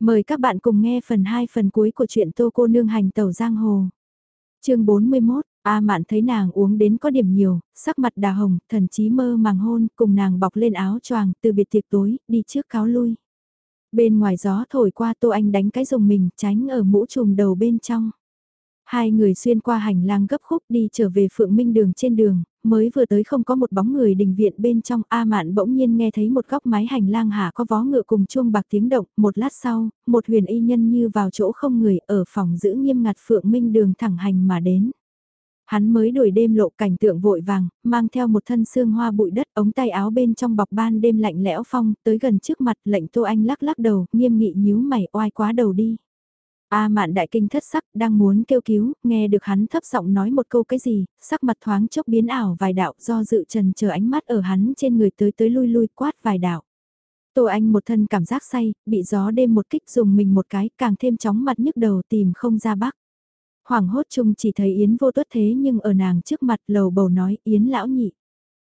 Mời các bạn cùng nghe phần 2 phần cuối của truyện Tô Cô Nương Hành Tẩu Giang Hồ. chương 41, A Mạn thấy nàng uống đến có điểm nhiều, sắc mặt đà hồng, thần chí mơ màng hôn, cùng nàng bọc lên áo choàng từ biệt tiệc tối, đi trước cáo lui. Bên ngoài gió thổi qua Tô Anh đánh cái rồng mình, tránh ở mũ trùm đầu bên trong. Hai người xuyên qua hành lang gấp khúc đi trở về Phượng Minh đường trên đường, mới vừa tới không có một bóng người đình viện bên trong A Mạn bỗng nhiên nghe thấy một góc mái hành lang hạ có vó ngựa cùng chuông bạc tiếng động, một lát sau, một huyền y nhân như vào chỗ không người ở phòng giữ nghiêm ngặt Phượng Minh đường thẳng hành mà đến. Hắn mới đuổi đêm lộ cảnh tượng vội vàng, mang theo một thân xương hoa bụi đất ống tay áo bên trong bọc ban đêm lạnh lẽo phong, tới gần trước mặt lệnh Tô Anh lắc lắc đầu, nghiêm nghị nhíu mày oai quá đầu đi. A mạn đại kinh thất sắc, đang muốn kêu cứu, nghe được hắn thấp giọng nói một câu cái gì, sắc mặt thoáng chốc biến ảo vài đạo do dự trần chờ ánh mắt ở hắn trên người tới tới lui lui quát vài đạo. Tô Anh một thân cảm giác say, bị gió đêm một kích dùng mình một cái, càng thêm chóng mặt nhức đầu tìm không ra bắc. Hoàng hốt chung chỉ thấy Yến vô tuất thế nhưng ở nàng trước mặt lầu bầu nói Yến lão nhị.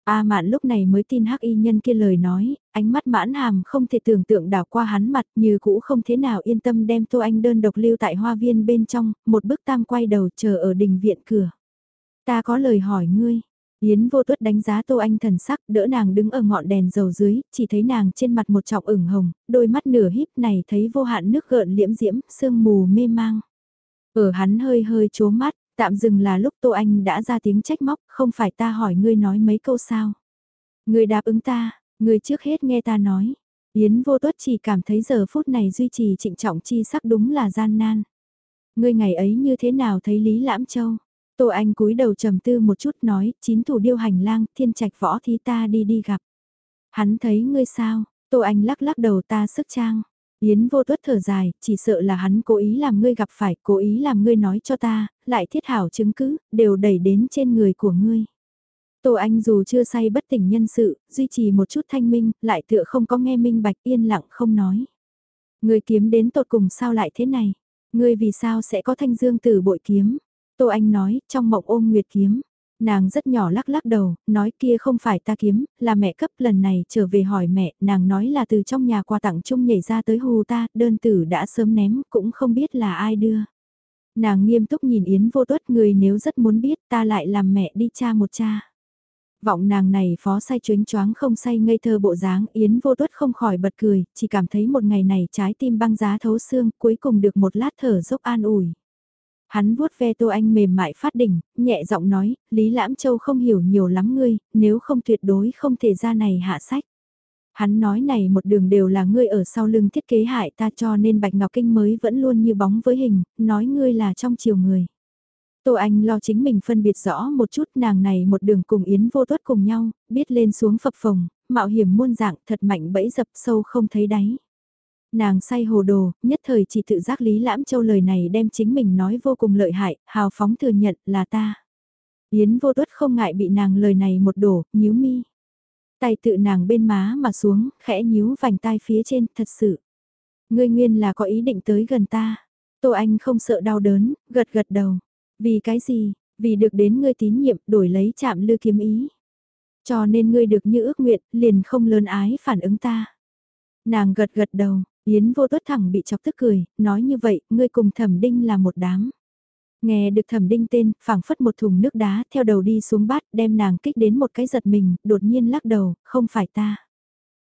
A mạn lúc này mới tin hắc y nhân kia lời nói, ánh mắt mãn hàm không thể tưởng tượng đảo qua hắn mặt như cũ không thế nào yên tâm đem Tô Anh đơn độc lưu tại hoa viên bên trong, một bức tam quay đầu chờ ở đình viện cửa. Ta có lời hỏi ngươi. Yến vô tuất đánh giá Tô Anh thần sắc, đỡ nàng đứng ở ngọn đèn dầu dưới, chỉ thấy nàng trên mặt một trọng ửng hồng, đôi mắt nửa híp này thấy vô hạn nước gợn liễm diễm, sương mù mê mang. Ở hắn hơi hơi chố mắt, Tạm dừng là lúc Tô Anh đã ra tiếng trách móc, không phải ta hỏi ngươi nói mấy câu sao. Ngươi đáp ứng ta, ngươi trước hết nghe ta nói. Yến vô tuất chỉ cảm thấy giờ phút này duy trì trịnh trọng chi sắc đúng là gian nan. Ngươi ngày ấy như thế nào thấy Lý Lãm Châu? Tô Anh cúi đầu trầm tư một chút nói, chín thủ điêu hành lang, thiên trạch võ thì ta đi đi gặp. Hắn thấy ngươi sao? Tô Anh lắc lắc đầu ta sức trang. Yến vô tuất thở dài, chỉ sợ là hắn cố ý làm ngươi gặp phải, cố ý làm ngươi nói cho ta, lại thiết hảo chứng cứ, đều đẩy đến trên người của ngươi. Tô Anh dù chưa say bất tỉnh nhân sự, duy trì một chút thanh minh, lại tựa không có nghe minh bạch yên lặng không nói. Ngươi kiếm đến tột cùng sao lại thế này? Ngươi vì sao sẽ có thanh dương tử bội kiếm? Tô Anh nói, trong mộng ôm nguyệt kiếm. Nàng rất nhỏ lắc lắc đầu, nói kia không phải ta kiếm, là mẹ cấp lần này trở về hỏi mẹ, nàng nói là từ trong nhà quà tặng chung nhảy ra tới hù ta, đơn tử đã sớm ném, cũng không biết là ai đưa. Nàng nghiêm túc nhìn Yến vô tuất người nếu rất muốn biết ta lại làm mẹ đi cha một cha. Vọng nàng này phó say chuyến choáng không say ngây thơ bộ dáng Yến vô tuất không khỏi bật cười, chỉ cảm thấy một ngày này trái tim băng giá thấu xương cuối cùng được một lát thở dốc an ủi. Hắn vuốt ve Tô Anh mềm mại phát đỉnh, nhẹ giọng nói, Lý Lãm Châu không hiểu nhiều lắm ngươi, nếu không tuyệt đối không thể ra này hạ sách. Hắn nói này một đường đều là ngươi ở sau lưng thiết kế hại ta cho nên Bạch Ngọc Kinh mới vẫn luôn như bóng với hình, nói ngươi là trong chiều người. Tô Anh lo chính mình phân biệt rõ một chút nàng này một đường cùng Yến vô tuất cùng nhau, biết lên xuống phập phồng, mạo hiểm muôn dạng thật mạnh bẫy dập sâu không thấy đáy. Nàng say hồ đồ, nhất thời chỉ tự giác Lý Lãm Châu lời này đem chính mình nói vô cùng lợi hại, hào phóng thừa nhận là ta. Yến vô tuất không ngại bị nàng lời này một đổ, nhíu mi. Tay tự nàng bên má mà xuống, khẽ nhíu vành tai phía trên, thật sự. Ngươi nguyên là có ý định tới gần ta. Tô Anh không sợ đau đớn, gật gật đầu. Vì cái gì? Vì được đến ngươi tín nhiệm, đổi lấy chạm lư kiếm ý. Cho nên ngươi được như ước nguyện, liền không lớn ái phản ứng ta. Nàng gật gật đầu, Yến vô tuất thẳng bị chọc tức cười, nói như vậy, ngươi cùng thẩm đinh là một đám. Nghe được thẩm đinh tên, phảng phất một thùng nước đá, theo đầu đi xuống bát, đem nàng kích đến một cái giật mình, đột nhiên lắc đầu, không phải ta.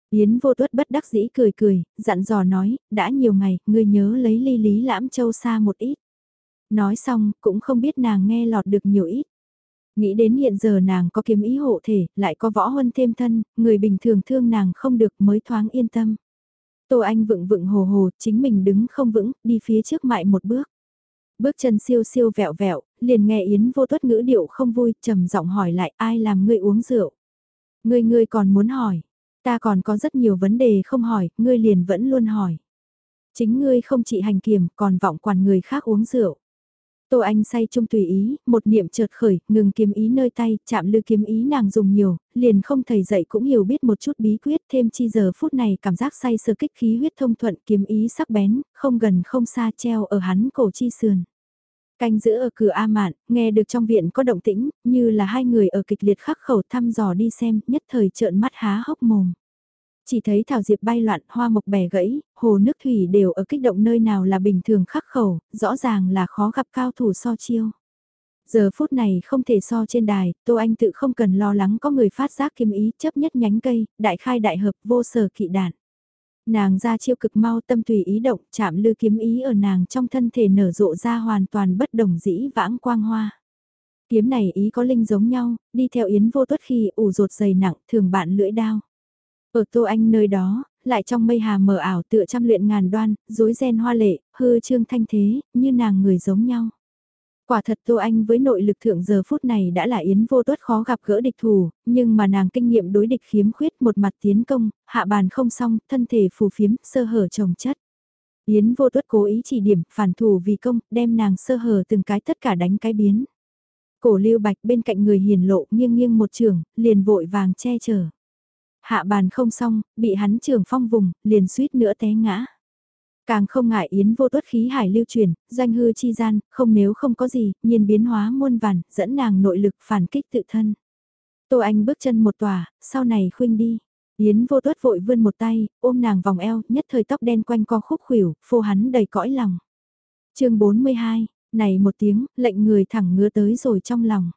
Yến vô tuất bất đắc dĩ cười cười, dặn dò nói, đã nhiều ngày, ngươi nhớ lấy ly lý lãm châu xa một ít. Nói xong, cũng không biết nàng nghe lọt được nhiều ít. Nghĩ đến hiện giờ nàng có kiếm ý hộ thể, lại có võ huân thêm thân, người bình thường thương nàng không được mới thoáng yên tâm. Tô Anh vựng vựng hồ hồ, chính mình đứng không vững, đi phía trước mại một bước. Bước chân siêu siêu vẹo vẹo, liền nghe Yến vô tuất ngữ điệu không vui, trầm giọng hỏi lại ai làm ngươi uống rượu. Ngươi ngươi còn muốn hỏi, ta còn có rất nhiều vấn đề không hỏi, ngươi liền vẫn luôn hỏi. Chính ngươi không chỉ hành kiểm, còn vọng quản người khác uống rượu. Tô Anh say trung tùy ý, một niệm chợt khởi, ngừng kiếm ý nơi tay, chạm lư kiếm ý nàng dùng nhiều, liền không thầy dạy cũng hiểu biết một chút bí quyết, thêm chi giờ phút này cảm giác say sờ kích khí huyết thông thuận kiếm ý sắc bén, không gần không xa treo ở hắn cổ chi sườn. Canh giữ ở cửa A Mạn, nghe được trong viện có động tĩnh, như là hai người ở kịch liệt khắc khẩu thăm dò đi xem, nhất thời trợn mắt há hốc mồm. Chỉ thấy thảo diệp bay loạn, hoa mộc bẻ gãy, hồ nước thủy đều ở kích động nơi nào là bình thường khắc khẩu, rõ ràng là khó gặp cao thủ so chiêu. Giờ phút này không thể so trên đài, Tô Anh tự không cần lo lắng có người phát giác kiếm ý chấp nhất nhánh cây, đại khai đại hợp vô sở kỵ đạn. Nàng ra chiêu cực mau tâm tùy ý động, chạm lư kiếm ý ở nàng trong thân thể nở rộ ra hoàn toàn bất đồng dĩ vãng quang hoa. Kiếm này ý có linh giống nhau, đi theo yến vô tuất khi ủ rột dày nặng, thường bạn lưỡi đao. Ở Tô Anh nơi đó, lại trong mây hà mờ ảo tựa trăm luyện ngàn đoan, rối ren hoa lệ, hư trương thanh thế, như nàng người giống nhau. Quả thật Tô Anh với nội lực thượng giờ phút này đã là yến vô tuất khó gặp gỡ địch thủ, nhưng mà nàng kinh nghiệm đối địch khiếm khuyết một mặt tiến công, hạ bàn không xong, thân thể phù phiếm, sơ hở trồng chất. Yến vô tuất cố ý chỉ điểm, phản thủ vì công, đem nàng sơ hở từng cái tất cả đánh cái biến. Cổ lưu bạch bên cạnh người hiền lộ nghiêng nghiêng một trường, liền vội vàng che chở. Hạ bàn không xong, bị hắn trường phong vùng, liền suýt nữa té ngã. Càng không ngại yến vô tuất khí hải lưu truyền, danh hư chi gian, không nếu không có gì, nhiên biến hóa muôn vàn, dẫn nàng nội lực phản kích tự thân. Tô Anh bước chân một tòa, sau này khuynh đi. Yến vô tuất vội vươn một tay, ôm nàng vòng eo, nhất thời tóc đen quanh co khúc khủyểu, phô hắn đầy cõi lòng. chương 42, này một tiếng, lệnh người thẳng ngứa tới rồi trong lòng.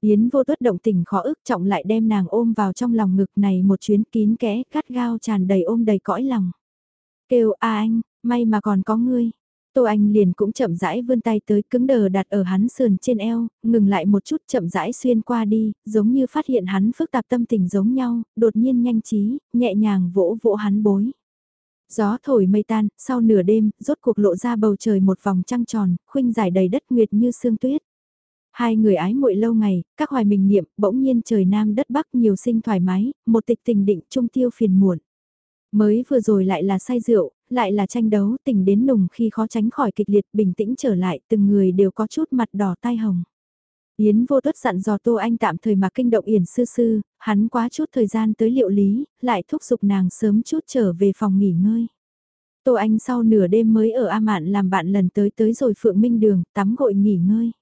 Yến vô tuất động tình khó ức trọng lại đem nàng ôm vào trong lòng ngực này một chuyến kín kẽ cắt gao tràn đầy ôm đầy cõi lòng. Kêu a anh, may mà còn có ngươi. Tô Anh liền cũng chậm rãi vươn tay tới cứng đờ đặt ở hắn sườn trên eo, ngừng lại một chút chậm rãi xuyên qua đi, giống như phát hiện hắn phức tạp tâm tình giống nhau, đột nhiên nhanh trí, nhẹ nhàng vỗ vỗ hắn bối. Gió thổi mây tan, sau nửa đêm, rốt cuộc lộ ra bầu trời một vòng trăng tròn, khuynh giải đầy đất nguyệt như sương tuyết. Hai người ái muội lâu ngày, các hoài mình niệm, bỗng nhiên trời nam đất bắc nhiều sinh thoải mái, một tịch tình định trung tiêu phiền muộn. Mới vừa rồi lại là say rượu, lại là tranh đấu, tình đến nùng khi khó tránh khỏi kịch liệt bình tĩnh trở lại, từng người đều có chút mặt đỏ tai hồng. Yến vô tuất dặn dò Tô Anh tạm thời mà kinh động Yển sư sư, hắn quá chút thời gian tới liệu lý, lại thúc giục nàng sớm chút trở về phòng nghỉ ngơi. Tô Anh sau nửa đêm mới ở A Mạn làm bạn lần tới tới rồi Phượng Minh Đường, tắm gội nghỉ ngơi.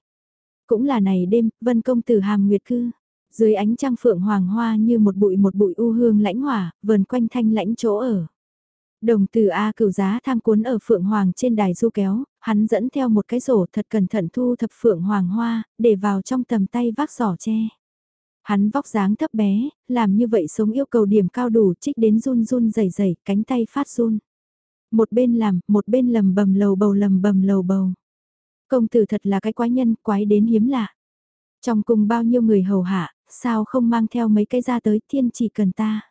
Cũng là này đêm, Vân Công Tử Hàm Nguyệt Cư. Dưới ánh trăng phượng hoàng hoa như một bụi một bụi u hương lãnh hỏa, vần quanh thanh lãnh chỗ ở. Đồng từ A cửu giá thang cuốn ở phượng hoàng trên đài du kéo, hắn dẫn theo một cái rổ thật cẩn thận thu thập phượng hoàng hoa, để vào trong tầm tay vác giỏ tre. Hắn vóc dáng thấp bé, làm như vậy sống yêu cầu điểm cao đủ trích đến run run rẩy rẩy cánh tay phát run. Một bên làm, một bên lầm bầm lầu bầu lầm bầm lầu bầu. Công tử thật là cái quái nhân, quái đến hiếm lạ. Trong cùng bao nhiêu người hầu hạ, sao không mang theo mấy cái ra tới thiên chỉ cần ta.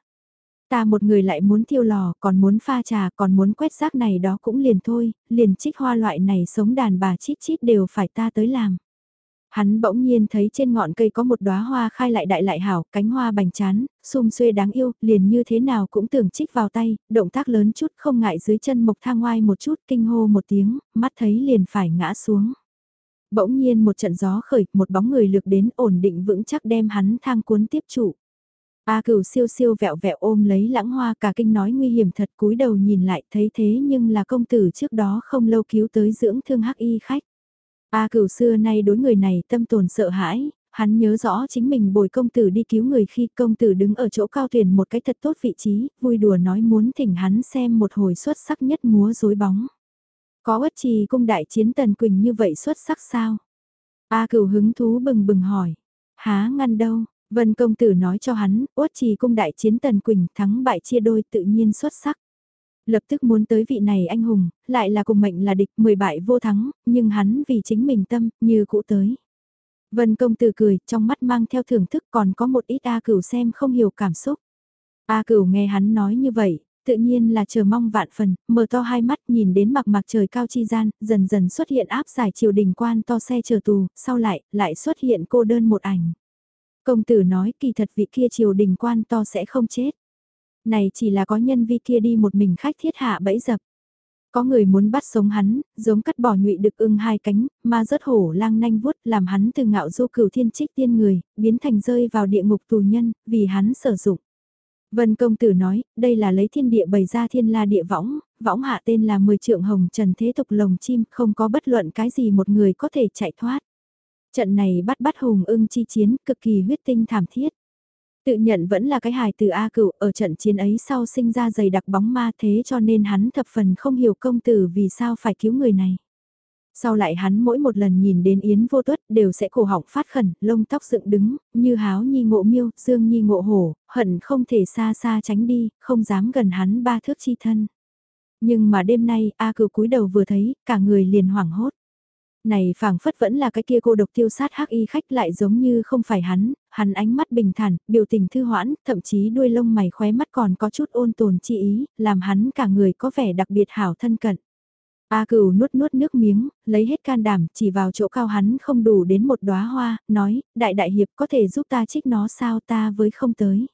Ta một người lại muốn thiêu lò, còn muốn pha trà, còn muốn quét rác này đó cũng liền thôi, liền trích hoa loại này sống đàn bà chít chít đều phải ta tới làm. Hắn bỗng nhiên thấy trên ngọn cây có một đóa hoa khai lại đại lại hảo, cánh hoa bành chán, xum xuê đáng yêu, liền như thế nào cũng tưởng chích vào tay, động tác lớn chút không ngại dưới chân mộc thang ngoai một chút, kinh hô một tiếng, mắt thấy liền phải ngã xuống. Bỗng nhiên một trận gió khởi, một bóng người lược đến ổn định vững chắc đem hắn thang cuốn tiếp trụ. A cửu siêu siêu vẹo vẹo ôm lấy lãng hoa cả kinh nói nguy hiểm thật cúi đầu nhìn lại thấy thế nhưng là công tử trước đó không lâu cứu tới dưỡng thương hắc y khách. A cửu xưa nay đối người này tâm tồn sợ hãi, hắn nhớ rõ chính mình bồi công tử đi cứu người khi công tử đứng ở chỗ cao tuyển một cái thật tốt vị trí, vui đùa nói muốn thỉnh hắn xem một hồi xuất sắc nhất múa rối bóng. Có ất trì cung đại chiến Tần Quỳnh như vậy xuất sắc sao? A cửu hứng thú bừng bừng hỏi. Há ngăn đâu? Vân công tử nói cho hắn, uất trì cung đại chiến Tần Quỳnh thắng bại chia đôi tự nhiên xuất sắc. Lập tức muốn tới vị này anh hùng, lại là cùng mệnh là địch mười bại vô thắng, nhưng hắn vì chính mình tâm, như cũ tới. Vân công tử cười, trong mắt mang theo thưởng thức còn có một ít A cửu xem không hiểu cảm xúc. A cửu nghe hắn nói như vậy, tự nhiên là chờ mong vạn phần, mở to hai mắt nhìn đến mặc mặc trời cao chi gian, dần dần xuất hiện áp giải triều đình quan to xe chờ tù, sau lại, lại xuất hiện cô đơn một ảnh. Công tử nói kỳ thật vị kia triều đình quan to sẽ không chết. Này chỉ là có nhân vi kia đi một mình khách thiết hạ bẫy dập. Có người muốn bắt sống hắn, giống cắt bỏ nhụy được ưng hai cánh, mà rớt hổ lang nanh vuốt làm hắn từ ngạo du cửu thiên trích tiên người, biến thành rơi vào địa ngục tù nhân, vì hắn sử dụng. Vân công tử nói, đây là lấy thiên địa bày ra thiên la địa võng, võng hạ tên là mười trượng hồng trần thế tục lồng chim, không có bất luận cái gì một người có thể chạy thoát. Trận này bắt bắt hùng ưng chi chiến, cực kỳ huyết tinh thảm thiết. Tự nhận vẫn là cái hài từ A cửu ở trận chiến ấy sau sinh ra dày đặc bóng ma thế cho nên hắn thập phần không hiểu công tử vì sao phải cứu người này. Sau lại hắn mỗi một lần nhìn đến Yến vô tuất đều sẽ cổ họng phát khẩn, lông tóc dựng đứng, như háo nhi ngộ miêu, dương nhi ngộ hổ, hận không thể xa xa tránh đi, không dám gần hắn ba thước chi thân. Nhưng mà đêm nay, A cửu cúi đầu vừa thấy, cả người liền hoảng hốt. Này phảng phất vẫn là cái kia cô độc tiêu sát hắc y khách lại giống như không phải hắn, hắn ánh mắt bình thản, biểu tình thư hoãn, thậm chí đuôi lông mày khóe mắt còn có chút ôn tồn chi ý, làm hắn cả người có vẻ đặc biệt hảo thân cận. A cửu nuốt nuốt nước miếng, lấy hết can đảm, chỉ vào chỗ cao hắn không đủ đến một đóa hoa, nói, đại đại hiệp có thể giúp ta trích nó sao ta với không tới.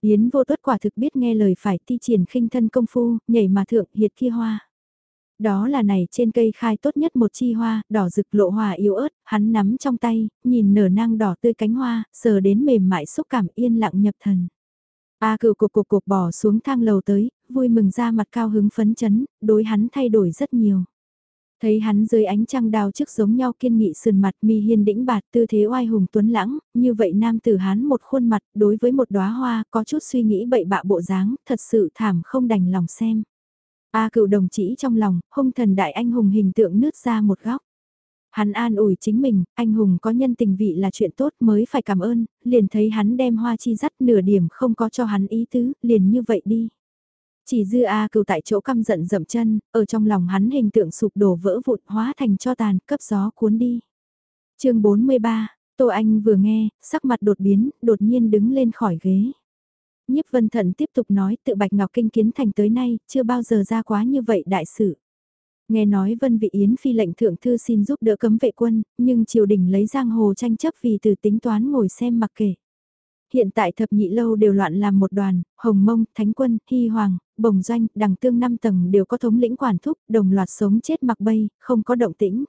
Yến vô tuất quả thực biết nghe lời phải ti triển khinh thân công phu, nhảy mà thượng hiệt kia hoa. Đó là này trên cây khai tốt nhất một chi hoa, đỏ rực lộ hòa yếu ớt, hắn nắm trong tay, nhìn nở nang đỏ tươi cánh hoa, sờ đến mềm mại xúc cảm yên lặng nhập thần. A cựu cục cục cục bỏ xuống thang lầu tới, vui mừng ra mặt cao hứng phấn chấn, đối hắn thay đổi rất nhiều. Thấy hắn dưới ánh trăng đào trước giống nhau kiên nghị sườn mặt mi hiên đĩnh bạt tư thế oai hùng tuấn lãng, như vậy nam tử hắn một khuôn mặt đối với một đóa hoa có chút suy nghĩ bậy bạ bộ dáng, thật sự thảm không đành lòng xem. A cựu đồng chỉ trong lòng, hung thần đại anh hùng hình tượng nứt ra một góc. Hắn an ủi chính mình, anh hùng có nhân tình vị là chuyện tốt mới phải cảm ơn, liền thấy hắn đem hoa chi dắt nửa điểm không có cho hắn ý tứ, liền như vậy đi. Chỉ dư A cựu tại chỗ căm giận dậm chân, ở trong lòng hắn hình tượng sụp đổ vỡ vụn hóa thành cho tàn, cấp gió cuốn đi. chương 43, Tô Anh vừa nghe, sắc mặt đột biến, đột nhiên đứng lên khỏi ghế. Nhiếp Vân Thận tiếp tục nói tự Bạch Ngọc Kinh kiến thành tới nay, chưa bao giờ ra quá như vậy đại sự. Nghe nói Vân Vị Yến phi lệnh thượng thư xin giúp đỡ cấm vệ quân, nhưng triều đình lấy giang hồ tranh chấp vì từ tính toán ngồi xem mặc kệ. Hiện tại thập nhị lâu đều loạn làm một đoàn, Hồng Mông, Thánh Quân, Hy Hoàng, Bồng Doanh, Đằng Tương năm tầng đều có thống lĩnh quản thúc, đồng loạt sống chết mặc bay, không có động tĩnh.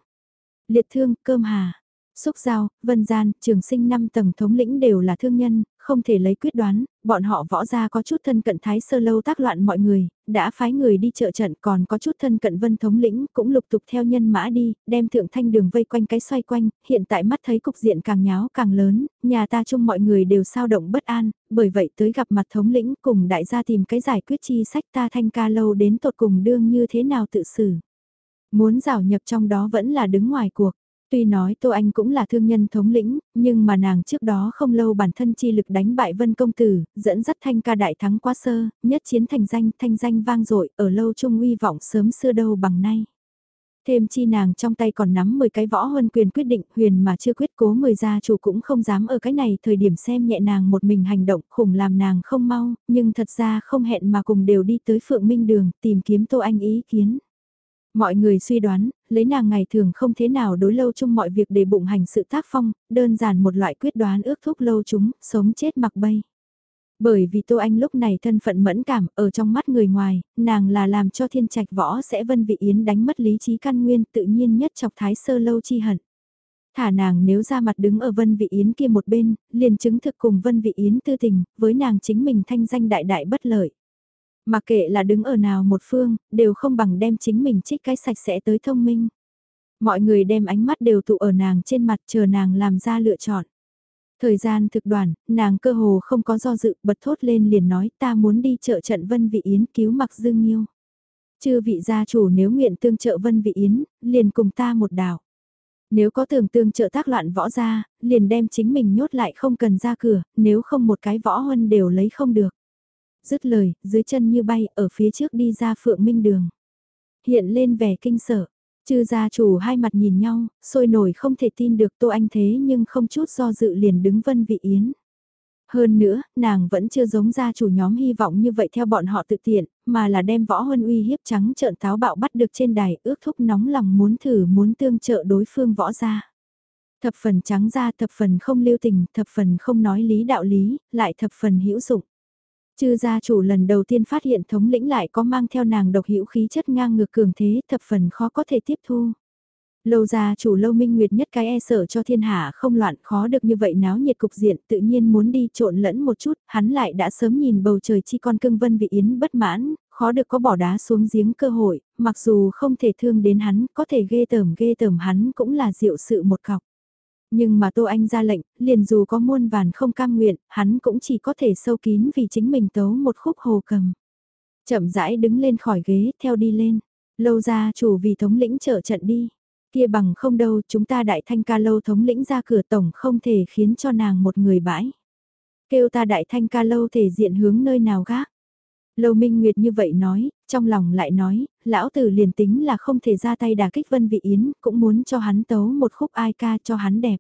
Liệt thương, cơm hà, Xúc giao, vân gian, trường sinh năm tầng thống lĩnh đều là thương nhân, không thể lấy quyết đoán, bọn họ võ ra có chút thân cận thái sơ lâu tác loạn mọi người, đã phái người đi trợ trận còn có chút thân cận vân thống lĩnh cũng lục tục theo nhân mã đi, đem thượng thanh đường vây quanh cái xoay quanh, hiện tại mắt thấy cục diện càng nháo càng lớn, nhà ta chung mọi người đều sao động bất an, bởi vậy tới gặp mặt thống lĩnh cùng đại gia tìm cái giải quyết chi sách ta thanh ca lâu đến tột cùng đương như thế nào tự xử. Muốn rào nhập trong đó vẫn là đứng ngoài cuộc. Tuy nói Tô Anh cũng là thương nhân thống lĩnh, nhưng mà nàng trước đó không lâu bản thân chi lực đánh bại Vân Công Tử, dẫn dắt thanh ca đại thắng quá sơ, nhất chiến thành danh, thanh danh vang dội ở lâu trung uy vọng sớm xưa đâu bằng nay. Thêm chi nàng trong tay còn nắm 10 cái võ huân quyền quyết định huyền mà chưa quyết cố 10 gia chủ cũng không dám ở cái này thời điểm xem nhẹ nàng một mình hành động khủng làm nàng không mau, nhưng thật ra không hẹn mà cùng đều đi tới Phượng Minh Đường tìm kiếm Tô Anh ý kiến. Mọi người suy đoán, lấy nàng ngày thường không thế nào đối lâu chung mọi việc để bụng hành sự tác phong, đơn giản một loại quyết đoán ước thúc lâu chúng, sống chết mặc bay. Bởi vì Tô Anh lúc này thân phận mẫn cảm, ở trong mắt người ngoài, nàng là làm cho thiên trạch võ sẽ vân vị yến đánh mất lý trí căn nguyên tự nhiên nhất chọc thái sơ lâu chi hận. Thả nàng nếu ra mặt đứng ở Vân Vị Yến kia một bên, liền chứng thực cùng Vân Vị Yến tư tình, với nàng chính mình thanh danh đại đại bất lợi. Mà kệ là đứng ở nào một phương, đều không bằng đem chính mình trích cái sạch sẽ tới thông minh. Mọi người đem ánh mắt đều tụ ở nàng trên mặt chờ nàng làm ra lựa chọn. Thời gian thực đoàn, nàng cơ hồ không có do dự, bật thốt lên liền nói ta muốn đi chợ trận Vân Vị Yến cứu mặc Dương Nhiêu. Chư vị gia chủ nếu nguyện tương trợ Vân Vị Yến, liền cùng ta một đảo. Nếu có tưởng tương trợ tác loạn võ ra, liền đem chính mình nhốt lại không cần ra cửa, nếu không một cái võ huân đều lấy không được dứt lời, dưới chân như bay, ở phía trước đi ra phượng minh đường. Hiện lên vẻ kinh sợ, chư gia chủ hai mặt nhìn nhau, sôi nổi không thể tin được Tô Anh thế nhưng không chút do dự liền đứng vân vị yến. Hơn nữa, nàng vẫn chưa giống gia chủ nhóm hy vọng như vậy theo bọn họ tự tiện, mà là đem võ huân uy hiếp trắng trợn táo bạo bắt được trên đài ước thúc nóng lòng muốn thử muốn tương trợ đối phương võ gia. Thập phần trắng ra thập phần không lưu tình, thập phần không nói lý đạo lý, lại thập phần hữu dụng. Chư gia chủ lần đầu tiên phát hiện thống lĩnh lại có mang theo nàng độc hữu khí chất ngang ngược cường thế thập phần khó có thể tiếp thu. Lâu gia chủ lâu minh nguyệt nhất cái e sợ cho thiên hạ không loạn khó được như vậy náo nhiệt cục diện tự nhiên muốn đi trộn lẫn một chút, hắn lại đã sớm nhìn bầu trời chi con cưng vân vị yến bất mãn, khó được có bỏ đá xuống giếng cơ hội, mặc dù không thể thương đến hắn, có thể ghê tởm ghê tởm hắn cũng là diệu sự một cọc. Nhưng mà Tô Anh ra lệnh, liền dù có muôn vàn không cam nguyện, hắn cũng chỉ có thể sâu kín vì chính mình tấu một khúc hồ cầm. Chậm rãi đứng lên khỏi ghế, theo đi lên. Lâu ra chủ vì thống lĩnh trợ trận đi. Kia bằng không đâu, chúng ta đại thanh ca lâu thống lĩnh ra cửa tổng không thể khiến cho nàng một người bãi. Kêu ta đại thanh ca lâu thể diện hướng nơi nào gác. Lâu Minh Nguyệt như vậy nói, trong lòng lại nói, lão tử liền tính là không thể ra tay đả kích Vân Vị Yến, cũng muốn cho hắn tấu một khúc ai ca cho hắn đẹp.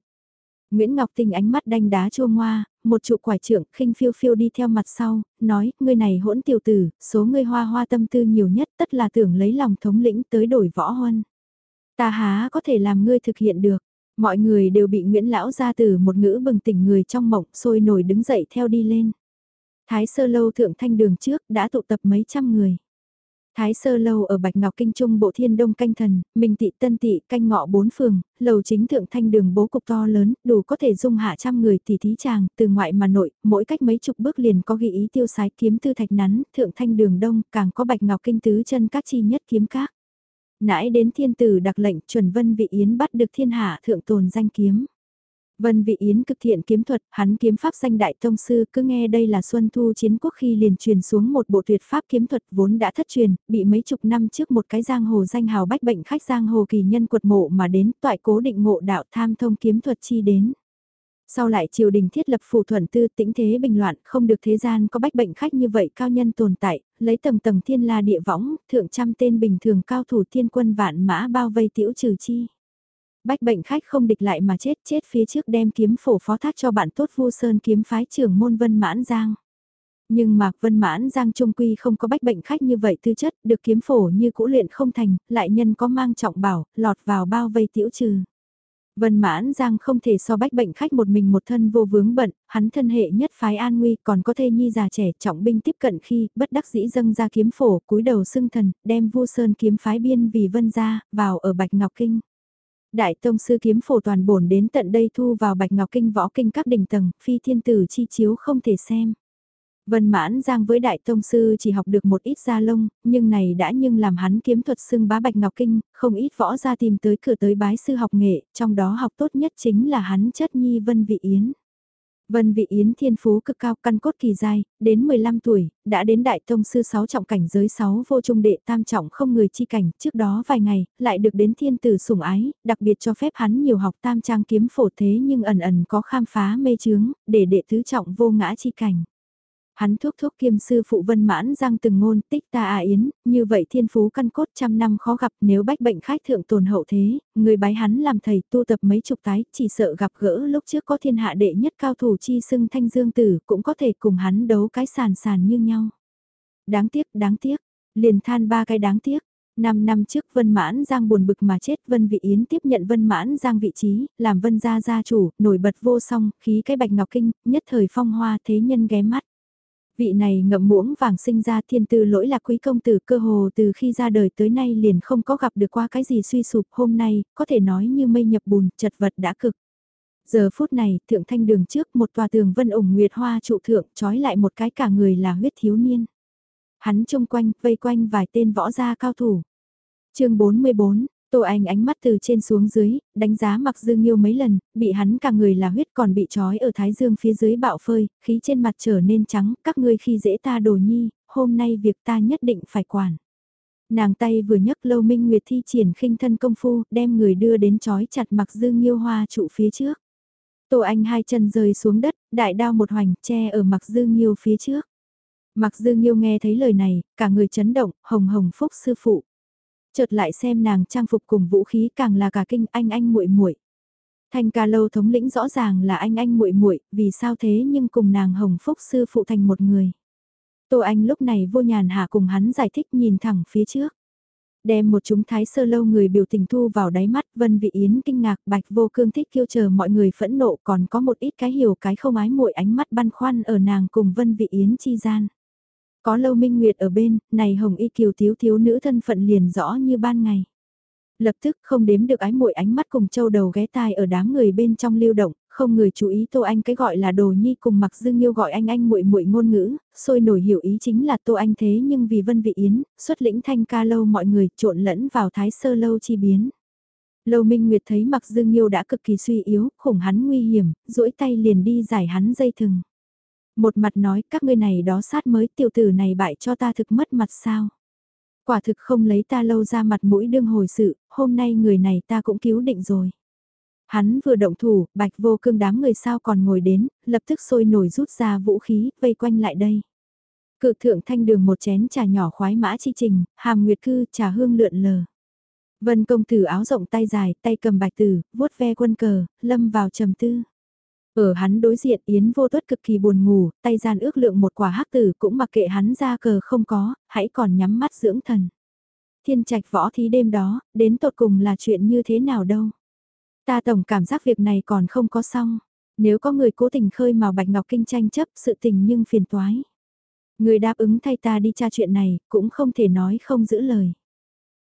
Nguyễn Ngọc Tình ánh mắt đanh đá chua ngoa, một trụ quải trưởng khinh phiêu phiêu đi theo mặt sau, nói, ngươi này hỗn tiểu tử, số ngươi hoa hoa tâm tư nhiều nhất tất là tưởng lấy lòng thống lĩnh tới đổi võ huân. Ta há có thể làm ngươi thực hiện được, mọi người đều bị Nguyễn Lão ra từ một ngữ bừng tỉnh người trong mộng sôi nổi đứng dậy theo đi lên. Thái sơ lâu thượng thanh đường trước đã tụ tập mấy trăm người. Thái sơ lâu ở Bạch Ngọc Kinh Trung Bộ Thiên Đông canh thần, Minh Tị Tân Tị canh ngọ bốn phường, lầu chính thượng thanh đường bố cục to lớn, đủ có thể dung hạ trăm người tỷ thí chàng, từ ngoại mà nội, mỗi cách mấy chục bước liền có ghi ý tiêu sái kiếm tư thạch nắn, thượng thanh đường đông, càng có Bạch Ngọc Kinh tứ chân các chi nhất kiếm các. Nãi đến thiên tử đặc lệnh chuẩn vân vị yến bắt được thiên hạ thượng tồn danh kiếm. Vân Vị Yến cực thiện kiếm thuật, hắn kiếm pháp danh đại tông sư, cứ nghe đây là Xuân Thu chiến quốc khi liền truyền xuống một bộ tuyệt pháp kiếm thuật vốn đã thất truyền, bị mấy chục năm trước một cái giang hồ danh hào bách bệnh khách giang hồ kỳ nhân quật mộ mà đến, toại cố định ngộ đạo tham thông kiếm thuật chi đến. Sau lại triều đình thiết lập phù thuận tư tĩnh thế bình loạn, không được thế gian có bách bệnh khách như vậy cao nhân tồn tại, lấy tầng tầng thiên la địa võng, thượng trăm tên bình thường cao thủ thiên quân vạn mã bao vây tiểu trừ chi. Bách bệnh khách không địch lại mà chết chết phía trước đem kiếm phổ phó thác cho bạn tốt vu sơn kiếm phái trưởng môn Vân Mãn Giang. Nhưng Mạc Vân Mãn Giang Trung Quy không có bách bệnh khách như vậy tư chất, được kiếm phổ như cũ luyện không thành, lại nhân có mang trọng bảo, lọt vào bao vây tiểu trừ. Vân Mãn Giang không thể so bách bệnh khách một mình một thân vô vướng bận, hắn thân hệ nhất phái an nguy còn có thê nhi già trẻ trọng binh tiếp cận khi bất đắc dĩ dâng ra kiếm phổ cúi đầu xưng thần, đem vu sơn kiếm phái biên vì vân ra, vào ở Bạch Ngọc Kinh. Đại tông sư kiếm phổ toàn bổn đến tận đây thu vào bạch ngọc kinh võ kinh các đỉnh tầng, phi thiên tử chi chiếu không thể xem. Vân mãn giang với đại tông sư chỉ học được một ít gia lông, nhưng này đã nhưng làm hắn kiếm thuật xưng bá bạch ngọc kinh, không ít võ gia tìm tới cửa tới bái sư học nghệ, trong đó học tốt nhất chính là hắn chất nhi Vân Vị Yến. Vân Vị Yến thiên phú cực cao căn cốt kỳ dai, đến 15 tuổi, đã đến đại tông sư 6 trọng cảnh giới 6 vô trung đệ tam trọng không người chi cảnh, trước đó vài ngày, lại được đến thiên tử sủng ái, đặc biệt cho phép hắn nhiều học tam trang kiếm phổ thế nhưng ẩn ẩn có khám phá mê chướng, để đệ tứ trọng vô ngã chi cảnh. Hắn thuốc thuốc kiêm sư phụ vân mãn giang từng ngôn tích ta à yến, như vậy thiên phú căn cốt trăm năm khó gặp nếu bách bệnh khách thượng tồn hậu thế, người bái hắn làm thầy tu tập mấy chục tái, chỉ sợ gặp gỡ lúc trước có thiên hạ đệ nhất cao thủ chi xưng thanh dương tử cũng có thể cùng hắn đấu cái sàn sàn như nhau. Đáng tiếc, đáng tiếc, liền than ba cái đáng tiếc. Năm năm trước Vân Mãn Giang buồn bực mà chết Vân Vị Yến tiếp nhận Vân Mãn Giang vị trí, làm Vân gia gia chủ, nổi bật vô song, khí cái bạch ngọc kinh, nhất thời phong hoa thế nhân ghé mắt vị này ngậm muỗng vàng sinh ra thiên tư lỗi lạc quý công tử cơ hồ từ khi ra đời tới nay liền không có gặp được qua cái gì suy sụp hôm nay, có thể nói như mây nhập bùn, chật vật đã cực. Giờ phút này, thượng thanh đường trước một tòa tường vân ủng nguyệt hoa trụ thượng trói lại một cái cả người là huyết thiếu niên. Hắn trông quanh, vây quanh vài tên võ gia cao thủ. chương 44, Tô Anh ánh mắt từ trên xuống dưới, đánh giá mặc dương nghiêu mấy lần, bị hắn cả người là huyết còn bị trói ở thái dương phía dưới bạo phơi, khí trên mặt trở nên trắng, các ngươi khi dễ ta đồ nhi, hôm nay việc ta nhất định phải quản. Nàng tay vừa nhấc lâu minh nguyệt thi triển khinh thân công phu, đem người đưa đến trói chặt mặc dương nghiêu hoa trụ phía trước. Tô Anh hai chân rơi xuống đất, đại đao một hoành, che ở mặc dương nghiêu phía trước. Mặc dương nghiêu nghe thấy lời này, cả người chấn động, hồng hồng phúc sư phụ, chợt lại xem nàng trang phục cùng vũ khí càng là cả kinh anh anh muội muội. Thanh ca lâu thống lĩnh rõ ràng là anh anh muội muội, vì sao thế nhưng cùng nàng Hồng Phúc sư phụ thành một người. Tô Anh lúc này vô nhàn hạ cùng hắn giải thích nhìn thẳng phía trước. Đem một chúng thái sơ lâu người biểu tình thu vào đáy mắt Vân Vị Yến kinh ngạc bạch vô cương thích kêu chờ mọi người phẫn nộ còn có một ít cái hiểu cái không ái muội ánh mắt băn khoăn ở nàng cùng Vân Vị Yến chi gian. Có lâu minh nguyệt ở bên, này hồng y kiều thiếu thiếu nữ thân phận liền rõ như ban ngày. Lập tức không đếm được ái muội ánh mắt cùng châu đầu ghé tai ở đám người bên trong lưu động, không người chú ý Tô Anh cái gọi là đồ nhi cùng mặc dương yêu gọi anh anh muội muội ngôn ngữ, sôi nổi hiểu ý chính là Tô Anh thế nhưng vì Vân Vị Yến, xuất lĩnh thanh ca lâu mọi người trộn lẫn vào thái sơ lâu chi biến. Lâu Minh Nguyệt thấy Mặc Dương Nghiêu đã cực kỳ suy yếu, khủng hắn nguy hiểm, duỗi tay liền đi giải hắn dây thừng. Một mặt nói các ngươi này đó sát mới tiểu tử này bại cho ta thực mất mặt sao. Quả thực không lấy ta lâu ra mặt mũi đương hồi sự, hôm nay người này ta cũng cứu định rồi. Hắn vừa động thủ, bạch vô cương đám người sao còn ngồi đến, lập tức sôi nổi rút ra vũ khí, vây quanh lại đây. Cự thượng thanh đường một chén trà nhỏ khoái mã chi trình, hàm nguyệt cư trà hương lượn lờ. Vân công tử áo rộng tay dài, tay cầm bạch tử, vuốt ve quân cờ, lâm vào trầm tư. Ở hắn đối diện Yến vô tuất cực kỳ buồn ngủ, tay gian ước lượng một quả hắc tử cũng mặc kệ hắn ra cờ không có, hãy còn nhắm mắt dưỡng thần. Thiên trạch võ thí đêm đó, đến tột cùng là chuyện như thế nào đâu. Ta tổng cảm giác việc này còn không có xong. Nếu có người cố tình khơi màu Bạch Ngọc Kinh tranh chấp sự tình nhưng phiền toái. Người đáp ứng thay ta đi tra chuyện này, cũng không thể nói không giữ lời.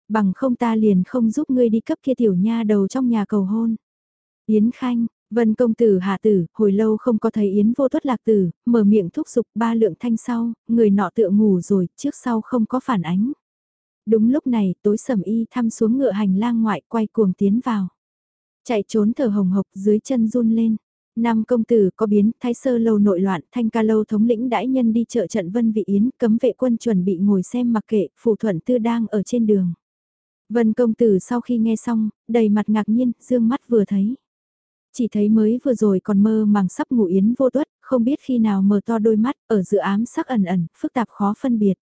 Bằng không ta liền không giúp ngươi đi cấp kia tiểu nha đầu trong nhà cầu hôn. Yến Khanh, Vân công tử hạ tử, hồi lâu không có thấy Yến vô tuất lạc tử, mở miệng thúc giục ba lượng thanh sau, người nọ tựa ngủ rồi, trước sau không có phản ánh. Đúng lúc này, tối sầm y thăm xuống ngựa hành lang ngoại quay cuồng tiến vào. Chạy trốn thở hồng hộc dưới chân run lên. Nam công tử có biến, thái sơ lâu nội loạn, thanh ca lâu thống lĩnh đãi nhân đi chợ trận Vân Vị Yến, cấm vệ quân chuẩn bị ngồi xem mặc kệ, phủ thuận tư đang ở trên đường. Vân công tử sau khi nghe xong, đầy mặt ngạc nhiên, dương mắt vừa thấy. Chỉ thấy mới vừa rồi còn mơ màng sắp ngủ Yến vô tuất, không biết khi nào mở to đôi mắt, ở giữa ám sắc ẩn ẩn, phức tạp khó phân biệt.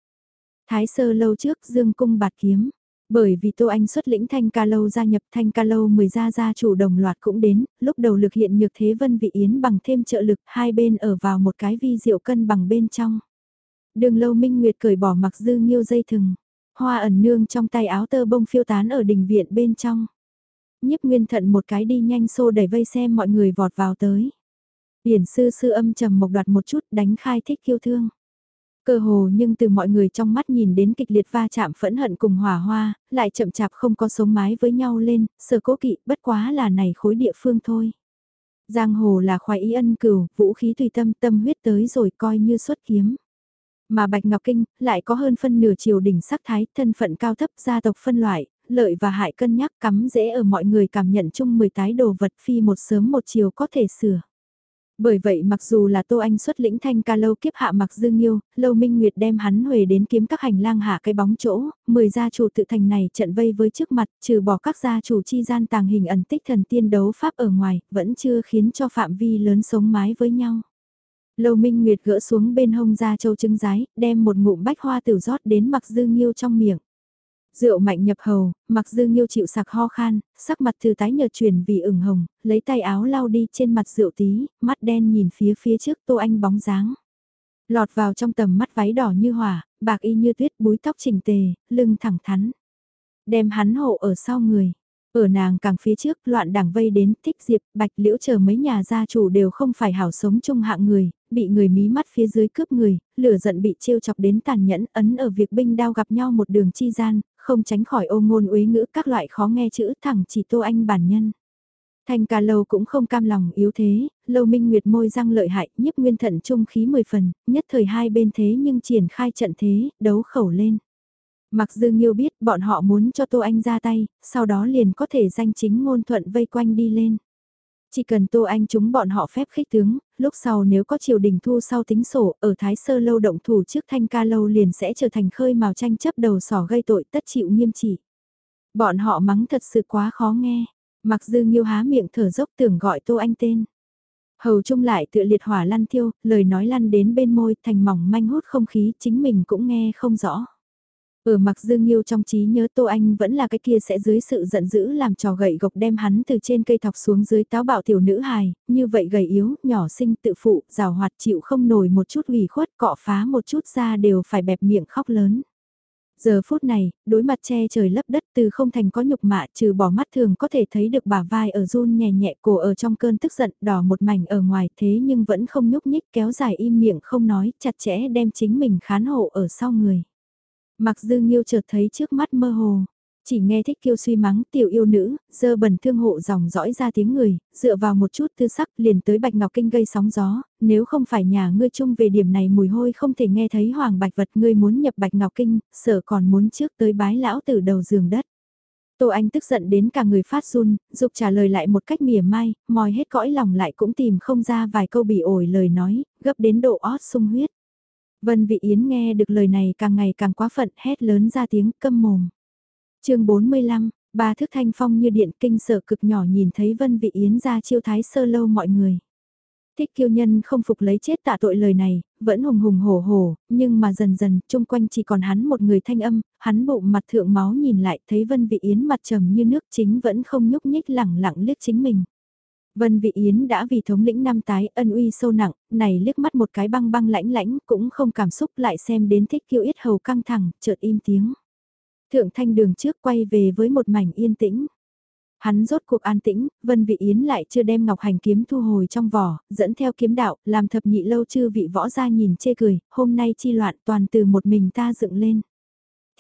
Thái sơ lâu trước, dương cung bạt kiếm. Bởi vì Tô Anh xuất lĩnh Thanh Ca Lâu gia nhập Thanh Ca Lâu 10 gia gia chủ đồng loạt cũng đến, lúc đầu lực hiện nhược thế vân vị yến bằng thêm trợ lực, hai bên ở vào một cái vi diệu cân bằng bên trong. Đường lâu minh nguyệt cởi bỏ mặc dư nghiêu dây thừng, hoa ẩn nương trong tay áo tơ bông phiêu tán ở đình viện bên trong. Nhiếp nguyên thận một cái đi nhanh xô đẩy vây xem mọi người vọt vào tới. Điển sư sư âm trầm mộc đoạt một chút đánh khai thích kiêu thương. Cơ hồ nhưng từ mọi người trong mắt nhìn đến kịch liệt va chạm phẫn hận cùng hỏa hoa, lại chậm chạp không có sống mái với nhau lên, sơ cố kỵ bất quá là này khối địa phương thôi. Giang hồ là khoái ý ân cửu, vũ khí tùy tâm tâm huyết tới rồi coi như xuất kiếm. Mà Bạch Ngọc Kinh lại có hơn phân nửa triều đỉnh sắc thái, thân phận cao thấp gia tộc phân loại, lợi và hại cân nhắc cắm dễ ở mọi người cảm nhận chung 10 tái đồ vật phi một sớm một chiều có thể sửa. Bởi vậy mặc dù là Tô Anh xuất lĩnh thanh ca lâu kiếp hạ mặc dương yêu, lâu minh nguyệt đem hắn huề đến kiếm các hành lang hạ cái bóng chỗ, 10 gia chủ tự thành này trận vây với trước mặt, trừ bỏ các gia chủ chi gian tàng hình ẩn tích thần tiên đấu pháp ở ngoài, vẫn chưa khiến cho phạm vi lớn sống mái với nhau. Lâu minh nguyệt gỡ xuống bên hông ra châu trứng rái, đem một ngụm bách hoa tử rót đến mặc dương yêu trong miệng. Rượu mạnh nhập hầu, mặc dư nghiêu chịu sặc ho khan, sắc mặt từ tái nhợt chuyển vì ửng hồng, lấy tay áo lau đi trên mặt rượu tí, mắt đen nhìn phía phía trước tô anh bóng dáng. Lọt vào trong tầm mắt váy đỏ như hỏa, bạc y như tuyết búi tóc chỉnh tề, lưng thẳng thắn. Đem hắn hộ ở sau người. Ở nàng càng phía trước, loạn đảng vây đến, thích diệp, bạch liễu chờ mấy nhà gia chủ đều không phải hảo sống chung hạng người, bị người mí mắt phía dưới cướp người, lửa giận bị trêu chọc đến tàn nhẫn, ấn ở việc binh đao gặp nhau một đường chi gian, không tránh khỏi ô ngôn uế ngữ các loại khó nghe chữ thẳng chỉ tô anh bản nhân. thành ca lâu cũng không cam lòng yếu thế, lâu minh nguyệt môi răng lợi hại, nhiếp nguyên thận trung khí 10 phần, nhất thời hai bên thế nhưng triển khai trận thế, đấu khẩu lên. Mặc dư nghiêu biết bọn họ muốn cho Tô Anh ra tay, sau đó liền có thể danh chính ngôn thuận vây quanh đi lên. Chỉ cần Tô Anh chúng bọn họ phép khích tướng, lúc sau nếu có triều đình thu sau tính sổ, ở Thái Sơ Lâu động thủ trước Thanh Ca Lâu liền sẽ trở thành khơi mào tranh chấp đầu sỏ gây tội tất chịu nghiêm trị. Bọn họ mắng thật sự quá khó nghe, mặc dư nghiêu há miệng thở dốc tưởng gọi Tô Anh tên. Hầu trung lại tựa liệt hỏa lăn thiêu, lời nói lăn đến bên môi thành mỏng manh hút không khí chính mình cũng nghe không rõ. Ở mặc dương nghiêu trong trí nhớ Tô Anh vẫn là cái kia sẽ dưới sự giận dữ làm trò gậy gộc đem hắn từ trên cây thọc xuống dưới táo bạo tiểu nữ hài, như vậy gầy yếu, nhỏ sinh tự phụ, rào hoạt chịu không nổi một chút ủy khuất cọ phá một chút ra đều phải bẹp miệng khóc lớn. Giờ phút này, đối mặt che trời lấp đất từ không thành có nhục mạ trừ bỏ mắt thường có thể thấy được bà vai ở run nhẹ nhẹ cổ ở trong cơn tức giận đỏ một mảnh ở ngoài thế nhưng vẫn không nhúc nhích kéo dài im miệng không nói chặt chẽ đem chính mình khán hộ ở sau người. Mặc dư nghiêu chợt thấy trước mắt mơ hồ. Chỉ nghe thích kiêu suy mắng tiểu yêu nữ, dơ bẩn thương hộ dòng dõi ra tiếng người, dựa vào một chút tư sắc liền tới Bạch Ngọc Kinh gây sóng gió, nếu không phải nhà ngươi chung về điểm này mùi hôi không thể nghe thấy hoàng bạch vật ngươi muốn nhập Bạch Ngọc Kinh, sợ còn muốn trước tới bái lão từ đầu giường đất. Tô Anh tức giận đến cả người phát run, dục trả lời lại một cách mỉa mai, mòi hết cõi lòng lại cũng tìm không ra vài câu bị ổi lời nói, gấp đến độ ót sung huyết. Vân Vị Yến nghe được lời này càng ngày càng quá phận hét lớn ra tiếng câm mồm. chương 45, ba thước thanh phong như điện kinh sợ cực nhỏ nhìn thấy Vân Vị Yến ra chiêu thái sơ lâu mọi người. Thích kiêu nhân không phục lấy chết tạ tội lời này, vẫn hùng hùng hổ hổ, nhưng mà dần dần, chung quanh chỉ còn hắn một người thanh âm, hắn bụng mặt thượng máu nhìn lại thấy Vân Vị Yến mặt trầm như nước chính vẫn không nhúc nhích lẳng lặng liếc chính mình. Vân Vị Yến đã vì thống lĩnh năm tái ân uy sâu nặng, này liếc mắt một cái băng băng lãnh lãnh cũng không cảm xúc lại xem đến thích kiêu yết hầu căng thẳng, chợt im tiếng. Thượng thanh đường trước quay về với một mảnh yên tĩnh. Hắn rốt cuộc an tĩnh, Vân Vị Yến lại chưa đem ngọc hành kiếm thu hồi trong vỏ, dẫn theo kiếm đạo, làm thập nhị lâu chư vị võ gia nhìn chê cười, hôm nay chi loạn toàn từ một mình ta dựng lên.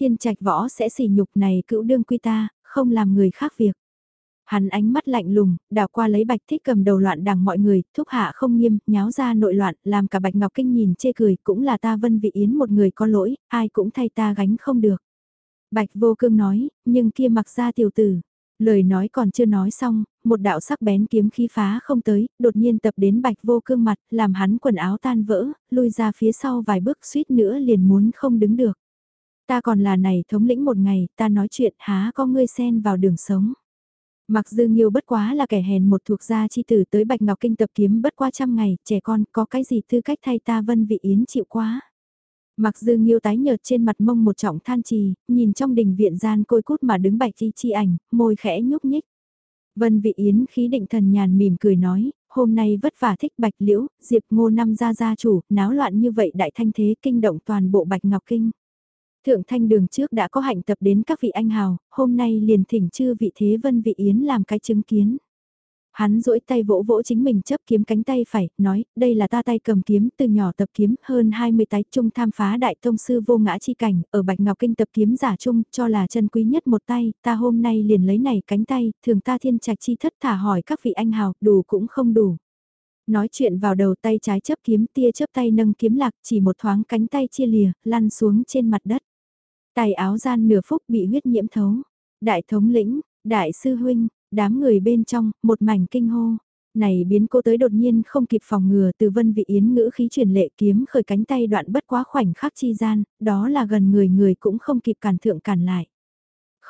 Thiên trạch võ sẽ xỉ nhục này cữu đương quy ta, không làm người khác việc. Hắn ánh mắt lạnh lùng, đào qua lấy bạch thích cầm đầu loạn đằng mọi người, thúc hạ không nghiêm, nháo ra nội loạn, làm cả bạch ngọc kinh nhìn chê cười, cũng là ta vân vị yến một người có lỗi, ai cũng thay ta gánh không được. Bạch vô cương nói, nhưng kia mặc ra tiểu tử. Lời nói còn chưa nói xong, một đạo sắc bén kiếm khí phá không tới, đột nhiên tập đến bạch vô cương mặt, làm hắn quần áo tan vỡ, lui ra phía sau vài bước suýt nữa liền muốn không đứng được. Ta còn là này thống lĩnh một ngày, ta nói chuyện há có ngươi xen vào đường sống. Mặc dư nghiêu bất quá là kẻ hèn một thuộc gia chi tử tới Bạch Ngọc Kinh tập kiếm bất qua trăm ngày, trẻ con có cái gì tư cách thay ta vân vị yến chịu quá. Mặc dư nghiêu tái nhợt trên mặt mông một trọng than trì, nhìn trong đình viện gian côi cút mà đứng bạch chi chi ảnh, môi khẽ nhúc nhích. Vân vị yến khí định thần nhàn mỉm cười nói, hôm nay vất vả thích bạch liễu, diệp ngô năm gia gia chủ, náo loạn như vậy đại thanh thế kinh động toàn bộ bạch ngọc kinh. Thượng thanh đường trước đã có hạnh tập đến các vị anh hào, hôm nay liền thỉnh chư vị thế vân vị yến làm cái chứng kiến. Hắn duỗi tay vỗ vỗ chính mình chấp kiếm cánh tay phải, nói, đây là ta tay cầm kiếm từ nhỏ tập kiếm hơn 20 tái trung tham phá đại tông sư vô ngã chi cảnh, ở Bạch Ngọc Kinh tập kiếm giả trung, cho là chân quý nhất một tay, ta hôm nay liền lấy này cánh tay, thường ta thiên trạch chi thất thả hỏi các vị anh hào, đủ cũng không đủ. Nói chuyện vào đầu tay trái chấp kiếm tia chấp tay nâng kiếm lạc chỉ một thoáng cánh tay chia lìa, lăn xuống trên mặt đất tay áo gian nửa phúc bị huyết nhiễm thấu. Đại thống lĩnh, đại sư huynh, đám người bên trong, một mảnh kinh hô. Này biến cô tới đột nhiên không kịp phòng ngừa từ vân vị yến ngữ khí truyền lệ kiếm khởi cánh tay đoạn bất quá khoảnh khắc chi gian, đó là gần người người cũng không kịp cản thượng cản lại.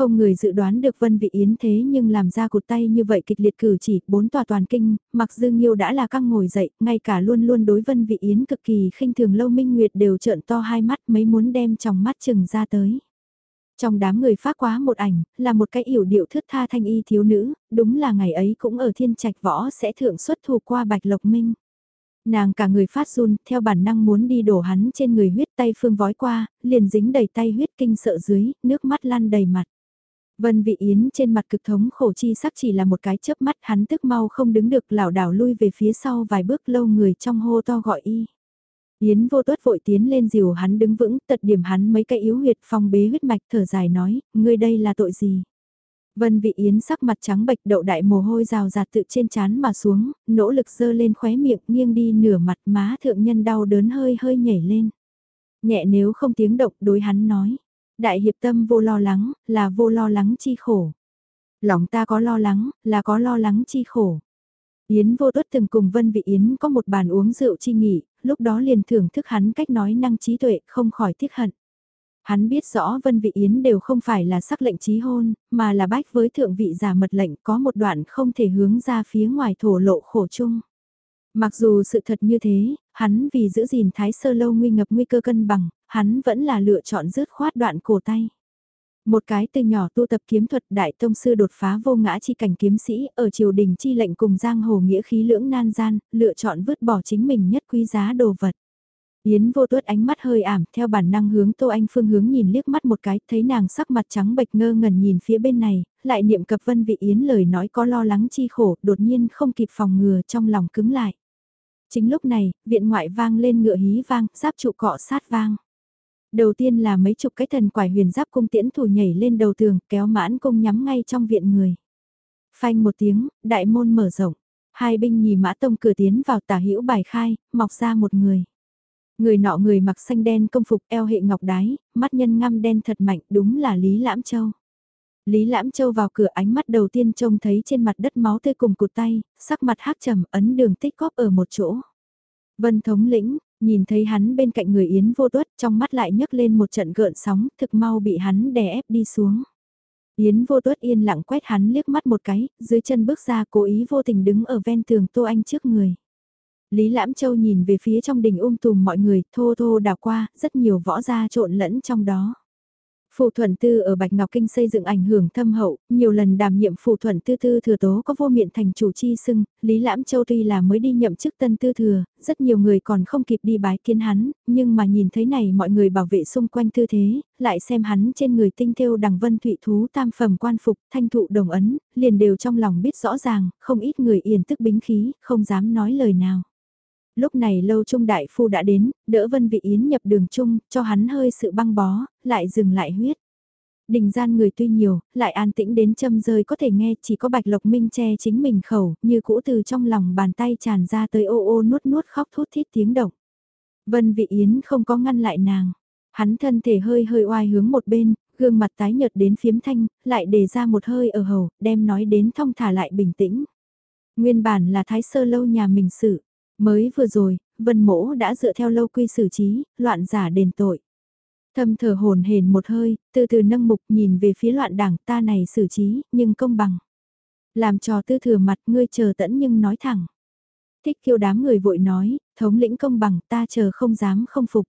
Không người dự đoán được Vân Vị Yến thế nhưng làm ra cụt tay như vậy kịch liệt cử chỉ, bốn tòa toàn kinh, mặc dương nghiêu đã là căng ngồi dậy, ngay cả luôn luôn đối Vân Vị Yến cực kỳ khinh thường lâu minh nguyệt đều trợn to hai mắt mấy muốn đem trong mắt chừng ra tới. Trong đám người phát quá một ảnh, là một cái yểu điệu thước tha thanh y thiếu nữ, đúng là ngày ấy cũng ở thiên trạch võ sẽ thượng xuất thù qua bạch lộc minh. Nàng cả người phát run, theo bản năng muốn đi đổ hắn trên người huyết tay phương vói qua, liền dính đầy tay huyết kinh sợ dưới, nước mắt lăn đầy mặt. Vân Vị Yến trên mặt cực thống khổ chi sắc chỉ là một cái chớp mắt hắn tức mau không đứng được lảo đảo lui về phía sau vài bước lâu người trong hô to gọi y. Yến vô tuất vội tiến lên dìu hắn đứng vững, tật điểm hắn mấy cái yếu huyệt phong bế huyết mạch thở dài nói, ngươi đây là tội gì? Vân vị Yến sắc mặt trắng bệch đậu đại mồ hôi rào rạt tự trên chán mà xuống, nỗ lực dơ lên khóe miệng nghiêng đi nửa mặt má thượng nhân đau đớn hơi hơi nhảy lên. Nhẹ nếu không tiếng động đối hắn nói, đại hiệp tâm vô lo lắng, là vô lo lắng chi khổ. Lòng ta có lo lắng, là có lo lắng chi khổ. Yến vô tuất từng cùng Vân Vị Yến có một bàn uống rượu chi nghỉ, lúc đó liền thưởng thức hắn cách nói năng trí tuệ, không khỏi tiếc hận. Hắn biết rõ Vân Vị Yến đều không phải là sắc lệnh trí hôn, mà là bách với thượng vị giả mật lệnh có một đoạn không thể hướng ra phía ngoài thổ lộ khổ chung. Mặc dù sự thật như thế, hắn vì giữ gìn thái sơ lâu nguy ngập nguy cơ cân bằng, hắn vẫn là lựa chọn rứt khoát đoạn cổ tay. Một cái từ nhỏ tu tập kiếm thuật đại tông sư đột phá vô ngã chi cảnh kiếm sĩ ở triều đình chi lệnh cùng giang hồ nghĩa khí lưỡng nan gian, lựa chọn vứt bỏ chính mình nhất quý giá đồ vật. Yến vô tuất ánh mắt hơi ảm theo bản năng hướng Tô Anh Phương hướng nhìn liếc mắt một cái, thấy nàng sắc mặt trắng bệch ngơ ngẩn nhìn phía bên này, lại niệm cập vân vị Yến lời nói có lo lắng chi khổ, đột nhiên không kịp phòng ngừa trong lòng cứng lại. Chính lúc này, viện ngoại vang lên ngựa hí vang, giáp trụ cọ sát vang. Đầu tiên là mấy chục cái thần quải huyền giáp cung tiễn thủ nhảy lên đầu tường, kéo mãn cung nhắm ngay trong viện người. Phanh một tiếng, đại môn mở rộng. Hai binh nhì mã tông cửa tiến vào tả hữu bài khai, mọc ra một người. Người nọ người mặc xanh đen công phục eo hệ ngọc đái, mắt nhân ngăm đen thật mạnh đúng là Lý Lãm Châu. Lý Lãm Châu vào cửa ánh mắt đầu tiên trông thấy trên mặt đất máu tươi cùng cụt tay, sắc mặt hắc trầm ấn đường tích góp ở một chỗ. Vân thống lĩnh, nhìn thấy hắn bên cạnh người Yến vô tuất trong mắt lại nhấc lên một trận gợn sóng thực mau bị hắn đè ép đi xuống. Yến vô tuất yên lặng quét hắn liếc mắt một cái, dưới chân bước ra cố ý vô tình đứng ở ven tường Tô Anh trước người. Lý Lãm Châu nhìn về phía trong đình um tùm mọi người, thô thô đào qua, rất nhiều võ gia trộn lẫn trong đó. Phù thuận tư ở Bạch Ngọc Kinh xây dựng ảnh hưởng thâm hậu, nhiều lần đảm nhiệm phù thuận tư tư thừa tố có vô miệng thành chủ chi sưng, Lý Lãm Châu tuy là mới đi nhậm chức tân tư thừa, rất nhiều người còn không kịp đi bái kiến hắn, nhưng mà nhìn thấy này mọi người bảo vệ xung quanh tư thế, lại xem hắn trên người tinh thêu đằng vân thụy thú tam phẩm quan phục, thanh thụ đồng ấn, liền đều trong lòng biết rõ ràng, không ít người yên tức bính khí, không dám nói lời nào. Lúc này lâu trung đại phu đã đến, đỡ Vân Vị Yến nhập đường chung, cho hắn hơi sự băng bó, lại dừng lại huyết. Đình gian người tuy nhiều, lại an tĩnh đến châm rơi có thể nghe chỉ có Bạch Lộc Minh che chính mình khẩu, như cũ từ trong lòng bàn tay tràn ra tới ô ô nuốt nuốt khóc thút thít tiếng động. Vân Vị Yến không có ngăn lại nàng. Hắn thân thể hơi hơi oai hướng một bên, gương mặt tái nhợt đến phiếm thanh, lại để ra một hơi ở hầu, đem nói đến thong thả lại bình tĩnh. Nguyên bản là thái sơ lâu nhà mình xử, Mới vừa rồi, Vân Mỗ đã dựa theo lâu quy xử trí, loạn giả đền tội. Thâm thở hồn hền một hơi, từ từ nâng mục nhìn về phía loạn đảng ta này xử trí, nhưng công bằng. Làm trò tư thừa mặt ngươi chờ tẫn nhưng nói thẳng. Thích kiêu đám người vội nói, thống lĩnh công bằng ta chờ không dám không phục.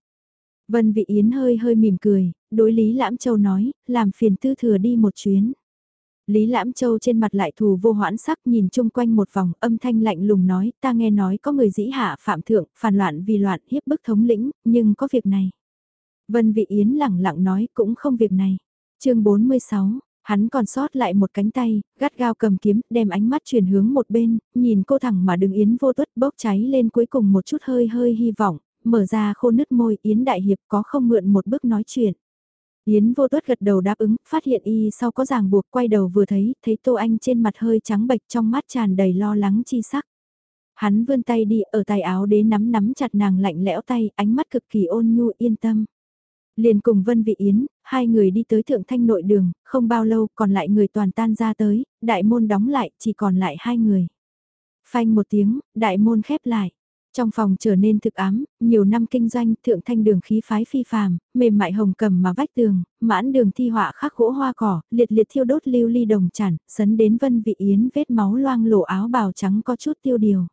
Vân Vị Yến hơi hơi mỉm cười, đối Lý Lãm Châu nói, làm phiền tư thừa đi một chuyến. Lý Lãm Châu trên mặt lại thù vô hoãn sắc nhìn chung quanh một vòng âm thanh lạnh lùng nói ta nghe nói có người dĩ hạ phạm thượng phản loạn vì loạn hiếp bức thống lĩnh nhưng có việc này. Vân Vị Yến lẳng lặng nói cũng không việc này. chương 46, hắn còn sót lại một cánh tay, gắt gao cầm kiếm, đem ánh mắt chuyển hướng một bên, nhìn cô thẳng mà đứng Yến vô tuất bốc cháy lên cuối cùng một chút hơi hơi hy vọng, mở ra khô nứt môi Yến Đại Hiệp có không mượn một bước nói chuyện. Yến vô tuất gật đầu đáp ứng, phát hiện y sau có ràng buộc quay đầu vừa thấy, thấy Tô Anh trên mặt hơi trắng bệch trong mắt tràn đầy lo lắng chi sắc. Hắn vươn tay đi, ở tay áo đế nắm nắm chặt nàng lạnh lẽo tay, ánh mắt cực kỳ ôn nhu yên tâm. Liền cùng Vân Vị Yến, hai người đi tới thượng thanh nội đường, không bao lâu còn lại người toàn tan ra tới, đại môn đóng lại, chỉ còn lại hai người. Phanh một tiếng, đại môn khép lại. Trong phòng trở nên thực ám, nhiều năm kinh doanh, thượng thanh đường khí phái phi phàm, mềm mại hồng cầm mà vách tường, mãn đường thi họa khắc gỗ hoa cỏ, liệt liệt thiêu đốt lưu ly đồng chản, sấn đến vân vị yến vết máu loang lổ áo bào trắng có chút tiêu điều.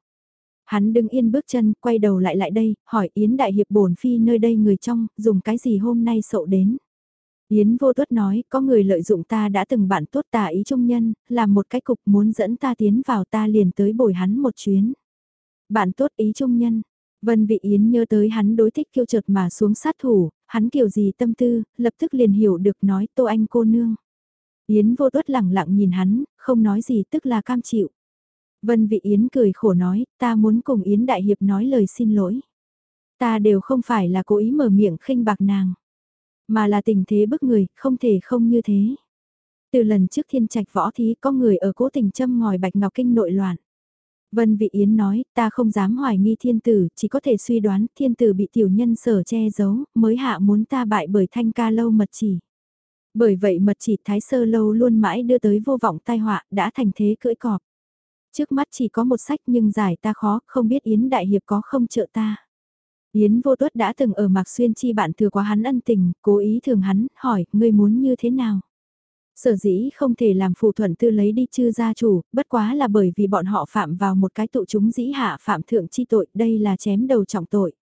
Hắn đứng yên bước chân, quay đầu lại lại đây, hỏi Yến Đại Hiệp bổn phi nơi đây người trong, dùng cái gì hôm nay sậu đến. Yến vô tuất nói, có người lợi dụng ta đã từng bạn tốt tà ý trung nhân, làm một cái cục muốn dẫn ta tiến vào ta liền tới bồi hắn một chuyến. Bạn tốt ý trung nhân. Vân Vị Yến nhớ tới hắn đối thích kiêu chợt mà xuống sát thủ, hắn kiểu gì tâm tư, lập tức liền hiểu được nói tô anh cô nương. Yến vô tuất lẳng lặng nhìn hắn, không nói gì tức là cam chịu. Vân Vị Yến cười khổ nói, ta muốn cùng Yến Đại Hiệp nói lời xin lỗi. Ta đều không phải là cố ý mở miệng khinh bạc nàng, mà là tình thế bức người, không thể không như thế. Từ lần trước thiên trạch võ thí có người ở cố tình châm ngòi bạch ngọc kinh nội loạn. Vân Vị Yến nói, ta không dám hoài nghi thiên tử, chỉ có thể suy đoán thiên tử bị tiểu nhân sở che giấu, mới hạ muốn ta bại bởi thanh ca lâu mật chỉ. Bởi vậy mật chỉ thái sơ lâu luôn mãi đưa tới vô vọng tai họa, đã thành thế cưỡi cọp. Trước mắt chỉ có một sách nhưng giải ta khó, không biết Yến Đại Hiệp có không trợ ta. Yến vô tuất đã từng ở Mạc Xuyên chi bạn thừa quá hắn ân tình, cố ý thường hắn, hỏi, ngươi muốn như thế nào? Sở dĩ không thể làm phù thuận tư lấy đi chư gia chủ, bất quá là bởi vì bọn họ phạm vào một cái tụ chúng dĩ hạ phạm thượng chi tội, đây là chém đầu trọng tội.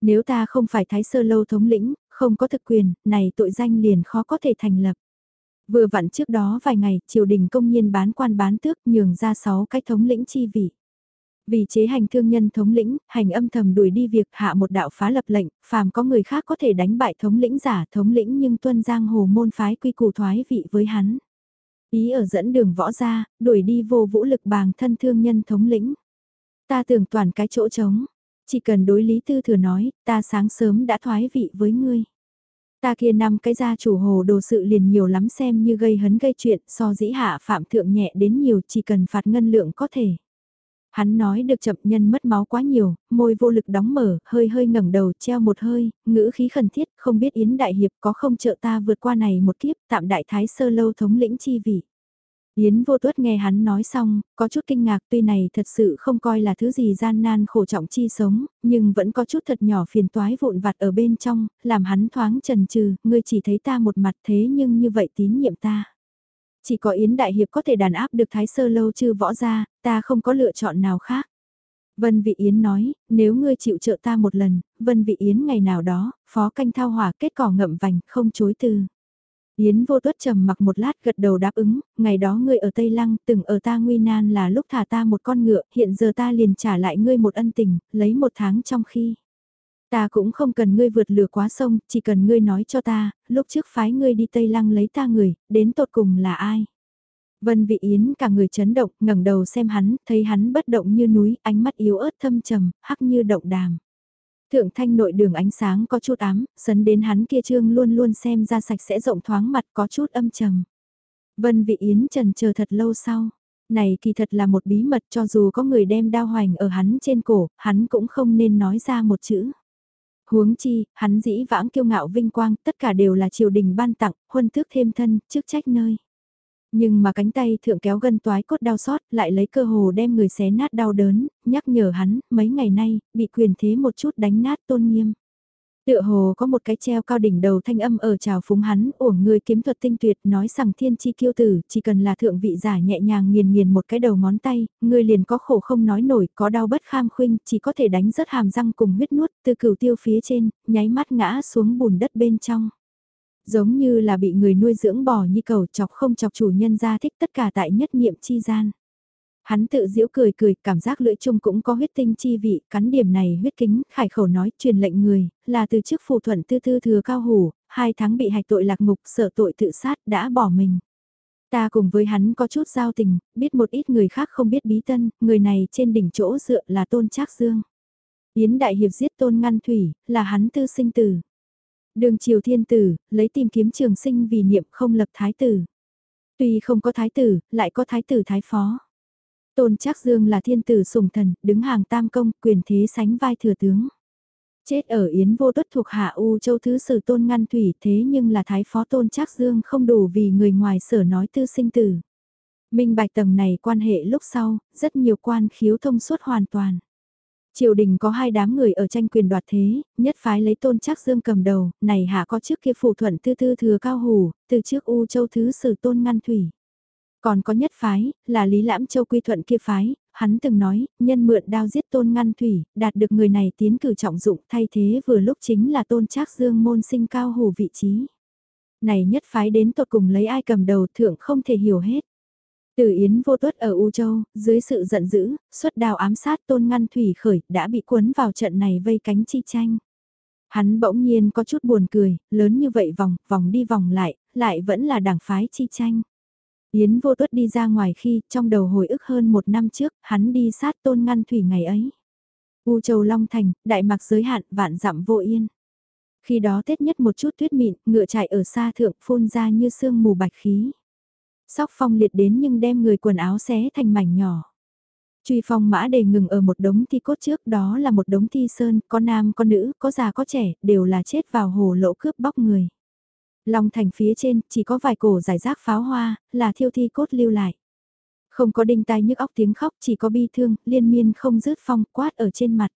Nếu ta không phải thái sơ lâu thống lĩnh, không có thực quyền, này tội danh liền khó có thể thành lập. Vừa vặn trước đó vài ngày, triều đình công nhiên bán quan bán tước nhường ra 6 cái thống lĩnh chi vị. Vì chế hành thương nhân thống lĩnh, hành âm thầm đuổi đi việc hạ một đạo phá lập lệnh, phàm có người khác có thể đánh bại thống lĩnh giả thống lĩnh nhưng tuân giang hồ môn phái quy củ thoái vị với hắn. Ý ở dẫn đường võ ra, đuổi đi vô vũ lực bàng thân thương nhân thống lĩnh. Ta tưởng toàn cái chỗ trống, chỉ cần đối lý tư thừa nói, ta sáng sớm đã thoái vị với ngươi. Ta kia năm cái gia chủ hồ đồ sự liền nhiều lắm xem như gây hấn gây chuyện so dĩ hạ phạm thượng nhẹ đến nhiều chỉ cần phạt ngân lượng có thể. Hắn nói được chậm nhân mất máu quá nhiều, môi vô lực đóng mở, hơi hơi ngẩng đầu treo một hơi, ngữ khí khẩn thiết, không biết Yến Đại Hiệp có không trợ ta vượt qua này một kiếp tạm đại thái sơ lâu thống lĩnh chi vị. Yến vô tuất nghe hắn nói xong, có chút kinh ngạc tuy này thật sự không coi là thứ gì gian nan khổ trọng chi sống, nhưng vẫn có chút thật nhỏ phiền toái vụn vặt ở bên trong, làm hắn thoáng trần trừ, ngươi chỉ thấy ta một mặt thế nhưng như vậy tín nhiệm ta. Chỉ có Yến Đại Hiệp có thể đàn áp được Thái Sơ Lâu chư võ ra, ta không có lựa chọn nào khác. Vân Vị Yến nói, nếu ngươi chịu trợ ta một lần, Vân Vị Yến ngày nào đó, phó canh thao hỏa kết cỏ ngậm vành, không chối từ. Yến vô tuất trầm mặc một lát gật đầu đáp ứng, ngày đó ngươi ở Tây Lăng từng ở ta nguy nan là lúc thả ta một con ngựa, hiện giờ ta liền trả lại ngươi một ân tình, lấy một tháng trong khi. Ta cũng không cần ngươi vượt lửa quá sông, chỉ cần ngươi nói cho ta, lúc trước phái ngươi đi Tây Lăng lấy ta người, đến tột cùng là ai? Vân Vị Yến cả người chấn động, ngẩng đầu xem hắn, thấy hắn bất động như núi, ánh mắt yếu ớt thâm trầm, hắc như động đàm. Thượng thanh nội đường ánh sáng có chút ám, sấn đến hắn kia trương luôn luôn xem ra sạch sẽ rộng thoáng mặt có chút âm trầm. Vân Vị Yến trần chờ thật lâu sau. Này kỳ thật là một bí mật cho dù có người đem đao hoành ở hắn trên cổ, hắn cũng không nên nói ra một chữ. Huống chi, hắn dĩ vãng kiêu ngạo vinh quang, tất cả đều là triều đình ban tặng, huân tước thêm thân, chức trách nơi. Nhưng mà cánh tay thượng kéo gân toái cốt đau xót, lại lấy cơ hồ đem người xé nát đau đớn, nhắc nhở hắn, mấy ngày nay, bị quyền thế một chút đánh nát tôn nghiêm. Tựa hồ có một cái treo cao đỉnh đầu thanh âm ở trào phúng hắn, uổng người kiếm thuật tinh tuyệt nói rằng thiên chi kiêu tử, chỉ cần là thượng vị giả nhẹ nhàng nghiền nghiền một cái đầu ngón tay, người liền có khổ không nói nổi, có đau bất kham khuynh, chỉ có thể đánh rớt hàm răng cùng huyết nuốt, từ cửu tiêu phía trên, nháy mắt ngã xuống bùn đất bên trong. Giống như là bị người nuôi dưỡng bò như cầu chọc không chọc chủ nhân ra thích tất cả tại nhất niệm chi gian. Hắn tự giễu cười cười, cảm giác lưỡi chung cũng có huyết tinh chi vị, cắn điểm này huyết kính, khải khẩu nói truyền lệnh người, là từ chức phù thuận tư tư thừa cao hủ, hai tháng bị hạch tội lạc ngục, sợ tội tự sát, đã bỏ mình. Ta cùng với hắn có chút giao tình, biết một ít người khác không biết bí tân, người này trên đỉnh chỗ dựa là tôn trác dương. Yến Đại Hiệp giết tôn ngăn thủy, là hắn tư sinh tử. Đường triều thiên tử, lấy tìm kiếm trường sinh vì niệm không lập thái tử. Tuy không có thái tử, lại có thái tử thái phó. Tôn Trác Dương là thiên tử sủng thần, đứng hàng tam công, quyền thế sánh vai thừa tướng. Chết ở Yến vô tuất thuộc hạ U Châu Thứ Sử Tôn Ngăn Thủy thế nhưng là thái phó Tôn Trác Dương không đủ vì người ngoài sở nói tư sinh tử. Minh bạch tầng này quan hệ lúc sau, rất nhiều quan khiếu thông suốt hoàn toàn. Triều đình có hai đám người ở tranh quyền đoạt thế, nhất phái lấy tôn chắc dương cầm đầu, này hạ có trước kia phù thuận tư tư thừa cao hủ, từ trước U Châu Thứ Sử Tôn Ngăn Thủy. Còn có nhất phái, là Lý Lãm Châu Quy Thuận kia phái, hắn từng nói, nhân mượn đao giết tôn ngăn thủy, đạt được người này tiến cử trọng dụng thay thế vừa lúc chính là tôn trác dương môn sinh cao hù vị trí. Này nhất phái đến tột cùng lấy ai cầm đầu thượng không thể hiểu hết. Từ Yến vô tuất ở U Châu, dưới sự giận dữ, xuất đào ám sát tôn ngăn thủy khởi, đã bị cuốn vào trận này vây cánh chi tranh. Hắn bỗng nhiên có chút buồn cười, lớn như vậy vòng, vòng đi vòng lại, lại vẫn là đảng phái chi tranh. Yến vô tuất đi ra ngoài khi, trong đầu hồi ức hơn một năm trước, hắn đi sát tôn ngăn thủy ngày ấy. U Châu Long Thành, Đại Mạc giới hạn, vạn dặm vô yên. Khi đó tết nhất một chút tuyết mịn, ngựa chạy ở xa thượng phun ra như sương mù bạch khí. Sóc phong liệt đến nhưng đem người quần áo xé thành mảnh nhỏ. Truy phong mã đề ngừng ở một đống thi cốt trước đó là một đống thi sơn, có nam có nữ, có già có trẻ, đều là chết vào hồ lỗ cướp bóc người. Long thành phía trên, chỉ có vài cổ giải rác pháo hoa, là thiêu thi cốt lưu lại. Không có đinh tai nhức óc tiếng khóc, chỉ có bi thương, liên miên không rứt phong quát ở trên mặt.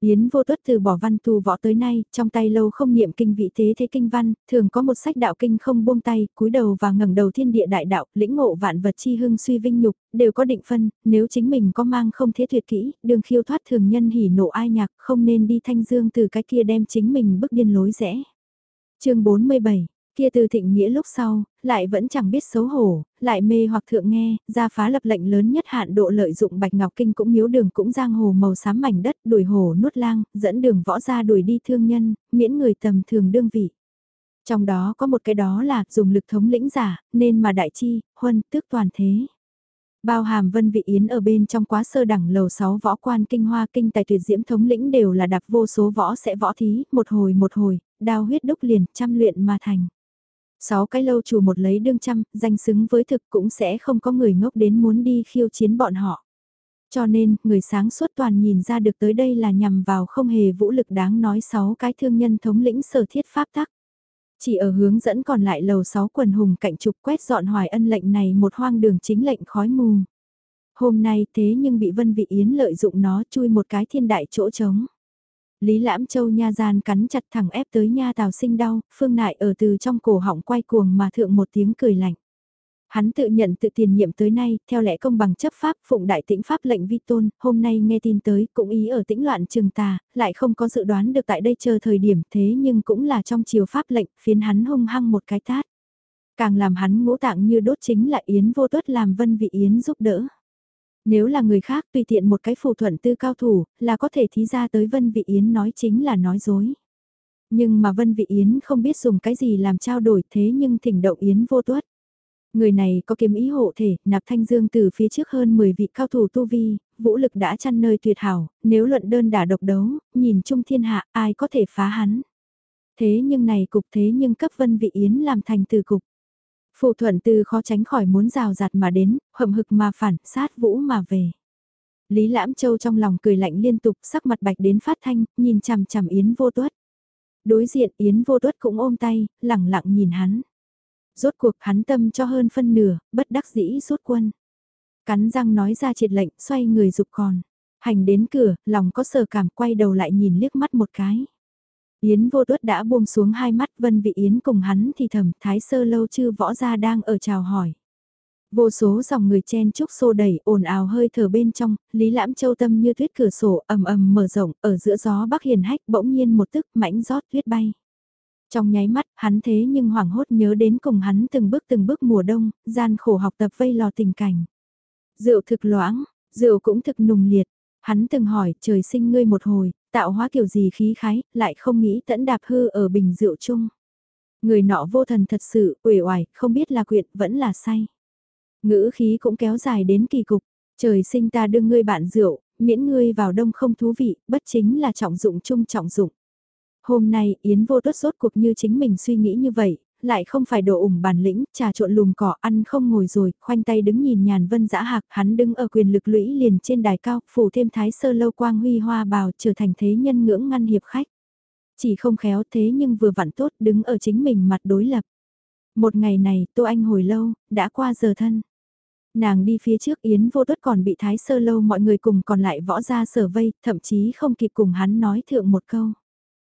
Yến vô tuất từ bỏ văn tu võ tới nay, trong tay lâu không niệm kinh vị thế thế kinh văn, thường có một sách đạo kinh không buông tay, cúi đầu và ngẩng đầu thiên địa đại đạo, lĩnh ngộ vạn vật chi hưng suy vinh nhục, đều có định phân, nếu chính mình có mang không thế tuyệt kỹ, đường khiêu thoát thường nhân hỉ nộ ai nhạc, không nên đi thanh dương từ cái kia đem chính mình bức điên lối rẽ. chương 47 Kia từ thịnh nghĩa lúc sau, lại vẫn chẳng biết xấu hổ, lại mê hoặc thượng nghe, ra phá lập lệnh lớn nhất hạn độ lợi dụng Bạch Ngọc Kinh cũng miếu đường cũng giang hồ màu xám mảnh đất, đuổi hồ nuốt lang, dẫn đường võ ra đuổi đi thương nhân, miễn người tầm thường đương vị. Trong đó có một cái đó là dùng lực thống lĩnh giả, nên mà đại chi, huân, tước toàn thế. Bao hàm vân vị yến ở bên trong quá sơ đẳng lầu 6 võ quan kinh hoa kinh tài tuyệt diễm thống lĩnh đều là đạp vô số võ sẽ võ thí, một hồi một hồi, đao huyết đúc liền, trăm luyện mà thành. Sáu cái lâu chủ một lấy đương trăm, danh xứng với thực cũng sẽ không có người ngốc đến muốn đi khiêu chiến bọn họ. Cho nên, người sáng suốt toàn nhìn ra được tới đây là nhằm vào không hề vũ lực đáng nói sáu cái thương nhân thống lĩnh sở thiết pháp tắc. Chỉ ở hướng dẫn còn lại lầu 6 quần hùng cạnh trục quét dọn hoài ân lệnh này một hoang đường chính lệnh khói mù. Hôm nay thế nhưng bị Vân Vị Yến lợi dụng nó chui một cái thiên đại chỗ trống. Lý Lãm Châu nha gian cắn chặt thẳng ép tới nha tào sinh đau, phương nại ở từ trong cổ họng quay cuồng mà thượng một tiếng cười lạnh. Hắn tự nhận tự tiền nhiệm tới nay, theo lẽ công bằng chấp pháp, phụng đại tĩnh pháp lệnh vi tôn, hôm nay nghe tin tới, cũng ý ở tĩnh loạn trường tà, lại không có dự đoán được tại đây chờ thời điểm thế nhưng cũng là trong chiều pháp lệnh, phiến hắn hung hăng một cái tát. Càng làm hắn ngũ tạng như đốt chính là Yến vô tuất làm vân vị Yến giúp đỡ. Nếu là người khác tùy tiện một cái phù thuận tư cao thủ, là có thể thí ra tới Vân Vị Yến nói chính là nói dối. Nhưng mà Vân Vị Yến không biết dùng cái gì làm trao đổi thế nhưng thỉnh động Yến vô tuất. Người này có kiếm ý hộ thể, nạp thanh dương từ phía trước hơn 10 vị cao thủ tu vi, vũ lực đã chăn nơi tuyệt hảo, nếu luận đơn đả độc đấu, nhìn chung thiên hạ ai có thể phá hắn. Thế nhưng này cục thế nhưng cấp Vân Vị Yến làm thành từ cục. Phụ thuận từ khó tránh khỏi muốn rào rạt mà đến, hậm hực mà phản, sát vũ mà về. Lý Lãm Châu trong lòng cười lạnh liên tục sắc mặt bạch đến phát thanh, nhìn chằm chằm Yến vô tuất. Đối diện Yến vô tuất cũng ôm tay, lẳng lặng nhìn hắn. Rốt cuộc hắn tâm cho hơn phân nửa, bất đắc dĩ rút quân. Cắn răng nói ra triệt lệnh, xoay người dục còn. Hành đến cửa, lòng có sờ cảm quay đầu lại nhìn liếc mắt một cái. Yến vô tuất đã buông xuống hai mắt vân vị Yến cùng hắn thì thầm thái sơ lâu chư võ gia đang ở chào hỏi. Vô số dòng người chen chúc xô đẩy ồn ào hơi thở bên trong, Lý Lãm Châu tâm như tuyết cửa sổ ầm ầm mở rộng, ở giữa gió bắc hiền hách bỗng nhiên một tức mảnh rót tuyết bay. Trong nháy mắt, hắn thế nhưng hoảng hốt nhớ đến cùng hắn từng bước từng bước mùa đông, gian khổ học tập vây lò tình cảnh. Rượu thực loãng, rượu cũng thực nùng liệt. Hắn từng hỏi trời sinh ngươi một hồi, tạo hóa kiểu gì khí khái, lại không nghĩ tẫn đạp hư ở bình rượu chung. Người nọ vô thần thật sự, uể oải, không biết là quyện, vẫn là say. Ngữ khí cũng kéo dài đến kỳ cục, trời sinh ta đương ngươi bạn rượu, miễn ngươi vào đông không thú vị, bất chính là trọng dụng chung trọng dụng. Hôm nay Yến vô tuất rốt cuộc như chính mình suy nghĩ như vậy, lại không phải đồ ủng bản lĩnh, trà trộn lùm cỏ ăn không ngồi rồi, khoanh tay đứng nhìn nhàn vân dã hạc, hắn đứng ở quyền lực lũy liền trên đài cao, phủ thêm thái sơ lâu quang huy hoa bào trở thành thế nhân ngưỡng ngăn hiệp khách. Chỉ không khéo thế nhưng vừa vặn tốt đứng ở chính mình mặt đối lập. Một ngày này, Tô Anh hồi lâu, đã qua giờ thân. Nàng đi phía trước Yến vô tuất còn bị thái sơ lâu mọi người cùng còn lại võ ra sở vây, thậm chí không kịp cùng hắn nói thượng một câu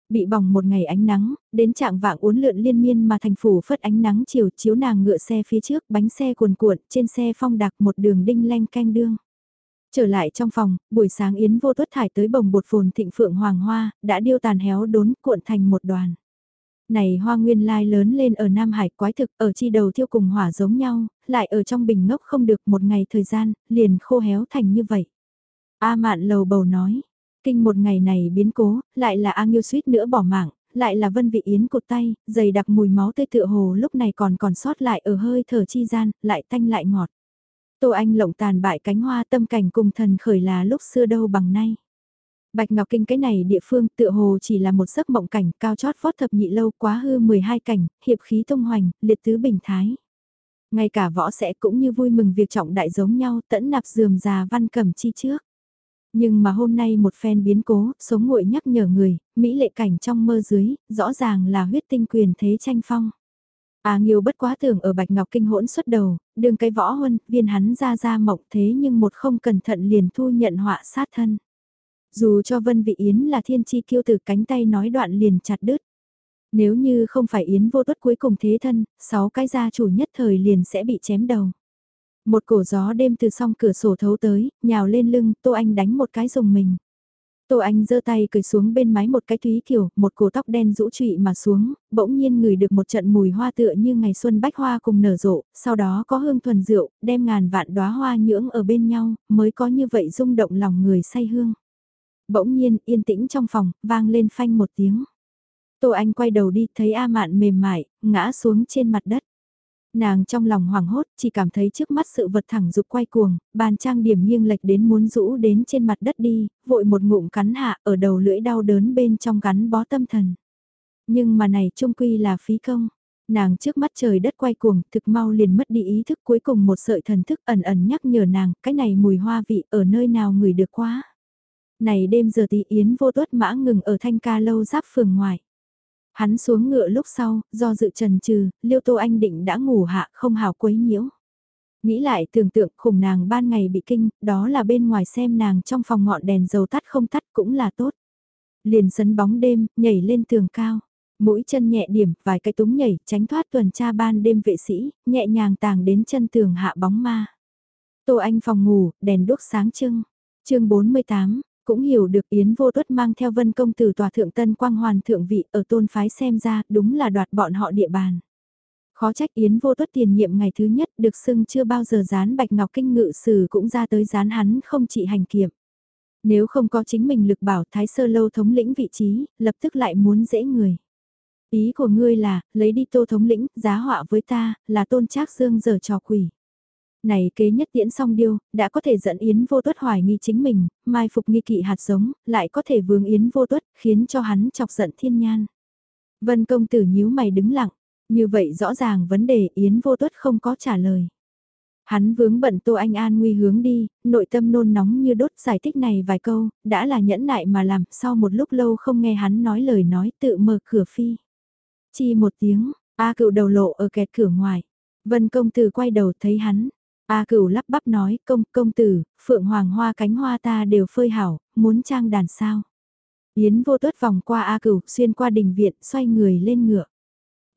bị bỏng một ngày ánh nắng, đến trạng vạng uốn lượn liên miên mà thành phủ phất ánh nắng chiều chiếu nàng ngựa xe phía trước, bánh xe cuồn cuộn, trên xe phong đặc một đường đinh leng canh đương. Trở lại trong phòng, buổi sáng Yến vô tuất thải tới bồng bột phồn thịnh phượng hoàng hoa, đã điêu tàn héo đốn cuộn thành một đoàn. Này hoa nguyên lai lớn lên ở Nam Hải quái thực, ở chi đầu thiêu cùng hỏa giống nhau, lại ở trong bình ngốc không được một ngày thời gian, liền khô héo thành như vậy. A mạn lầu bầu nói, Kinh một ngày này biến cố, lại là A Nghiêu suýt nữa bỏ mạng, lại là Vân Vị Yến cột tay, dày đặc mùi máu tươi tựa hồ lúc này còn còn sót lại ở hơi thở chi gian, lại tanh lại ngọt. Tô Anh lộng tàn bại cánh hoa tâm cảnh cùng thần khởi là lúc xưa đâu bằng nay. Bạch Ngọc Kinh cái này địa phương tựa hồ chỉ là một giấc mộng cảnh cao chót vót thập nhị lâu quá hư 12 cảnh, hiệp khí thông hoành, liệt tứ bình thái. Ngay cả võ sẽ cũng như vui mừng việc trọng đại giống nhau tẫn nạp dườm già văn cầm chi trước. Nhưng mà hôm nay một phen biến cố, sống nguội nhắc nhở người, Mỹ lệ cảnh trong mơ dưới, rõ ràng là huyết tinh quyền thế tranh phong. À Nghiêu bất quá tưởng ở Bạch Ngọc Kinh hỗn xuất đầu, đường cái võ huân, viên hắn ra ra mộng thế nhưng một không cẩn thận liền thu nhận họa sát thân. Dù cho Vân Vị Yến là thiên chi kiêu từ cánh tay nói đoạn liền chặt đứt. Nếu như không phải Yến vô tuất cuối cùng thế thân, sáu cái gia chủ nhất thời liền sẽ bị chém đầu. Một cổ gió đêm từ song cửa sổ thấu tới, nhào lên lưng, Tô Anh đánh một cái dùng mình. Tô Anh giơ tay cười xuống bên mái một cái thúy kiểu, một cổ tóc đen rũ trụy mà xuống, bỗng nhiên ngửi được một trận mùi hoa tựa như ngày xuân bách hoa cùng nở rộ, sau đó có hương thuần rượu, đem ngàn vạn đóa hoa nhưỡng ở bên nhau, mới có như vậy rung động lòng người say hương. Bỗng nhiên, yên tĩnh trong phòng, vang lên phanh một tiếng. Tô Anh quay đầu đi, thấy A Mạn mềm mại, ngã xuống trên mặt đất. Nàng trong lòng hoảng hốt, chỉ cảm thấy trước mắt sự vật thẳng dục quay cuồng, bàn trang điểm nghiêng lệch đến muốn rũ đến trên mặt đất đi, vội một ngụm cắn hạ ở đầu lưỡi đau đớn bên trong gắn bó tâm thần. Nhưng mà này trung quy là phí công. Nàng trước mắt trời đất quay cuồng, thực mau liền mất đi ý thức cuối cùng một sợi thần thức ẩn ẩn nhắc nhở nàng, cái này mùi hoa vị ở nơi nào người được quá. Này đêm giờ tí yến vô tuất mã ngừng ở thanh ca lâu giáp phường ngoài. Hắn xuống ngựa lúc sau, do dự trần trừ, liêu tô anh định đã ngủ hạ không hào quấy nhiễu. Nghĩ lại tưởng tượng khủng nàng ban ngày bị kinh, đó là bên ngoài xem nàng trong phòng ngọn đèn dầu tắt không tắt cũng là tốt. Liền sấn bóng đêm, nhảy lên tường cao mũi chân nhẹ điểm, vài cái túng nhảy, tránh thoát tuần tra ban đêm vệ sĩ, nhẹ nhàng tàng đến chân tường hạ bóng ma. Tô Anh phòng ngủ, đèn đốt sáng trưng. chương 48, cũng hiểu được Yến vô tuất mang theo vân công tử tòa thượng tân quang hoàn thượng vị ở tôn phái xem ra đúng là đoạt bọn họ địa bàn. Khó trách Yến vô tuất tiền nhiệm ngày thứ nhất được xưng chưa bao giờ dán bạch ngọc kinh ngự sử cũng ra tới dán hắn không trị hành kiểm. Nếu không có chính mình lực bảo thái sơ lâu thống lĩnh vị trí, lập tức lại muốn dễ người. Ý của ngươi là, lấy đi tô thống lĩnh, giá họa với ta, là tôn trác dương giờ trò quỷ. Này kế nhất tiễn song điêu, đã có thể dẫn Yến vô tuất hoài nghi chính mình, mai phục nghi kỵ hạt giống, lại có thể vướng Yến vô tuất, khiến cho hắn chọc giận thiên nhan. Vân công tử nhíu mày đứng lặng, như vậy rõ ràng vấn đề Yến vô tuất không có trả lời. Hắn vướng bận Tô Anh An nguy hướng đi, nội tâm nôn nóng như đốt giải thích này vài câu, đã là nhẫn nại mà làm, sau một lúc lâu không nghe hắn nói lời nói tự mở cửa phi. Chi một tiếng, A cựu đầu lộ ở kẹt cửa ngoài. Vân công tử quay đầu thấy hắn. A cửu lắp bắp nói công công tử, phượng hoàng hoa cánh hoa ta đều phơi hảo, muốn trang đàn sao. Yến vô tuất vòng qua A cửu, xuyên qua đình viện, xoay người lên ngựa.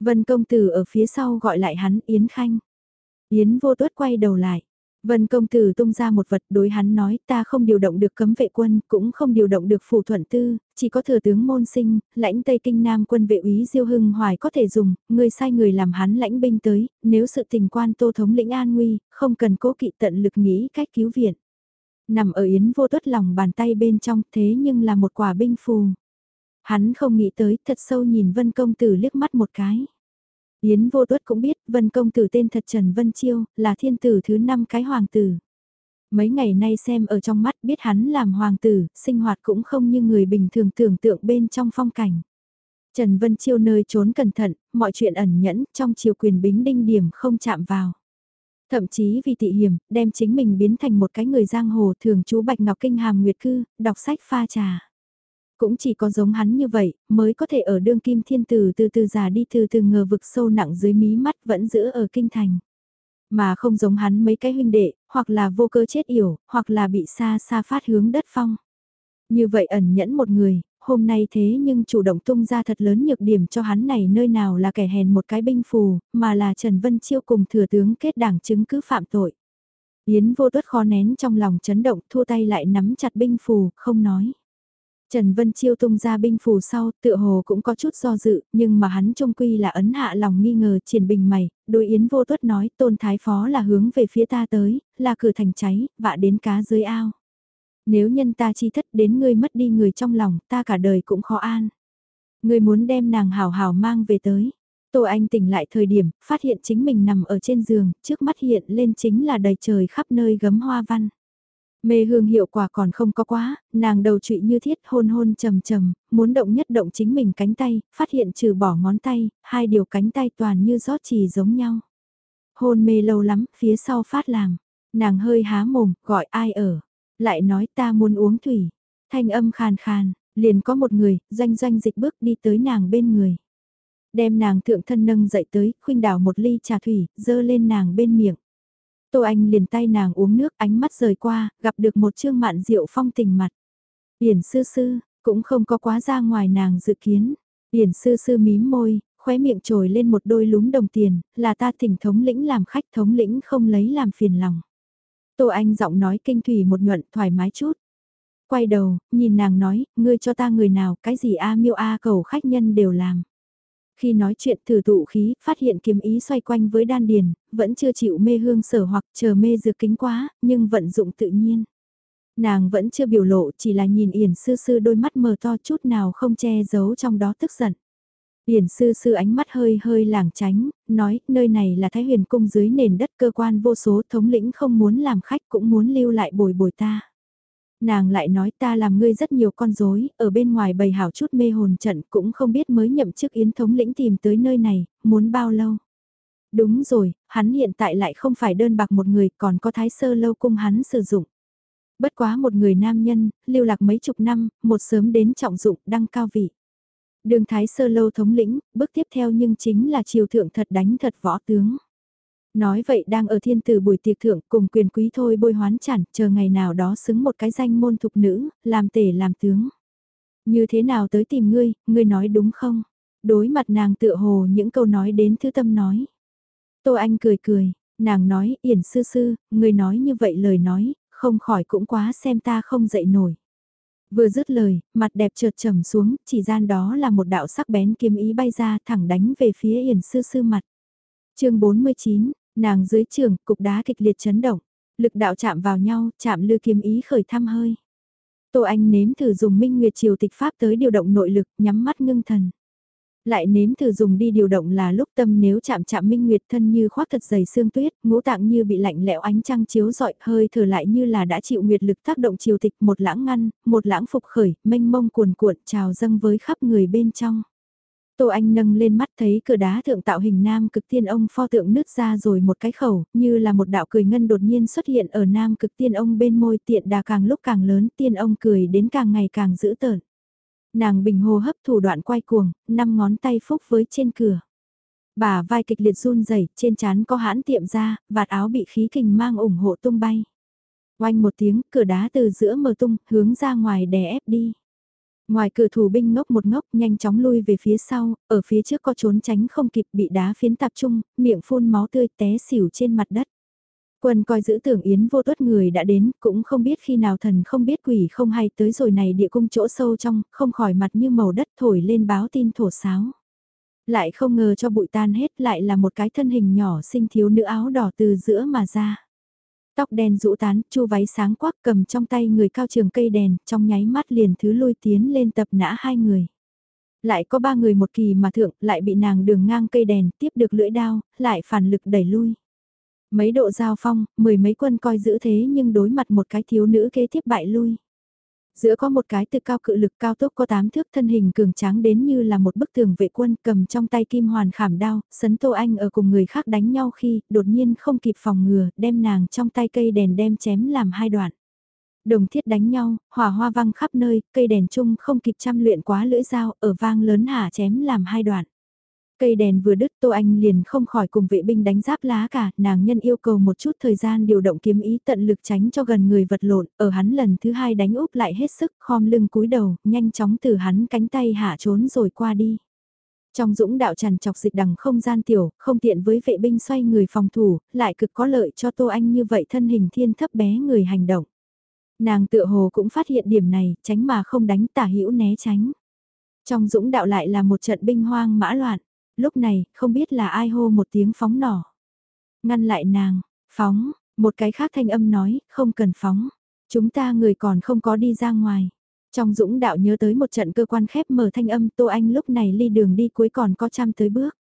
Vân công tử ở phía sau gọi lại hắn Yến Khanh. Yến vô tuất quay đầu lại. Vân công tử tung ra một vật đối hắn nói ta không điều động được cấm vệ quân, cũng không điều động được phủ thuận tư, chỉ có thừa tướng môn sinh, lãnh Tây Kinh Nam quân vệ úy Diêu Hưng Hoài có thể dùng, người sai người làm hắn lãnh binh tới, nếu sự tình quan tô thống lĩnh an nguy, không cần cố kỵ tận lực nghĩ cách cứu viện. Nằm ở yến vô tuất lòng bàn tay bên trong thế nhưng là một quả binh phù. Hắn không nghĩ tới thật sâu nhìn Vân công tử liếc mắt một cái. Yến vô tuất cũng biết Vân Công Tử tên thật Trần Vân Chiêu, là thiên tử thứ năm cái hoàng tử. Mấy ngày nay xem ở trong mắt biết hắn làm hoàng tử, sinh hoạt cũng không như người bình thường tưởng tượng bên trong phong cảnh. Trần Vân Chiêu nơi trốn cẩn thận, mọi chuyện ẩn nhẫn, trong chiều quyền bính đinh điểm không chạm vào. Thậm chí vì tị hiểm, đem chính mình biến thành một cái người giang hồ thường chú Bạch Ngọc Kinh Hàm Nguyệt Cư, đọc sách pha trà. Cũng chỉ có giống hắn như vậy, mới có thể ở đương kim thiên tử từ từ già đi từ từ ngờ vực sâu nặng dưới mí mắt vẫn giữ ở kinh thành. Mà không giống hắn mấy cái huynh đệ, hoặc là vô cơ chết yểu, hoặc là bị xa xa phát hướng đất phong. Như vậy ẩn nhẫn một người, hôm nay thế nhưng chủ động tung ra thật lớn nhược điểm cho hắn này nơi nào là kẻ hèn một cái binh phù, mà là Trần Vân Chiêu cùng thừa tướng kết đảng chứng cứ phạm tội. Yến vô tuất khó nén trong lòng chấn động thua tay lại nắm chặt binh phù, không nói. Trần Vân Chiêu tung ra binh phù sau, tựa hồ cũng có chút do dự, nhưng mà hắn trông quy là ấn hạ lòng nghi ngờ triển bình mày, Đôi yến vô tuất nói tôn thái phó là hướng về phía ta tới, là cửa thành cháy, vạ đến cá dưới ao. Nếu nhân ta chi thất đến ngươi mất đi người trong lòng, ta cả đời cũng khó an. Ngươi muốn đem nàng hào hào mang về tới. Tô Anh tỉnh lại thời điểm, phát hiện chính mình nằm ở trên giường, trước mắt hiện lên chính là đầy trời khắp nơi gấm hoa văn. Mê hương hiệu quả còn không có quá, nàng đầu trụy như thiết hôn hôn trầm trầm, muốn động nhất động chính mình cánh tay, phát hiện trừ bỏ ngón tay, hai điều cánh tay toàn như rót trì giống nhau. Hôn mê lâu lắm, phía sau phát làm, nàng hơi há mồm, gọi ai ở, lại nói ta muốn uống thủy, thanh âm khàn khàn, liền có một người, doanh doanh dịch bước đi tới nàng bên người. Đem nàng thượng thân nâng dậy tới, khuynh đảo một ly trà thủy, dơ lên nàng bên miệng. Tô Anh liền tay nàng uống nước ánh mắt rời qua, gặp được một trương mạn rượu phong tình mặt. Biển sư sư, cũng không có quá ra ngoài nàng dự kiến. Biển sư sư mím môi, khóe miệng trồi lên một đôi lúm đồng tiền, là ta thỉnh thống lĩnh làm khách thống lĩnh không lấy làm phiền lòng. Tô Anh giọng nói kinh thủy một nhuận thoải mái chút. Quay đầu, nhìn nàng nói, ngươi cho ta người nào, cái gì A miêu A cầu khách nhân đều làm. Khi nói chuyện thử tụ khí, phát hiện kiếm ý xoay quanh với đan điền, vẫn chưa chịu mê hương sở hoặc chờ mê dược kính quá, nhưng vận dụng tự nhiên. Nàng vẫn chưa biểu lộ, chỉ là nhìn Yển sư sư đôi mắt mờ to chút nào không che giấu trong đó tức giận. Yển sư sư ánh mắt hơi hơi lảng tránh, nói, nơi này là Thái Huyền Cung dưới nền đất cơ quan vô số thống lĩnh không muốn làm khách cũng muốn lưu lại bồi bồi ta. Nàng lại nói ta làm ngươi rất nhiều con rối, ở bên ngoài bày hảo chút mê hồn trận cũng không biết mới nhậm chức yến thống lĩnh tìm tới nơi này, muốn bao lâu. Đúng rồi, hắn hiện tại lại không phải đơn bạc một người còn có thái sơ lâu cung hắn sử dụng. Bất quá một người nam nhân, lưu lạc mấy chục năm, một sớm đến trọng dụng, đăng cao vị. Đường thái sơ lâu thống lĩnh, bước tiếp theo nhưng chính là triều thượng thật đánh thật võ tướng. Nói vậy đang ở thiên tử buổi tiệc thượng cùng quyền quý thôi bôi hoán chản, chờ ngày nào đó xứng một cái danh môn thục nữ, làm tể làm tướng. Như thế nào tới tìm ngươi, ngươi nói đúng không? Đối mặt nàng tựa hồ những câu nói đến thư tâm nói. Tô Anh cười cười, nàng nói, yển sư sư, ngươi nói như vậy lời nói, không khỏi cũng quá xem ta không dậy nổi. Vừa dứt lời, mặt đẹp trượt trầm xuống, chỉ gian đó là một đạo sắc bén kiếm ý bay ra thẳng đánh về phía yển sư sư mặt. chương 49, nàng dưới trường, cục đá kịch liệt chấn động, lực đạo chạm vào nhau, chạm lư kiếm ý khởi thăm hơi. Tô Anh nếm thử dùng minh nguyệt triều tịch pháp tới điều động nội lực, nhắm mắt ngưng thần. Lại nếm thử dùng đi điều động là lúc tâm nếu chạm chạm minh nguyệt thân như khoác thật dày xương tuyết, ngũ tạng như bị lạnh lẽo ánh trăng chiếu rọi, hơi thở lại như là đã chịu nguyệt lực tác động chiều tịch, một lãng ngăn, một lãng phục khởi, mênh mông cuồn cuộn trào dâng với khắp người bên trong. Tô Anh nâng lên mắt thấy cửa đá thượng tạo hình nam cực tiên ông pho tượng nứt ra rồi một cái khẩu, như là một đạo cười ngân đột nhiên xuất hiện ở nam cực tiên ông bên môi tiện đà càng lúc càng lớn, tiên ông cười đến càng ngày càng dữ tợn. Nàng bình hô hấp thủ đoạn quay cuồng, năm ngón tay phúc với trên cửa. Bà vai kịch liệt run rẩy trên chán có hãn tiệm ra, vạt áo bị khí kình mang ủng hộ tung bay. Oanh một tiếng, cửa đá từ giữa mở tung, hướng ra ngoài đè ép đi. Ngoài cửa thủ binh ngốc một ngốc nhanh chóng lui về phía sau, ở phía trước có trốn tránh không kịp bị đá phiến tập trung, miệng phun máu tươi té xỉu trên mặt đất. Quân coi giữ tưởng Yến vô tuất người đã đến, cũng không biết khi nào thần không biết quỷ không hay tới rồi này địa cung chỗ sâu trong, không khỏi mặt như màu đất thổi lên báo tin thổ sáo. Lại không ngờ cho bụi tan hết lại là một cái thân hình nhỏ xinh thiếu nữ áo đỏ từ giữa mà ra. Tóc đen rũ tán, chu váy sáng quắc cầm trong tay người cao trường cây đèn, trong nháy mắt liền thứ lôi tiến lên tập nã hai người. Lại có ba người một kỳ mà thượng, lại bị nàng đường ngang cây đèn, tiếp được lưỡi đao, lại phản lực đẩy lui. Mấy độ giao phong, mười mấy quân coi giữ thế nhưng đối mặt một cái thiếu nữ kế tiếp bại lui. Giữa có một cái từ cao cự lực cao tốc có tám thước thân hình cường tráng đến như là một bức tường vệ quân cầm trong tay kim hoàn khảm đao, sấn Tô Anh ở cùng người khác đánh nhau khi đột nhiên không kịp phòng ngừa, đem nàng trong tay cây đèn đem chém làm hai đoạn. Đồng thiết đánh nhau, hỏa hoa văng khắp nơi, cây đèn chung không kịp chăm luyện quá lưỡi dao, ở vang lớn hả chém làm hai đoạn. Cây đèn vừa đứt Tô Anh liền không khỏi cùng vệ binh đánh giáp lá cả, nàng nhân yêu cầu một chút thời gian điều động kiếm ý tận lực tránh cho gần người vật lộn, ở hắn lần thứ hai đánh úp lại hết sức, khom lưng cúi đầu, nhanh chóng từ hắn cánh tay hạ trốn rồi qua đi. Trong dũng đạo tràn chọc dịch đằng không gian tiểu, không tiện với vệ binh xoay người phòng thủ, lại cực có lợi cho Tô Anh như vậy thân hình thiên thấp bé người hành động. Nàng tựa hồ cũng phát hiện điểm này, tránh mà không đánh tả hữu né tránh. Trong dũng đạo lại là một trận binh hoang mã loạn. Lúc này, không biết là ai hô một tiếng phóng nỏ. Ngăn lại nàng, phóng, một cái khác thanh âm nói, không cần phóng. Chúng ta người còn không có đi ra ngoài. Trong dũng đạo nhớ tới một trận cơ quan khép mở thanh âm Tô Anh lúc này ly đường đi cuối còn có trăm tới bước.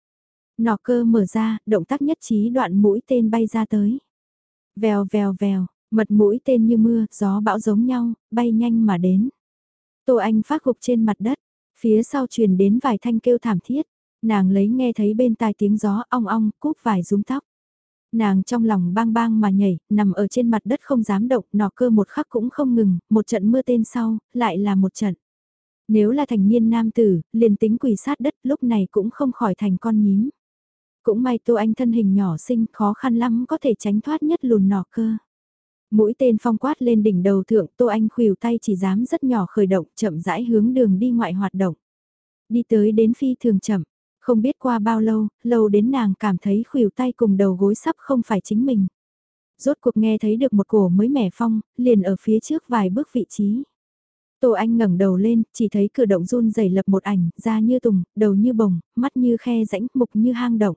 Nỏ cơ mở ra, động tác nhất trí đoạn mũi tên bay ra tới. Vèo vèo vèo, mật mũi tên như mưa, gió bão giống nhau, bay nhanh mà đến. Tô Anh phát gục trên mặt đất, phía sau truyền đến vài thanh kêu thảm thiết nàng lấy nghe thấy bên tai tiếng gió ong ong, cúp vài rúm tóc. Nàng trong lòng bang bang mà nhảy, nằm ở trên mặt đất không dám động, nọ cơ một khắc cũng không ngừng, một trận mưa tên sau, lại là một trận. Nếu là thành niên nam tử, liền tính quỳ sát đất lúc này cũng không khỏi thành con nhím. Cũng may Tô Anh thân hình nhỏ xinh khó khăn lắm có thể tránh thoát nhất lùn nọ cơ. Mũi tên phong quát lên đỉnh đầu thượng Tô Anh khuỷu tay chỉ dám rất nhỏ khởi động chậm rãi hướng đường đi ngoại hoạt động. Đi tới đến phi thường chậm, không biết qua bao lâu, lâu đến nàng cảm thấy khuỷu tay cùng đầu gối sắp không phải chính mình. Rốt cuộc nghe thấy được một cổ mới mẻ phong, liền ở phía trước vài bước vị trí. Tô Anh ngẩng đầu lên, chỉ thấy cửa động run rẩy lập một ảnh, da như tùng, đầu như bồng, mắt như khe rãnh, mục như hang động.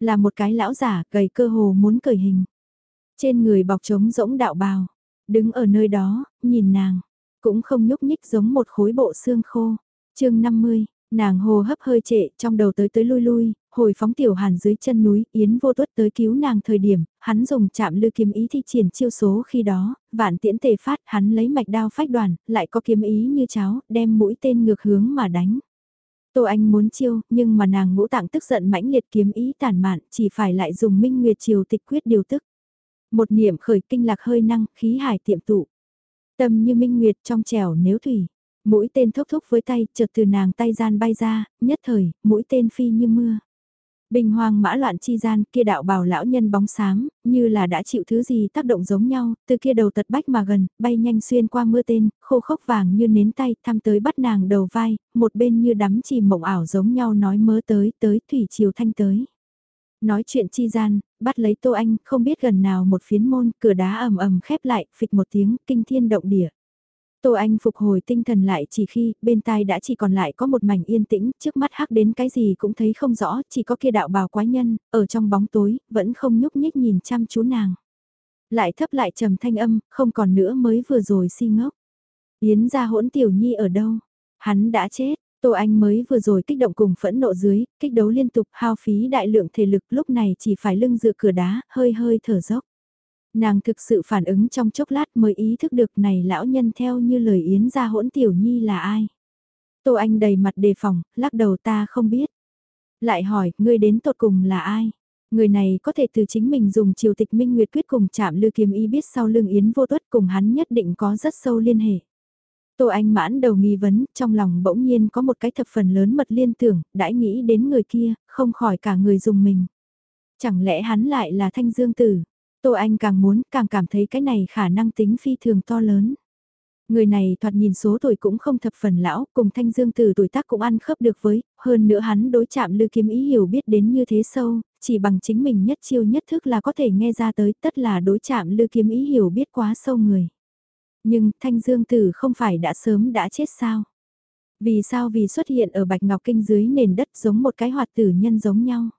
Là một cái lão giả, gầy cơ hồ muốn cởi hình. Trên người bọc trống rỗng đạo bào, đứng ở nơi đó, nhìn nàng, cũng không nhúc nhích giống một khối bộ xương khô. chương 50, Nàng hô hấp hơi trệ, trong đầu tới tới lui lui, hồi phóng tiểu hàn dưới chân núi, Yến vô tuất tới cứu nàng thời điểm, hắn dùng chạm lư kiếm ý thi triển chiêu số khi đó, vạn tiễn tề phát, hắn lấy mạch đao phách đoàn, lại có kiếm ý như cháo, đem mũi tên ngược hướng mà đánh. Tô Anh muốn chiêu, nhưng mà nàng ngũ tạng tức giận mãnh liệt kiếm ý tàn mạn, chỉ phải lại dùng minh nguyệt chiều tịch quyết điều tức. Một niệm khởi kinh lạc hơi năng, khí hải tiệm tụ. Tâm như minh nguyệt trong trèo nếu thủy. Mũi tên thốc thúc với tay, chợt từ nàng tay gian bay ra, nhất thời, mũi tên phi như mưa. Bình hoang mã loạn chi gian kia đạo bào lão nhân bóng sáng như là đã chịu thứ gì tác động giống nhau, từ kia đầu tật bách mà gần, bay nhanh xuyên qua mưa tên, khô khốc vàng như nến tay, thăm tới bắt nàng đầu vai, một bên như đắm chìm mộng ảo giống nhau nói mớ tới, tới thủy chiều thanh tới. Nói chuyện chi gian, bắt lấy Tô Anh, không biết gần nào một phiến môn, cửa đá ầm ầm khép lại, phịch một tiếng, kinh thiên động địa. Tô Anh phục hồi tinh thần lại chỉ khi bên tai đã chỉ còn lại có một mảnh yên tĩnh, trước mắt hắc đến cái gì cũng thấy không rõ, chỉ có kia đạo bào quái nhân, ở trong bóng tối, vẫn không nhúc nhích nhìn chăm chú nàng. Lại thấp lại trầm thanh âm, không còn nữa mới vừa rồi si ngốc. Yến ra hỗn tiểu nhi ở đâu? Hắn đã chết, Tô Anh mới vừa rồi kích động cùng phẫn nộ dưới, kích đấu liên tục hao phí đại lượng thể lực lúc này chỉ phải lưng dựa cửa đá, hơi hơi thở dốc. Nàng thực sự phản ứng trong chốc lát mới ý thức được này lão nhân theo như lời Yến ra hỗn tiểu nhi là ai. Tô Anh đầy mặt đề phòng, lắc đầu ta không biết. Lại hỏi, ngươi đến tột cùng là ai? Người này có thể từ chính mình dùng triều tịch minh nguyệt quyết cùng chạm lư kiếm ý biết sau lưng Yến vô tuất cùng hắn nhất định có rất sâu liên hệ. Tô Anh mãn đầu nghi vấn, trong lòng bỗng nhiên có một cái thập phần lớn mật liên tưởng, đãi nghĩ đến người kia, không khỏi cả người dùng mình. Chẳng lẽ hắn lại là thanh dương tử? Tô Anh càng muốn, càng cảm thấy cái này khả năng tính phi thường to lớn. Người này thoạt nhìn số tuổi cũng không thập phần lão, cùng thanh dương tử tuổi tác cũng ăn khớp được với, hơn nữa hắn đối chạm lư kiếm ý hiểu biết đến như thế sâu, chỉ bằng chính mình nhất chiêu nhất thức là có thể nghe ra tới tất là đối chạm lư kiếm ý hiểu biết quá sâu người. Nhưng thanh dương tử không phải đã sớm đã chết sao? Vì sao vì xuất hiện ở bạch ngọc kinh dưới nền đất giống một cái hoạt tử nhân giống nhau?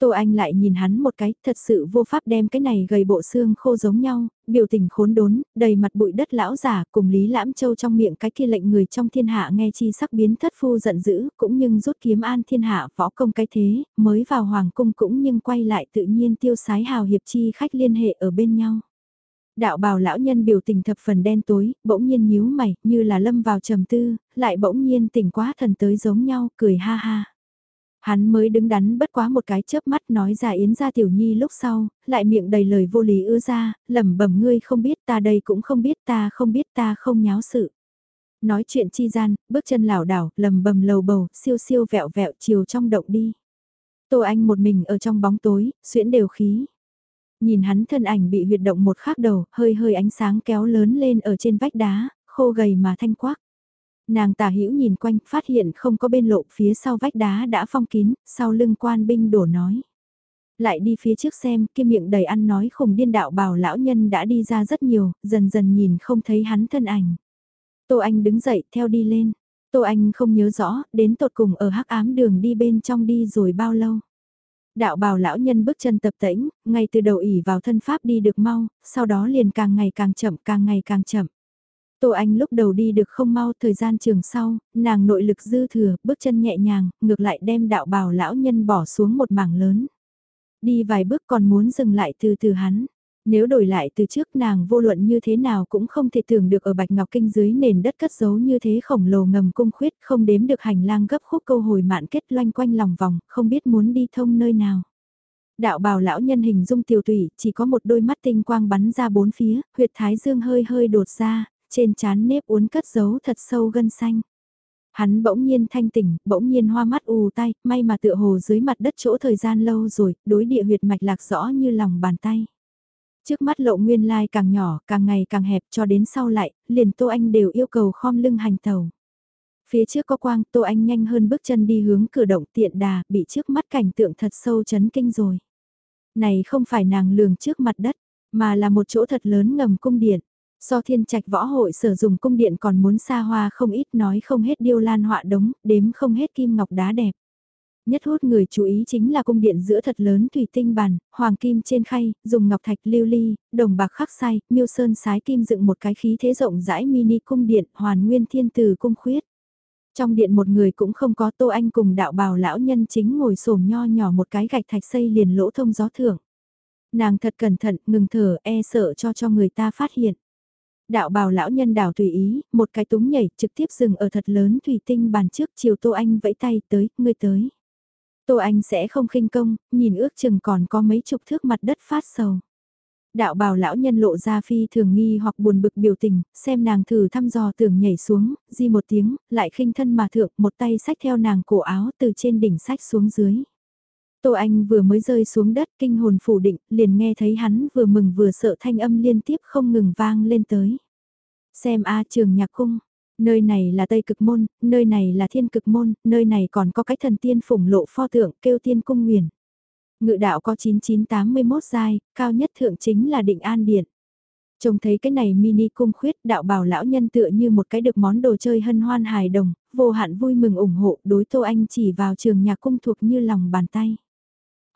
Tô Anh lại nhìn hắn một cái, thật sự vô pháp đem cái này gầy bộ xương khô giống nhau, biểu tình khốn đốn, đầy mặt bụi đất lão giả, cùng Lý Lãm Châu trong miệng cái kia lệnh người trong thiên hạ nghe chi sắc biến thất phu giận dữ, cũng nhưng rút kiếm an thiên hạ võ công cái thế, mới vào hoàng cung cũng nhưng quay lại tự nhiên tiêu sái hào hiệp chi khách liên hệ ở bên nhau. Đạo bào lão nhân biểu tình thập phần đen tối, bỗng nhiên nhíu mày, như là lâm vào trầm tư, lại bỗng nhiên tỉnh quá thần tới giống nhau, cười ha ha. Hắn mới đứng đắn bất quá một cái chớp mắt nói ra Yến gia tiểu nhi lúc sau, lại miệng đầy lời vô lý ưa ra, lẩm bẩm ngươi không biết ta đây cũng không biết ta không biết ta không nháo sự. Nói chuyện chi gian, bước chân lảo đảo, lầm bầm lầu bầu, siêu siêu vẹo vẹo chiều trong động đi. Tô Anh một mình ở trong bóng tối, xuyễn đều khí. Nhìn hắn thân ảnh bị huyệt động một khắc đầu, hơi hơi ánh sáng kéo lớn lên ở trên vách đá, khô gầy mà thanh quắc. Nàng tả hữu nhìn quanh, phát hiện không có bên lộ phía sau vách đá đã phong kín, sau lưng quan binh đổ nói. Lại đi phía trước xem, kia miệng đầy ăn nói khủng điên đạo bảo lão nhân đã đi ra rất nhiều, dần dần nhìn không thấy hắn thân ảnh. Tô Anh đứng dậy, theo đi lên. Tô Anh không nhớ rõ, đến tột cùng ở hắc ám đường đi bên trong đi rồi bao lâu. Đạo bào lão nhân bước chân tập tễnh, ngay từ đầu ỉ vào thân pháp đi được mau, sau đó liền càng ngày càng chậm, càng ngày càng chậm. Tô Anh lúc đầu đi được không mau thời gian trường sau, nàng nội lực dư thừa, bước chân nhẹ nhàng, ngược lại đem đạo bào lão nhân bỏ xuống một mảng lớn. Đi vài bước còn muốn dừng lại từ từ hắn. Nếu đổi lại từ trước nàng vô luận như thế nào cũng không thể tưởng được ở Bạch Ngọc Kinh dưới nền đất cất giấu như thế khổng lồ ngầm cung khuyết không đếm được hành lang gấp khúc câu hồi mạn kết loanh quanh lòng vòng, không biết muốn đi thông nơi nào. Đạo bào lão nhân hình dung tiểu tủy, chỉ có một đôi mắt tinh quang bắn ra bốn phía, huyệt thái dương hơi hơi đột ra, trên trán nếp uốn cất giấu thật sâu gân xanh. Hắn bỗng nhiên thanh tỉnh, bỗng nhiên hoa mắt ù tay, may mà tựa hồ dưới mặt đất chỗ thời gian lâu rồi, đối địa huyệt mạch lạc rõ như lòng bàn tay. Trước mắt lộ nguyên lai càng nhỏ, càng ngày càng hẹp cho đến sau lại, liền Tô Anh đều yêu cầu khom lưng hành tàu. Phía trước có quang, Tô Anh nhanh hơn bước chân đi hướng cửa động tiện đà, bị trước mắt cảnh tượng thật sâu chấn kinh rồi. Này không phải nàng lường trước mặt đất, mà là một chỗ thật lớn ngầm cung điện. So thiên trạch võ hội sử dụng cung điện còn muốn xa hoa không ít nói không hết điêu lan họa đống, đếm không hết kim ngọc đá đẹp. Nhất hút người chú ý chính là cung điện giữa thật lớn thủy tinh bàn, hoàng kim trên khay, dùng ngọc thạch lưu ly, đồng bạc khắc sai, miêu sơn sái kim dựng một cái khí thế rộng rãi mini cung điện hoàn nguyên thiên từ cung khuyết. Trong điện một người cũng không có Tô Anh cùng đạo bào lão nhân chính ngồi xổm nho nhỏ một cái gạch thạch xây liền lỗ thông gió thưởng. Nàng thật cẩn thận, ngừng thở, e sợ cho cho người ta phát hiện. Đạo bào lão nhân đảo tùy ý, một cái túng nhảy trực tiếp dừng ở thật lớn thủy tinh bàn trước chiều Tô Anh vẫy tay tới, ngươi tới. Tô Anh sẽ không khinh công, nhìn ước chừng còn có mấy chục thước mặt đất phát sầu. Đạo bào lão nhân lộ ra phi thường nghi hoặc buồn bực biểu tình, xem nàng thử thăm dò tưởng nhảy xuống, di một tiếng, lại khinh thân mà thượng, một tay sách theo nàng cổ áo từ trên đỉnh sách xuống dưới. Tô Anh vừa mới rơi xuống đất kinh hồn phủ định, liền nghe thấy hắn vừa mừng vừa sợ thanh âm liên tiếp không ngừng vang lên tới. Xem A trường nhạc cung, nơi này là Tây Cực Môn, nơi này là Thiên Cực Môn, nơi này còn có cái thần tiên phủng lộ pho tượng kêu tiên cung nguyền. Ngự đạo có 9981 giai, cao nhất thượng chính là định an điện. Trông thấy cái này mini cung khuyết đạo bảo lão nhân tựa như một cái được món đồ chơi hân hoan hài đồng, vô hạn vui mừng ủng hộ đối Tô Anh chỉ vào trường nhạc cung thuộc như lòng bàn tay.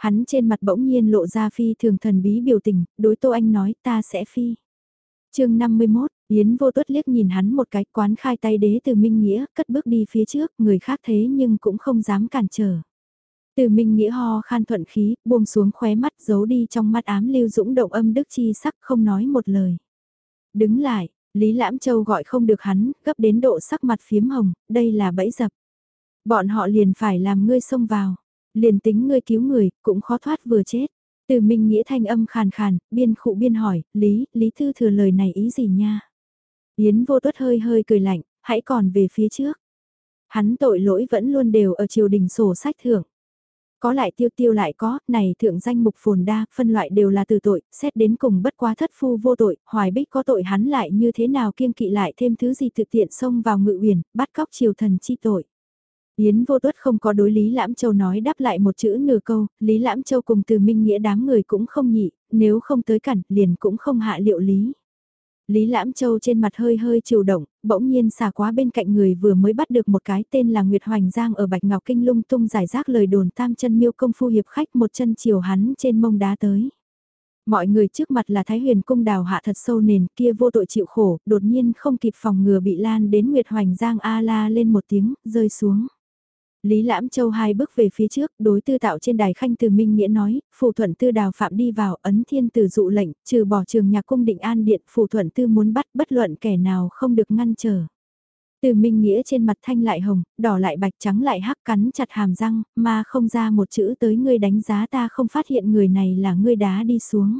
Hắn trên mặt bỗng nhiên lộ ra phi thường thần bí biểu tình, đối Tô Anh nói ta sẽ phi. chương 51, Yến vô tuất liếc nhìn hắn một cái quán khai tay đế từ Minh Nghĩa, cất bước đi phía trước, người khác thế nhưng cũng không dám cản trở. Từ Minh Nghĩa ho khan thuận khí, buông xuống khóe mắt giấu đi trong mắt ám lưu dũng động âm đức chi sắc không nói một lời. Đứng lại, Lý Lãm Châu gọi không được hắn, gấp đến độ sắc mặt phiếm hồng, đây là bẫy dập. Bọn họ liền phải làm ngươi xông vào, liền tính ngươi cứu người, cũng khó thoát vừa chết. Từ Minh Nghĩa thanh âm khàn khàn, biên khụ biên hỏi, Lý, Lý Thư thừa lời này ý gì nha? Yến vô tuất hơi hơi cười lạnh, hãy còn về phía trước. Hắn tội lỗi vẫn luôn đều ở triều đình sổ sách thưởng. Có lại tiêu tiêu lại có, này thượng danh mục phồn đa, phân loại đều là từ tội, xét đến cùng bất quá thất phu vô tội, hoài bích có tội hắn lại như thế nào kiêng kỵ lại thêm thứ gì thực tiện xông vào ngự uyển, bắt cóc triều thần chi tội. Yến vô tuất không có đối Lý Lãm Châu nói đáp lại một chữ nửa câu, Lý Lãm Châu cùng từ minh nghĩa đám người cũng không nhị, nếu không tới cẩn liền cũng không hạ liệu Lý. Lý Lãm Châu trên mặt hơi hơi chiều động, bỗng nhiên xà quá bên cạnh người vừa mới bắt được một cái tên là Nguyệt Hoành Giang ở Bạch Ngọc Kinh lung tung giải rác lời đồn tam chân miêu công phu hiệp khách một chân chiều hắn trên mông đá tới. Mọi người trước mặt là Thái Huyền cung đào hạ thật sâu nền kia vô tội chịu khổ, đột nhiên không kịp phòng ngừa bị lan đến Nguyệt Hoành Giang A la lên một tiếng, rơi xuống. Lý Lãm Châu hai bước về phía trước, đối tư tạo trên đài khanh từ Minh Nghĩa nói, phù thuận tư đào phạm đi vào ấn thiên tử dụ lệnh, trừ bỏ trường nhà cung định an điện, phù thuận tư muốn bắt bất luận kẻ nào không được ngăn trở. Từ Minh Nghĩa trên mặt thanh lại hồng, đỏ lại bạch trắng lại hắc cắn chặt hàm răng, mà không ra một chữ tới ngươi đánh giá ta không phát hiện người này là ngươi đá đi xuống.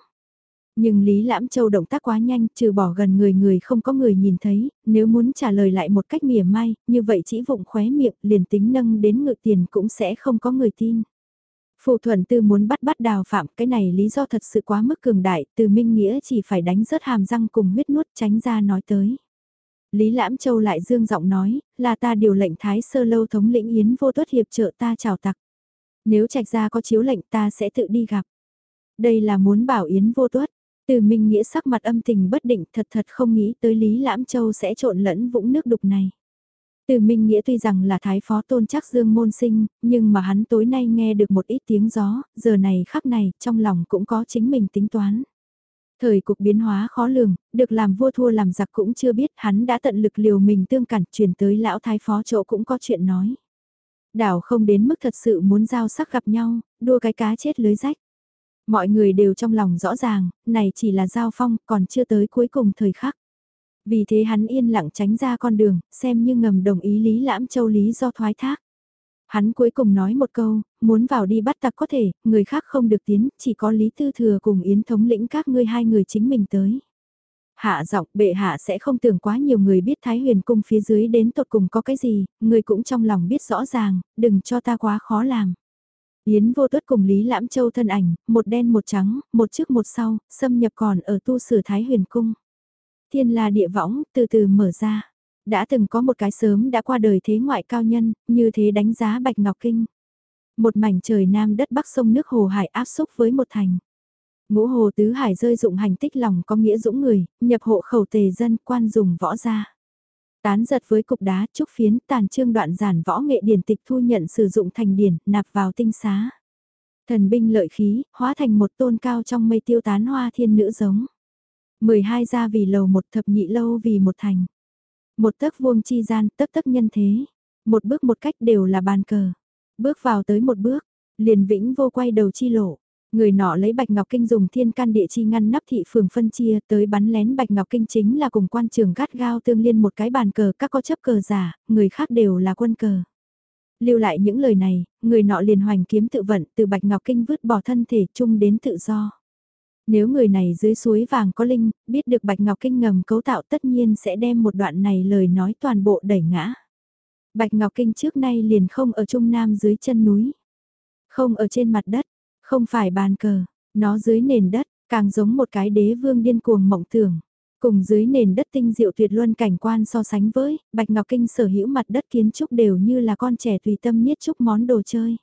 Nhưng Lý Lãm Châu động tác quá nhanh, trừ bỏ gần người người không có người nhìn thấy, nếu muốn trả lời lại một cách mỉa mai, như vậy chỉ vụng khóe miệng, liền tính nâng đến ngự tiền cũng sẽ không có người tin. Phụ thuần tư muốn bắt bắt đào phạm, cái này lý do thật sự quá mức cường đại, từ minh nghĩa chỉ phải đánh rớt hàm răng cùng huyết nuốt tránh ra nói tới. Lý Lãm Châu lại dương giọng nói, là ta điều lệnh Thái Sơ Lâu thống lĩnh Yến vô tuất hiệp trợ ta chào tặc. Nếu trạch ra có chiếu lệnh ta sẽ tự đi gặp. Đây là muốn bảo Yến vô tuất, từ Minh Nghĩa sắc mặt âm tình bất định thật thật không nghĩ tới Lý Lãm Châu sẽ trộn lẫn vũng nước đục này. Từ Minh Nghĩa tuy rằng là thái phó tôn chắc dương môn sinh, nhưng mà hắn tối nay nghe được một ít tiếng gió, giờ này khắc này, trong lòng cũng có chính mình tính toán. Thời cục biến hóa khó lường, được làm vua thua làm giặc cũng chưa biết hắn đã tận lực liều mình tương cản truyền tới lão thái phó chỗ cũng có chuyện nói. Đảo không đến mức thật sự muốn giao sắc gặp nhau, đua cái cá chết lưới rách. Mọi người đều trong lòng rõ ràng, này chỉ là giao phong, còn chưa tới cuối cùng thời khắc. Vì thế hắn yên lặng tránh ra con đường, xem như ngầm đồng ý Lý Lãm Châu lý do thoái thác. Hắn cuối cùng nói một câu, muốn vào đi bắt tặc có thể, người khác không được tiến, chỉ có Lý Tư Thừa cùng Yến thống lĩnh các ngươi hai người chính mình tới. Hạ giọng bệ hạ sẽ không tưởng quá nhiều người biết Thái huyền cung phía dưới đến tột cùng có cái gì, người cũng trong lòng biết rõ ràng, đừng cho ta quá khó làm. Yến vô tuất cùng Lý Lãm Châu thân ảnh, một đen một trắng, một trước một sau, xâm nhập còn ở tu sử Thái huyền cung. Thiên là địa võng, từ từ mở ra. Đã từng có một cái sớm đã qua đời thế ngoại cao nhân, như thế đánh giá Bạch Ngọc Kinh. Một mảnh trời nam đất bắc sông nước hồ hải áp xúc với một thành. Ngũ hồ tứ hải rơi dụng hành tích lòng có nghĩa dũng người, nhập hộ khẩu tề dân quan dùng võ gia. Tán giật với cục đá trúc phiến tàn trương đoạn giản võ nghệ điển tịch thu nhận sử dụng thành điển, nạp vào tinh xá. Thần binh lợi khí, hóa thành một tôn cao trong mây tiêu tán hoa thiên nữ giống. 12 gia vì lầu một thập nhị lâu vì một thành. Một tấc vuông chi gian, tấc tấc nhân thế. Một bước một cách đều là bàn cờ. Bước vào tới một bước, liền vĩnh vô quay đầu chi lộ. Người nọ lấy Bạch Ngọc Kinh dùng thiên can địa chi ngăn nắp thị phường phân chia tới bắn lén Bạch Ngọc Kinh chính là cùng quan trường gắt gao tương liên một cái bàn cờ các có chấp cờ giả, người khác đều là quân cờ. Lưu lại những lời này, người nọ liền hoành kiếm tự vận từ Bạch Ngọc Kinh vứt bỏ thân thể chung đến tự do. Nếu người này dưới suối vàng có linh, biết được Bạch Ngọc Kinh ngầm cấu tạo tất nhiên sẽ đem một đoạn này lời nói toàn bộ đẩy ngã. Bạch Ngọc Kinh trước nay liền không ở Trung Nam dưới chân núi. Không ở trên mặt đất, không phải bàn cờ, nó dưới nền đất, càng giống một cái đế vương điên cuồng mộng tưởng. Cùng dưới nền đất tinh diệu tuyệt luân cảnh quan so sánh với, Bạch Ngọc Kinh sở hữu mặt đất kiến trúc đều như là con trẻ tùy tâm niết trúc món đồ chơi.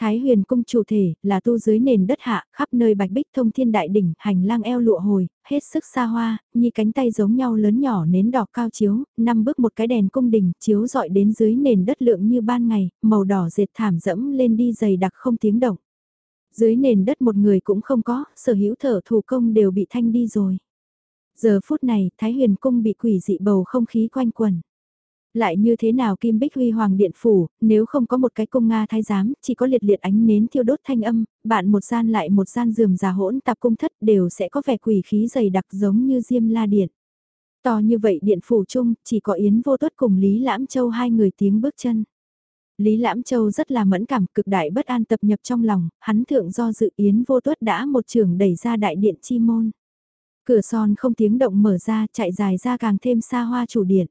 Thái huyền cung chủ thể, là tu dưới nền đất hạ, khắp nơi bạch bích thông thiên đại đỉnh, hành lang eo lụa hồi, hết sức xa hoa, như cánh tay giống nhau lớn nhỏ nến đỏ cao chiếu, năm bước một cái đèn cung đỉnh, chiếu dọi đến dưới nền đất lượng như ban ngày, màu đỏ dệt thảm dẫm lên đi dày đặc không tiếng động. Dưới nền đất một người cũng không có, sở hữu thở thủ công đều bị thanh đi rồi. Giờ phút này, Thái huyền cung bị quỷ dị bầu không khí quanh quẩn. Lại như thế nào Kim Bích Huy Hoàng Điện Phủ, nếu không có một cái cung Nga thái giám, chỉ có liệt liệt ánh nến thiêu đốt thanh âm, bạn một gian lại một gian giường già hỗn tạp cung thất đều sẽ có vẻ quỷ khí dày đặc giống như diêm la điện. To như vậy điện phủ chung, chỉ có Yến vô tuất cùng Lý Lãm Châu hai người tiếng bước chân. Lý Lãm Châu rất là mẫn cảm cực đại bất an tập nhập trong lòng, hắn thượng do dự Yến vô tuất đã một trường đẩy ra đại điện chi môn. Cửa son không tiếng động mở ra chạy dài ra càng thêm xa hoa chủ điện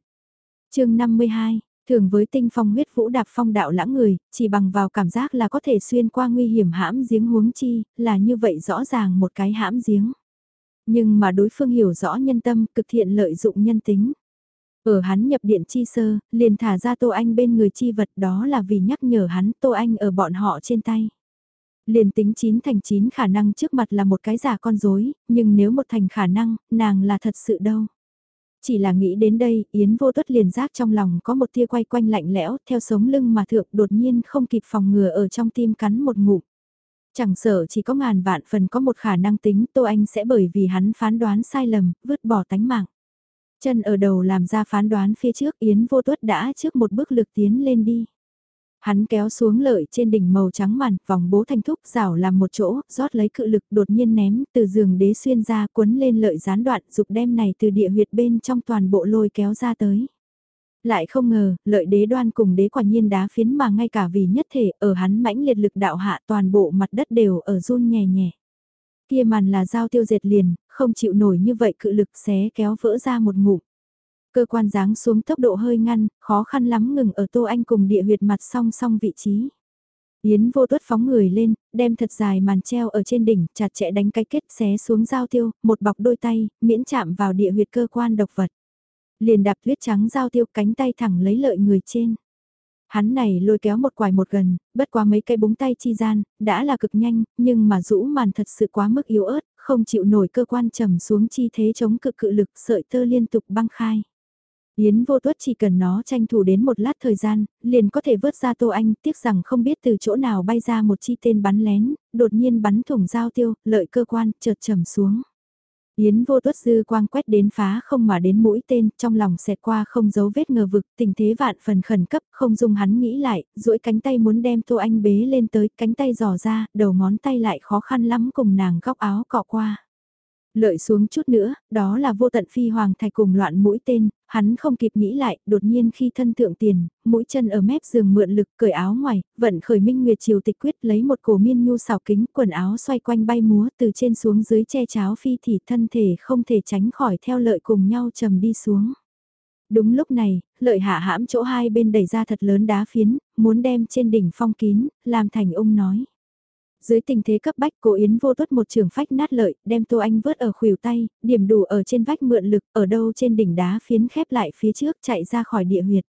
chương 52, thường với tinh phong huyết vũ đạp phong đạo lãng người, chỉ bằng vào cảm giác là có thể xuyên qua nguy hiểm hãm giếng huống chi, là như vậy rõ ràng một cái hãm giếng. Nhưng mà đối phương hiểu rõ nhân tâm, cực thiện lợi dụng nhân tính. Ở hắn nhập điện chi sơ, liền thả ra Tô Anh bên người chi vật đó là vì nhắc nhở hắn Tô Anh ở bọn họ trên tay. Liền tính chín thành chín khả năng trước mặt là một cái giả con dối, nhưng nếu một thành khả năng, nàng là thật sự đâu. Chỉ là nghĩ đến đây, Yến vô tuất liền giác trong lòng có một tia quay quanh lạnh lẽo, theo sống lưng mà thượng đột nhiên không kịp phòng ngừa ở trong tim cắn một ngụm. Chẳng sợ chỉ có ngàn vạn phần có một khả năng tính Tô Anh sẽ bởi vì hắn phán đoán sai lầm, vứt bỏ tánh mạng. Chân ở đầu làm ra phán đoán phía trước Yến vô tuất đã trước một bước lực tiến lên đi. Hắn kéo xuống lợi trên đỉnh màu trắng màn, vòng bố thanh thúc rảo làm một chỗ, rót lấy cự lực đột nhiên ném từ giường đế xuyên ra cuốn lên lợi gián đoạn dục đem này từ địa huyệt bên trong toàn bộ lôi kéo ra tới. Lại không ngờ, lợi đế đoan cùng đế quả nhiên đá phiến mà ngay cả vì nhất thể ở hắn mãnh liệt lực đạo hạ toàn bộ mặt đất đều ở run nhẹ nhẹ. Kia màn là dao tiêu dệt liền, không chịu nổi như vậy cự lực xé kéo vỡ ra một ngụm. Cơ quan giáng xuống tốc độ hơi ngăn, khó khăn lắm ngừng ở Tô Anh cùng địa huyệt mặt song song vị trí. Yến vô tuất phóng người lên, đem thật dài màn treo ở trên đỉnh, chặt chẽ đánh cái kết xé xuống giao tiêu, một bọc đôi tay, miễn chạm vào địa huyệt cơ quan độc vật. Liền đạp tuyết trắng giao tiêu cánh tay thẳng lấy lợi người trên. Hắn này lôi kéo một quài một gần, bất quá mấy cây búng tay chi gian, đã là cực nhanh, nhưng mà rũ màn thật sự quá mức yếu ớt, không chịu nổi cơ quan trầm xuống chi thế chống cự cự lực sợi tơ liên tục băng khai. Yến vô tuất chỉ cần nó tranh thủ đến một lát thời gian, liền có thể vớt ra Tô Anh, tiếc rằng không biết từ chỗ nào bay ra một chi tên bắn lén, đột nhiên bắn thủng giao tiêu, lợi cơ quan, chợt trầm xuống. Yến vô tuất dư quang quét đến phá không mà đến mũi tên, trong lòng xẹt qua không giấu vết ngờ vực, tình thế vạn phần khẩn cấp, không dung hắn nghĩ lại, duỗi cánh tay muốn đem Tô Anh bế lên tới, cánh tay dò ra, đầu ngón tay lại khó khăn lắm cùng nàng góc áo cọ qua. Lợi xuống chút nữa, đó là vô tận phi hoàng thạch cùng loạn mũi tên, hắn không kịp nghĩ lại, đột nhiên khi thân thượng tiền, mũi chân ở mép giường mượn lực cởi áo ngoài, vận khởi minh nguyệt chiều tịch quyết lấy một cổ miên nhu xào kính, quần áo xoay quanh bay múa từ trên xuống dưới che cháo phi thì thân thể không thể tránh khỏi theo lợi cùng nhau trầm đi xuống. Đúng lúc này, lợi hạ hãm chỗ hai bên đẩy ra thật lớn đá phiến, muốn đem trên đỉnh phong kín, làm thành ông nói. Dưới tình thế cấp bách cô Yến vô tuất một trường phách nát lợi, đem Tô Anh vớt ở khuỷu tay, điểm đủ ở trên vách mượn lực, ở đâu trên đỉnh đá phiến khép lại phía trước chạy ra khỏi địa huyệt.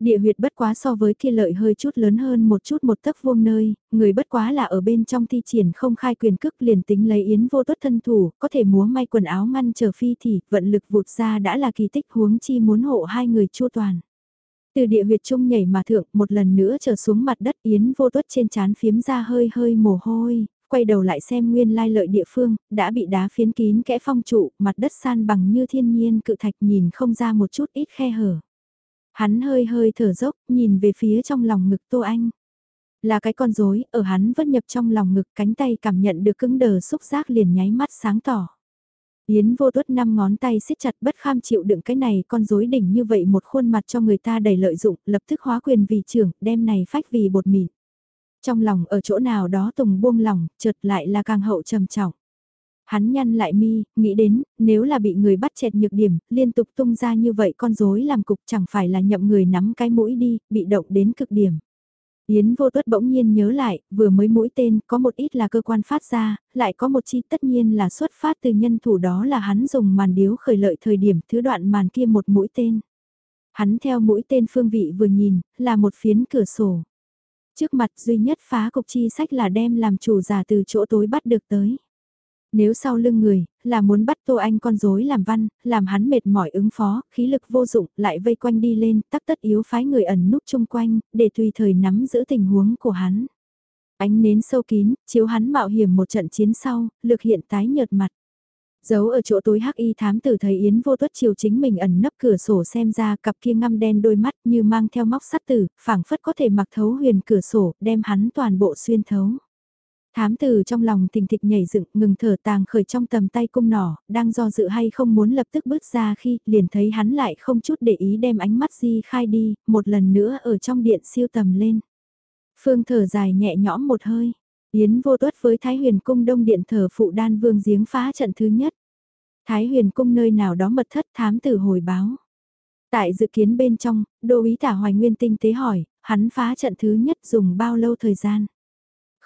Địa huyệt bất quá so với kia lợi hơi chút lớn hơn một chút một tấc vuông nơi, người bất quá là ở bên trong thi triển không khai quyền cước liền tính lấy yến vô tuất thân thủ, có thể múa may quần áo ngăn chờ phi thì vận lực vụt ra đã là kỳ tích huống chi muốn hộ hai người chua toàn. Từ địa huyệt trung nhảy mà thượng một lần nữa trở xuống mặt đất yến vô tuất trên chán phiếm ra hơi hơi mồ hôi, quay đầu lại xem nguyên lai lợi địa phương, đã bị đá phiến kín kẽ phong trụ, mặt đất san bằng như thiên nhiên cự thạch nhìn không ra một chút ít khe hở. Hắn hơi hơi thở dốc, nhìn về phía trong lòng ngực Tô Anh. Là cái con rối ở hắn vất nhập trong lòng ngực cánh tay cảm nhận được cứng đờ xúc giác liền nháy mắt sáng tỏ. Yến vô tuất năm ngón tay siết chặt bất kham chịu đựng cái này con rối đỉnh như vậy một khuôn mặt cho người ta đầy lợi dụng, lập tức hóa quyền vì trưởng, đem này phách vì bột mịn. Trong lòng ở chỗ nào đó tùng buông lòng, chợt lại là càng hậu trầm trọng. Hắn nhăn lại mi, nghĩ đến, nếu là bị người bắt chẹt nhược điểm, liên tục tung ra như vậy con rối làm cục chẳng phải là nhậm người nắm cái mũi đi, bị động đến cực điểm. Yến vô tuất bỗng nhiên nhớ lại, vừa mới mũi tên có một ít là cơ quan phát ra, lại có một chi tất nhiên là xuất phát từ nhân thủ đó là hắn dùng màn điếu khởi lợi thời điểm thứ đoạn màn kia một mũi tên. Hắn theo mũi tên phương vị vừa nhìn, là một phiến cửa sổ. Trước mặt duy nhất phá cục chi sách là đem làm chủ giả từ chỗ tối bắt được tới. Nếu sau lưng người, là muốn bắt Tô Anh con rối làm văn, làm hắn mệt mỏi ứng phó, khí lực vô dụng, lại vây quanh đi lên, tắc tất yếu phái người ẩn núp chung quanh, để tùy thời nắm giữ tình huống của hắn. Ánh nến sâu kín, chiếu hắn mạo hiểm một trận chiến sau, lực hiện tái nhợt mặt. Giấu ở chỗ tối hắc y thám tử thấy Yến vô tuất chiều chính mình ẩn nấp cửa sổ xem ra cặp kia ngăm đen đôi mắt như mang theo móc sắt tử, phảng phất có thể mặc thấu huyền cửa sổ, đem hắn toàn bộ xuyên thấu. Thám tử trong lòng tình thịch nhảy dựng ngừng thở tàng khởi trong tầm tay cung nỏ, đang do dự hay không muốn lập tức bước ra khi liền thấy hắn lại không chút để ý đem ánh mắt di khai đi, một lần nữa ở trong điện siêu tầm lên. Phương thở dài nhẹ nhõm một hơi, Yến vô tuất với Thái huyền cung đông điện thờ phụ đan vương giếng phá trận thứ nhất. Thái huyền cung nơi nào đó mật thất thám tử hồi báo. Tại dự kiến bên trong, đô ý tả hoài nguyên tinh tế hỏi, hắn phá trận thứ nhất dùng bao lâu thời gian?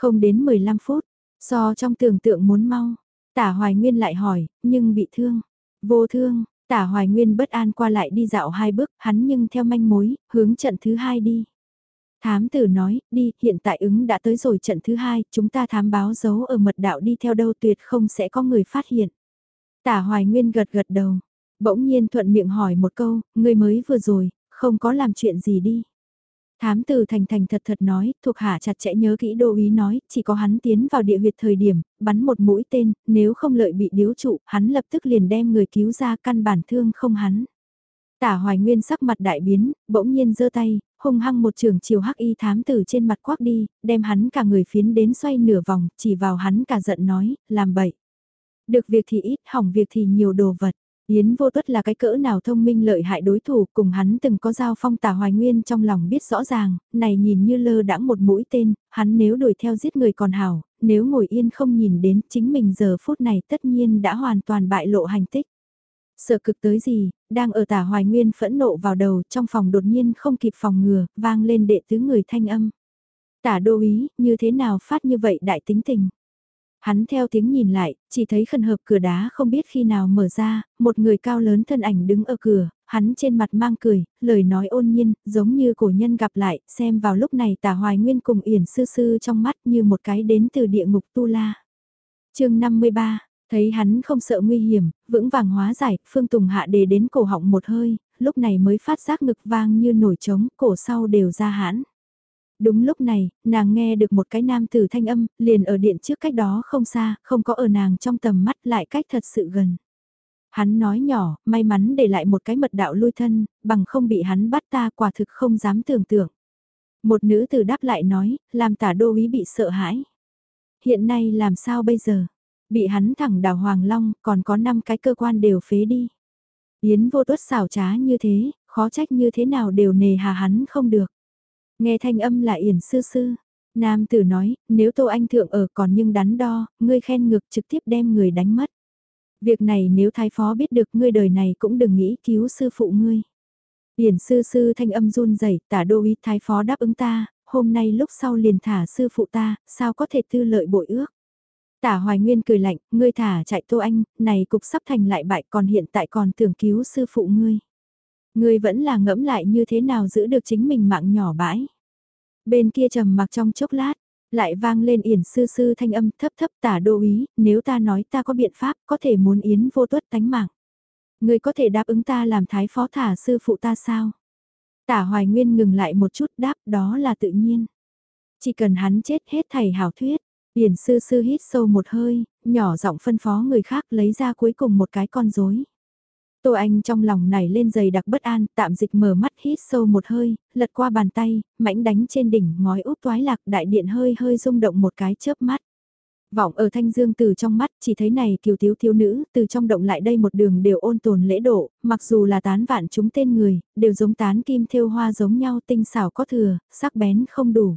Không đến 15 phút, so trong tưởng tượng muốn mau. Tả Hoài Nguyên lại hỏi, nhưng bị thương. Vô thương, tả Hoài Nguyên bất an qua lại đi dạo hai bước, hắn nhưng theo manh mối, hướng trận thứ hai đi. Thám tử nói, đi, hiện tại ứng đã tới rồi trận thứ hai, chúng ta thám báo dấu ở mật đạo đi theo đâu tuyệt không sẽ có người phát hiện. Tả Hoài Nguyên gật gật đầu, bỗng nhiên thuận miệng hỏi một câu, người mới vừa rồi, không có làm chuyện gì đi. Thám từ thành thành thật thật nói, thuộc hạ chặt chẽ nhớ kỹ đô ý nói, chỉ có hắn tiến vào địa huyệt thời điểm, bắn một mũi tên, nếu không lợi bị điếu trụ, hắn lập tức liền đem người cứu ra căn bản thương không hắn. Tả hoài nguyên sắc mặt đại biến, bỗng nhiên giơ tay, hung hăng một trường chiều hắc y thám tử trên mặt quắc đi, đem hắn cả người phiến đến xoay nửa vòng, chỉ vào hắn cả giận nói, làm bậy. Được việc thì ít, hỏng việc thì nhiều đồ vật. Yến vô tuất là cái cỡ nào thông minh lợi hại đối thủ cùng hắn từng có giao phong tả hoài nguyên trong lòng biết rõ ràng, này nhìn như lơ đãng một mũi tên, hắn nếu đuổi theo giết người còn hảo, nếu ngồi yên không nhìn đến chính mình giờ phút này tất nhiên đã hoàn toàn bại lộ hành tích. Sợ cực tới gì, đang ở tả hoài nguyên phẫn nộ vào đầu trong phòng đột nhiên không kịp phòng ngừa, vang lên đệ tứ người thanh âm. Tả đô ý, như thế nào phát như vậy đại tính tình. Hắn theo tiếng nhìn lại, chỉ thấy khẩn hợp cửa đá không biết khi nào mở ra, một người cao lớn thân ảnh đứng ở cửa, hắn trên mặt mang cười, lời nói ôn nhiên, giống như cổ nhân gặp lại, xem vào lúc này tả hoài nguyên cùng yển sư sư trong mắt như một cái đến từ địa ngục tu la. chương 53, thấy hắn không sợ nguy hiểm, vững vàng hóa giải, phương tùng hạ đề đến cổ họng một hơi, lúc này mới phát giác ngực vang như nổi trống, cổ sau đều ra hãn. Đúng lúc này, nàng nghe được một cái nam tử thanh âm, liền ở điện trước cách đó không xa, không có ở nàng trong tầm mắt lại cách thật sự gần. Hắn nói nhỏ, may mắn để lại một cái mật đạo lui thân, bằng không bị hắn bắt ta quả thực không dám tưởng tượng. Một nữ tử đáp lại nói, làm tả đô ý bị sợ hãi. Hiện nay làm sao bây giờ? Bị hắn thẳng đào Hoàng Long, còn có 5 cái cơ quan đều phế đi. Yến vô tuất xảo trá như thế, khó trách như thế nào đều nề hà hắn không được. Nghe thanh âm là Yển Sư Sư. Nam tử nói, nếu Tô Anh Thượng ở còn nhưng đắn đo, ngươi khen ngược trực tiếp đem người đánh mất. Việc này nếu thái phó biết được ngươi đời này cũng đừng nghĩ cứu sư phụ ngươi. Yển sư sư thanh âm run rẩy tả đô ý thái phó đáp ứng ta, hôm nay lúc sau liền thả sư phụ ta, sao có thể tư lợi bội ước. Tả hoài nguyên cười lạnh, ngươi thả chạy tô anh, này cục sắp thành lại bại còn hiện tại còn tưởng cứu sư phụ ngươi. Ngươi vẫn là ngẫm lại như thế nào giữ được chính mình mạng nhỏ bãi. Bên kia trầm mặc trong chốc lát, lại vang lên yển sư sư thanh âm thấp thấp tả đô ý, nếu ta nói ta có biện pháp có thể muốn yến vô tuất tánh mạng. Ngươi có thể đáp ứng ta làm thái phó thả sư phụ ta sao? Tả hoài nguyên ngừng lại một chút đáp đó là tự nhiên. Chỉ cần hắn chết hết thầy hảo thuyết, yển sư sư hít sâu một hơi, nhỏ giọng phân phó người khác lấy ra cuối cùng một cái con rối Tô Anh trong lòng này lên giày đặc bất an, tạm dịch mở mắt hít sâu một hơi, lật qua bàn tay, mảnh đánh trên đỉnh ngói úp toái lạc đại điện hơi hơi rung động một cái chớp mắt. Vọng ở thanh dương từ trong mắt chỉ thấy này kiều thiếu thiếu nữ từ trong động lại đây một đường đều ôn tồn lễ độ, mặc dù là tán vạn chúng tên người, đều giống tán kim thêu hoa giống nhau tinh xảo có thừa, sắc bén không đủ.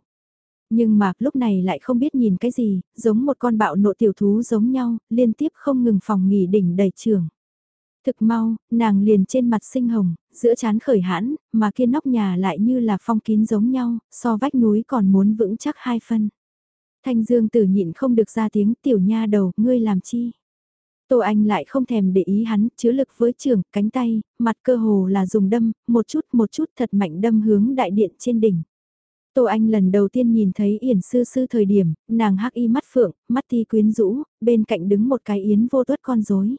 Nhưng mà lúc này lại không biết nhìn cái gì, giống một con bạo nộ tiểu thú giống nhau, liên tiếp không ngừng phòng nghỉ đỉnh đầy trường. Thực mau, nàng liền trên mặt sinh hồng, giữa chán khởi hãn, mà kia nóc nhà lại như là phong kín giống nhau, so vách núi còn muốn vững chắc hai phân. Thanh Dương tử nhịn không được ra tiếng tiểu nha đầu, ngươi làm chi? Tô Anh lại không thèm để ý hắn, chứa lực với trường, cánh tay, mặt cơ hồ là dùng đâm, một chút một chút thật mạnh đâm hướng đại điện trên đỉnh. Tô Anh lần đầu tiên nhìn thấy Yển Sư Sư thời điểm, nàng hắc y mắt phượng, mắt ti quyến rũ, bên cạnh đứng một cái yến vô tuất con rối.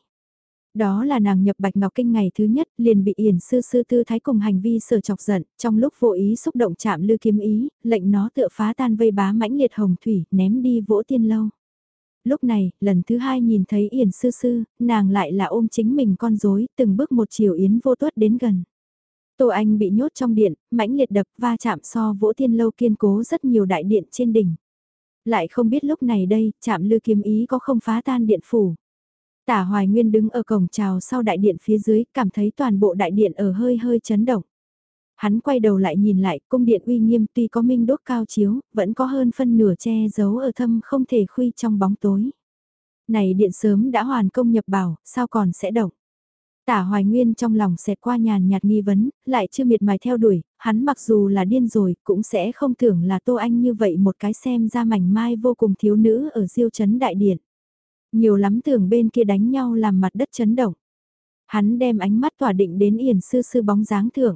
Đó là nàng nhập Bạch Ngọc Kinh ngày thứ nhất, liền bị Yển Sư Sư tư thái cùng hành vi sở chọc giận, trong lúc vô ý xúc động chạm lư kiếm ý, lệnh nó tựa phá tan vây bá mãnh liệt hồng thủy, ném đi vỗ tiên lâu. Lúc này, lần thứ hai nhìn thấy Yển Sư Sư, nàng lại là ôm chính mình con rối từng bước một chiều Yến vô tuất đến gần. Tô Anh bị nhốt trong điện, mãnh liệt đập va chạm so vỗ tiên lâu kiên cố rất nhiều đại điện trên đỉnh. Lại không biết lúc này đây, chạm lư kiếm ý có không phá tan điện phủ. Tả Hoài Nguyên đứng ở cổng chào sau đại điện phía dưới, cảm thấy toàn bộ đại điện ở hơi hơi chấn động. Hắn quay đầu lại nhìn lại, cung điện uy nghiêm tuy có minh đốt cao chiếu, vẫn có hơn phân nửa che giấu ở thâm không thể khuy trong bóng tối. Này điện sớm đã hoàn công nhập bảo, sao còn sẽ động? Tả Hoài Nguyên trong lòng xẹt qua nhàn nhạt nghi vấn, lại chưa miệt mài theo đuổi, hắn mặc dù là điên rồi, cũng sẽ không tưởng là Tô Anh như vậy một cái xem ra mảnh mai vô cùng thiếu nữ ở diêu chấn đại điện. Nhiều lắm tưởng bên kia đánh nhau làm mặt đất chấn động. Hắn đem ánh mắt tỏa định đến Yển Sư Sư bóng dáng thưởng.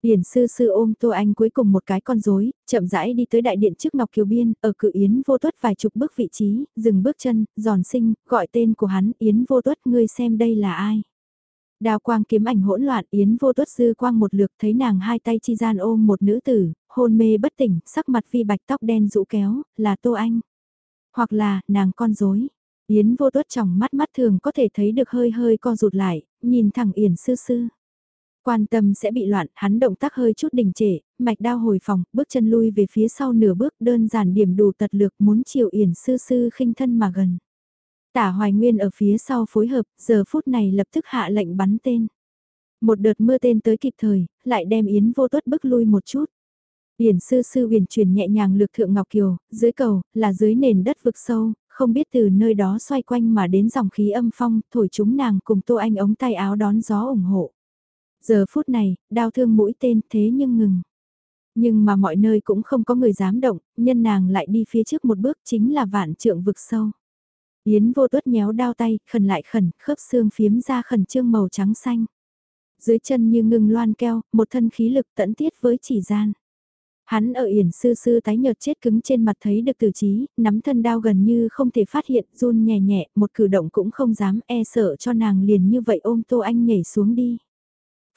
Yển Sư Sư ôm Tô Anh cuối cùng một cái con rối, chậm rãi đi tới đại điện trước Ngọc Kiều Biên, ở cự Yến vô tuất vài chục bước vị trí, dừng bước chân, giòn sinh, gọi tên của hắn, Yến vô tuất ngươi xem đây là ai. Đào quang kiếm ảnh hỗn loạn Yến vô tuất dư quang một lượt thấy nàng hai tay chi gian ôm một nữ tử, hôn mê bất tỉnh, sắc mặt phi bạch tóc đen rũ kéo, là Tô Anh. Hoặc là, nàng con dối. Yến vô tuất trong mắt mắt thường có thể thấy được hơi hơi co rụt lại, nhìn thẳng Yển sư sư. Quan tâm sẽ bị loạn, hắn động tác hơi chút đình trệ, mạch đao hồi phòng, bước chân lui về phía sau nửa bước đơn giản điểm đủ tật lược muốn chiều Yển sư sư khinh thân mà gần. Tả Hoài Nguyên ở phía sau phối hợp, giờ phút này lập tức hạ lệnh bắn tên. Một đợt mưa tên tới kịp thời, lại đem Yến vô tuất bước lui một chút. Yển sư sư huyền chuyển nhẹ nhàng lược thượng Ngọc Kiều, dưới cầu, là dưới nền đất vực sâu, không biết từ nơi đó xoay quanh mà đến dòng khí âm phong, thổi chúng nàng cùng Tô Anh ống tay áo đón gió ủng hộ. Giờ phút này, đau thương mũi tên thế nhưng ngừng. Nhưng mà mọi nơi cũng không có người dám động, nhân nàng lại đi phía trước một bước chính là vạn trượng vực sâu. Yến vô tuất nhéo đao tay, khẩn lại khẩn, khớp xương phiếm ra khẩn trương màu trắng xanh. Dưới chân như ngừng loan keo, một thân khí lực tẫn tiết với chỉ gian. Hắn ở yển sư sư tái nhợt chết cứng trên mặt thấy được tử trí, nắm thân đao gần như không thể phát hiện, run nhẹ nhẹ, một cử động cũng không dám e sợ cho nàng liền như vậy ôm Tô Anh nhảy xuống đi.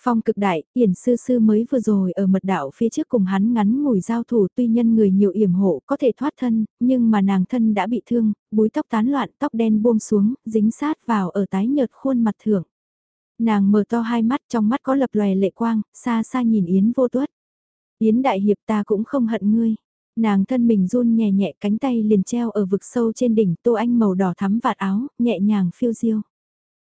Phong cực đại, Yển Sư Sư mới vừa rồi ở mật đạo phía trước cùng hắn ngắn ngủi giao thủ tuy nhân người nhiều yểm hộ có thể thoát thân, nhưng mà nàng thân đã bị thương, búi tóc tán loạn tóc đen buông xuống, dính sát vào ở tái nhợt khuôn mặt thưởng. Nàng mở to hai mắt trong mắt có lập lòe lệ quang, xa xa nhìn Yến vô tuất. Yến đại hiệp ta cũng không hận ngươi. Nàng thân mình run nhẹ nhẹ cánh tay liền treo ở vực sâu trên đỉnh tô anh màu đỏ thắm vạt áo, nhẹ nhàng phiêu diêu.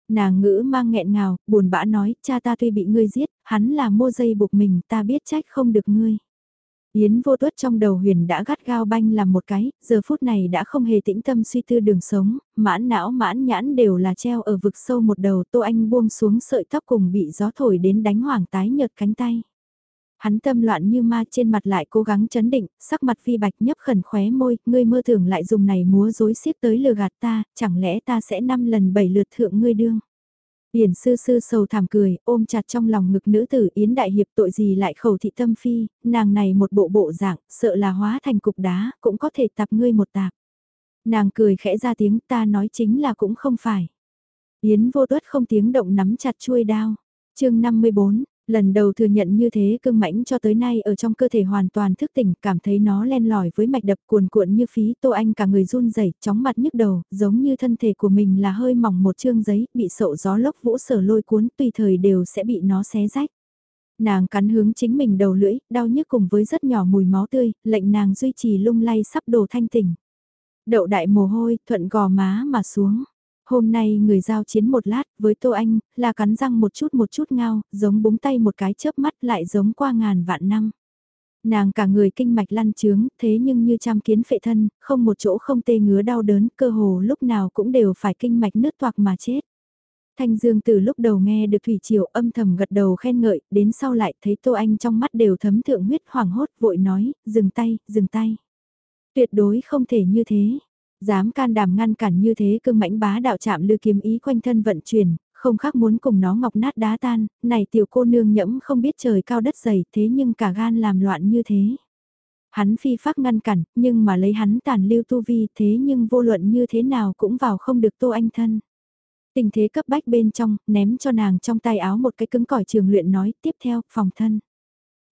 Nàng ngữ mang nghẹn ngào, buồn bã nói, cha ta tuy bị ngươi giết, hắn là mô dây buộc mình, ta biết trách không được ngươi. Yến vô tuất trong đầu huyền đã gắt gao banh làm một cái, giờ phút này đã không hề tĩnh tâm suy tư đường sống, mãn não mãn nhãn đều là treo ở vực sâu một đầu tô anh buông xuống sợi tóc cùng bị gió thổi đến đánh hoảng tái nhợt cánh tay. Hắn tâm loạn như ma trên mặt lại cố gắng chấn định, sắc mặt phi bạch nhấp khẩn khóe môi, ngươi mơ tưởng lại dùng này múa dối xiết tới lừa gạt ta, chẳng lẽ ta sẽ năm lần bảy lượt thượng ngươi đương. Yển sư sư sầu thảm cười, ôm chặt trong lòng ngực nữ tử Yến Đại Hiệp tội gì lại khẩu thị tâm phi, nàng này một bộ bộ dạng, sợ là hóa thành cục đá, cũng có thể tạp ngươi một tạp. Nàng cười khẽ ra tiếng ta nói chính là cũng không phải. Yến vô tuất không tiếng động nắm chặt chuôi đao. chương 54, Lần đầu thừa nhận như thế cưng mãnh cho tới nay ở trong cơ thể hoàn toàn thức tỉnh, cảm thấy nó len lỏi với mạch đập cuồn cuộn như phí Tô Anh cả người run rẩy chóng mặt nhức đầu, giống như thân thể của mình là hơi mỏng một chương giấy, bị sậu gió lốc vũ sở lôi cuốn tùy thời đều sẽ bị nó xé rách. Nàng cắn hướng chính mình đầu lưỡi, đau nhức cùng với rất nhỏ mùi máu tươi, lệnh nàng duy trì lung lay sắp đồ thanh tỉnh. Đậu đại mồ hôi, thuận gò má mà xuống. Hôm nay người giao chiến một lát với Tô Anh, là cắn răng một chút một chút ngao, giống búng tay một cái chớp mắt lại giống qua ngàn vạn năm. Nàng cả người kinh mạch lăn trướng, thế nhưng như trăm kiến phệ thân, không một chỗ không tê ngứa đau đớn, cơ hồ lúc nào cũng đều phải kinh mạch nứt toạc mà chết. Thanh Dương từ lúc đầu nghe được Thủy Triều âm thầm gật đầu khen ngợi, đến sau lại thấy Tô Anh trong mắt đều thấm thượng huyết hoảng hốt vội nói, dừng tay, dừng tay. Tuyệt đối không thể như thế. Dám can đảm ngăn cản như thế cương mãnh bá đạo chạm lư kiếm ý quanh thân vận chuyển, không khác muốn cùng nó ngọc nát đá tan, này tiểu cô nương nhẫm không biết trời cao đất dày thế nhưng cả gan làm loạn như thế. Hắn phi pháp ngăn cản, nhưng mà lấy hắn tàn lưu tu vi thế nhưng vô luận như thế nào cũng vào không được tô anh thân. Tình thế cấp bách bên trong, ném cho nàng trong tay áo một cái cứng cỏi trường luyện nói tiếp theo, phòng thân.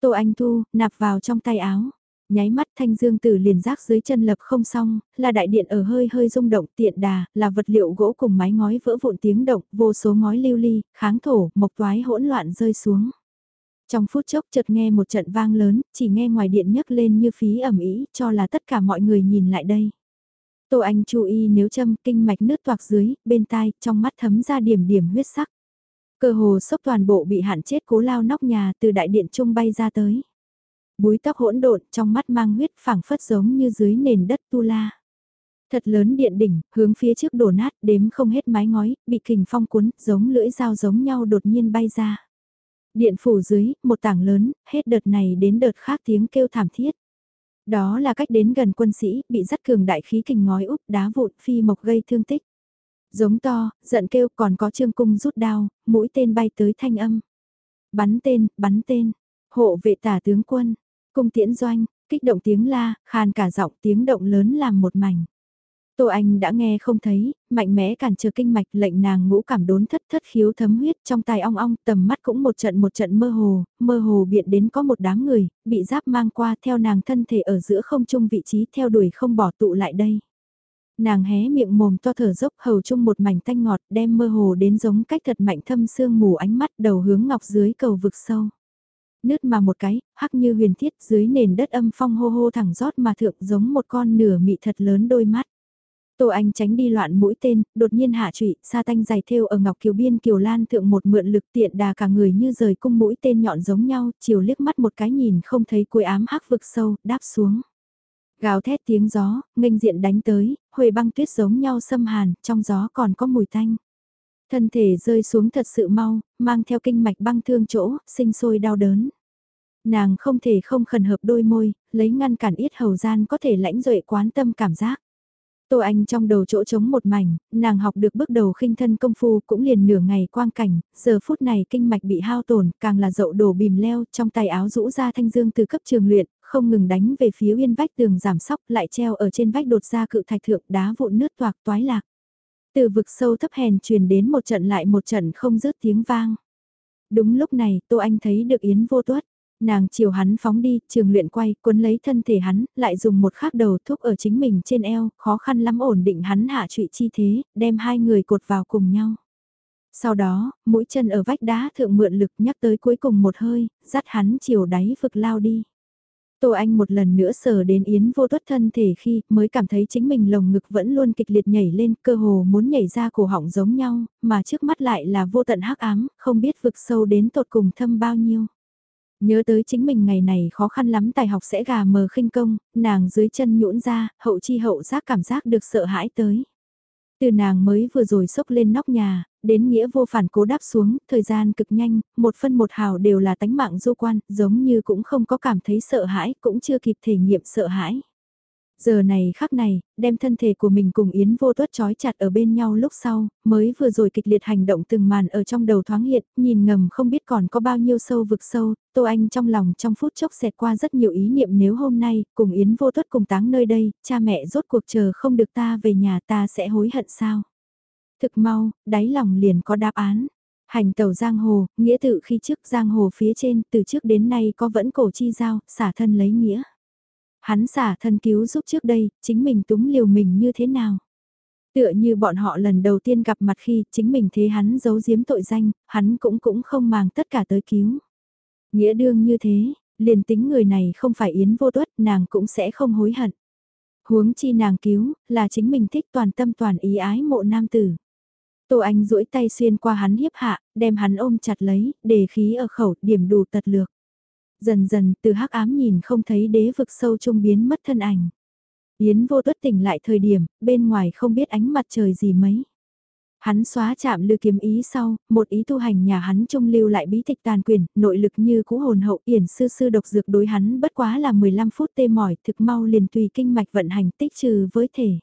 Tô Anh Thu, nạp vào trong tay áo. Nháy mắt thanh dương tử liền rác dưới chân lập không xong, là đại điện ở hơi hơi rung động tiện đà, là vật liệu gỗ cùng mái ngói vỡ vụn tiếng động, vô số ngói lưu ly, kháng thổ, mộc toái hỗn loạn rơi xuống. Trong phút chốc chợt nghe một trận vang lớn, chỉ nghe ngoài điện nhấc lên như phí ẩm ý, cho là tất cả mọi người nhìn lại đây. Tô Anh chú ý nếu châm kinh mạch nước toạc dưới, bên tai, trong mắt thấm ra điểm điểm huyết sắc. Cơ hồ sốc toàn bộ bị hạn chết cố lao nóc nhà từ đại điện trung bay ra tới. Búi tóc hỗn độn trong mắt mang huyết phảng phất giống như dưới nền đất tu la. Thật lớn điện đỉnh, hướng phía trước đổ nát, đếm không hết mái ngói, bị kình phong cuốn, giống lưỡi dao giống nhau đột nhiên bay ra. Điện phủ dưới, một tảng lớn, hết đợt này đến đợt khác tiếng kêu thảm thiết. Đó là cách đến gần quân sĩ, bị dắt cường đại khí kình ngói úp đá vụn phi mộc gây thương tích. Giống to, giận kêu còn có trương cung rút đao, mũi tên bay tới thanh âm. Bắn tên, bắn tên, hộ vệ tả tướng quân, cung tiễn doanh, kích động tiếng la, khan cả giọng tiếng động lớn làm một mảnh. Tô Anh đã nghe không thấy, mạnh mẽ cản trở kinh mạch lệnh nàng ngũ cảm đốn thất thất khiếu thấm huyết trong tai ong ong tầm mắt cũng một trận một trận mơ hồ, mơ hồ biện đến có một đám người, bị giáp mang qua theo nàng thân thể ở giữa không trung vị trí theo đuổi không bỏ tụ lại đây. Nàng hé miệng mồm to thở dốc hầu chung một mảnh tanh ngọt đem mơ hồ đến giống cách thật mạnh thâm sương mù ánh mắt đầu hướng ngọc dưới cầu vực sâu nứt mà một cái, hắc như huyền thiết dưới nền đất âm phong hô hô thẳng rót mà thượng giống một con nửa mị thật lớn đôi mắt. Tô Anh tránh đi loạn mũi tên, đột nhiên hạ trụy, sa tanh dài thêu ở ngọc kiều biên kiều lan thượng một mượn lực tiện đà cả người như rời cung mũi tên nhọn giống nhau, chiều liếc mắt một cái nhìn không thấy cuối ám hắc vực sâu, đáp xuống. Gào thét tiếng gió, nghênh diện đánh tới, huệ băng tuyết giống nhau xâm hàn, trong gió còn có mùi tanh. Thân thể rơi xuống thật sự mau, mang theo kinh mạch băng thương chỗ, sinh sôi đau đớn. Nàng không thể không khẩn hợp đôi môi, lấy ngăn cản yết hầu gian có thể lãnh duệ quán tâm cảm giác. Tô Anh trong đầu chỗ trống một mảnh, nàng học được bước đầu khinh thân công phu cũng liền nửa ngày quang cảnh, giờ phút này kinh mạch bị hao tổn, càng là dậu đổ bìm leo, trong tay áo rũ ra thanh dương từ cấp trường luyện, không ngừng đánh về phía uyên vách tường giảm sóc lại treo ở trên vách đột ra cự thạch thượng đá vụn nước toạc toái lạc. Từ vực sâu thấp hèn truyền đến một trận lại một trận không dứt tiếng vang. Đúng lúc này, Tô Anh thấy được Yến vô tuất. Nàng chiều hắn phóng đi, trường luyện quay, cuốn lấy thân thể hắn, lại dùng một khắc đầu thúc ở chính mình trên eo, khó khăn lắm ổn định hắn hạ trụy chi thế, đem hai người cột vào cùng nhau. Sau đó, mũi chân ở vách đá thượng mượn lực nhắc tới cuối cùng một hơi, dắt hắn chiều đáy vực lao đi. Tô Anh một lần nữa sờ đến Yến vô tuất thân thể khi mới cảm thấy chính mình lồng ngực vẫn luôn kịch liệt nhảy lên cơ hồ muốn nhảy ra cổ họng giống nhau, mà trước mắt lại là vô tận hắc ám, không biết vực sâu đến tột cùng thâm bao nhiêu. Nhớ tới chính mình ngày này khó khăn lắm tài học sẽ gà mờ khinh công, nàng dưới chân nhũn ra, hậu chi hậu giác cảm giác được sợ hãi tới. Từ nàng mới vừa rồi sốc lên nóc nhà, đến nghĩa vô phản cố đáp xuống, thời gian cực nhanh, một phân một hào đều là tánh mạng du quan, giống như cũng không có cảm thấy sợ hãi, cũng chưa kịp thể nghiệm sợ hãi. Giờ này khắc này, đem thân thể của mình cùng Yến vô tuất trói chặt ở bên nhau lúc sau, mới vừa rồi kịch liệt hành động từng màn ở trong đầu thoáng hiện, nhìn ngầm không biết còn có bao nhiêu sâu vực sâu, Tô Anh trong lòng trong phút chốc xẹt qua rất nhiều ý niệm nếu hôm nay, cùng Yến vô tuất cùng táng nơi đây, cha mẹ rốt cuộc chờ không được ta về nhà ta sẽ hối hận sao. Thực mau, đáy lòng liền có đáp án. Hành tàu giang hồ, nghĩa tự khi trước giang hồ phía trên, từ trước đến nay có vẫn cổ chi giao, xả thân lấy nghĩa. Hắn xả thân cứu giúp trước đây, chính mình túng liều mình như thế nào? Tựa như bọn họ lần đầu tiên gặp mặt khi chính mình thế hắn giấu giếm tội danh, hắn cũng cũng không mang tất cả tới cứu. Nghĩa đương như thế, liền tính người này không phải yến vô tuất nàng cũng sẽ không hối hận. Huống chi nàng cứu, là chính mình thích toàn tâm toàn ý ái mộ nam tử. Tô Anh duỗi tay xuyên qua hắn hiếp hạ, đem hắn ôm chặt lấy, để khí ở khẩu, điểm đủ tật lược. Dần dần, từ hắc ám nhìn không thấy đế vực sâu trung biến mất thân ảnh. Yến vô tuất tỉnh lại thời điểm, bên ngoài không biết ánh mặt trời gì mấy. Hắn xóa chạm lư kiếm ý sau, một ý tu hành nhà hắn trung lưu lại bí tịch tàn quyền, nội lực như cũ hồn hậu yển sư sư độc dược đối hắn bất quá là 15 phút tê mỏi thực mau liền tùy kinh mạch vận hành tích trừ với thể.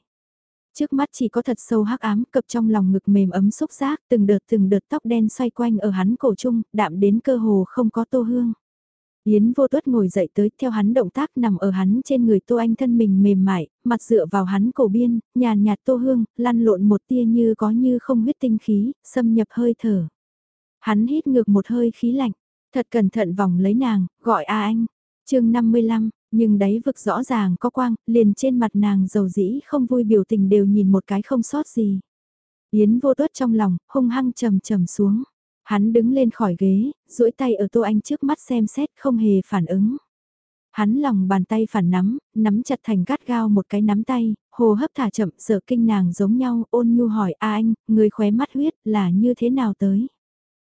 Trước mắt chỉ có thật sâu hắc ám cập trong lòng ngực mềm ấm xúc giác từng đợt từng đợt tóc đen xoay quanh ở hắn cổ trung, đạm đến cơ hồ không có tô hương. Yến vô tuất ngồi dậy tới theo hắn động tác nằm ở hắn trên người tô anh thân mình mềm mại, mặt dựa vào hắn cổ biên, nhàn nhạt tô hương, lăn lộn một tia như có như không huyết tinh khí, xâm nhập hơi thở. Hắn hít ngược một hơi khí lạnh, thật cẩn thận vòng lấy nàng, gọi a anh. chương 55, nhưng đáy vực rõ ràng có quang, liền trên mặt nàng dầu dĩ không vui biểu tình đều nhìn một cái không sót gì. Yến vô tuất trong lòng, hung hăng trầm trầm xuống. Hắn đứng lên khỏi ghế, duỗi tay ở Tô Anh trước mắt xem xét không hề phản ứng. Hắn lòng bàn tay phản nắm, nắm chặt thành gắt gao một cái nắm tay, hồ hấp thả chậm sợ kinh nàng giống nhau ôn nhu hỏi a anh, người khóe mắt huyết là như thế nào tới?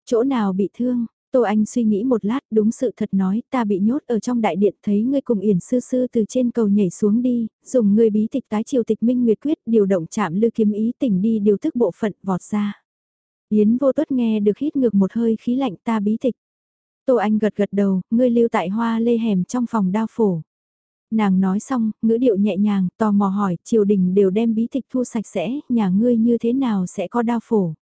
Chỗ nào bị thương? Tô Anh suy nghĩ một lát đúng sự thật nói ta bị nhốt ở trong đại điện thấy ngươi cùng Yển Sư Sư từ trên cầu nhảy xuống đi, dùng ngươi bí tịch tái triều tịch minh nguyệt quyết điều động chạm lư kiếm ý tỉnh đi điều thức bộ phận vọt ra. Yến vô tuất nghe được hít ngược một hơi khí lạnh ta bí tịch. Tô Anh gật gật đầu, ngươi lưu tại hoa lê hẻm trong phòng đao phổ. Nàng nói xong, ngữ điệu nhẹ nhàng, tò mò hỏi, triều đình đều đem bí tịch thu sạch sẽ, nhà ngươi như thế nào sẽ có đao phổ.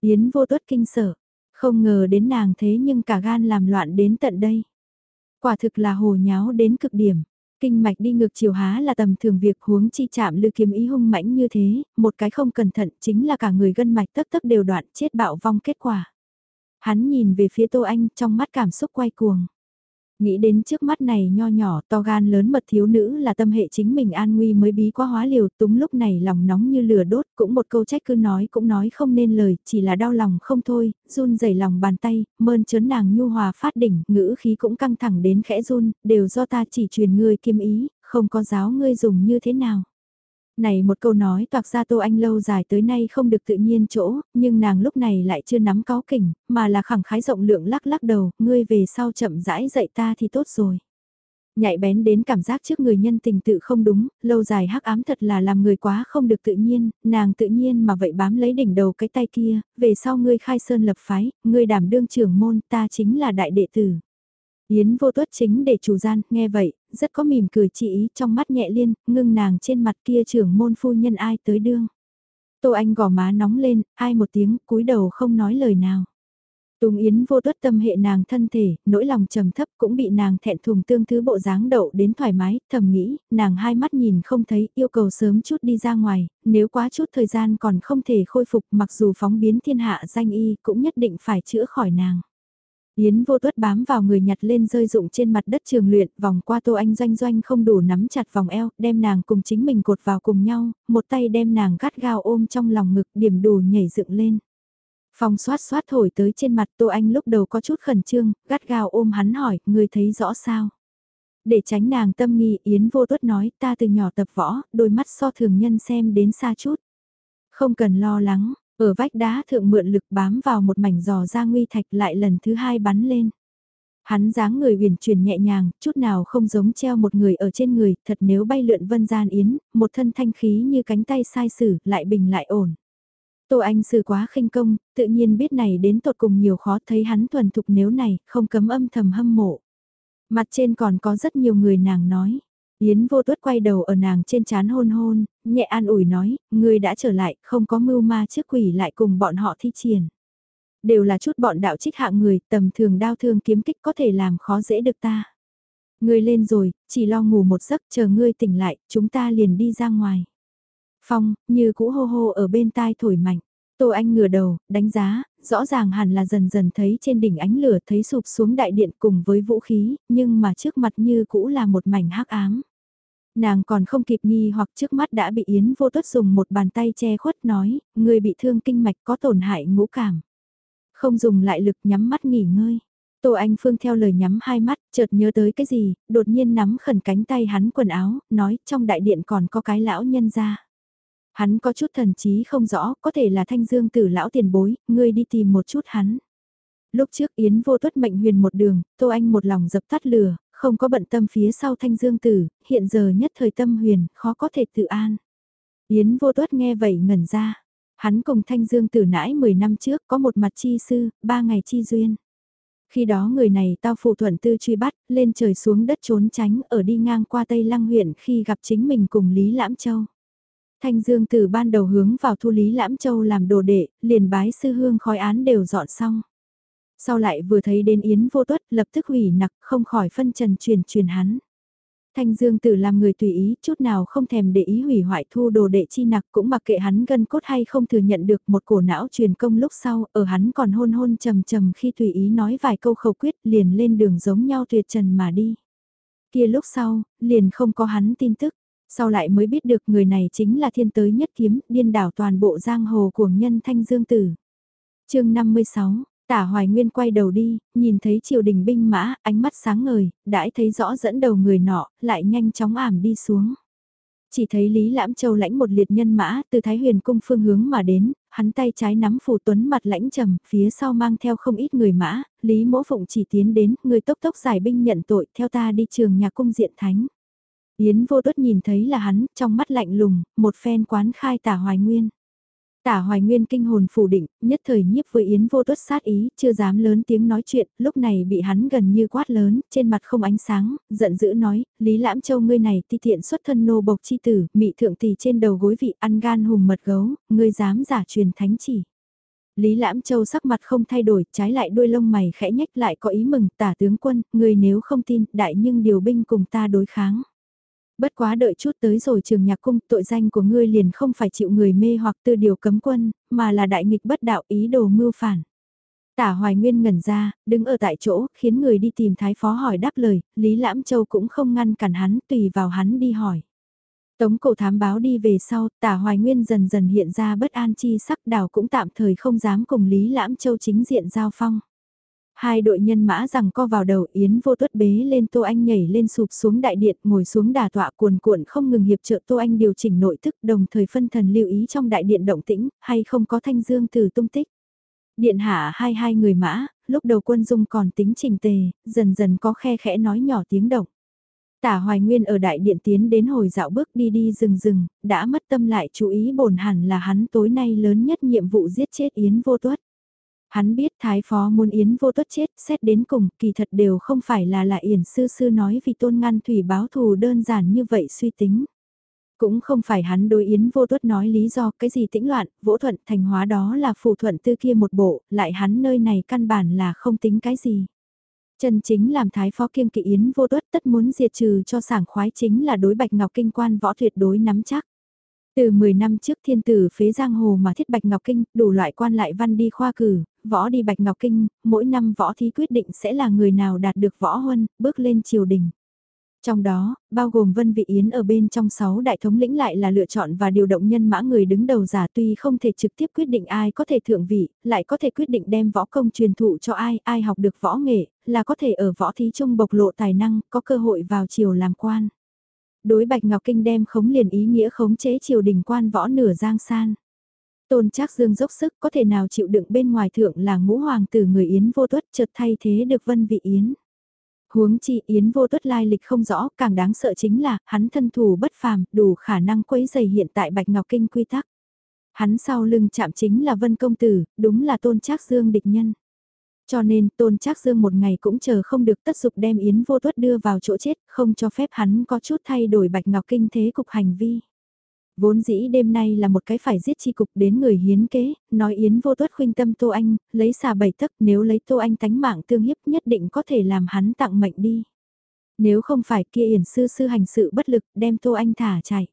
Yến vô tuất kinh sợ, không ngờ đến nàng thế nhưng cả gan làm loạn đến tận đây. Quả thực là hồ nháo đến cực điểm. Kinh mạch đi ngược chiều há là tầm thường việc huống chi chạm lư kiếm ý hung mãnh như thế, một cái không cẩn thận chính là cả người gân mạch tấp tấp đều đoạn chết bạo vong kết quả. Hắn nhìn về phía Tô Anh trong mắt cảm xúc quay cuồng. Nghĩ đến trước mắt này nho nhỏ to gan lớn mật thiếu nữ là tâm hệ chính mình an nguy mới bí quá hóa liều túng lúc này lòng nóng như lửa đốt cũng một câu trách cứ nói cũng nói không nên lời chỉ là đau lòng không thôi, run rẩy lòng bàn tay, mơn trớn nàng nhu hòa phát đỉnh, ngữ khí cũng căng thẳng đến khẽ run, đều do ta chỉ truyền ngươi kiêm ý, không có giáo ngươi dùng như thế nào. Này một câu nói toạc ra Tô Anh lâu dài tới nay không được tự nhiên chỗ, nhưng nàng lúc này lại chưa nắm có kỉnh, mà là khẳng khái rộng lượng lắc lắc đầu, ngươi về sau chậm rãi dạy ta thì tốt rồi. Nhạy bén đến cảm giác trước người nhân tình tự không đúng, lâu dài hắc ám thật là làm người quá không được tự nhiên, nàng tự nhiên mà vậy bám lấy đỉnh đầu cái tay kia, về sau ngươi khai sơn lập phái, ngươi đảm đương trưởng môn ta chính là đại đệ tử. Yến vô tuất chính để chủ gian, nghe vậy, rất có mỉm cười chỉ ý trong mắt nhẹ liên, ngưng nàng trên mặt kia trưởng môn phu nhân ai tới đương. Tô Anh gò má nóng lên, ai một tiếng, cúi đầu không nói lời nào. Tùng Yến vô tuất tâm hệ nàng thân thể, nỗi lòng trầm thấp cũng bị nàng thẹn thùng tương thứ bộ dáng đậu đến thoải mái, thầm nghĩ, nàng hai mắt nhìn không thấy, yêu cầu sớm chút đi ra ngoài, nếu quá chút thời gian còn không thể khôi phục mặc dù phóng biến thiên hạ danh y cũng nhất định phải chữa khỏi nàng. Yến vô tuất bám vào người nhặt lên rơi dụng trên mặt đất trường luyện, vòng qua tô anh doanh doanh không đủ nắm chặt vòng eo, đem nàng cùng chính mình cột vào cùng nhau, một tay đem nàng gắt gao ôm trong lòng ngực điểm đủ nhảy dựng lên. Phong xoát xoát thổi tới trên mặt tô anh lúc đầu có chút khẩn trương, gắt gao ôm hắn hỏi, người thấy rõ sao? Để tránh nàng tâm nghi Yến vô tuất nói ta từ nhỏ tập võ, đôi mắt so thường nhân xem đến xa chút. Không cần lo lắng, ở vách đá thượng mượn lực bám vào một mảnh giò ra nguy thạch lại lần thứ hai bắn lên. Hắn dáng người huyền chuyển nhẹ nhàng, chút nào không giống treo một người ở trên người, thật nếu bay lượn vân gian yến, một thân thanh khí như cánh tay sai sử, lại bình lại ổn. Tô Anh sư quá khinh công, tự nhiên biết này đến tột cùng nhiều khó thấy hắn thuần thục nếu này, không cấm âm thầm hâm mộ. Mặt trên còn có rất nhiều người nàng nói. Yến vô tuất quay đầu ở nàng trên chán hôn hôn, nhẹ an ủi nói, người đã trở lại, không có mưu ma trước quỷ lại cùng bọn họ thi triển. Đều là chút bọn đạo trích hạng người, tầm thường đau thương kiếm kích có thể làm khó dễ được ta. Ngươi lên rồi, chỉ lo ngủ một giấc chờ ngươi tỉnh lại, chúng ta liền đi ra ngoài. Phong, như cũ hô hô ở bên tai thổi mạnh. Tô Anh ngửa đầu, đánh giá, rõ ràng hẳn là dần dần thấy trên đỉnh ánh lửa thấy sụp xuống đại điện cùng với vũ khí, nhưng mà trước mặt như cũ là một mảnh hắc ám. Nàng còn không kịp nghi hoặc trước mắt đã bị Yến vô tuất dùng một bàn tay che khuất nói, người bị thương kinh mạch có tổn hại ngũ cảm. Không dùng lại lực nhắm mắt nghỉ ngơi. Tô Anh Phương theo lời nhắm hai mắt, chợt nhớ tới cái gì, đột nhiên nắm khẩn cánh tay hắn quần áo, nói trong đại điện còn có cái lão nhân ra. Hắn có chút thần trí không rõ, có thể là thanh dương tử lão tiền bối, ngươi đi tìm một chút hắn. Lúc trước Yến vô tuất mệnh huyền một đường, Tô Anh một lòng dập tắt lửa, không có bận tâm phía sau thanh dương tử, hiện giờ nhất thời tâm huyền, khó có thể tự an. Yến vô tuất nghe vậy ngẩn ra. Hắn cùng thanh dương tử nãi 10 năm trước có một mặt chi sư, ba ngày chi duyên. Khi đó người này tao phụ thuận tư truy bắt, lên trời xuống đất trốn tránh ở đi ngang qua Tây Lăng huyện khi gặp chính mình cùng Lý Lãm Châu. Thanh Dương từ ban đầu hướng vào thu Lý Lãm Châu làm đồ đệ, liền bái sư hương khói án đều dọn xong. Sau lại vừa thấy đến Yến vô tuất lập tức hủy nặc không khỏi phân trần truyền truyền hắn. Thanh Dương Tử làm người tùy ý, chút nào không thèm để ý hủy hoại thu đồ đệ chi nặc cũng mặc kệ hắn gân cốt hay không thừa nhận được một cổ não truyền công lúc sau, ở hắn còn hôn hôn trầm trầm khi tùy ý nói vài câu khẩu quyết liền lên đường giống nhau tuyệt trần mà đi. Kia lúc sau, liền không có hắn tin tức, sau lại mới biết được người này chính là thiên tới nhất kiếm, điên đảo toàn bộ giang hồ của nhân Thanh Dương Tử. chương 56 Tả Hoài Nguyên quay đầu đi, nhìn thấy triều đình binh mã, ánh mắt sáng ngời, đãi thấy rõ dẫn đầu người nọ, lại nhanh chóng ảm đi xuống. Chỉ thấy Lý Lãm Châu lãnh một liệt nhân mã từ Thái Huyền cung phương hướng mà đến, hắn tay trái nắm phù tuấn mặt lãnh trầm, phía sau mang theo không ít người mã, Lý Mỗ Phụng chỉ tiến đến, người tốc tốc giải binh nhận tội, theo ta đi trường nhà cung diện thánh. Yến vô tuất nhìn thấy là hắn, trong mắt lạnh lùng, một phen quán khai tả hoài nguyên. Tả hoài nguyên kinh hồn phủ định, nhất thời nhiếp với Yến vô tuất sát ý, chưa dám lớn tiếng nói chuyện, lúc này bị hắn gần như quát lớn, trên mặt không ánh sáng, giận dữ nói, Lý Lãm Châu ngươi này ti tiện xuất thân nô bộc chi tử, mị thượng tỷ trên đầu gối vị ăn gan hùm mật gấu, ngươi dám giả truyền thánh chỉ. Lý Lãm Châu sắc mặt không thay đổi, trái lại đuôi lông mày khẽ nhách lại có ý mừng, tả tướng quân, ngươi nếu không tin, đại nhưng điều binh cùng ta đối kháng. Bất quá đợi chút tới rồi trường nhạc cung tội danh của ngươi liền không phải chịu người mê hoặc tư điều cấm quân, mà là đại nghịch bất đạo ý đồ mưu phản. Tả Hoài Nguyên ngẩn ra, đứng ở tại chỗ, khiến người đi tìm Thái Phó hỏi đáp lời, Lý Lãm Châu cũng không ngăn cản hắn, tùy vào hắn đi hỏi. Tống cổ thám báo đi về sau, tả Hoài Nguyên dần dần hiện ra bất an chi sắc đảo cũng tạm thời không dám cùng Lý Lãm Châu chính diện giao phong. Hai đội nhân mã rằng co vào đầu Yến vô tuất bế lên Tô Anh nhảy lên sụp xuống đại điện ngồi xuống đà tọa cuồn cuộn không ngừng hiệp trợ Tô Anh điều chỉnh nội thức đồng thời phân thần lưu ý trong đại điện động tĩnh hay không có thanh dương từ tung tích. Điện hạ hai hai người mã, lúc đầu quân dung còn tính trình tề, dần dần có khe khẽ nói nhỏ tiếng động. Tả Hoài Nguyên ở đại điện tiến đến hồi dạo bước đi đi rừng rừng, đã mất tâm lại chú ý bổn hẳn là hắn tối nay lớn nhất nhiệm vụ giết chết Yến vô tuất. Hắn biết thái phó muốn yến vô tuất chết, xét đến cùng, kỳ thật đều không phải là là yển sư sư nói vì tôn ngăn thủy báo thù đơn giản như vậy suy tính. Cũng không phải hắn đối yến vô tuất nói lý do cái gì tĩnh loạn, vỗ thuận thành hóa đó là phù thuận tư kia một bộ, lại hắn nơi này căn bản là không tính cái gì. Chân chính làm thái phó kiêng kỵ yến vô tuất tất muốn diệt trừ cho sảng khoái chính là đối bạch ngọc kinh quan võ tuyệt đối nắm chắc. Từ 10 năm trước thiên tử phế giang hồ mà thiết Bạch Ngọc Kinh, đủ loại quan lại văn đi khoa cử, võ đi Bạch Ngọc Kinh, mỗi năm võ thí quyết định sẽ là người nào đạt được võ huân, bước lên triều đình. Trong đó, bao gồm Vân Vị Yến ở bên trong 6 đại thống lĩnh lại là lựa chọn và điều động nhân mã người đứng đầu giả tuy không thể trực tiếp quyết định ai có thể thượng vị, lại có thể quyết định đem võ công truyền thụ cho ai, ai học được võ nghệ, là có thể ở võ thí trung bộc lộ tài năng, có cơ hội vào triều làm quan. Đối Bạch Ngọc Kinh đem khống liền ý nghĩa khống chế triều đình quan võ nửa giang san. Tôn Trác Dương dốc sức có thể nào chịu đựng bên ngoài thượng là ngũ hoàng tử người Yến vô tuất chợt thay thế được vân vị Yến. Huống chi Yến vô tuất lai lịch không rõ, càng đáng sợ chính là, hắn thân thủ bất phàm, đủ khả năng quấy dày hiện tại Bạch Ngọc Kinh quy tắc. Hắn sau lưng chạm chính là Vân Công Tử, đúng là Tôn Trác Dương địch nhân. Cho nên Tôn Trác Dương một ngày cũng chờ không được tất dục đem Yến vô tuất đưa vào chỗ chết, không cho phép hắn có chút thay đổi Bạch Ngọc Kinh thế cục hành vi. Vốn dĩ đêm nay là một cái phải giết chi cục đến người hiến kế, nói Yến vô tuất khuyên tâm Tô Anh, lấy xà bảy tấc nếu lấy Tô Anh tánh mạng tương hiếp nhất định có thể làm hắn tặng mệnh đi. Nếu không phải kia Yển sư sư hành sự bất lực đem Tô Anh thả chạy.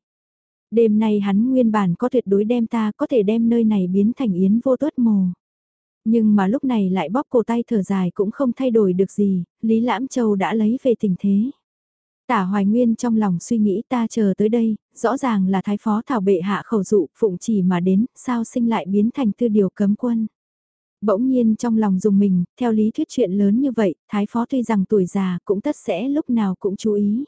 Đêm nay hắn nguyên bản có tuyệt đối đem ta có thể đem nơi này biến thành yến vô tuất mồ. Nhưng mà lúc này lại bóp cổ tay thở dài cũng không thay đổi được gì, Lý Lãm Châu đã lấy về tình thế. Tả Hoài Nguyên trong lòng suy nghĩ ta chờ tới đây, rõ ràng là thái phó thảo bệ hạ khẩu dụ, phụng chỉ mà đến, sao sinh lại biến thành tư điều cấm quân. Bỗng nhiên trong lòng dùng mình, theo lý thuyết chuyện lớn như vậy, thái phó tuy rằng tuổi già cũng tất sẽ lúc nào cũng chú ý.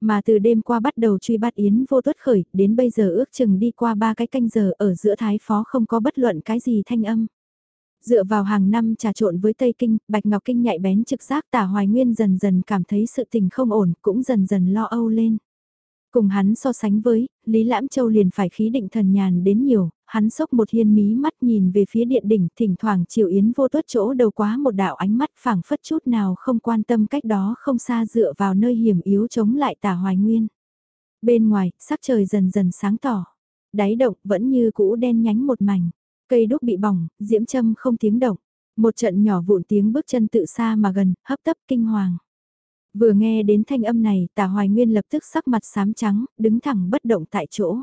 Mà từ đêm qua bắt đầu truy bắt Yến vô tuất khởi, đến bây giờ ước chừng đi qua ba cái canh giờ ở giữa thái phó không có bất luận cái gì thanh âm. Dựa vào hàng năm trà trộn với Tây Kinh, Bạch Ngọc Kinh nhạy bén trực giác tả hoài nguyên dần dần cảm thấy sự tình không ổn, cũng dần dần lo âu lên. Cùng hắn so sánh với, Lý Lãm Châu liền phải khí định thần nhàn đến nhiều, hắn sốc một hiên mí mắt nhìn về phía điện đỉnh, thỉnh thoảng chiều yến vô tuất chỗ đầu quá một đạo ánh mắt phảng phất chút nào không quan tâm cách đó không xa dựa vào nơi hiểm yếu chống lại tả hoài nguyên. Bên ngoài, sắc trời dần dần sáng tỏ, đáy động vẫn như cũ đen nhánh một mảnh, cây đúc bị bỏng, diễm châm không tiếng động, một trận nhỏ vụn tiếng bước chân tự xa mà gần, hấp tấp kinh hoàng. Vừa nghe đến thanh âm này, tả hoài nguyên lập tức sắc mặt xám trắng, đứng thẳng bất động tại chỗ.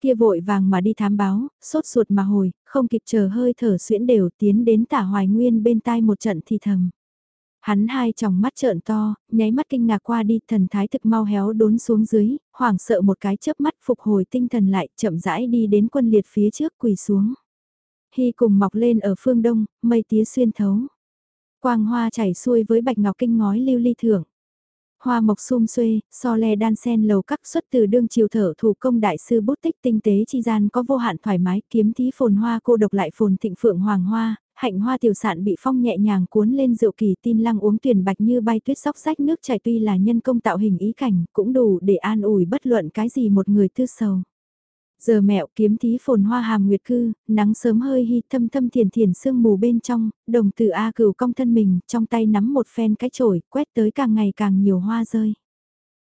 Kia vội vàng mà đi thám báo, sốt ruột mà hồi, không kịp chờ hơi thở xuyễn đều tiến đến tả hoài nguyên bên tai một trận thì thầm. Hắn hai tròng mắt trợn to, nháy mắt kinh ngạc qua đi, thần thái thực mau héo đốn xuống dưới, hoảng sợ một cái chớp mắt phục hồi tinh thần lại, chậm rãi đi đến quân liệt phía trước quỳ xuống. Hy cùng mọc lên ở phương đông, mây tía xuyên thấu. Quang hoa chảy xuôi với bạch ngọc kinh ngói lưu ly thưởng. Hoa mộc sum xuê, so le đan sen lầu các xuất từ đương chiều thở thủ công đại sư bút tích tinh tế chi gian có vô hạn thoải mái kiếm thí phồn hoa cô độc lại phồn thịnh phượng hoàng hoa, hạnh hoa tiểu sạn bị phong nhẹ nhàng cuốn lên rượu kỳ tin lăng uống tuyển bạch như bay tuyết sóc sách nước chảy tuy là nhân công tạo hình ý cảnh cũng đủ để an ủi bất luận cái gì một người tư sầu. Giờ mẹo kiếm thí phồn hoa hàm nguyệt cư, nắng sớm hơi hi thâm thâm thiền thiền sương mù bên trong, đồng từ A cửu cong thân mình, trong tay nắm một phen cái chổi, quét tới càng ngày càng nhiều hoa rơi.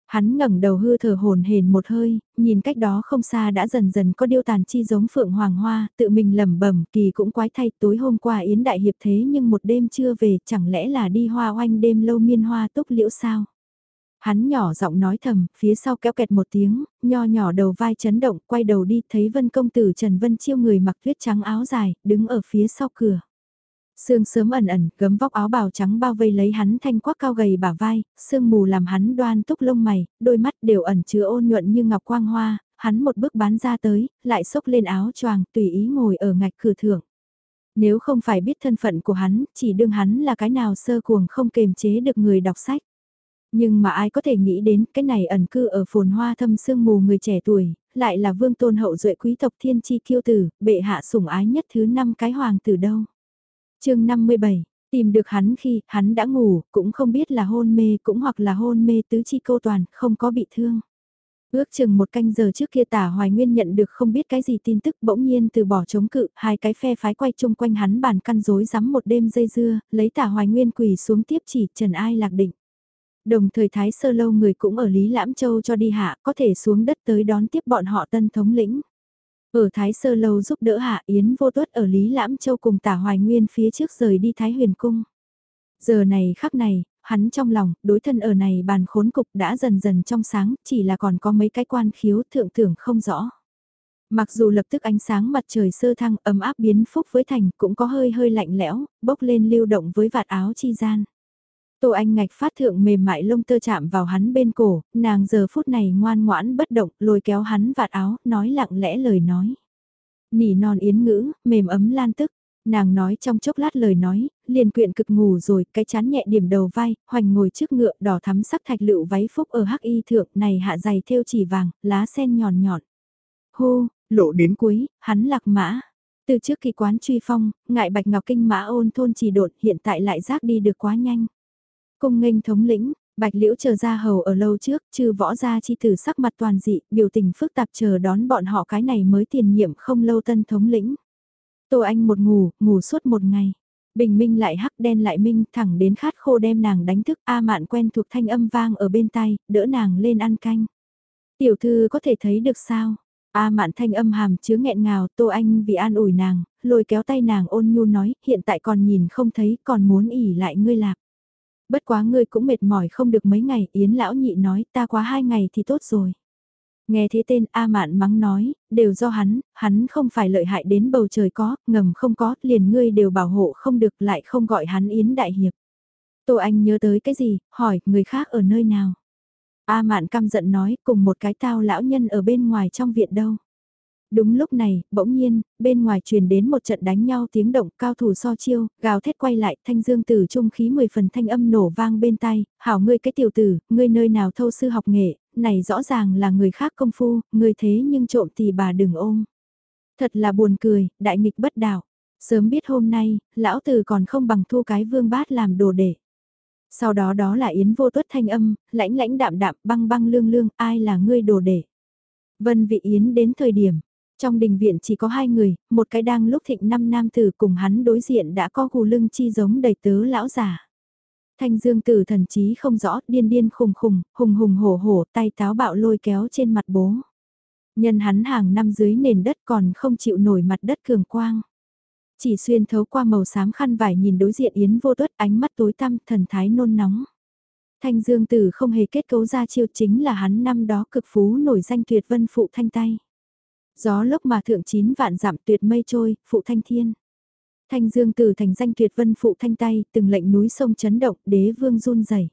Hắn ngẩng đầu hư thở hồn hển một hơi, nhìn cách đó không xa đã dần dần có điêu tàn chi giống phượng hoàng hoa, tự mình lẩm bẩm kỳ cũng quái thay tối hôm qua yến đại hiệp thế nhưng một đêm chưa về, chẳng lẽ là đi hoa oanh đêm lâu miên hoa túc liễu sao? Hắn nhỏ giọng nói thầm, phía sau kéo kẹt một tiếng, nho nhỏ đầu vai chấn động, quay đầu đi, thấy vân công tử Trần Vân Chiêu người mặc tuyết trắng áo dài, đứng ở phía sau cửa. Sương sớm ẩn ẩn, gấm vóc áo bào trắng bao vây lấy hắn thanh quắc cao gầy bả vai, sương mù làm hắn đoan túc lông mày, đôi mắt đều ẩn chứa ôn nhuận như ngọc quang hoa, hắn một bước bán ra tới, lại xốc lên áo choàng, tùy ý ngồi ở ngạch cửa thượng. Nếu không phải biết thân phận của hắn, chỉ đương hắn là cái nào sơ cuồng không kềm chế được người đọc sách. Nhưng mà ai có thể nghĩ đến cái này ẩn cư ở phồn hoa thâm sương mù người trẻ tuổi, lại là vương tôn hậu duệ quý tộc thiên chi kiêu tử, bệ hạ sủng ái nhất thứ năm cái hoàng tử đâu. chương 57, tìm được hắn khi hắn đã ngủ, cũng không biết là hôn mê cũng hoặc là hôn mê tứ chi cô toàn, không có bị thương. Ước chừng một canh giờ trước kia tả hoài nguyên nhận được không biết cái gì tin tức bỗng nhiên từ bỏ chống cự, hai cái phe phái quay chung quanh hắn bàn căn rối rắm một đêm dây dưa, lấy tả hoài nguyên quỳ xuống tiếp chỉ trần ai lạc định. Đồng thời Thái Sơ Lâu người cũng ở Lý Lãm Châu cho đi hạ, có thể xuống đất tới đón tiếp bọn họ tân thống lĩnh. Ở Thái Sơ Lâu giúp đỡ hạ Yến vô tuất ở Lý Lãm Châu cùng tả hoài nguyên phía trước rời đi Thái Huyền Cung. Giờ này khắc này, hắn trong lòng, đối thân ở này bàn khốn cục đã dần dần trong sáng, chỉ là còn có mấy cái quan khiếu thượng tưởng không rõ. Mặc dù lập tức ánh sáng mặt trời sơ thăng ấm áp biến phúc với thành cũng có hơi hơi lạnh lẽo, bốc lên lưu động với vạt áo chi gian. Tô Anh ngạch phát thượng mềm mại lông tơ chạm vào hắn bên cổ, nàng giờ phút này ngoan ngoãn bất động, lôi kéo hắn vạt áo, nói lặng lẽ lời nói. Nỉ non yến ngữ, mềm ấm lan tức, nàng nói trong chốc lát lời nói, liền quyện cực ngủ rồi, cái chán nhẹ điểm đầu vai, hoành ngồi trước ngựa đỏ thắm sắc thạch lựu váy phúc ở hắc y thượng này hạ dày thêu chỉ vàng, lá sen nhọn nhọn. Hô, lộ đến cuối, hắn lạc mã. Từ trước kỳ quán truy phong, ngại bạch ngọc kinh mã ôn thôn chỉ đột hiện tại lại rác đi được quá nhanh. Cung nghênh thống lĩnh, Bạch Liễu chờ ra hầu ở lâu trước, trừ võ gia chi tử sắc mặt toàn dị, biểu tình phức tạp chờ đón bọn họ cái này mới tiền nhiệm không lâu tân thống lĩnh. Tô Anh một ngủ, ngủ suốt một ngày. Bình minh lại hắc đen lại minh thẳng đến khát khô đem nàng đánh thức A mạn quen thuộc thanh âm vang ở bên tay, đỡ nàng lên ăn canh. Tiểu thư có thể thấy được sao? A mạn thanh âm hàm chứa nghẹn ngào, Tô Anh vì an ủi nàng, lôi kéo tay nàng ôn nhu nói, hiện tại còn nhìn không thấy, còn muốn ỉ lại ngươi lạc. Bất quá ngươi cũng mệt mỏi không được mấy ngày, Yến lão nhị nói ta quá hai ngày thì tốt rồi. Nghe thế tên A Mạn mắng nói, đều do hắn, hắn không phải lợi hại đến bầu trời có, ngầm không có, liền ngươi đều bảo hộ không được lại không gọi hắn Yến Đại Hiệp. Tô Anh nhớ tới cái gì, hỏi, người khác ở nơi nào? A Mạn căm giận nói, cùng một cái tao lão nhân ở bên ngoài trong viện đâu. Đúng lúc này, bỗng nhiên, bên ngoài truyền đến một trận đánh nhau tiếng động cao thủ so chiêu, gào thét quay lại, thanh dương tử trung khí 10 phần thanh âm nổ vang bên tai, hảo ngươi cái tiểu tử, ngươi nơi nào thâu sư học nghệ, này rõ ràng là người khác công phu, ngươi thế nhưng trộm thì bà đừng ôm. Thật là buồn cười, đại nghịch bất đạo. Sớm biết hôm nay, lão tử còn không bằng thu cái vương bát làm đồ để. Sau đó đó là Yến vô tuất thanh âm, lãnh lãnh đạm đạm băng băng lương lương, ai là ngươi đồ để. Vân vị Yến đến thời điểm, trong đình viện chỉ có hai người, một cái đang lúc thịnh năm nam tử cùng hắn đối diện đã có gù lưng chi giống đầy tớ lão giả. Thanh dương tử thần chí không rõ, điên điên khùng khùng, hùng hùng hổ hổ, tay táo bạo lôi kéo trên mặt bố. Nhân hắn hàng năm dưới nền đất còn không chịu nổi mặt đất cường quang. Chỉ xuyên thấu qua màu xám khăn vải nhìn đối diện Yến vô tuất ánh mắt tối tăm thần thái nôn nóng. Thanh dương tử không hề kết cấu ra chiêu chính là hắn năm đó cực phú nổi danh tuyệt vân phụ thanh tay. Gió lốc mà thượng chín vạn giảm tuyệt mây trôi, phụ thanh thiên. Thanh dương từ thành danh tuyệt vân phụ thanh tay, từng lệnh núi sông chấn động, đế vương run rẩy.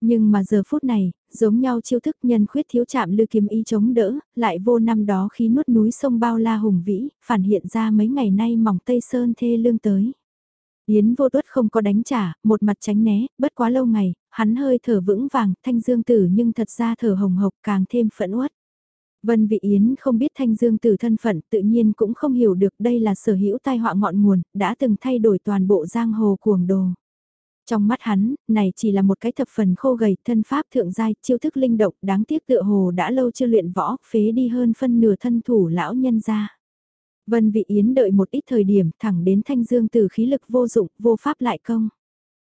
Nhưng mà giờ phút này, giống nhau chiêu thức nhân khuyết thiếu chạm lư kiếm y chống đỡ, lại vô năm đó khi nuốt núi sông bao la hùng vĩ, phản hiện ra mấy ngày nay mỏng Tây Sơn thê lương tới. Yến vô tuất không có đánh trả, một mặt tránh né, bất quá lâu ngày, hắn hơi thở vững vàng, thanh dương tử nhưng thật ra thở hồng hộc càng thêm phẫn uất. Vân Vị Yến không biết Thanh Dương Tử thân phận tự nhiên cũng không hiểu được đây là sở hữu tai họa ngọn nguồn, đã từng thay đổi toàn bộ giang hồ cuồng đồ. Trong mắt hắn, này chỉ là một cái thập phần khô gầy, thân pháp thượng giai, chiêu thức linh động, đáng tiếc tựa hồ đã lâu chưa luyện võ, phế đi hơn phân nửa thân thủ lão nhân ra. Vân Vị Yến đợi một ít thời điểm thẳng đến Thanh Dương Tử khí lực vô dụng, vô pháp lại công.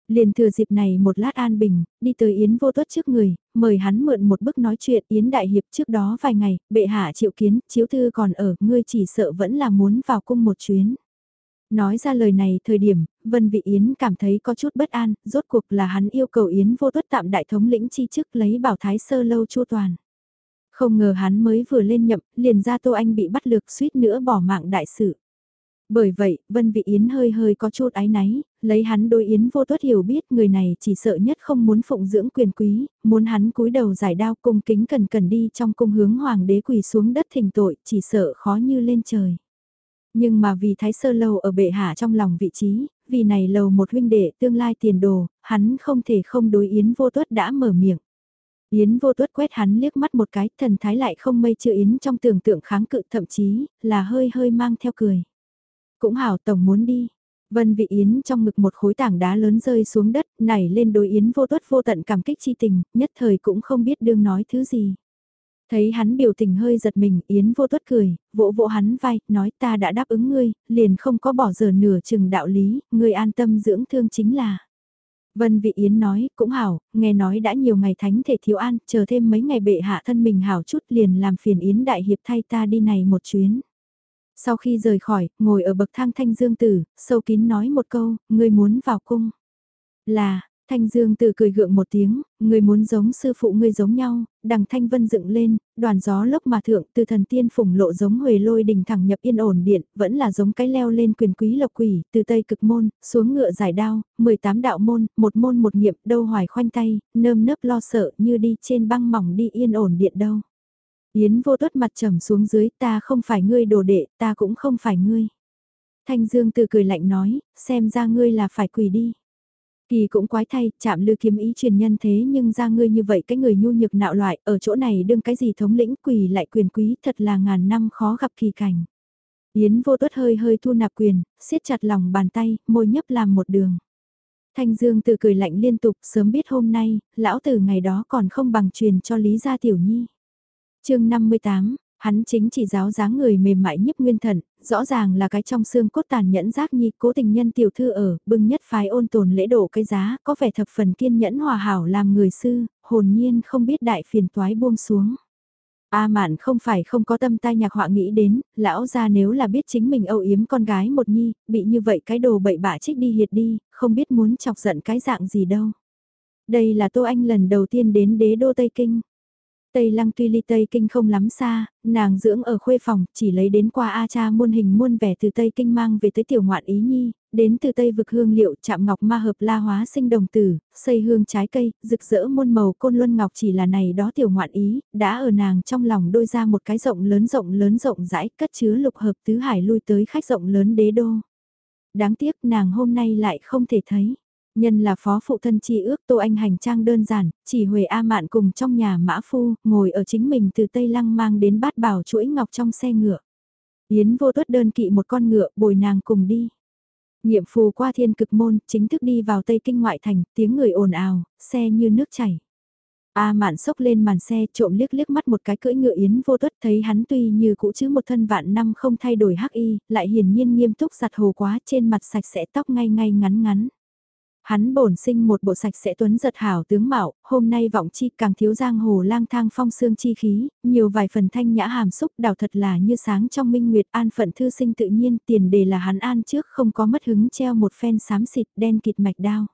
Liền thừa dịp này một lát an bình, đi tới Yến vô tuất trước người, mời hắn mượn một bức nói chuyện Yến đại hiệp trước đó vài ngày, bệ hạ triệu kiến, chiếu thư còn ở, ngươi chỉ sợ vẫn là muốn vào cung một chuyến. Nói ra lời này thời điểm, Vân Vị Yến cảm thấy có chút bất an, rốt cuộc là hắn yêu cầu Yến vô tuất tạm đại thống lĩnh chi chức lấy bảo thái sơ lâu chu toàn. Không ngờ hắn mới vừa lên nhậm, liền ra Tô Anh bị bắt lược suýt nữa bỏ mạng đại sự. Bởi vậy, Vân Vị Yến hơi hơi có chút ái náy, lấy hắn đôi Yến vô tuất hiểu biết người này chỉ sợ nhất không muốn phụng dưỡng quyền quý, muốn hắn cúi đầu giải đao cung kính cần cần đi trong cung hướng hoàng đế quỳ xuống đất thỉnh tội, chỉ sợ khó như lên trời. Nhưng mà vì Thái Sơ Lâu ở bệ hạ trong lòng vị trí, vì này lầu một huynh đệ tương lai tiền đồ, hắn không thể không đối Yến vô tuất đã mở miệng. Yến vô tuất quét hắn liếc mắt một cái, thần thái lại không mây chưa Yến trong tưởng tượng kháng cự thậm chí là hơi hơi mang theo cười. Cũng hảo tổng muốn đi. Vân Vị Yến trong ngực một khối tảng đá lớn rơi xuống đất, nảy lên đối Yến vô tuất vô tận cảm kích chi tình, nhất thời cũng không biết đương nói thứ gì. Thấy hắn biểu tình hơi giật mình, Yến vô tuất cười, vỗ vỗ hắn vai, nói ta đã đáp ứng ngươi, liền không có bỏ giờ nửa chừng đạo lý, ngươi an tâm dưỡng thương chính là. Vân Vị Yến nói, cũng hảo, nghe nói đã nhiều ngày thánh thể thiếu an, chờ thêm mấy ngày bệ hạ thân mình hảo chút liền làm phiền Yến đại hiệp thay ta đi này một chuyến. Sau khi rời khỏi, ngồi ở bậc thang Thanh Dương Tử, sâu kín nói một câu, ngươi muốn vào cung. Là, Thanh Dương Tử cười gượng một tiếng, ngươi muốn giống sư phụ ngươi giống nhau, đằng Thanh Vân dựng lên, đoàn gió lốc mà thượng từ thần tiên phủng lộ giống huề lôi đình thẳng nhập yên ổn điện, vẫn là giống cái leo lên quyền quý lộc quỷ, từ tây cực môn, xuống ngựa giải đao, 18 đạo môn, một môn một nghiệm, đâu hoài khoanh tay, nơm nớp lo sợ như đi trên băng mỏng đi yên ổn điện đâu. Yến vô tuất mặt trầm xuống dưới ta không phải ngươi đồ đệ, ta cũng không phải ngươi. Thanh Dương từ cười lạnh nói, xem ra ngươi là phải quỳ đi. Kỳ cũng quái thay, chạm lư kiếm ý truyền nhân thế nhưng ra ngươi như vậy cái người nhu nhược nạo loại, ở chỗ này đương cái gì thống lĩnh quỳ lại quyền quý thật là ngàn năm khó gặp kỳ cảnh. Yến vô tuất hơi hơi thu nạp quyền, siết chặt lòng bàn tay, môi nhấp làm một đường. Thanh Dương từ cười lạnh liên tục, sớm biết hôm nay, lão tử ngày đó còn không bằng truyền cho Lý Gia Tiểu Nhi chương 58, hắn chính chỉ giáo dáng người mềm mại nhiếp nguyên thần, rõ ràng là cái trong xương cốt tàn nhẫn giác nhi cố tình nhân tiểu thư ở, bưng nhất phái ôn tồn lễ độ cái giá, có vẻ thập phần kiên nhẫn hòa hảo làm người sư, hồn nhiên không biết đại phiền toái buông xuống. A mạn không phải không có tâm tai nhạc họa nghĩ đến, lão ra nếu là biết chính mình âu yếm con gái một nhi, bị như vậy cái đồ bậy bạ trích đi hiệt đi, không biết muốn chọc giận cái dạng gì đâu. Đây là Tô Anh lần đầu tiên đến đế đô Tây Kinh. Tây Lăng tuy ly Tây Kinh không lắm xa, nàng dưỡng ở khuê phòng, chỉ lấy đến qua A cha muôn hình muôn vẻ từ Tây Kinh mang về tới tiểu ngoạn ý nhi, đến từ Tây vực hương liệu chạm ngọc ma hợp la hóa sinh đồng tử, xây hương trái cây, rực rỡ muôn màu côn luân ngọc chỉ là này đó tiểu ngoạn ý, đã ở nàng trong lòng đôi ra một cái rộng lớn rộng lớn rộng rãi cất chứa lục hợp tứ hải lui tới khách rộng lớn đế đô. Đáng tiếc nàng hôm nay lại không thể thấy. Nhân là phó phụ thân chi ước Tô Anh hành trang đơn giản, chỉ Huệ A Mạn cùng trong nhà mã phu, ngồi ở chính mình từ Tây Lăng mang đến bát bảo chuỗi ngọc trong xe ngựa. Yến vô tuất đơn kỵ một con ngựa bồi nàng cùng đi. Nhiệm phù qua thiên cực môn, chính thức đi vào Tây Kinh ngoại thành, tiếng người ồn ào, xe như nước chảy. A mạn sốc lên màn xe trộm liếc liếc mắt một cái cưỡi ngựa yến vô tuất thấy hắn tuy như cũ chứ một thân vạn năm không thay đổi hắc y, lại hiển nhiên nghiêm túc giặt hồ quá trên mặt sạch sẽ tóc ngay ngay ngắn ngắn. Hắn bổn sinh một bộ sạch sẽ tuấn giật hảo tướng mạo, hôm nay vọng chi càng thiếu giang hồ lang thang phong xương chi khí, nhiều vài phần thanh nhã hàm xúc đào thật là như sáng trong minh nguyệt an phận thư sinh tự nhiên tiền đề là hắn an trước không có mất hứng treo một phen xám xịt đen kịt mạch đao.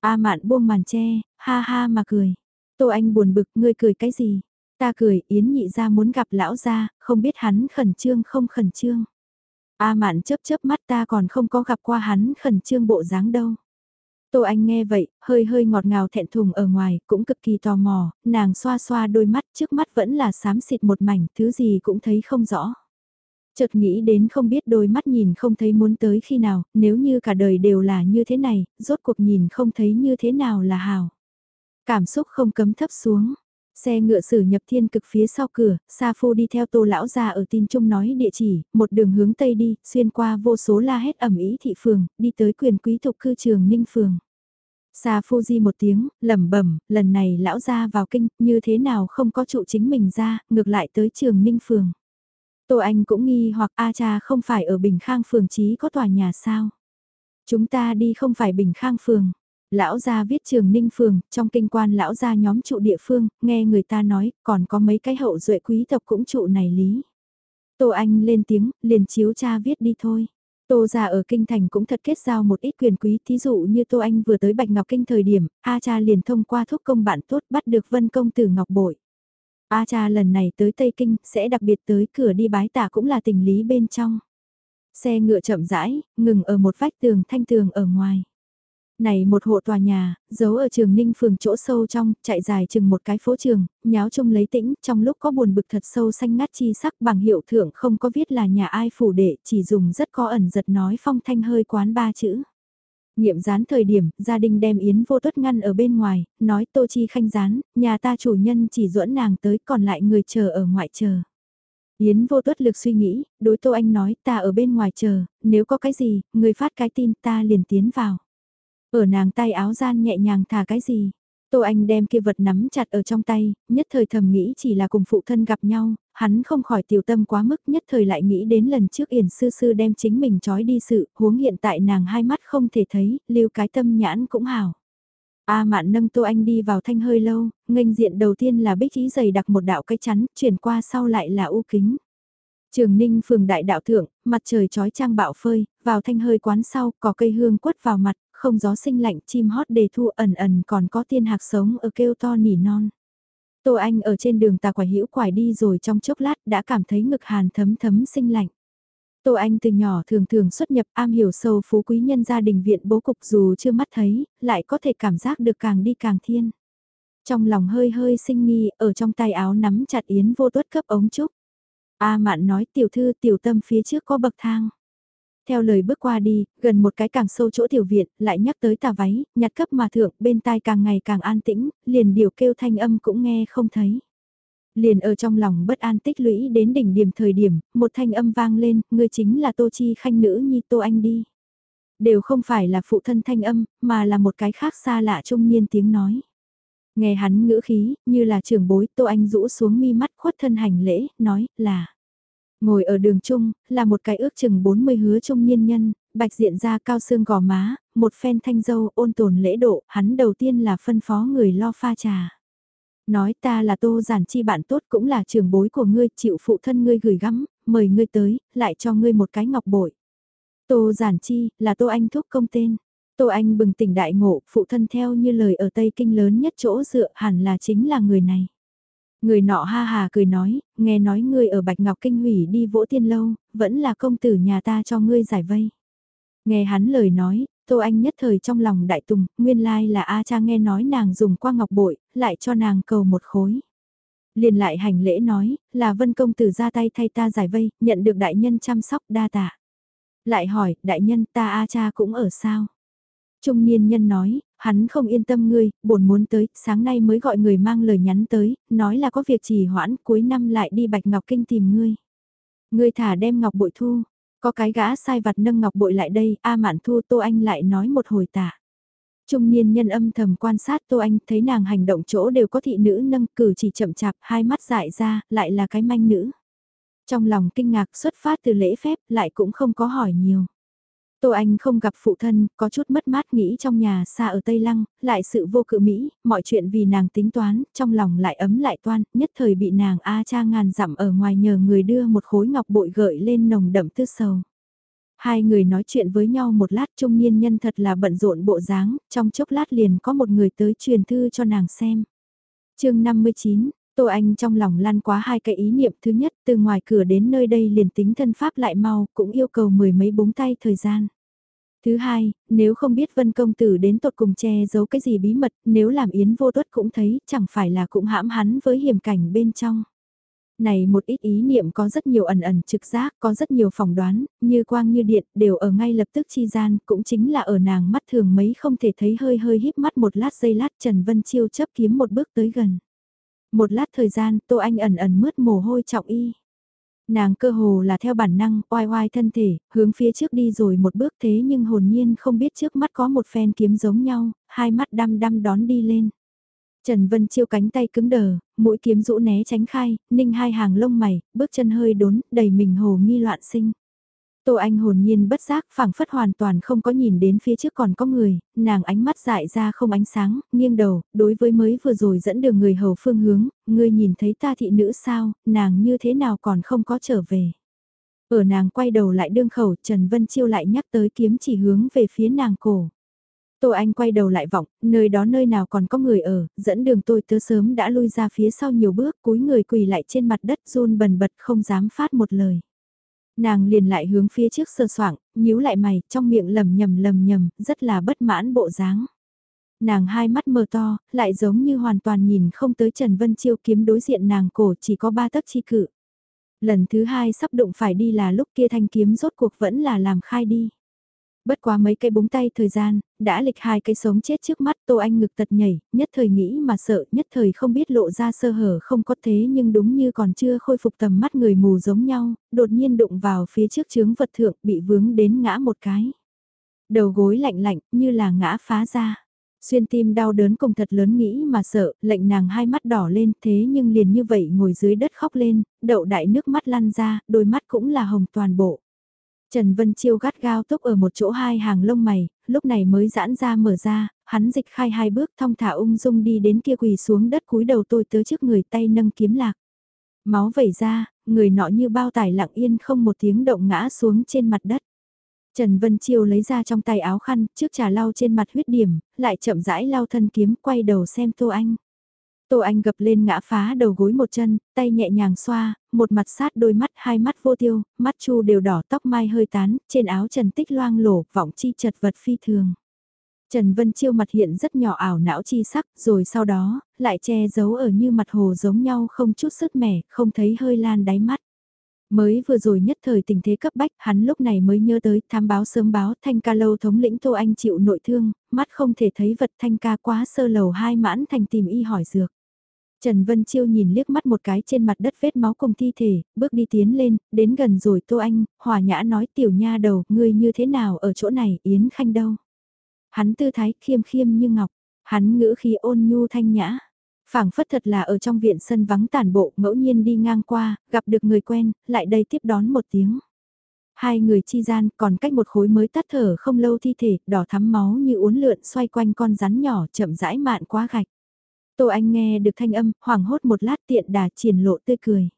A mạn buông màn che, ha ha mà cười. Tô Anh buồn bực, ngươi cười cái gì? Ta cười, Yến nhị ra muốn gặp lão ra, không biết hắn khẩn trương không khẩn trương. A mạn chớp chớp mắt ta còn không có gặp qua hắn khẩn trương bộ dáng đâu. Tô Anh nghe vậy, hơi hơi ngọt ngào thẹn thùng ở ngoài, cũng cực kỳ tò mò, nàng xoa xoa đôi mắt trước mắt vẫn là xám xịt một mảnh, thứ gì cũng thấy không rõ. Chợt nghĩ đến không biết đôi mắt nhìn không thấy muốn tới khi nào, nếu như cả đời đều là như thế này, rốt cuộc nhìn không thấy như thế nào là hào. Cảm xúc không cấm thấp xuống. Xe ngựa sử nhập thiên cực phía sau cửa, Sa Phu đi theo tô lão ra ở tin trung nói địa chỉ, một đường hướng Tây đi, xuyên qua vô số la hét ẩm ý thị phường, đi tới quyền quý tục cư trường Ninh Phường. Sa Phu di một tiếng, lẩm bẩm, lần này lão ra vào kinh, như thế nào không có trụ chính mình ra, ngược lại tới trường Ninh Phường. Tô Anh cũng nghi hoặc A cha không phải ở Bình Khang Phường chí có tòa nhà sao? Chúng ta đi không phải Bình Khang Phường. Lão gia viết trường ninh phường, trong kinh quan lão gia nhóm trụ địa phương, nghe người ta nói, còn có mấy cái hậu duệ quý tộc cũng trụ này lý. Tô Anh lên tiếng, liền chiếu cha viết đi thôi. Tô già ở kinh thành cũng thật kết giao một ít quyền quý, thí dụ như Tô Anh vừa tới Bạch Ngọc Kinh thời điểm, A cha liền thông qua thúc công bạn tốt bắt được Vân Công Tử Ngọc Bội. A cha lần này tới Tây Kinh, sẽ đặc biệt tới cửa đi bái tả cũng là tình lý bên trong. Xe ngựa chậm rãi, ngừng ở một vách tường thanh tường ở ngoài. Này một hộ tòa nhà, giấu ở trường Ninh phường chỗ sâu trong, chạy dài chừng một cái phố trường, nháo trông lấy tĩnh, trong lúc có buồn bực thật sâu xanh ngắt chi sắc bằng hiệu thượng không có viết là nhà ai phủ đệ, chỉ dùng rất có ẩn giật nói phong thanh hơi quán ba chữ. nghiệm rán thời điểm, gia đình đem Yến vô tuất ngăn ở bên ngoài, nói tô chi khanh rán nhà ta chủ nhân chỉ duẫn nàng tới còn lại người chờ ở ngoại chờ. Yến vô tuất lực suy nghĩ, đối tô anh nói ta ở bên ngoài chờ, nếu có cái gì, người phát cái tin ta liền tiến vào. Ở nàng tay áo gian nhẹ nhàng thả cái gì? Tô Anh đem kia vật nắm chặt ở trong tay, nhất thời thầm nghĩ chỉ là cùng phụ thân gặp nhau, hắn không khỏi tiểu tâm quá mức nhất thời lại nghĩ đến lần trước Yển Sư Sư đem chính mình trói đi sự, huống hiện tại nàng hai mắt không thể thấy, lưu cái tâm nhãn cũng hảo. A mạn nâng Tô Anh đi vào thanh hơi lâu, nghênh diện đầu tiên là bích ý dày đặc một đạo cây chắn, chuyển qua sau lại là u kính. Trường Ninh phường đại đạo thượng, mặt trời trói trang bạo phơi, vào thanh hơi quán sau, có cây hương quất vào mặt, không gió sinh lạnh chim hót đề thu ẩn ẩn còn có tiên hạc sống ở kêu to nỉ non. Tô Anh ở trên đường tà quải hữu quải đi rồi trong chốc lát đã cảm thấy ngực hàn thấm thấm sinh lạnh. Tô Anh từ nhỏ thường thường xuất nhập am hiểu sâu phú quý nhân gia đình viện bố cục dù chưa mắt thấy, lại có thể cảm giác được càng đi càng thiên. Trong lòng hơi hơi sinh nghi, ở trong tay áo nắm chặt yến vô tuất cấp ống trúc. A mạn nói tiểu thư tiểu tâm phía trước có bậc thang. Theo lời bước qua đi, gần một cái càng sâu chỗ tiểu viện, lại nhắc tới tà váy, nhặt cấp mà thượng, bên tai càng ngày càng an tĩnh, liền điều kêu thanh âm cũng nghe không thấy. Liền ở trong lòng bất an tích lũy đến đỉnh điểm thời điểm, một thanh âm vang lên, người chính là Tô Chi Khanh nữ nhi Tô Anh đi. Đều không phải là phụ thân thanh âm, mà là một cái khác xa lạ trung niên tiếng nói. Nghe hắn ngữ khí, như là trưởng bối, Tô Anh rũ xuống mi mắt khuất thân hành lễ, nói, là. Ngồi ở đường chung, là một cái ước chừng 40 hứa trung niên nhân, bạch diện da cao xương gò má, một phen thanh dâu ôn tồn lễ độ, hắn đầu tiên là phân phó người lo pha trà. Nói ta là tô giản chi bạn tốt cũng là trưởng bối của ngươi, chịu phụ thân ngươi gửi gắm, mời ngươi tới, lại cho ngươi một cái ngọc bội. Tô giản chi, là tô anh thúc công tên. Tô anh bừng tỉnh đại ngộ, phụ thân theo như lời ở Tây Kinh lớn nhất chỗ dựa hẳn là chính là người này. Người nọ ha hà cười nói, nghe nói ngươi ở Bạch Ngọc Kinh hủy đi vỗ tiên lâu, vẫn là công tử nhà ta cho ngươi giải vây. Nghe hắn lời nói, Tô Anh nhất thời trong lòng đại tùng, nguyên lai là A cha nghe nói nàng dùng qua ngọc bội, lại cho nàng cầu một khối. Liền lại hành lễ nói, là vân công tử ra tay thay ta giải vây, nhận được đại nhân chăm sóc đa tạ. Lại hỏi, đại nhân ta A cha cũng ở sao? Trung niên nhân nói, hắn không yên tâm ngươi, bổn muốn tới, sáng nay mới gọi người mang lời nhắn tới, nói là có việc trì hoãn, cuối năm lại đi Bạch Ngọc Kinh tìm ngươi. Ngươi thả đem ngọc bội thu, có cái gã sai vặt nâng ngọc bội lại đây, A Mạn Thu Tô Anh lại nói một hồi tạ. Trung niên nhân âm thầm quan sát Tô Anh thấy nàng hành động chỗ đều có thị nữ nâng cử chỉ chậm chạp, hai mắt dại ra, lại là cái manh nữ. Trong lòng kinh ngạc xuất phát từ lễ phép, lại cũng không có hỏi nhiều. Tô Anh không gặp phụ thân, có chút mất mát nghĩ trong nhà xa ở Tây Lăng, lại sự vô cự Mỹ, mọi chuyện vì nàng tính toán, trong lòng lại ấm lại toan, nhất thời bị nàng A cha ngàn dặm ở ngoài nhờ người đưa một khối ngọc bội gợi lên nồng đậm tư sầu. Hai người nói chuyện với nhau một lát trung niên nhân thật là bận rộn bộ dáng, trong chốc lát liền có một người tới truyền thư cho nàng xem. chương 59, Tô Anh trong lòng lan quá hai cái ý niệm thứ nhất từ ngoài cửa đến nơi đây liền tính thân pháp lại mau cũng yêu cầu mười mấy búng tay thời gian. Thứ hai, nếu không biết Vân Công Tử đến tột cùng che giấu cái gì bí mật, nếu làm Yến vô tuất cũng thấy, chẳng phải là cũng hãm hắn với hiểm cảnh bên trong. Này một ít ý niệm có rất nhiều ẩn ẩn trực giác, có rất nhiều phỏng đoán, như quang như điện, đều ở ngay lập tức chi gian, cũng chính là ở nàng mắt thường mấy không thể thấy hơi hơi híp mắt một lát giây lát Trần Vân Chiêu chấp kiếm một bước tới gần. Một lát thời gian, Tô Anh ẩn ẩn mướt mồ hôi trọng y. Nàng cơ hồ là theo bản năng, oai oai thân thể, hướng phía trước đi rồi một bước thế nhưng hồn nhiên không biết trước mắt có một phen kiếm giống nhau, hai mắt đăm đăm đón đi lên. Trần Vân Chiêu cánh tay cứng đờ, mũi kiếm rũ né tránh khai, ninh hai hàng lông mày, bước chân hơi đốn, đầy mình hồ nghi loạn sinh. Tô Anh hồn nhiên bất giác, phảng phất hoàn toàn không có nhìn đến phía trước còn có người, nàng ánh mắt dại ra không ánh sáng, nghiêng đầu, đối với mới vừa rồi dẫn đường người hầu phương hướng, ngươi nhìn thấy ta thị nữ sao, nàng như thế nào còn không có trở về. Ở nàng quay đầu lại đương khẩu, Trần Vân Chiêu lại nhắc tới kiếm chỉ hướng về phía nàng cổ. Tô Anh quay đầu lại vọng, nơi đó nơi nào còn có người ở, dẫn đường tôi tớ sớm đã lui ra phía sau nhiều bước, cúi người quỳ lại trên mặt đất run bần bật không dám phát một lời. Nàng liền lại hướng phía trước sơ soảng, nhíu lại mày, trong miệng lầm nhầm lầm nhầm, rất là bất mãn bộ dáng. Nàng hai mắt mờ to, lại giống như hoàn toàn nhìn không tới Trần Vân Chiêu kiếm đối diện nàng cổ chỉ có ba tấc chi cự. Lần thứ hai sắp đụng phải đi là lúc kia thanh kiếm rốt cuộc vẫn là làm khai đi. Bất quá mấy cây búng tay thời gian, đã lịch hai cây sống chết trước mắt Tô Anh ngực tật nhảy, nhất thời nghĩ mà sợ, nhất thời không biết lộ ra sơ hở không có thế nhưng đúng như còn chưa khôi phục tầm mắt người mù giống nhau, đột nhiên đụng vào phía trước chướng vật thượng bị vướng đến ngã một cái. Đầu gối lạnh lạnh như là ngã phá ra. Xuyên tim đau đớn cùng thật lớn nghĩ mà sợ, lệnh nàng hai mắt đỏ lên thế nhưng liền như vậy ngồi dưới đất khóc lên, đậu đại nước mắt lăn ra, đôi mắt cũng là hồng toàn bộ. Trần Vân Chiêu gắt gao túc ở một chỗ hai hàng lông mày, lúc này mới giãn ra mở ra, hắn dịch khai hai bước thong thả ung dung đi đến kia quỳ xuống đất cúi đầu tôi tới trước người tay nâng kiếm lạc. Máu vẩy ra, người nọ như bao tải lặng yên không một tiếng động ngã xuống trên mặt đất. Trần Vân Chiêu lấy ra trong tay áo khăn, trước trà lau trên mặt huyết điểm, lại chậm rãi lau thân kiếm, quay đầu xem Tô Anh. Tô Anh gập lên ngã phá đầu gối một chân, tay nhẹ nhàng xoa, một mặt sát đôi mắt hai mắt vô tiêu, mắt chu đều đỏ tóc mai hơi tán, trên áo trần tích loang lổ, vọng chi chật vật phi thường. Trần Vân Chiêu mặt hiện rất nhỏ ảo não chi sắc, rồi sau đó, lại che giấu ở như mặt hồ giống nhau không chút sức mẻ, không thấy hơi lan đáy mắt. Mới vừa rồi nhất thời tình thế cấp bách, hắn lúc này mới nhớ tới thám báo sớm báo thanh ca lâu thống lĩnh Tô Anh chịu nội thương, mắt không thể thấy vật thanh ca quá sơ lầu hai mãn thành tìm y hỏi dược. Trần Vân Chiêu nhìn liếc mắt một cái trên mặt đất vết máu cùng thi thể, bước đi tiến lên, đến gần rồi Tô Anh, hòa nhã nói tiểu nha đầu, ngươi như thế nào ở chỗ này, Yến Khanh đâu. Hắn tư thái khiêm khiêm như ngọc, hắn ngữ khí ôn nhu thanh nhã. phảng phất thật là ở trong viện sân vắng tàn bộ ngẫu nhiên đi ngang qua, gặp được người quen, lại đây tiếp đón một tiếng. Hai người chi gian còn cách một khối mới tắt thở không lâu thi thể, đỏ thắm máu như uốn lượn xoay quanh con rắn nhỏ chậm rãi mạn quá gạch. Tô Anh nghe được thanh âm, hoảng hốt một lát tiện đà triển lộ tươi cười.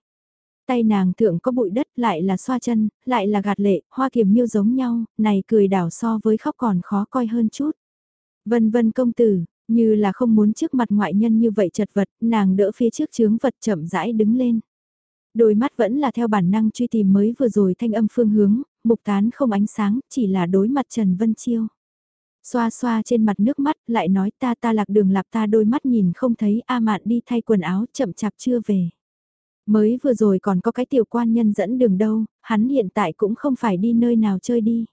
Tay nàng thượng có bụi đất lại là xoa chân, lại là gạt lệ, hoa kiềm miêu giống nhau, này cười đảo so với khóc còn khó coi hơn chút. Vân vân công tử, Như là không muốn trước mặt ngoại nhân như vậy chật vật, nàng đỡ phía trước chướng vật chậm rãi đứng lên. Đôi mắt vẫn là theo bản năng truy tìm mới vừa rồi thanh âm phương hướng, mục tán không ánh sáng, chỉ là đối mặt Trần Vân Chiêu. Xoa xoa trên mặt nước mắt, lại nói ta ta lạc đường lạc ta đôi mắt nhìn không thấy A Mạn đi thay quần áo chậm chạp chưa về. Mới vừa rồi còn có cái tiểu quan nhân dẫn đường đâu, hắn hiện tại cũng không phải đi nơi nào chơi đi.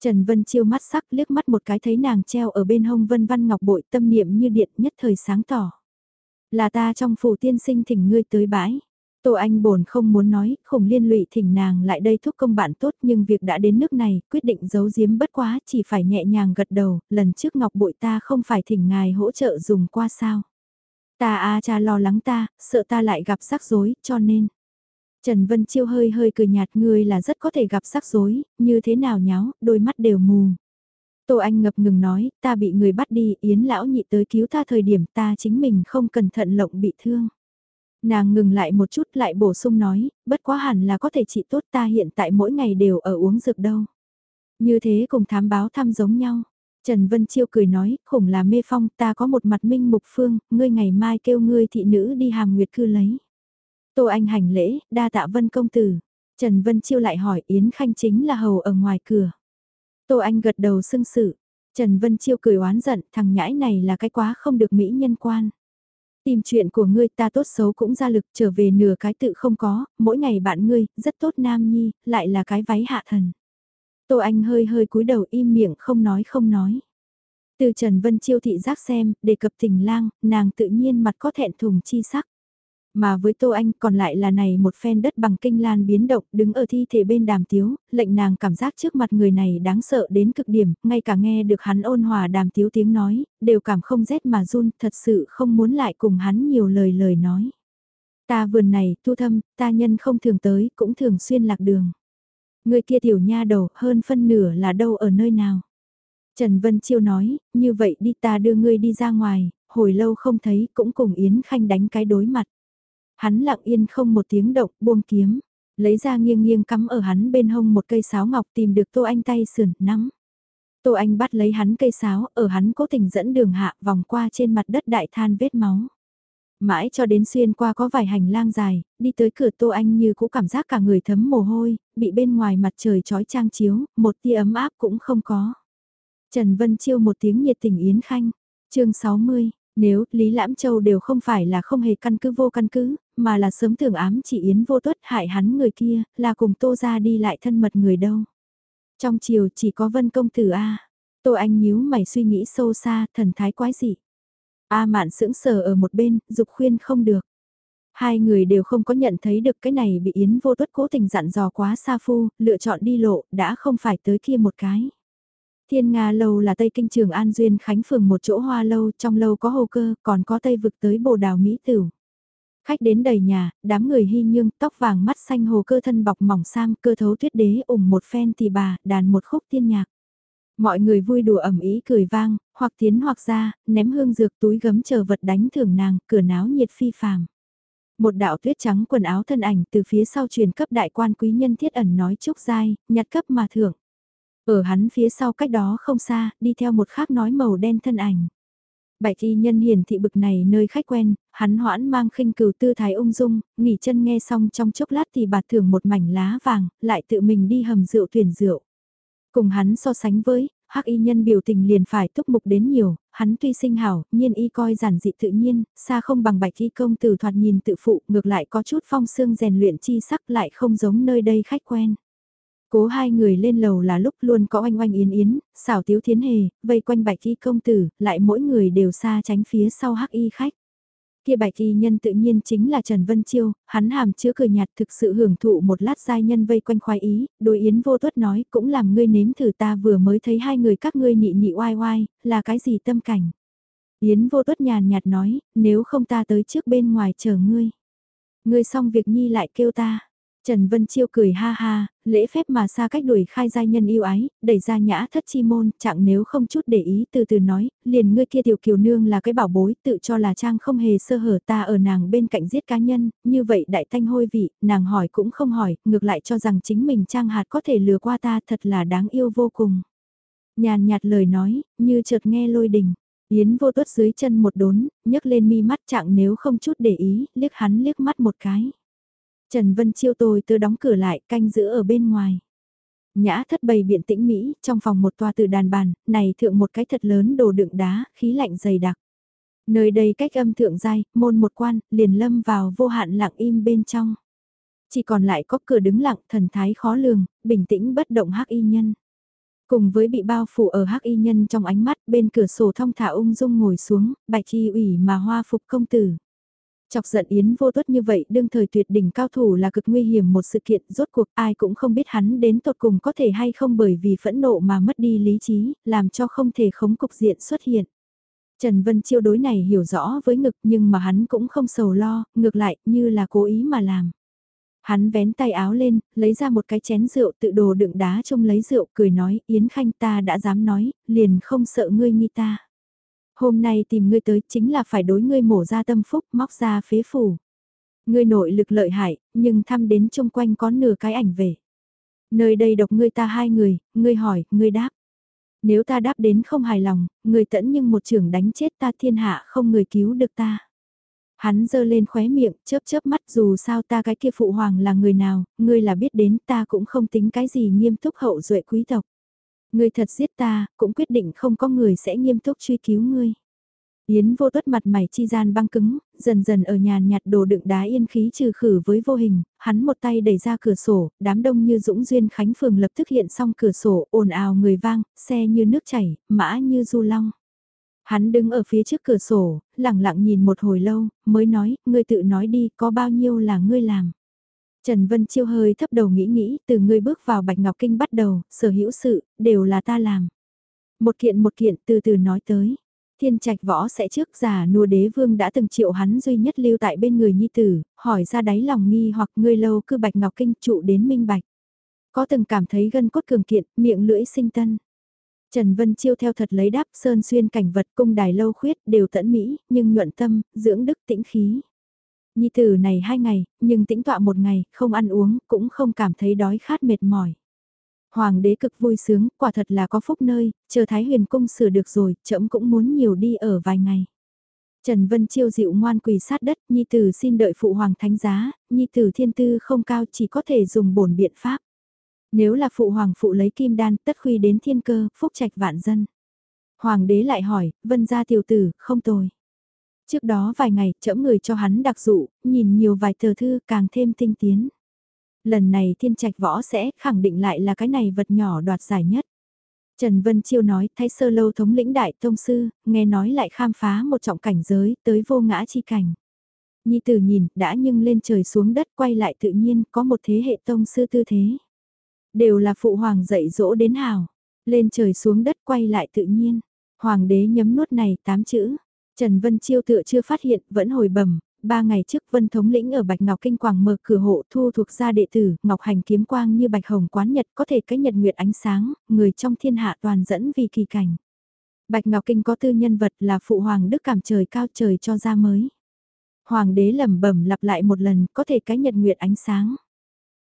Trần Vân Chiêu mắt sắc liếc mắt một cái thấy nàng treo ở bên hông Vân Văn Ngọc bội tâm niệm như điện nhất thời sáng tỏ. Là ta trong phủ tiên sinh thỉnh ngươi tới bãi. Tô Anh bồn không muốn nói, khủng liên lụy thỉnh nàng lại đây thúc công bạn tốt nhưng việc đã đến nước này, quyết định giấu giếm bất quá chỉ phải nhẹ nhàng gật đầu, lần trước ngọc bội ta không phải thỉnh ngài hỗ trợ dùng qua sao. Ta a cha lo lắng ta, sợ ta lại gặp rắc rối, cho nên. Trần Vân Chiêu hơi hơi cười nhạt người là rất có thể gặp rắc rối, như thế nào nháo, đôi mắt đều mù. Tô Anh ngập ngừng nói, ta bị người bắt đi, Yến lão nhị tới cứu ta thời điểm ta chính mình không cẩn thận lộng bị thương. Nàng ngừng lại một chút lại bổ sung nói, bất quá hẳn là có thể trị tốt ta hiện tại mỗi ngày đều ở uống dược đâu. Như thế cùng thám báo thăm giống nhau. Trần Vân Chiêu cười nói, khủng là mê phong, ta có một mặt minh mục phương, ngươi ngày mai kêu ngươi thị nữ đi hàm nguyệt cư lấy. Tô Anh hành lễ, đa tạ Vân công tử. Trần Vân Chiêu lại hỏi Yến Khanh chính là hầu ở ngoài cửa. Tô Anh gật đầu xưng sự. Trần Vân Chiêu cười oán giận, thằng nhãi này là cái quá không được mỹ nhân quan. Tìm chuyện của ngươi ta tốt xấu cũng ra lực trở về nửa cái tự không có, mỗi ngày bạn ngươi, rất tốt nam nhi, lại là cái váy hạ thần. Tô Anh hơi hơi cúi đầu im miệng không nói không nói. Từ Trần Vân Chiêu thị giác xem, đề cập tình lang, nàng tự nhiên mặt có thẹn thùng chi sắc. Mà với Tô Anh còn lại là này một phen đất bằng kinh lan biến động đứng ở thi thể bên đàm tiếu, lệnh nàng cảm giác trước mặt người này đáng sợ đến cực điểm, ngay cả nghe được hắn ôn hòa đàm tiếu tiếng nói, đều cảm không rét mà run, thật sự không muốn lại cùng hắn nhiều lời lời nói. Ta vườn này, thu thâm, ta nhân không thường tới, cũng thường xuyên lạc đường. Người kia tiểu nha đầu, hơn phân nửa là đâu ở nơi nào. Trần Vân Chiêu nói, như vậy đi ta đưa ngươi đi ra ngoài, hồi lâu không thấy, cũng cùng Yến Khanh đánh cái đối mặt. Hắn lặng yên không một tiếng động, buông kiếm, lấy ra nghiêng nghiêng cắm ở hắn bên hông một cây sáo ngọc tìm được Tô Anh tay sườn, nắm. Tô Anh bắt lấy hắn cây sáo, ở hắn cố tình dẫn đường hạ vòng qua trên mặt đất đại than vết máu. Mãi cho đến xuyên qua có vài hành lang dài, đi tới cửa Tô Anh như cũ cảm giác cả người thấm mồ hôi, bị bên ngoài mặt trời trói trang chiếu, một tia ấm áp cũng không có. Trần Vân Chiêu một tiếng nhiệt tình Yến Khanh, chương 60, nếu Lý Lãm Châu đều không phải là không hề căn cứ vô căn cứ, mà là sớm tưởng ám chỉ Yến vô tuất hại hắn người kia, là cùng Tô ra đi lại thân mật người đâu. Trong chiều chỉ có Vân Công Tử A. Tô Anh nhíu mày suy nghĩ sâu xa, thần thái quái dị. A mạn sững sờ ở một bên, dục khuyên không được. Hai người đều không có nhận thấy được cái này bị Yến vô tuất cố tình dặn dò quá xa phu, lựa chọn đi lộ, đã không phải tới kia một cái. Thiên Nga Lâu là Tây Kinh Trường An Duyên Khánh Phường một chỗ hoa lâu, trong lâu có hồ cơ, còn có Tây vực tới bồ đào Mỹ Tửu. Khách đến đầy nhà, đám người hy nhương, tóc vàng mắt xanh hồ cơ thân bọc mỏng sam, cơ thấu tuyết đế ủng một phen thì bà, đàn một khúc tiên nhạc. Mọi người vui đùa ẩm ý cười vang, hoặc tiến hoặc ra, ném hương dược túi gấm chờ vật đánh thưởng nàng, cửa náo nhiệt phi phàm. Một đạo tuyết trắng quần áo thân ảnh từ phía sau truyền cấp đại quan quý nhân thiết ẩn nói chúc dai, nhặt cấp mà thưởng. Ở hắn phía sau cách đó không xa, đi theo một khác nói màu đen thân ảnh. Bạch y nhân hiển thị bực này nơi khách quen, hắn hoãn mang khinh cừu tư thái ung dung, nghỉ chân nghe xong trong chốc lát thì bạt thưởng một mảnh lá vàng, lại tự mình đi hầm rượu tuyển rượu. Cùng hắn so sánh với, hắc y nhân biểu tình liền phải thúc mục đến nhiều, hắn tuy sinh hảo, nhiên y coi giản dị tự nhiên, xa không bằng bạch y công tử thoạt nhìn tự phụ, ngược lại có chút phong xương rèn luyện chi sắc lại không giống nơi đây khách quen. Cố hai người lên lầu là lúc luôn có oanh oanh yến yến, xảo tiếu thiến hề, vây quanh bạch y công tử, lại mỗi người đều xa tránh phía sau hắc y khách. Kia bạch y nhân tự nhiên chính là Trần Vân Chiêu, hắn hàm chứa cười nhạt thực sự hưởng thụ một lát giai nhân vây quanh khoái ý, đối yến vô tuất nói cũng làm ngươi nếm thử ta vừa mới thấy hai người các ngươi nị nị oai oai, là cái gì tâm cảnh. Yến vô tuất nhàn nhạt nói, nếu không ta tới trước bên ngoài chờ ngươi. Ngươi xong việc nhi lại kêu ta. Trần Vân Chiêu cười ha ha, lễ phép mà xa cách đuổi khai giai nhân yêu ái, đẩy ra nhã thất chi môn, chẳng nếu không chút để ý từ từ nói, liền ngươi kia tiểu kiều nương là cái bảo bối, tự cho là trang không hề sơ hở ta ở nàng bên cạnh giết cá nhân, như vậy đại thanh hôi vị, nàng hỏi cũng không hỏi, ngược lại cho rằng chính mình trang hạt có thể lừa qua ta thật là đáng yêu vô cùng. Nhàn nhạt lời nói, như chợt nghe lôi đình. Yến vô tuất dưới chân một đốn, nhấc lên mi mắt chẳng nếu không chút để ý, liếc hắn liếc mắt một cái. Trần Vân Chiêu tôi tớ đóng cửa lại, canh giữ ở bên ngoài. Nhã thất bày biện tĩnh Mỹ, trong phòng một tòa từ đàn bàn, này thượng một cái thật lớn đồ đựng đá, khí lạnh dày đặc. Nơi đây cách âm thượng dai môn một quan, liền lâm vào vô hạn lặng im bên trong. Chỉ còn lại có cửa đứng lặng, thần thái khó lường, bình tĩnh bất động hắc y nhân. Cùng với bị bao phủ ở hắc y nhân trong ánh mắt bên cửa sổ thong thả ung dung ngồi xuống, bạch chi ủy mà hoa phục công tử. Chọc giận Yến vô tuất như vậy đương thời tuyệt đỉnh cao thủ là cực nguy hiểm một sự kiện rốt cuộc ai cũng không biết hắn đến tột cùng có thể hay không bởi vì phẫn nộ mà mất đi lý trí, làm cho không thể khống cục diện xuất hiện. Trần Vân Chiêu đối này hiểu rõ với ngực nhưng mà hắn cũng không sầu lo, ngược lại như là cố ý mà làm. Hắn vén tay áo lên, lấy ra một cái chén rượu tự đồ đựng đá trông lấy rượu cười nói Yến Khanh ta đã dám nói, liền không sợ ngươi nghi ta. Hôm nay tìm ngươi tới chính là phải đối ngươi mổ ra tâm phúc móc ra phế phủ. Ngươi nội lực lợi hại, nhưng thăm đến chung quanh có nửa cái ảnh về. Nơi đây độc ngươi ta hai người, ngươi hỏi, ngươi đáp. Nếu ta đáp đến không hài lòng, ngươi tẫn nhưng một trưởng đánh chết ta thiên hạ không người cứu được ta. Hắn giơ lên khóe miệng, chớp chớp mắt dù sao ta cái kia phụ hoàng là người nào, ngươi là biết đến ta cũng không tính cái gì nghiêm túc hậu duệ quý tộc. Ngươi thật giết ta, cũng quyết định không có người sẽ nghiêm túc truy cứu ngươi. Yến vô tuất mặt mày chi gian băng cứng, dần dần ở nhàn nhạt đồ đựng đá yên khí trừ khử với vô hình, hắn một tay đẩy ra cửa sổ, đám đông như dũng duyên khánh phường lập tức hiện xong cửa sổ, ồn ào người vang, xe như nước chảy, mã như du long. Hắn đứng ở phía trước cửa sổ, lặng lặng nhìn một hồi lâu, mới nói, ngươi tự nói đi, có bao nhiêu là ngươi làm. Trần Vân Chiêu hơi thấp đầu nghĩ nghĩ, từ ngươi bước vào Bạch Ngọc Kinh bắt đầu, sở hữu sự, đều là ta làm. Một kiện một kiện từ từ nói tới. Thiên trạch võ sẽ trước giả nùa đế vương đã từng triệu hắn duy nhất lưu tại bên người nhi tử, hỏi ra đáy lòng nghi hoặc ngươi lâu cư Bạch Ngọc Kinh trụ đến minh bạch. Có từng cảm thấy gân cốt cường kiện, miệng lưỡi sinh tân. Trần Vân Chiêu theo thật lấy đáp sơn xuyên cảnh vật cung đài lâu khuyết đều tẫn mỹ, nhưng nhuận tâm, dưỡng đức tĩnh khí. Nhi tử này hai ngày, nhưng tĩnh tọa một ngày, không ăn uống, cũng không cảm thấy đói khát mệt mỏi. Hoàng đế cực vui sướng, quả thật là có phúc nơi, chờ Thái huyền cung sửa được rồi, trẫm cũng muốn nhiều đi ở vài ngày. Trần Vân Chiêu dịu ngoan quỳ sát đất, Nhi tử xin đợi phụ hoàng thánh giá, Nhi tử thiên tư không cao chỉ có thể dùng bổn biện pháp. Nếu là phụ hoàng phụ lấy kim đan, tất khuy đến thiên cơ, phúc trạch vạn dân. Hoàng đế lại hỏi, vân gia tiểu tử, không tồi. Trước đó vài ngày, chẫm người cho hắn đặc dụ, nhìn nhiều vài tờ thư càng thêm tinh tiến. Lần này thiên trạch võ sẽ khẳng định lại là cái này vật nhỏ đoạt giải nhất. Trần Vân Chiêu nói, thái sơ lâu thống lĩnh đại tông sư, nghe nói lại khám phá một trọng cảnh giới tới vô ngã chi cảnh. Nhi tử nhìn, đã nhưng lên trời xuống đất quay lại tự nhiên, có một thế hệ tông sư tư thế. Đều là phụ hoàng dạy dỗ đến hào. Lên trời xuống đất quay lại tự nhiên. Hoàng đế nhấm nuốt này tám chữ. Trần Vân Chiêu tựa chưa phát hiện, vẫn hồi bẩm. Ba ngày trước Vân Thống lĩnh ở Bạch Ngọc Kinh Quảng mở cửa hộ thu thuộc gia đệ tử, Ngọc Hành kiếm quang như Bạch Hồng quán nhật có thể cái nhật nguyệt ánh sáng, người trong thiên hạ toàn dẫn vì kỳ cảnh. Bạch Ngọc Kinh có tư nhân vật là phụ hoàng đức cảm trời cao trời cho ra mới. Hoàng đế lẩm bẩm lặp lại một lần, có thể cái nhật nguyệt ánh sáng.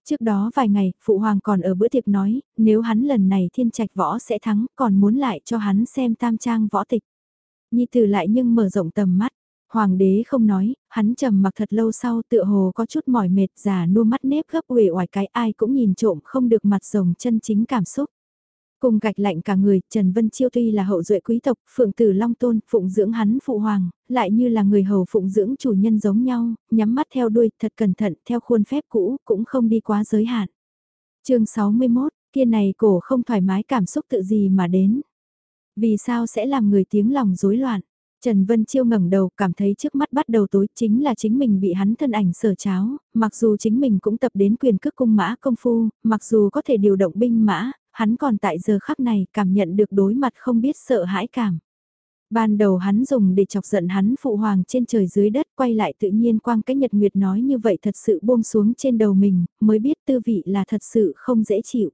Trước đó vài ngày, Phụ Hoàng còn ở bữa tiệc nói, nếu hắn lần này thiên trạch võ sẽ thắng, còn muốn lại cho hắn xem tam trang võ tịch. Nhi tử lại nhưng mở rộng tầm mắt. Hoàng đế không nói, hắn trầm mặc thật lâu sau tựa hồ có chút mỏi mệt già nua mắt nếp gấp uể oải cái ai cũng nhìn trộm không được mặt rồng chân chính cảm xúc. Cùng gạch lạnh cả người, Trần Vân Chiêu tuy là hậu duệ quý tộc, phượng tử Long Tôn, phụng dưỡng hắn phụ hoàng, lại như là người hầu phụng dưỡng chủ nhân giống nhau, nhắm mắt theo đuôi, thật cẩn thận, theo khuôn phép cũ, cũng không đi quá giới hạn. chương 61, kia này cổ không thoải mái cảm xúc tự gì mà đến. Vì sao sẽ làm người tiếng lòng rối loạn? Trần Vân Chiêu ngẩng đầu cảm thấy trước mắt bắt đầu tối chính là chính mình bị hắn thân ảnh sở cháo, mặc dù chính mình cũng tập đến quyền cước cung mã công phu, mặc dù có thể điều động binh mã, hắn còn tại giờ khắc này cảm nhận được đối mặt không biết sợ hãi cảm. Ban đầu hắn dùng để chọc giận hắn phụ hoàng trên trời dưới đất quay lại tự nhiên quang cái nhật nguyệt nói như vậy thật sự buông xuống trên đầu mình, mới biết tư vị là thật sự không dễ chịu.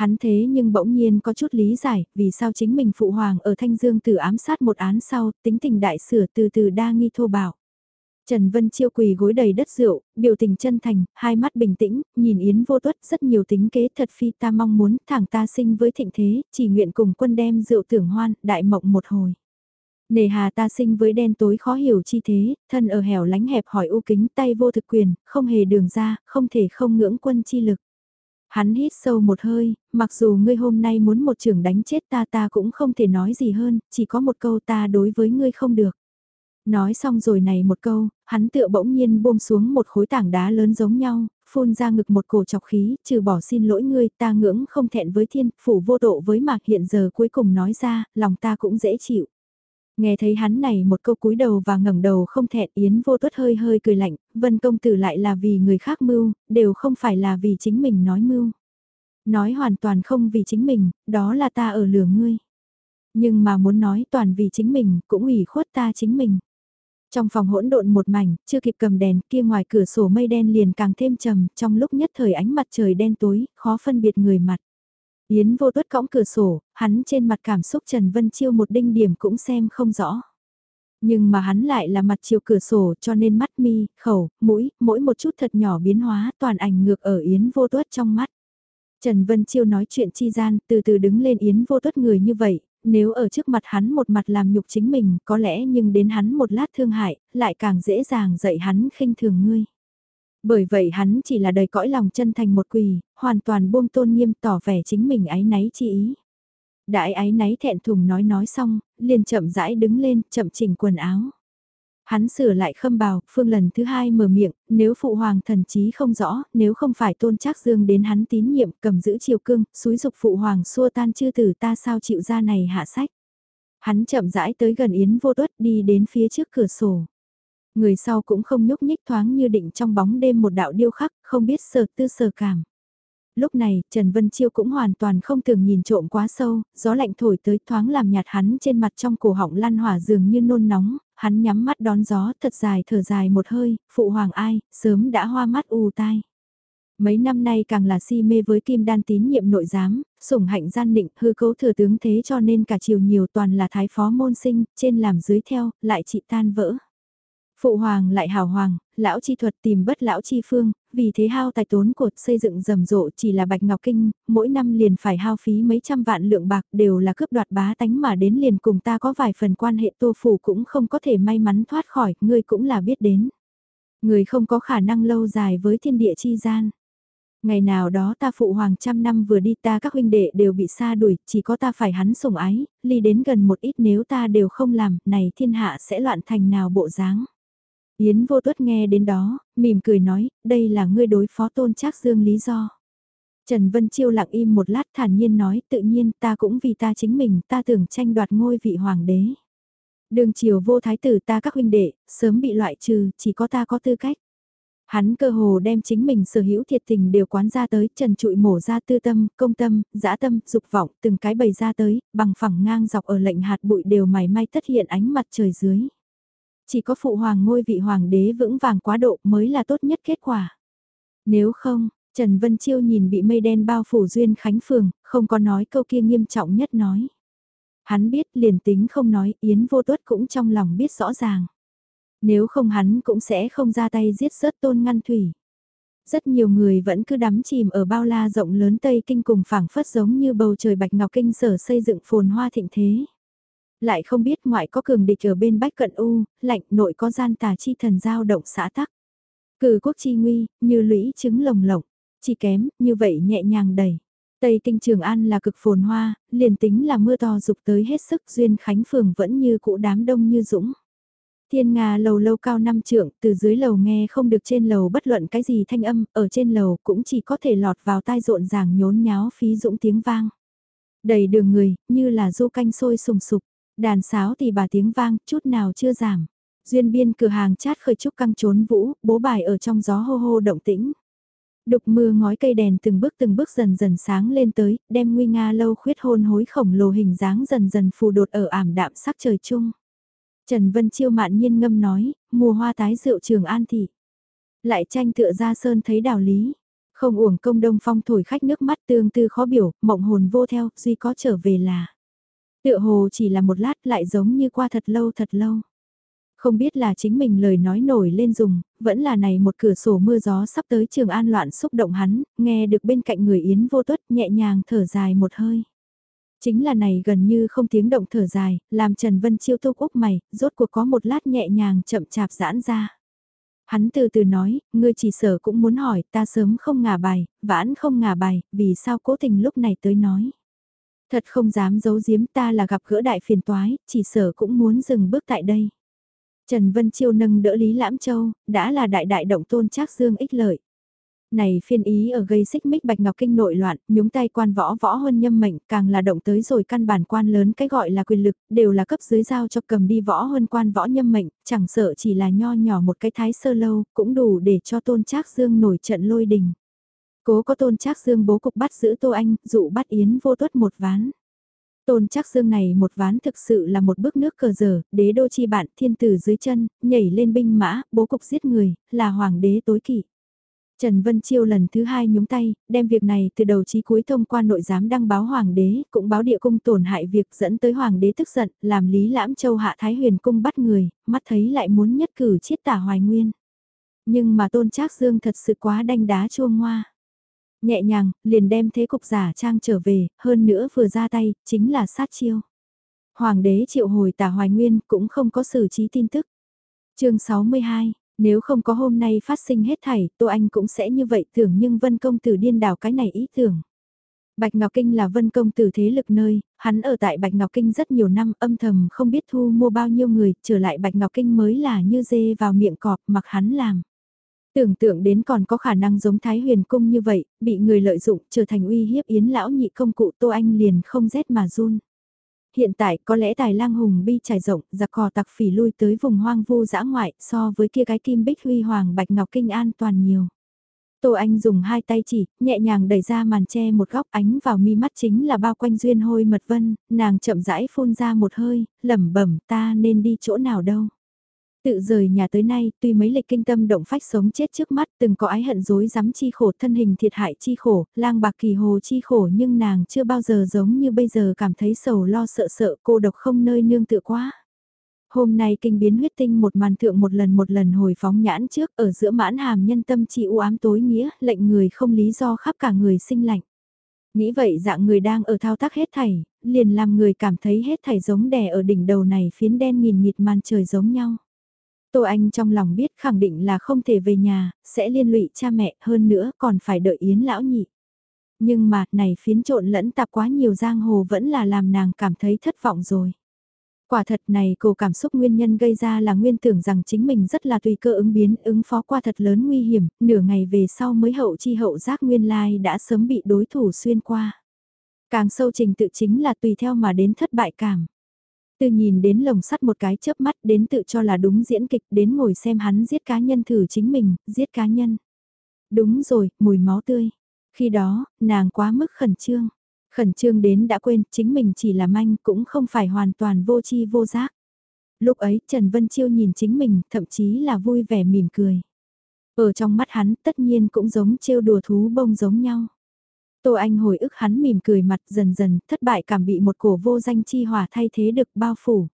Hắn thế nhưng bỗng nhiên có chút lý giải vì sao chính mình phụ hoàng ở Thanh Dương từ ám sát một án sau tính tình đại sửa từ từ đa nghi thô bảo. Trần Vân Chiêu quỳ gối đầy đất rượu, biểu tình chân thành, hai mắt bình tĩnh, nhìn Yến vô tuất rất nhiều tính kế thật phi ta mong muốn thẳng ta sinh với thịnh thế, chỉ nguyện cùng quân đem rượu tưởng hoan, đại mộng một hồi. Nề hà ta sinh với đen tối khó hiểu chi thế, thân ở hẻo lánh hẹp hỏi u kính tay vô thực quyền, không hề đường ra, không thể không ngưỡng quân chi lực. Hắn hít sâu một hơi, mặc dù ngươi hôm nay muốn một trưởng đánh chết ta ta cũng không thể nói gì hơn, chỉ có một câu ta đối với ngươi không được. Nói xong rồi này một câu, hắn tựa bỗng nhiên buông xuống một khối tảng đá lớn giống nhau, phun ra ngực một cổ chọc khí, trừ bỏ xin lỗi ngươi ta ngưỡng không thẹn với thiên, phủ vô độ với mạc hiện giờ cuối cùng nói ra, lòng ta cũng dễ chịu. Nghe thấy hắn này một câu cúi đầu và ngẩng đầu không thẹn Yến vô tuất hơi hơi cười lạnh, vân công tử lại là vì người khác mưu, đều không phải là vì chính mình nói mưu. Nói hoàn toàn không vì chính mình, đó là ta ở lửa ngươi. Nhưng mà muốn nói toàn vì chính mình, cũng ủy khuất ta chính mình. Trong phòng hỗn độn một mảnh, chưa kịp cầm đèn kia ngoài cửa sổ mây đen liền càng thêm trầm, trong lúc nhất thời ánh mặt trời đen tối, khó phân biệt người mặt. Yến vô tuất cõng cửa sổ, hắn trên mặt cảm xúc Trần Vân Chiêu một đinh điểm cũng xem không rõ. Nhưng mà hắn lại là mặt chiều cửa sổ cho nên mắt mi, khẩu, mũi, mỗi một chút thật nhỏ biến hóa toàn ảnh ngược ở Yến vô tuất trong mắt. Trần Vân Chiêu nói chuyện chi gian, từ từ đứng lên Yến vô tuất người như vậy, nếu ở trước mặt hắn một mặt làm nhục chính mình, có lẽ nhưng đến hắn một lát thương hại, lại càng dễ dàng dạy hắn khinh thường ngươi. Bởi vậy hắn chỉ là đầy cõi lòng chân thành một quỳ, hoàn toàn buông tôn nghiêm tỏ vẻ chính mình ái náy chi ý. Đại ái náy thẹn thùng nói nói xong, liền chậm rãi đứng lên, chậm chỉnh quần áo. Hắn sửa lại khâm bào, phương lần thứ hai mở miệng, nếu phụ hoàng thần trí không rõ, nếu không phải tôn trác dương đến hắn tín nhiệm cầm giữ triều cương, suối dục phụ hoàng xua tan chư tử ta sao chịu ra này hạ sách. Hắn chậm rãi tới gần Yến vô tuất đi đến phía trước cửa sổ. Người sau cũng không nhúc nhích thoáng như định trong bóng đêm một đạo điêu khắc, không biết sở tư sở cảm. Lúc này, Trần Vân Chiêu cũng hoàn toàn không thường nhìn trộm quá sâu, gió lạnh thổi tới thoáng làm nhạt hắn trên mặt trong cổ họng lan hỏa dường như nôn nóng, hắn nhắm mắt đón gió thật dài thở dài một hơi, phụ hoàng ai, sớm đã hoa mắt u tai. Mấy năm nay càng là si mê với kim đan tín nhiệm nội giám, sủng hạnh gian định hư cấu thừa tướng thế cho nên cả chiều nhiều toàn là thái phó môn sinh, trên làm dưới theo, lại chị tan vỡ. Phụ hoàng lại hào hoàng, lão chi thuật tìm bất lão chi phương, vì thế hao tài tốn cột xây dựng rầm rộ chỉ là bạch ngọc kinh, mỗi năm liền phải hao phí mấy trăm vạn lượng bạc đều là cướp đoạt bá tánh mà đến liền cùng ta có vài phần quan hệ tô phủ cũng không có thể may mắn thoát khỏi, ngươi cũng là biết đến. Người không có khả năng lâu dài với thiên địa chi gian. Ngày nào đó ta phụ hoàng trăm năm vừa đi ta các huynh đệ đều bị xa đuổi, chỉ có ta phải hắn sủng ái, ly đến gần một ít nếu ta đều không làm, này thiên hạ sẽ loạn thành nào bộ dáng. Yến vô tuất nghe đến đó, mỉm cười nói, đây là ngươi đối phó tôn trác dương lý do. Trần Vân Chiêu lặng im một lát thản nhiên nói, tự nhiên ta cũng vì ta chính mình, ta tưởng tranh đoạt ngôi vị hoàng đế. Đường chiều vô thái tử ta các huynh đệ, sớm bị loại trừ, chỉ có ta có tư cách. Hắn cơ hồ đem chính mình sở hữu thiệt tình đều quán ra tới, trần trụi mổ ra tư tâm, công tâm, dã tâm, dục vọng, từng cái bày ra tới, bằng phẳng ngang dọc ở lệnh hạt bụi đều mày may tất hiện ánh mặt trời dưới. Chỉ có phụ hoàng ngôi vị hoàng đế vững vàng quá độ mới là tốt nhất kết quả. Nếu không, Trần Vân Chiêu nhìn bị mây đen bao phủ Duyên Khánh Phường, không có nói câu kia nghiêm trọng nhất nói. Hắn biết liền tính không nói, Yến vô tuất cũng trong lòng biết rõ ràng. Nếu không hắn cũng sẽ không ra tay giết sớt tôn ngăn thủy. Rất nhiều người vẫn cứ đắm chìm ở bao la rộng lớn Tây Kinh cùng phảng phất giống như bầu trời bạch ngọc kinh sở xây dựng phồn hoa thịnh thế. Lại không biết ngoại có cường địch ở bên bách cận U, lạnh nội có gian tà chi thần giao động xã tắc. Cử quốc chi nguy, như lũy chứng lồng lộng, chỉ kém, như vậy nhẹ nhàng đầy. Tây Kinh Trường An là cực phồn hoa, liền tính là mưa to dục tới hết sức duyên khánh phường vẫn như cũ đám đông như dũng. Thiên Nga lầu lâu cao năm trượng, từ dưới lầu nghe không được trên lầu bất luận cái gì thanh âm, ở trên lầu cũng chỉ có thể lọt vào tai rộn ràng nhốn nháo phí dũng tiếng vang. Đầy đường người, như là du canh sôi sùng sục. Đàn sáo thì bà tiếng vang, chút nào chưa giảm. Duyên biên cửa hàng chát khởi trúc căng trốn vũ, bố bài ở trong gió hô hô động tĩnh. Đục mưa ngói cây đèn từng bước từng bước dần dần sáng lên tới, đem nguy nga lâu khuyết hôn hối khổng lồ hình dáng dần dần phù đột ở ảm đạm sắc trời chung. Trần Vân Chiêu mạn nhiên ngâm nói, mùa hoa tái rượu trường an thị. Lại tranh tựa ra sơn thấy đào lý. Không uổng công đông phong thổi khách nước mắt tương tư khó biểu, mộng hồn vô theo, duy có trở về là. Tựa hồ chỉ là một lát lại giống như qua thật lâu thật lâu. Không biết là chính mình lời nói nổi lên dùng, vẫn là này một cửa sổ mưa gió sắp tới trường an loạn xúc động hắn, nghe được bên cạnh người Yến vô tuất nhẹ nhàng thở dài một hơi. Chính là này gần như không tiếng động thở dài, làm Trần Vân Chiêu túc úc mày, rốt cuộc có một lát nhẹ nhàng chậm chạp giãn ra. Hắn từ từ nói, ngươi chỉ sở cũng muốn hỏi, ta sớm không ngả bài, vãn không ngả bài, vì sao cố tình lúc này tới nói. Thật không dám giấu giếm ta là gặp gỡ đại phiền toái, chỉ sở cũng muốn dừng bước tại đây. Trần Vân Chiêu nâng đỡ Lý Lãm Châu, đã là đại đại động tôn trác dương ích lợi. Này phiên ý ở gây xích mích Bạch Ngọc Kinh nội loạn, nhúng tay quan võ võ huân nhâm mệnh, càng là động tới rồi căn bản quan lớn cái gọi là quyền lực, đều là cấp dưới giao cho cầm đi võ huân quan võ nhâm mệnh, chẳng sợ chỉ là nho nhỏ một cái thái sơ lâu, cũng đủ để cho tôn trác dương nổi trận lôi đình. Cố có tôn trác dương bố cục bắt giữ Tô Anh, dụ bắt Yến vô tuất một ván. Tôn trác dương này một ván thực sự là một bước nước cờ dở, đế đô chi bạn thiên tử dưới chân, nhảy lên binh mã, bố cục giết người, là hoàng đế tối kỵ. Trần Vân Chiêu lần thứ hai nhúng tay, đem việc này từ đầu chí cuối thông qua nội giám đăng báo hoàng đế, cũng báo địa cung tổn hại việc dẫn tới hoàng đế tức giận, làm Lý Lãm Châu hạ Thái Huyền cung bắt người, mắt thấy lại muốn nhất cử chiết tả hoài nguyên. Nhưng mà tôn trác dương thật sự quá đanh đá chua ngoa. Nhẹ nhàng, liền đem thế cục giả trang trở về, hơn nữa vừa ra tay, chính là sát chiêu. Hoàng đế triệu hồi tả hoài nguyên cũng không có xử trí tin tức. chương 62 nếu không có hôm nay phát sinh hết thảy, Tô Anh cũng sẽ như vậy tưởng nhưng Vân Công Tử điên đảo cái này ý tưởng. Bạch Ngọc Kinh là Vân Công Tử thế lực nơi, hắn ở tại Bạch Ngọc Kinh rất nhiều năm âm thầm không biết thu mua bao nhiêu người, trở lại Bạch Ngọc Kinh mới là như dê vào miệng cọp mặc hắn làm. Tưởng tượng đến còn có khả năng giống Thái Huyền Cung như vậy, bị người lợi dụng trở thành uy hiếp yến lão nhị công cụ Tô Anh liền không rét mà run. Hiện tại có lẽ tài lang hùng bi trải rộng, giặc cò tặc phỉ lui tới vùng hoang vu dã ngoại so với kia cái kim bích huy hoàng bạch ngọc kinh an toàn nhiều. Tô Anh dùng hai tay chỉ, nhẹ nhàng đẩy ra màn che một góc ánh vào mi mắt chính là bao quanh duyên hôi mật vân, nàng chậm rãi phun ra một hơi, lẩm bẩm ta nên đi chỗ nào đâu. Tự rời nhà tới nay, tuy mấy lịch kinh tâm động phách sống chết trước mắt, từng có ái hận dối dám chi khổ thân hình thiệt hại chi khổ, lang bạc kỳ hồ chi khổ nhưng nàng chưa bao giờ giống như bây giờ cảm thấy sầu lo sợ sợ cô độc không nơi nương tựa quá. Hôm nay kinh biến huyết tinh một màn thượng một lần một lần hồi phóng nhãn trước ở giữa mãn hàm nhân tâm chi u ám tối nghĩa, lệnh người không lý do khắp cả người sinh lạnh. Nghĩ vậy dạng người đang ở thao tác hết thảy, liền làm người cảm thấy hết thảy giống đè ở đỉnh đầu này phiến đen nghìn nghịt màn trời giống nhau. Tô Anh trong lòng biết khẳng định là không thể về nhà, sẽ liên lụy cha mẹ hơn nữa còn phải đợi Yến lão nhị. Nhưng mà, này phiến trộn lẫn tạp quá nhiều giang hồ vẫn là làm nàng cảm thấy thất vọng rồi. Quả thật này cô cảm xúc nguyên nhân gây ra là nguyên tưởng rằng chính mình rất là tùy cơ ứng biến ứng phó qua thật lớn nguy hiểm, nửa ngày về sau mới hậu chi hậu giác nguyên lai đã sớm bị đối thủ xuyên qua. Càng sâu trình tự chính là tùy theo mà đến thất bại cảm. Từ nhìn đến lồng sắt một cái chớp mắt đến tự cho là đúng diễn kịch đến ngồi xem hắn giết cá nhân thử chính mình, giết cá nhân. Đúng rồi, mùi máu tươi. Khi đó, nàng quá mức khẩn trương. Khẩn trương đến đã quên chính mình chỉ là manh cũng không phải hoàn toàn vô chi vô giác. Lúc ấy Trần Vân Chiêu nhìn chính mình thậm chí là vui vẻ mỉm cười. Ở trong mắt hắn tất nhiên cũng giống trêu đùa thú bông giống nhau. Tô Anh hồi ức hắn mỉm cười mặt dần dần, thất bại cảm bị một cổ vô danh chi hỏa thay thế được bao phủ.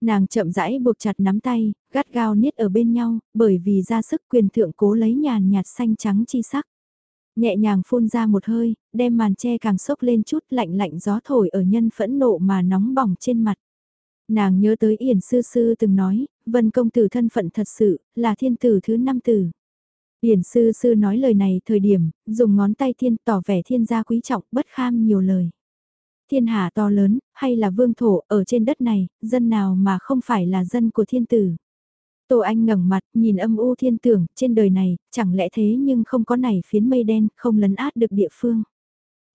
Nàng chậm rãi buộc chặt nắm tay, gắt gao niết ở bên nhau, bởi vì ra sức quyền thượng cố lấy nhàn nhạt xanh trắng chi sắc. Nhẹ nhàng phun ra một hơi, đem màn che càng sốc lên chút lạnh lạnh gió thổi ở nhân phẫn nộ mà nóng bỏng trên mặt. Nàng nhớ tới Yển Sư Sư từng nói, vân công tử thân phận thật sự, là thiên tử thứ năm tử. Điển sư sư nói lời này thời điểm, dùng ngón tay thiên tỏ vẻ thiên gia quý trọng, bất kham nhiều lời. Thiên hạ to lớn, hay là vương thổ, ở trên đất này, dân nào mà không phải là dân của thiên tử. Tô Anh ngẩng mặt, nhìn âm u thiên tưởng, trên đời này, chẳng lẽ thế nhưng không có này phiến mây đen, không lấn át được địa phương.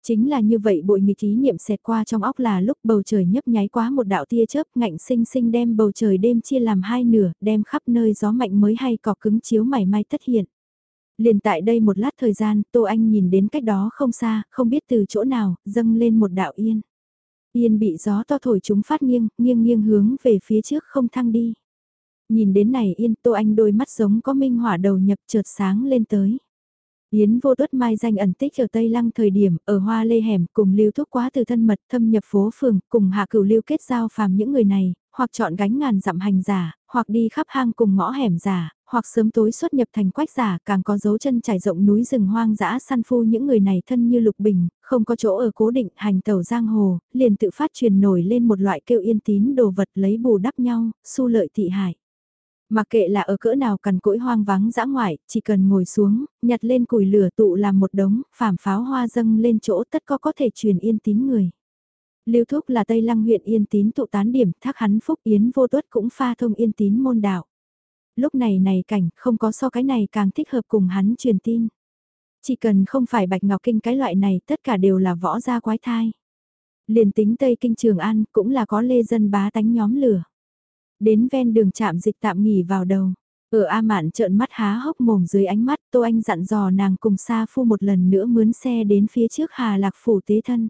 Chính là như vậy bội nghịch ý niệm xẹt qua trong óc là lúc bầu trời nhấp nháy quá một đạo tia chớp ngạnh sinh sinh đem bầu trời đêm chia làm hai nửa, đem khắp nơi gió mạnh mới hay cỏ cứng chiếu mảy may tất hiện. Liền tại đây một lát thời gian, Tô Anh nhìn đến cách đó không xa, không biết từ chỗ nào, dâng lên một đạo yên. Yên bị gió to thổi chúng phát nghiêng, nghiêng nghiêng hướng về phía trước không thăng đi. Nhìn đến này yên, Tô Anh đôi mắt giống có minh hỏa đầu nhập chợt sáng lên tới. Yến vô tuất mai danh ẩn tích ở Tây Lăng thời điểm, ở hoa lê hẻm cùng lưu thúc quá từ thân mật thâm nhập phố phường, cùng hạ cửu lưu kết giao phàm những người này, hoặc chọn gánh ngàn dặm hành giả, hoặc đi khắp hang cùng ngõ hẻm giả, hoặc sớm tối xuất nhập thành quách giả, càng có dấu chân trải rộng núi rừng hoang dã săn phu những người này thân như lục bình, không có chỗ ở cố định hành tàu giang hồ, liền tự phát truyền nổi lên một loại kêu yên tín đồ vật lấy bù đắp nhau, su lợi thị hải. Mặc kệ là ở cỡ nào cần cỗi hoang vắng dã ngoại, chỉ cần ngồi xuống, nhặt lên củi lửa tụ làm một đống, phảm pháo hoa dâng lên chỗ tất có có thể truyền yên tín người. Lưu Thúc là Tây Lăng huyện Yên Tín tụ tán điểm, thác hắn phúc Yến vô tuất cũng pha thông Yên Tín môn đạo. Lúc này này cảnh, không có so cái này càng thích hợp cùng hắn truyền tin. Chỉ cần không phải Bạch Ngọc Kinh cái loại này tất cả đều là võ gia quái thai. Liền tính Tây Kinh Trường An cũng là có lê dân bá tánh nhóm lửa. Đến ven đường chạm dịch tạm nghỉ vào đầu. Ở A Mạn trợn mắt há hốc mồm dưới ánh mắt Tô Anh dặn dò nàng cùng xa Phu một lần nữa mướn xe đến phía trước Hà Lạc Phủ Tế Thân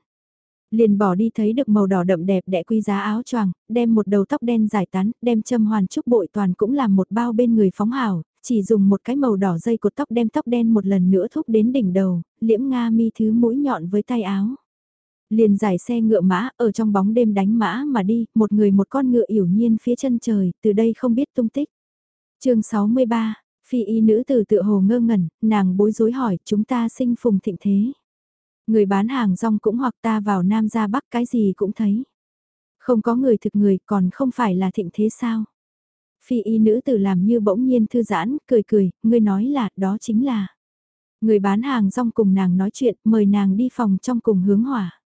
liền bỏ đi thấy được màu đỏ đậm đẹp đẽ quý giá áo choàng, đem một đầu tóc đen giải tán, đem châm hoàn trúc bội toàn cũng làm một bao bên người phóng hào chỉ dùng một cái màu đỏ dây cột tóc đem tóc đen một lần nữa thúc đến đỉnh đầu, liễm nga mi thứ mũi nhọn với tay áo. Liền giải xe ngựa mã ở trong bóng đêm đánh mã mà đi, một người một con ngựa yểu nhiên phía chân trời, từ đây không biết tung tích. chương 63, phi y nữ từ tựa hồ ngơ ngẩn, nàng bối rối hỏi chúng ta sinh phùng thịnh thế. Người bán hàng rong cũng hoặc ta vào Nam ra Bắc cái gì cũng thấy. Không có người thực người còn không phải là thịnh thế sao? Phi y nữ tử làm như bỗng nhiên thư giãn, cười cười, người nói là, đó chính là. Người bán hàng rong cùng nàng nói chuyện, mời nàng đi phòng trong cùng hướng hỏa.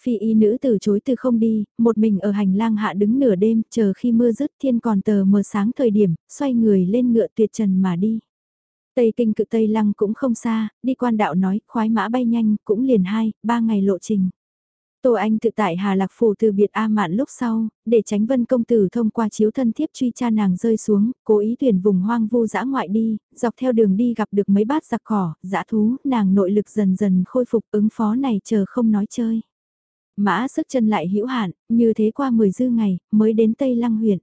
Phi y nữ từ chối từ không đi, một mình ở hành lang hạ đứng nửa đêm, chờ khi mưa dứt thiên còn tờ mờ sáng thời điểm, xoay người lên ngựa tuyệt trần mà đi. Tây kinh cự Tây Lăng cũng không xa, đi quan đạo nói, khoái mã bay nhanh, cũng liền hai, ba ngày lộ trình. Tô Anh tự tại Hà Lạc Phủ từ biệt A Mạn lúc sau, để tránh vân công tử thông qua chiếu thân thiếp truy cha nàng rơi xuống, cố ý tuyển vùng hoang vu dã ngoại đi, dọc theo đường đi gặp được mấy bát giặc cỏ, dã thú, nàng nội lực dần dần khôi phục ứng phó này chờ không nói chơi. Mã sức chân lại hữu hạn, như thế qua 10 dư ngày, mới đến Tây Lăng huyện.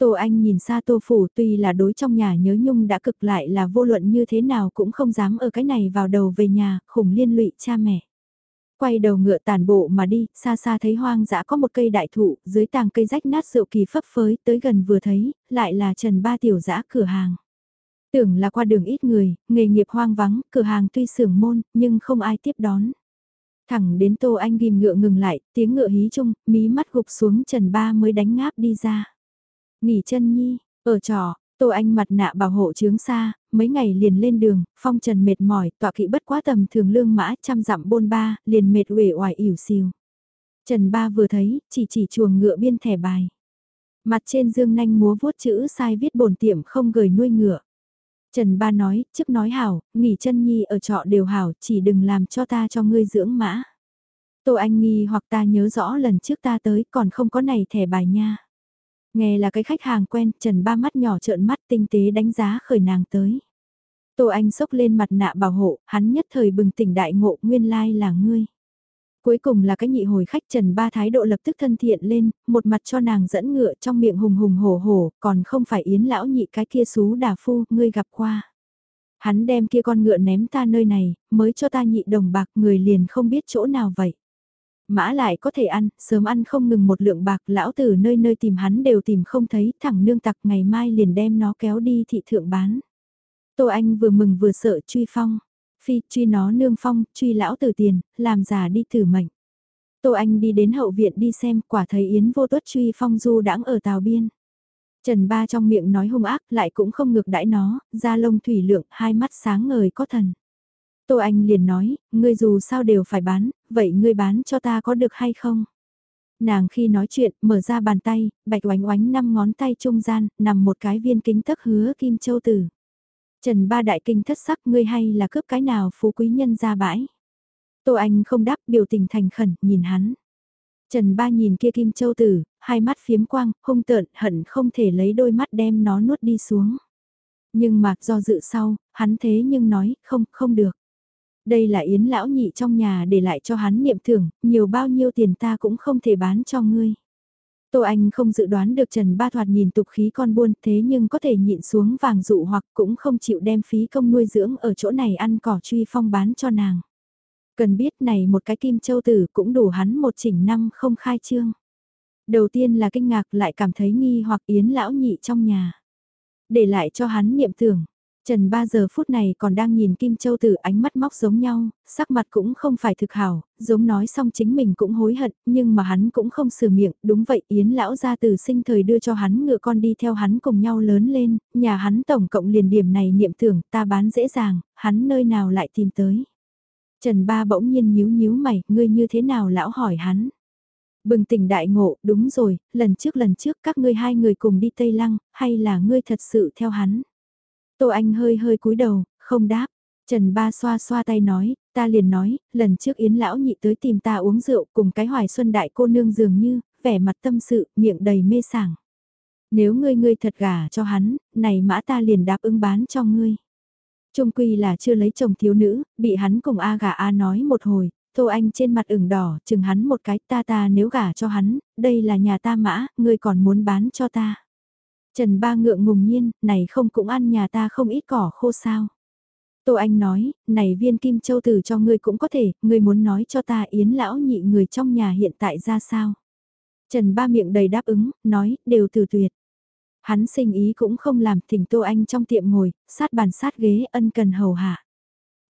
Tô Anh nhìn xa Tô Phủ tuy là đối trong nhà nhớ nhung đã cực lại là vô luận như thế nào cũng không dám ở cái này vào đầu về nhà, khủng liên lụy cha mẹ. Quay đầu ngựa tàn bộ mà đi, xa xa thấy hoang dã có một cây đại thụ, dưới tàng cây rách nát rượu kỳ phấp phới, tới gần vừa thấy, lại là Trần Ba Tiểu dã cửa hàng. Tưởng là qua đường ít người, nghề nghiệp hoang vắng, cửa hàng tuy sưởng môn, nhưng không ai tiếp đón. Thẳng đến Tô Anh ghim ngựa ngừng lại, tiếng ngựa hí chung, mí mắt gục xuống Trần Ba mới đánh ngáp đi ra. Nghỉ chân nhi, ở trò, Tô Anh mặt nạ bảo hộ chướng xa, mấy ngày liền lên đường, phong trần mệt mỏi, tọa kỵ bất quá tầm thường lương mã trăm dặm bôn ba, liền mệt uể oải ỉu xìu. Trần Ba vừa thấy, chỉ chỉ chuồng ngựa biên thẻ bài. Mặt trên dương nanh múa vuốt chữ sai viết bổn tiệm không gửi nuôi ngựa. Trần Ba nói, trước nói hảo, nghỉ chân nhi ở trọ đều hảo, chỉ đừng làm cho ta cho ngươi dưỡng mã. Tô Anh nghi hoặc ta nhớ rõ lần trước ta tới còn không có này thẻ bài nha. Nghe là cái khách hàng quen, Trần ba mắt nhỏ trợn mắt tinh tế đánh giá khởi nàng tới. Tô Anh sốc lên mặt nạ bảo hộ, hắn nhất thời bừng tỉnh đại ngộ nguyên lai là ngươi. Cuối cùng là cái nhị hồi khách Trần Ba thái độ lập tức thân thiện lên, một mặt cho nàng dẫn ngựa trong miệng hùng hùng hổ hổ, còn không phải yến lão nhị cái kia xú đà phu, ngươi gặp qua. Hắn đem kia con ngựa ném ta nơi này, mới cho ta nhị đồng bạc người liền không biết chỗ nào vậy. Mã lại có thể ăn, sớm ăn không ngừng một lượng bạc, lão tử nơi nơi tìm hắn đều tìm không thấy, thẳng nương tặc ngày mai liền đem nó kéo đi thị thượng bán. Tô Anh vừa mừng vừa sợ truy phong, phi truy nó nương phong, truy lão tử tiền, làm giả đi tử mệnh. Tô Anh đi đến hậu viện đi xem, quả thấy Yến vô tuất truy phong du đãng ở tàu biên. Trần Ba trong miệng nói hung ác lại cũng không ngược đãi nó, da lông thủy lượng, hai mắt sáng ngời có thần. Tô Anh liền nói, ngươi dù sao đều phải bán, vậy ngươi bán cho ta có được hay không? Nàng khi nói chuyện, mở ra bàn tay, bạch oánh oánh năm ngón tay trung gian, nằm một cái viên kính thất hứa kim châu tử. Trần ba đại kinh thất sắc ngươi hay là cướp cái nào phú quý nhân ra bãi. Tô Anh không đáp biểu tình thành khẩn, nhìn hắn. Trần ba nhìn kia kim châu tử, hai mắt phiếm quang, hung tợn, hận không thể lấy đôi mắt đem nó nuốt đi xuống. Nhưng mà do dự sau, hắn thế nhưng nói, không, không được. Đây là yến lão nhị trong nhà để lại cho hắn niệm thưởng, nhiều bao nhiêu tiền ta cũng không thể bán cho ngươi. Tô Anh không dự đoán được Trần Ba Thoạt nhìn tục khí con buôn thế nhưng có thể nhịn xuống vàng dụ hoặc cũng không chịu đem phí công nuôi dưỡng ở chỗ này ăn cỏ truy phong bán cho nàng. Cần biết này một cái kim châu tử cũng đủ hắn một chỉnh năm không khai trương. Đầu tiên là kinh ngạc lại cảm thấy nghi hoặc yến lão nhị trong nhà. Để lại cho hắn niệm tưởng, Trần ba giờ phút này còn đang nhìn Kim Châu Tử ánh mắt móc giống nhau, sắc mặt cũng không phải thực hảo, giống nói xong chính mình cũng hối hận, nhưng mà hắn cũng không sửa miệng, đúng vậy Yến lão gia từ sinh thời đưa cho hắn ngựa con đi theo hắn cùng nhau lớn lên, nhà hắn tổng cộng liền điểm này niệm tưởng ta bán dễ dàng, hắn nơi nào lại tìm tới. Trần ba bỗng nhiên nhíu nhíu mày, ngươi như thế nào lão hỏi hắn. Bừng tỉnh đại ngộ, đúng rồi, lần trước lần trước các ngươi hai người cùng đi Tây Lăng, hay là ngươi thật sự theo hắn. Tô Anh hơi hơi cúi đầu, không đáp. Trần Ba xoa xoa tay nói, ta liền nói, lần trước Yến Lão nhị tới tìm ta uống rượu cùng cái hoài xuân đại cô nương dường như, vẻ mặt tâm sự, miệng đầy mê sảng. Nếu ngươi ngươi thật gả cho hắn, này mã ta liền đáp ứng bán cho ngươi. Trung quy là chưa lấy chồng thiếu nữ, bị hắn cùng A gả A nói một hồi, Tô Anh trên mặt ửng đỏ, chừng hắn một cái ta ta nếu gả cho hắn, đây là nhà ta mã, ngươi còn muốn bán cho ta. Trần Ba ngượng ngùng nhiên, này không cũng ăn nhà ta không ít cỏ khô sao. Tô Anh nói, này viên kim châu tử cho ngươi cũng có thể, ngươi muốn nói cho ta yến lão nhị người trong nhà hiện tại ra sao. Trần Ba miệng đầy đáp ứng, nói, đều từ tuyệt. Hắn sinh ý cũng không làm thỉnh Tô Anh trong tiệm ngồi, sát bàn sát ghế ân cần hầu hạ.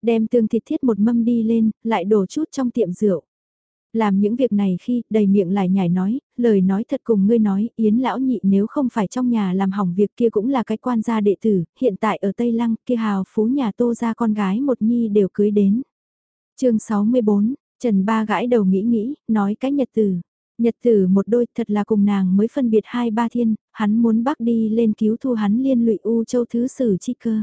Đem tương thịt thiết một mâm đi lên, lại đổ chút trong tiệm rượu. Làm những việc này khi đầy miệng lại nhảy nói, lời nói thật cùng ngươi nói, Yến lão nhị nếu không phải trong nhà làm hỏng việc kia cũng là cái quan gia đệ tử, hiện tại ở Tây Lăng kia hào phú nhà tô ra con gái một nhi đều cưới đến. chương 64, Trần Ba gãi đầu nghĩ nghĩ, nói cái nhật tử. Nhật tử một đôi thật là cùng nàng mới phân biệt hai ba thiên, hắn muốn bác đi lên cứu thu hắn liên lụy U châu thứ sử chi cơ.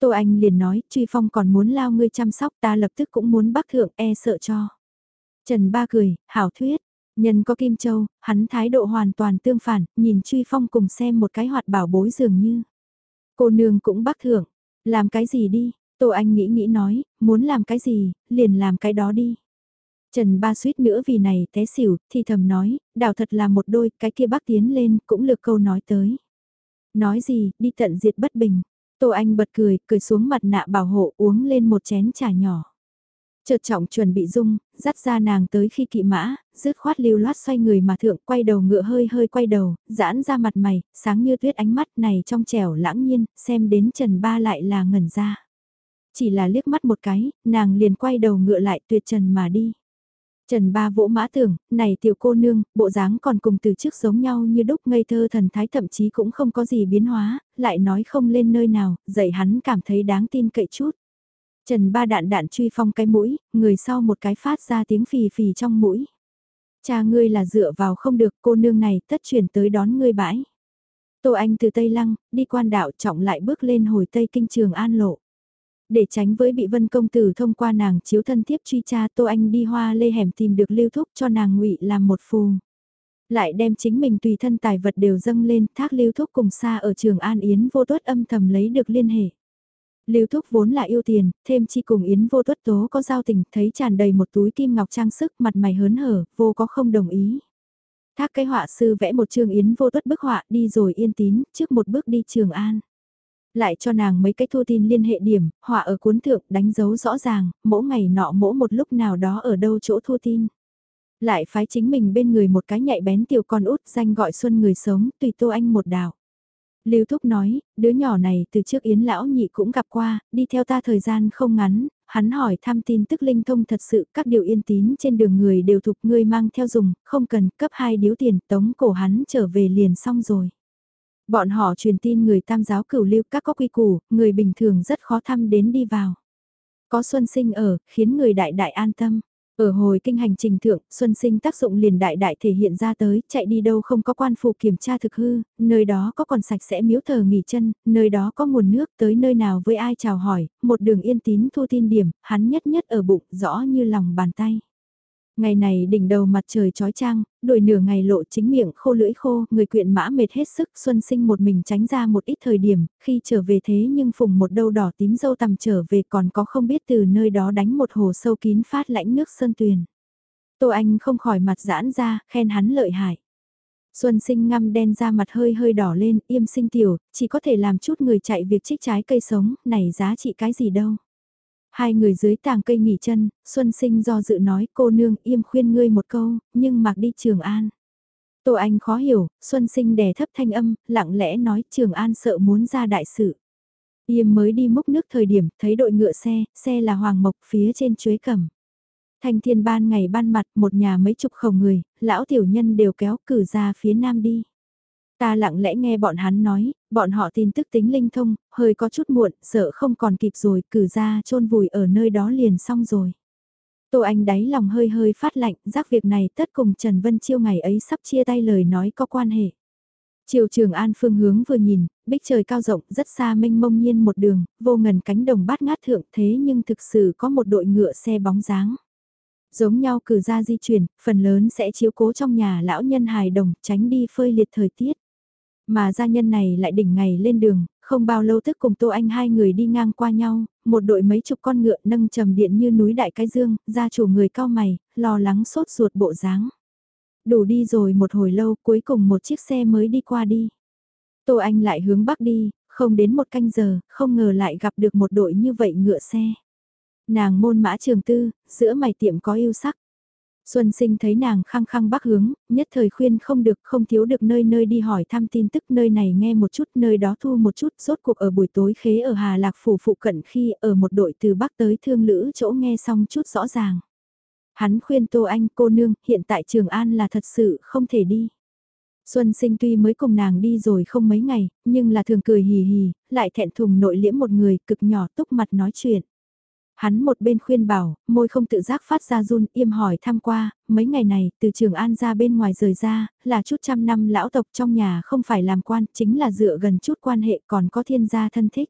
Tô Anh liền nói, Truy Phong còn muốn lao ngươi chăm sóc ta lập tức cũng muốn bác thượng e sợ cho. Trần Ba cười, hảo thuyết, nhân có Kim Châu, hắn thái độ hoàn toàn tương phản, nhìn Truy Phong cùng xem một cái hoạt bảo bối dường như. Cô nương cũng bác thưởng, làm cái gì đi, Tô Anh nghĩ nghĩ nói, muốn làm cái gì, liền làm cái đó đi. Trần Ba suýt nữa vì này té xỉu, thì thầm nói, đảo thật là một đôi, cái kia bác tiến lên, cũng lược câu nói tới. Nói gì, đi tận diệt bất bình. Tô Anh bật cười, cười xuống mặt nạ bảo hộ uống lên một chén trà nhỏ. Chợt trọng chuẩn bị dung, dắt ra nàng tới khi kỵ mã, rứt khoát lưu loát xoay người mà thượng quay đầu ngựa hơi hơi quay đầu, giãn ra mặt mày, sáng như tuyết ánh mắt này trong trẻo lãng nhiên, xem đến Trần Ba lại là ngẩn ra. Chỉ là liếc mắt một cái, nàng liền quay đầu ngựa lại tuyệt trần mà đi. Trần Ba vỗ mã tưởng, này tiểu cô nương, bộ dáng còn cùng từ trước giống nhau như đúc ngây thơ thần thái thậm chí cũng không có gì biến hóa, lại nói không lên nơi nào, dạy hắn cảm thấy đáng tin cậy chút. Trần ba đạn đạn truy phong cái mũi, người sau một cái phát ra tiếng phì phì trong mũi. Cha ngươi là dựa vào không được cô nương này tất chuyển tới đón ngươi bãi. Tô Anh từ Tây Lăng, đi quan đạo trọng lại bước lên hồi Tây Kinh Trường An Lộ. Để tránh với bị vân công tử thông qua nàng chiếu thân tiếp truy tra Tô Anh đi hoa lê hẻm tìm được lưu thúc cho nàng ngụy làm một phù. Lại đem chính mình tùy thân tài vật đều dâng lên thác lưu thúc cùng xa ở trường An Yến vô tuất âm thầm lấy được liên hệ. Lưu Thúc vốn là yêu tiền, thêm chi cùng Yến vô tuất tố có giao tình, thấy tràn đầy một túi kim ngọc trang sức, mặt mày hớn hở, vô có không đồng ý. Thác cái họa sư vẽ một trường Yến vô tuất bức họa đi rồi yên tín, trước một bước đi Trường An. Lại cho nàng mấy cái thu tin liên hệ điểm, họa ở cuốn thượng đánh dấu rõ ràng, mỗi ngày nọ mỗi một lúc nào đó ở đâu chỗ thu tin. Lại phái chính mình bên người một cái nhạy bén tiểu con út danh gọi Xuân người sống, tùy Tô Anh một đảo. Lưu Thúc nói, đứa nhỏ này từ trước Yến Lão Nhị cũng gặp qua, đi theo ta thời gian không ngắn, hắn hỏi thăm tin tức linh thông thật sự các điều yên tín trên đường người đều thuộc ngươi mang theo dùng, không cần cấp hai điếu tiền tống cổ hắn trở về liền xong rồi. Bọn họ truyền tin người tam giáo cửu lưu các có quy củ, người bình thường rất khó thăm đến đi vào. Có xuân sinh ở, khiến người đại đại an tâm. Ở hồi kinh hành trình thượng, xuân sinh tác dụng liền đại đại thể hiện ra tới, chạy đi đâu không có quan phù kiểm tra thực hư, nơi đó có còn sạch sẽ miếu thờ nghỉ chân, nơi đó có nguồn nước tới nơi nào với ai chào hỏi, một đường yên tín thu tin điểm, hắn nhất nhất ở bụng, rõ như lòng bàn tay. Ngày này đỉnh đầu mặt trời trói trang, đuổi nửa ngày lộ chính miệng khô lưỡi khô, người quyện mã mệt hết sức, xuân sinh một mình tránh ra một ít thời điểm, khi trở về thế nhưng phùng một đâu đỏ tím dâu tầm trở về còn có không biết từ nơi đó đánh một hồ sâu kín phát lãnh nước sơn tuyền. Tô Anh không khỏi mặt giãn ra, khen hắn lợi hại. Xuân sinh ngăm đen ra mặt hơi hơi đỏ lên, im sinh tiểu, chỉ có thể làm chút người chạy việc trích trái cây sống, này giá trị cái gì đâu. Hai người dưới tàng cây nghỉ chân, Xuân Sinh do dự nói cô nương im khuyên ngươi một câu, nhưng mặc đi Trường An. Tô Anh khó hiểu, Xuân Sinh đè thấp thanh âm, lặng lẽ nói Trường An sợ muốn ra đại sự. Yêm mới đi múc nước thời điểm, thấy đội ngựa xe, xe là Hoàng Mộc phía trên chuế cầm. Thanh thiên ban ngày ban mặt, một nhà mấy chục khẩu người, lão tiểu nhân đều kéo cử ra phía nam đi. Ta lặng lẽ nghe bọn hắn nói, bọn họ tin tức tính linh thông, hơi có chút muộn, sợ không còn kịp rồi, cử ra chôn vùi ở nơi đó liền xong rồi. Tô Anh đáy lòng hơi hơi phát lạnh, giác việc này tất cùng Trần Vân Chiêu ngày ấy sắp chia tay lời nói có quan hệ. Chiều Trường An phương hướng vừa nhìn, bích trời cao rộng, rất xa mênh mông nhiên một đường, vô ngần cánh đồng bát ngát thượng thế nhưng thực sự có một đội ngựa xe bóng dáng. Giống nhau cử ra di chuyển, phần lớn sẽ chiếu cố trong nhà lão nhân hài đồng, tránh đi phơi liệt thời tiết. Mà gia nhân này lại đỉnh ngày lên đường, không bao lâu tức cùng Tô Anh hai người đi ngang qua nhau, một đội mấy chục con ngựa nâng trầm điện như núi đại cái dương, gia chủ người cao mày, lo lắng sốt ruột bộ dáng. Đủ đi rồi một hồi lâu cuối cùng một chiếc xe mới đi qua đi. Tô Anh lại hướng bắc đi, không đến một canh giờ, không ngờ lại gặp được một đội như vậy ngựa xe. Nàng môn mã trường tư, giữa mày tiệm có yêu sắc. Xuân sinh thấy nàng khăng khăng bắc hướng, nhất thời khuyên không được không thiếu được nơi nơi đi hỏi thăm tin tức nơi này nghe một chút nơi đó thu một chút rốt cuộc ở buổi tối khế ở Hà Lạc Phủ phụ cận khi ở một đội từ bắc tới thương lữ chỗ nghe xong chút rõ ràng. Hắn khuyên Tô Anh cô nương hiện tại Trường An là thật sự không thể đi. Xuân sinh tuy mới cùng nàng đi rồi không mấy ngày, nhưng là thường cười hì hì, lại thẹn thùng nội liễm một người cực nhỏ túc mặt nói chuyện. Hắn một bên khuyên bảo, môi không tự giác phát ra run, im hỏi tham qua, mấy ngày này, từ trường an ra bên ngoài rời ra, là chút trăm năm lão tộc trong nhà không phải làm quan, chính là dựa gần chút quan hệ còn có thiên gia thân thích.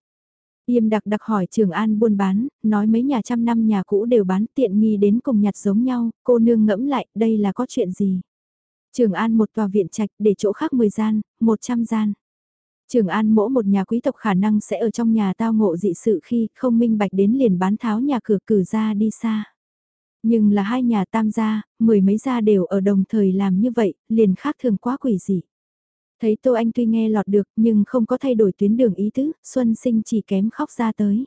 Yêm đặc đặc hỏi Trường An buôn bán, nói mấy nhà trăm năm nhà cũ đều bán tiện nghi đến cùng nhặt giống nhau, cô nương ngẫm lại, đây là có chuyện gì? Trường An một tòa viện trạch để chỗ khác 10 gian, 100 gian. Trường An mỗ một nhà quý tộc khả năng sẽ ở trong nhà tao ngộ dị sự khi không minh bạch đến liền bán tháo nhà cửa cử ra đi xa. Nhưng là hai nhà tam gia, mười mấy gia đều ở đồng thời làm như vậy, liền khác thường quá quỷ dị. Thấy Tô Anh tuy nghe lọt được nhưng không có thay đổi tuyến đường ý tứ, Xuân Sinh chỉ kém khóc ra tới.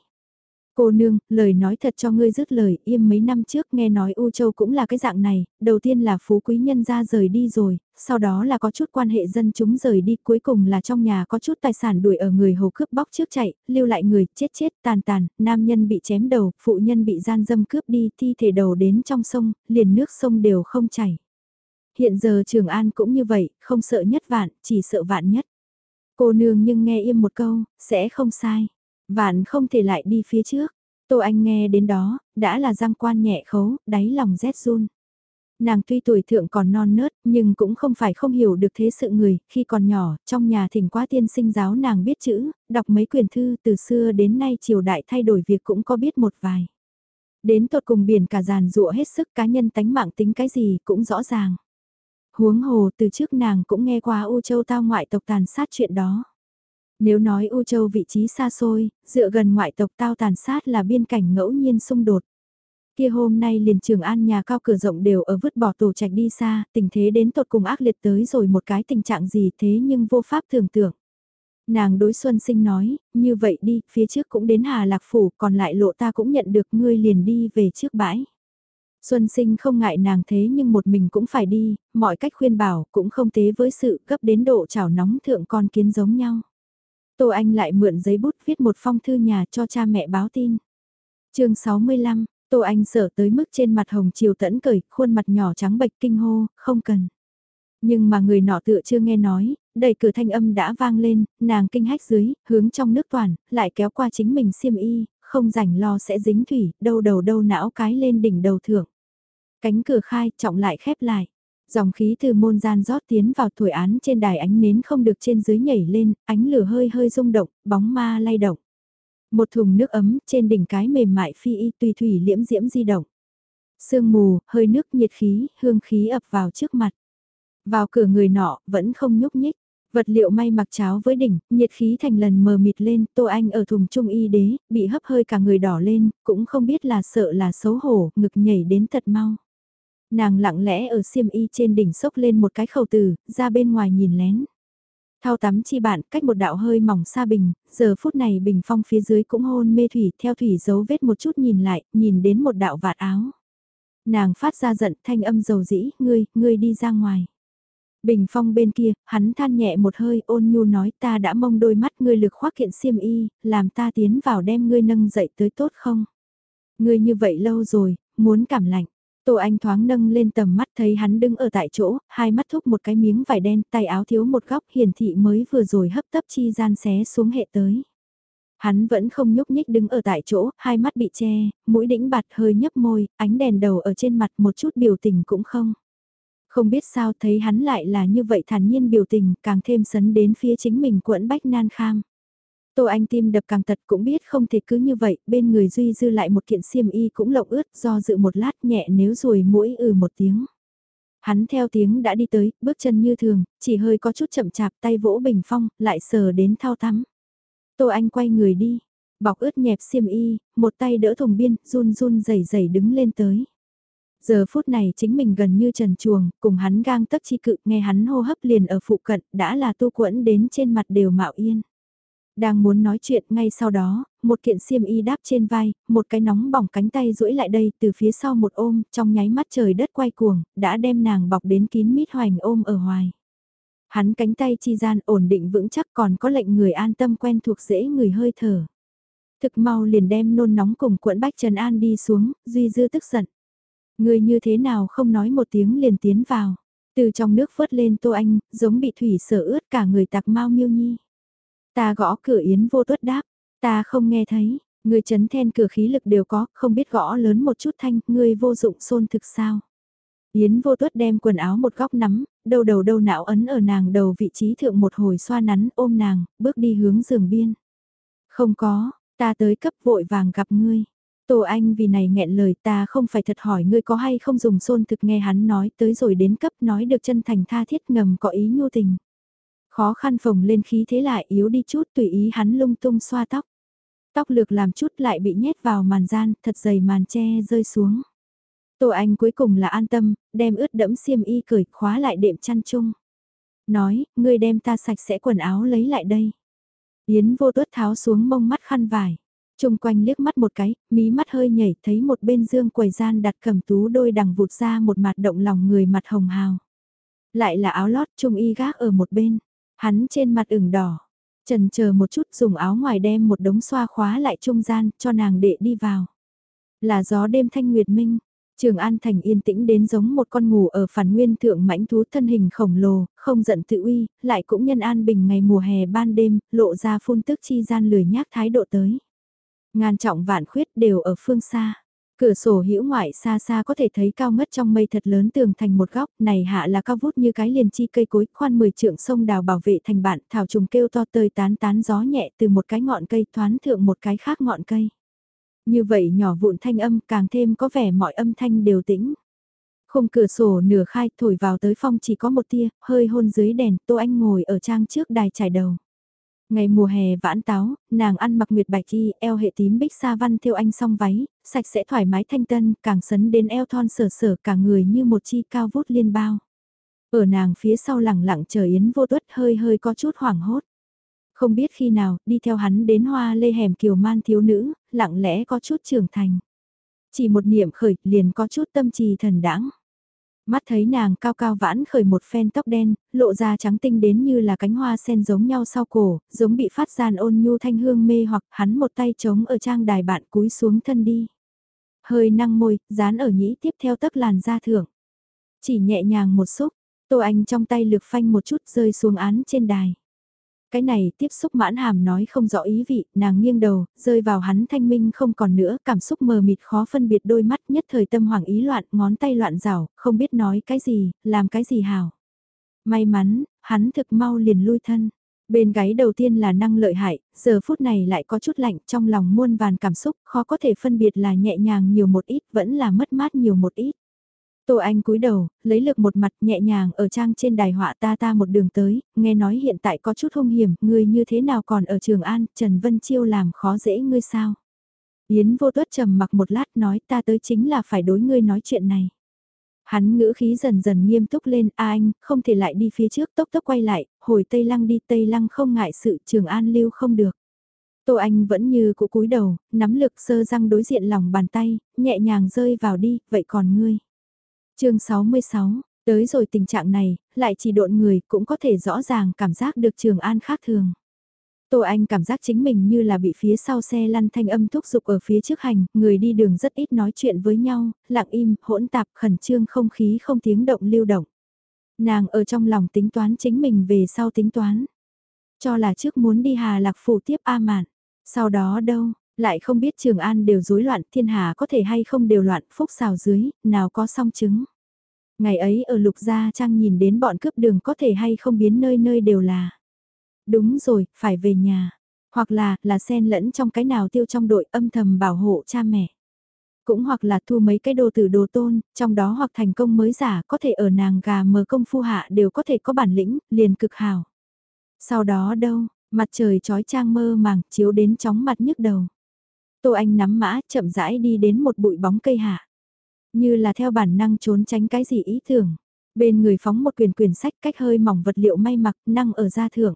Cô nương, lời nói thật cho ngươi dứt lời, im mấy năm trước nghe nói U Châu cũng là cái dạng này, đầu tiên là phú quý nhân ra rời đi rồi, sau đó là có chút quan hệ dân chúng rời đi, cuối cùng là trong nhà có chút tài sản đuổi ở người hồ cướp bóc trước chạy, lưu lại người, chết chết, tàn tàn, nam nhân bị chém đầu, phụ nhân bị gian dâm cướp đi, thi thể đầu đến trong sông, liền nước sông đều không chảy. Hiện giờ Trường An cũng như vậy, không sợ nhất vạn, chỉ sợ vạn nhất. Cô nương nhưng nghe im một câu, sẽ không sai. Vạn không thể lại đi phía trước. Tô Anh nghe đến đó, đã là răng quan nhẹ khấu, đáy lòng rét run. Nàng tuy tuổi thượng còn non nớt, nhưng cũng không phải không hiểu được thế sự người, khi còn nhỏ, trong nhà thỉnh quá tiên sinh giáo nàng biết chữ, đọc mấy quyền thư từ xưa đến nay triều đại thay đổi việc cũng có biết một vài. Đến tột cùng biển cả giàn rụa hết sức cá nhân tánh mạng tính cái gì cũng rõ ràng. Huống hồ từ trước nàng cũng nghe qua U Châu tao ngoại tộc tàn sát chuyện đó. Nếu nói U Châu vị trí xa xôi, dựa gần ngoại tộc tao tàn sát là biên cảnh ngẫu nhiên xung đột. Kia hôm nay liền trường an nhà cao cửa rộng đều ở vứt bỏ tổ trạch đi xa, tình thế đến tột cùng ác liệt tới rồi một cái tình trạng gì thế nhưng vô pháp tưởng tượng. Nàng đối Xuân Sinh nói, như vậy đi, phía trước cũng đến Hà Lạc Phủ, còn lại lộ ta cũng nhận được ngươi liền đi về trước bãi. Xuân Sinh không ngại nàng thế nhưng một mình cũng phải đi, mọi cách khuyên bảo cũng không tế với sự cấp đến độ chảo nóng thượng con kiến giống nhau. Tô Anh lại mượn giấy bút viết một phong thư nhà cho cha mẹ báo tin. chương 65, Tô Anh sợ tới mức trên mặt hồng chiều tẫn cởi, khuôn mặt nhỏ trắng bệch kinh hô, không cần. Nhưng mà người nọ tựa chưa nghe nói, đầy cửa thanh âm đã vang lên, nàng kinh hách dưới, hướng trong nước toàn, lại kéo qua chính mình xiêm y, không rảnh lo sẽ dính thủy, đâu đầu đâu não cái lên đỉnh đầu thượng. Cánh cửa khai, trọng lại khép lại. Dòng khí từ môn gian rót tiến vào thổi án trên đài ánh nến không được trên dưới nhảy lên, ánh lửa hơi hơi rung động, bóng ma lay động. Một thùng nước ấm trên đỉnh cái mềm mại phi y tùy thủy liễm diễm di động. Sương mù, hơi nước nhiệt khí, hương khí ập vào trước mặt. Vào cửa người nọ, vẫn không nhúc nhích. Vật liệu may mặc cháo với đỉnh, nhiệt khí thành lần mờ mịt lên, Tô Anh ở thùng trung y đế, bị hấp hơi cả người đỏ lên, cũng không biết là sợ là xấu hổ, ngực nhảy đến thật mau. Nàng lặng lẽ ở xiêm y trên đỉnh sốc lên một cái khẩu từ, ra bên ngoài nhìn lén. Thao tắm chi bạn cách một đạo hơi mỏng xa bình, giờ phút này bình phong phía dưới cũng hôn mê thủy theo thủy dấu vết một chút nhìn lại, nhìn đến một đạo vạt áo. Nàng phát ra giận thanh âm dầu dĩ, ngươi, ngươi đi ra ngoài. Bình phong bên kia, hắn than nhẹ một hơi ôn nhu nói ta đã mong đôi mắt ngươi lực khoác kiện xiêm y, làm ta tiến vào đem ngươi nâng dậy tới tốt không? Ngươi như vậy lâu rồi, muốn cảm lạnh. Tô Anh thoáng nâng lên tầm mắt thấy hắn đứng ở tại chỗ, hai mắt thúc một cái miếng vải đen, tay áo thiếu một góc hiển thị mới vừa rồi hấp tấp chi gian xé xuống hệ tới. Hắn vẫn không nhúc nhích đứng ở tại chỗ, hai mắt bị che, mũi đĩnh bạt hơi nhấp môi, ánh đèn đầu ở trên mặt một chút biểu tình cũng không. Không biết sao thấy hắn lại là như vậy thản nhiên biểu tình, càng thêm sấn đến phía chính mình quẫn bách nan kham. Tô Anh tim đập càng tật cũng biết không thể cứ như vậy, bên người Duy dư lại một kiện xiêm y cũng lộng ướt do dự một lát nhẹ nếu rồi mũi ừ một tiếng. Hắn theo tiếng đã đi tới, bước chân như thường, chỉ hơi có chút chậm chạp tay vỗ bình phong, lại sờ đến thao tắm. Tô Anh quay người đi, bọc ướt nhẹp xiêm y, một tay đỡ thùng biên, run run rẩy rẩy đứng lên tới. Giờ phút này chính mình gần như trần chuồng, cùng hắn gang tấc chi cự, nghe hắn hô hấp liền ở phụ cận, đã là tu quẫn đến trên mặt đều mạo yên. Đang muốn nói chuyện ngay sau đó, một kiện xiêm y đáp trên vai, một cái nóng bỏng cánh tay duỗi lại đây từ phía sau một ôm, trong nháy mắt trời đất quay cuồng, đã đem nàng bọc đến kín mít hoành ôm ở hoài. Hắn cánh tay chi gian ổn định vững chắc còn có lệnh người an tâm quen thuộc dễ người hơi thở. Thực mau liền đem nôn nóng cùng cuộn bách Trần An đi xuống, Duy Dư tức giận. Người như thế nào không nói một tiếng liền tiến vào. Từ trong nước vớt lên Tô Anh, giống bị thủy sở ướt cả người tạc mau miêu nhi. Ta gõ cửa Yến vô tuất đáp, ta không nghe thấy, người chấn then cửa khí lực đều có, không biết gõ lớn một chút thanh, người vô dụng xôn thực sao. Yến vô tuất đem quần áo một góc nắm, đầu đầu đầu não ấn ở nàng đầu vị trí thượng một hồi xoa nắn ôm nàng, bước đi hướng giường biên. Không có, ta tới cấp vội vàng gặp ngươi. tổ Anh vì này nghẹn lời ta không phải thật hỏi ngươi có hay không dùng xôn thực nghe hắn nói tới rồi đến cấp nói được chân thành tha thiết ngầm có ý nhu tình. Khó khăn phồng lên khí thế lại yếu đi chút tùy ý hắn lung tung xoa tóc. Tóc lược làm chút lại bị nhét vào màn gian, thật dày màn che rơi xuống. Tô Anh cuối cùng là an tâm, đem ướt đẫm xiêm y cởi khóa lại đệm chăn chung. Nói, ngươi đem ta sạch sẽ quần áo lấy lại đây. Yến vô tuất tháo xuống mông mắt khăn vải. Trung quanh liếc mắt một cái, mí mắt hơi nhảy thấy một bên dương quầy gian đặt cầm tú đôi đằng vụt ra một mặt động lòng người mặt hồng hào. Lại là áo lót trung y gác ở một bên. Hắn trên mặt ửng đỏ, trần chờ một chút dùng áo ngoài đem một đống xoa khóa lại trung gian cho nàng đệ đi vào. Là gió đêm thanh nguyệt minh, Trường An Thành yên tĩnh đến giống một con ngủ ở phản nguyên thượng mãnh thú thân hình khổng lồ, không giận tự uy, lại cũng nhân an bình ngày mùa hè ban đêm, lộ ra phun tức chi gian lười nhác thái độ tới. Ngàn trọng vạn khuyết đều ở phương xa. Cửa sổ hữu ngoại xa xa có thể thấy cao ngất trong mây thật lớn tường thành một góc, này hạ là cao vút như cái liền chi cây cối, khoan mười trượng sông đào bảo vệ thành bạn, thảo trùng kêu to tơi tán tán gió nhẹ từ một cái ngọn cây thoán thượng một cái khác ngọn cây. Như vậy nhỏ vụn thanh âm càng thêm có vẻ mọi âm thanh đều tĩnh. Khung cửa sổ nửa khai thổi vào tới phong chỉ có một tia, hơi hôn dưới đèn, Tô Anh ngồi ở trang trước đài trải đầu. Ngày mùa hè vãn táo, nàng ăn mặc nguyệt bạch y, eo hệ tím bích sa văn theo anh song váy, sạch sẽ thoải mái thanh tân, càng sấn đến eo thon sở sở cả người như một chi cao vút liên bao. Ở nàng phía sau lẳng lặng chờ Yến vô tuất hơi hơi có chút hoảng hốt. Không biết khi nào, đi theo hắn đến hoa lê hẻm kiều man thiếu nữ, lặng lẽ có chút trưởng thành. Chỉ một niệm khởi, liền có chút tâm trì thần đãng Mắt thấy nàng cao cao vãn khởi một phen tóc đen, lộ ra trắng tinh đến như là cánh hoa sen giống nhau sau cổ, giống bị phát gian ôn nhu thanh hương mê hoặc hắn một tay trống ở trang đài bạn cúi xuống thân đi. Hơi năng môi, dán ở nhĩ tiếp theo tấc làn da thưởng. Chỉ nhẹ nhàng một xúc, Tô Anh trong tay lược phanh một chút rơi xuống án trên đài. Cái này tiếp xúc mãn hàm nói không rõ ý vị, nàng nghiêng đầu, rơi vào hắn thanh minh không còn nữa, cảm xúc mờ mịt khó phân biệt đôi mắt nhất thời tâm hoảng ý loạn, ngón tay loạn rảo, không biết nói cái gì, làm cái gì hảo. May mắn, hắn thực mau liền lui thân. Bên gáy đầu tiên là năng lợi hại, giờ phút này lại có chút lạnh trong lòng muôn vàn cảm xúc, khó có thể phân biệt là nhẹ nhàng nhiều một ít, vẫn là mất mát nhiều một ít. Tô Anh cúi đầu, lấy lực một mặt nhẹ nhàng ở trang trên đài họa ta ta một đường tới, nghe nói hiện tại có chút hung hiểm, ngươi như thế nào còn ở Trường An, Trần Vân Chiêu làm khó dễ ngươi sao? Yến vô tuất trầm mặc một lát nói ta tới chính là phải đối ngươi nói chuyện này. Hắn ngữ khí dần dần nghiêm túc lên, a anh, không thể lại đi phía trước tốc tốc quay lại, hồi Tây Lăng đi Tây Lăng không ngại sự Trường An lưu không được. Tô Anh vẫn như cũ cúi đầu, nắm lực sơ răng đối diện lòng bàn tay, nhẹ nhàng rơi vào đi, vậy còn ngươi? Chương 66, Tới rồi tình trạng này, lại chỉ độn người cũng có thể rõ ràng cảm giác được Trường An khác thường. Tô Anh cảm giác chính mình như là bị phía sau xe lăn thanh âm thúc giục ở phía trước hành, người đi đường rất ít nói chuyện với nhau, lặng im, hỗn tạp, khẩn trương không khí không tiếng động lưu động. Nàng ở trong lòng tính toán chính mình về sau tính toán. Cho là trước muốn đi Hà Lạc Phủ tiếp A Mạn. Sau đó đâu, lại không biết Trường An đều rối loạn, thiên hà có thể hay không đều loạn, phúc xào dưới, nào có song chứng. Ngày ấy ở lục gia trang nhìn đến bọn cướp đường có thể hay không biến nơi nơi đều là. Đúng rồi, phải về nhà. Hoặc là, là xen lẫn trong cái nào tiêu trong đội âm thầm bảo hộ cha mẹ. Cũng hoặc là thu mấy cái đồ tử đồ tôn, trong đó hoặc thành công mới giả có thể ở nàng gà mờ công phu hạ đều có thể có bản lĩnh, liền cực hào. Sau đó đâu, mặt trời trói trang mơ màng, chiếu đến chóng mặt nhức đầu. Tô Anh nắm mã chậm rãi đi đến một bụi bóng cây hạ. Như là theo bản năng trốn tránh cái gì ý tưởng. Bên người phóng một quyền quyển sách cách hơi mỏng vật liệu may mặc năng ở gia thượng.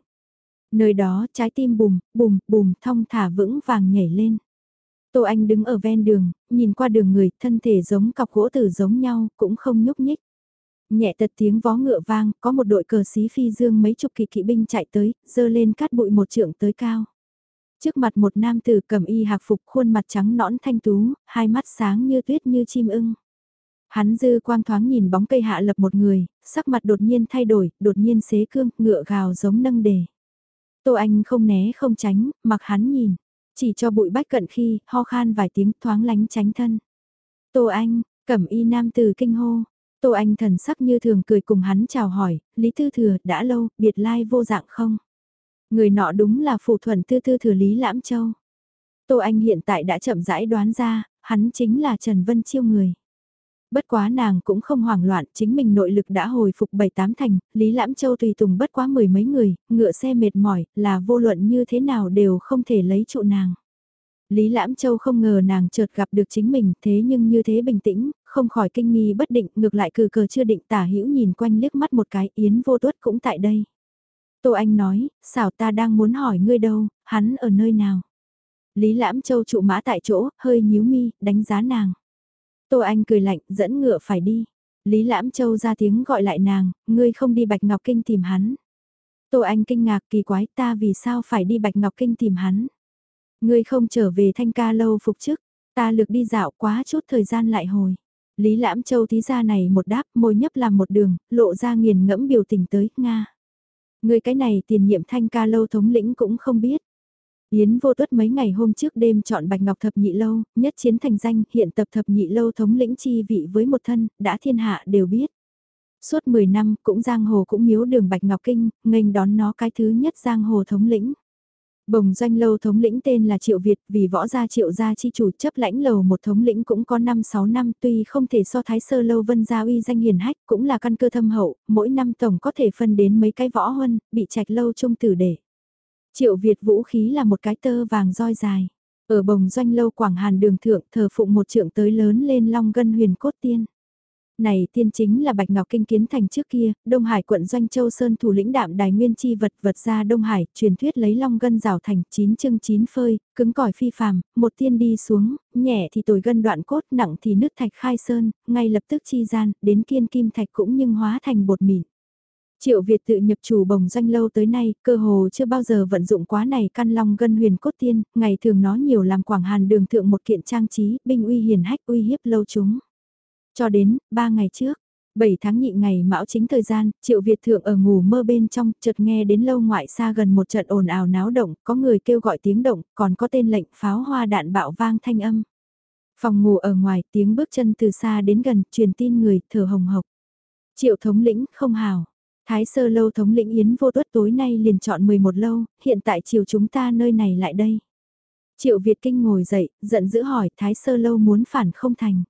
Nơi đó trái tim bùm, bùm, bùm thong thả vững vàng nhảy lên. Tô Anh đứng ở ven đường, nhìn qua đường người, thân thể giống cọc gỗ tử giống nhau, cũng không nhúc nhích. Nhẹ tật tiếng vó ngựa vang, có một đội cờ xí phi dương mấy chục kỳ kỵ binh chạy tới, dơ lên cát bụi một trượng tới cao. Trước mặt một nam tử cầm y hạc phục khuôn mặt trắng nõn thanh tú, hai mắt sáng như tuyết như chim ưng. Hắn dư quang thoáng nhìn bóng cây hạ lập một người, sắc mặt đột nhiên thay đổi, đột nhiên xế cương, ngựa gào giống nâng đề. Tô Anh không né không tránh, mặc hắn nhìn, chỉ cho bụi bách cận khi, ho khan vài tiếng thoáng lánh tránh thân. Tô Anh, cẩm y nam từ kinh hô. Tô Anh thần sắc như thường cười cùng hắn chào hỏi, Lý Tư Thừa, đã lâu, biệt lai vô dạng không? Người nọ đúng là phù thuần tư tư thừa Lý Lãm Châu. Tô Anh hiện tại đã chậm rãi đoán ra, hắn chính là Trần Vân Chiêu người. Bất quá nàng cũng không hoảng loạn, chính mình nội lực đã hồi phục bảy tám thành, Lý Lãm Châu tùy tùng bất quá mười mấy người, ngựa xe mệt mỏi, là vô luận như thế nào đều không thể lấy trụ nàng. Lý Lãm Châu không ngờ nàng chợt gặp được chính mình, thế nhưng như thế bình tĩnh, không khỏi kinh nghi bất định, ngược lại cừ cờ chưa định tả hữu nhìn quanh liếc mắt một cái, Yến vô tuất cũng tại đây. Tô Anh nói, xảo ta đang muốn hỏi ngươi đâu, hắn ở nơi nào? Lý Lãm Châu trụ mã tại chỗ, hơi nhíu mi, đánh giá nàng. Tô Anh cười lạnh, dẫn ngựa phải đi. Lý Lãm Châu ra tiếng gọi lại nàng, ngươi không đi Bạch Ngọc Kinh tìm hắn. Tô Anh kinh ngạc kỳ quái ta vì sao phải đi Bạch Ngọc Kinh tìm hắn. Ngươi không trở về thanh ca lâu phục chức, ta lược đi dạo quá chút thời gian lại hồi. Lý Lãm Châu tí ra này một đáp môi nhấp làm một đường, lộ ra nghiền ngẫm biểu tình tới, Nga người cái này tiền nhiệm thanh ca lâu thống lĩnh cũng không biết. Yến vô tuất mấy ngày hôm trước đêm chọn Bạch Ngọc Thập Nhị Lâu, nhất chiến thành danh, hiện tập Thập Nhị Lâu thống lĩnh chi vị với một thân, đã thiên hạ đều biết. Suốt 10 năm, cũng giang hồ cũng miếu đường Bạch Ngọc Kinh, nghênh đón nó cái thứ nhất giang hồ thống lĩnh. Bồng doanh lâu thống lĩnh tên là Triệu Việt vì võ gia Triệu gia chi chủ chấp lãnh lầu một thống lĩnh cũng có 5-6 năm tuy không thể so thái sơ lâu vân gia uy danh hiền hách cũng là căn cơ thâm hậu, mỗi năm tổng có thể phân đến mấy cái võ huân, bị trạch lâu trung tử để. Triệu Việt vũ khí là một cái tơ vàng roi dài. Ở bồng doanh lâu Quảng Hàn đường thượng thờ phụng một trượng tới lớn lên long gân huyền cốt tiên. Này tiên chính là Bạch Ngọc Kinh kiến thành trước kia, Đông Hải quận Doanh Châu Sơn thủ lĩnh đạm đài nguyên chi vật vật ra Đông Hải, truyền thuyết lấy long gân rào thành chín chưng chín phơi, cứng cỏi phi phàm, một tiên đi xuống, nhẹ thì tồi gân đoạn cốt, nặng thì nước thạch khai sơn, ngay lập tức chi gian, đến kiên kim thạch cũng nhưng hóa thành bột mịn. Triệu Việt tự nhập chủ bồng doanh lâu tới nay, cơ hồ chưa bao giờ vận dụng quá này căn long gân huyền cốt tiên, ngày thường nó nhiều làm quảng hàn đường thượng một kiện trang trí, binh uy hiền hách uy hiếp lâu chúng. Cho đến, ba ngày trước, 7 tháng nhị ngày mão chính thời gian, Triệu Việt thượng ở ngủ mơ bên trong, chợt nghe đến lâu ngoại xa gần một trận ồn ào náo động, có người kêu gọi tiếng động, còn có tên lệnh pháo hoa đạn bạo vang thanh âm. Phòng ngủ ở ngoài, tiếng bước chân từ xa đến gần, truyền tin người, thở hồng hộc. Triệu thống lĩnh, không hào. Thái sơ lâu thống lĩnh Yến vô tuất tối nay liền chọn 11 lâu, hiện tại chiều chúng ta nơi này lại đây. Triệu Việt Kinh ngồi dậy, giận dữ hỏi Thái sơ lâu muốn phản không thành.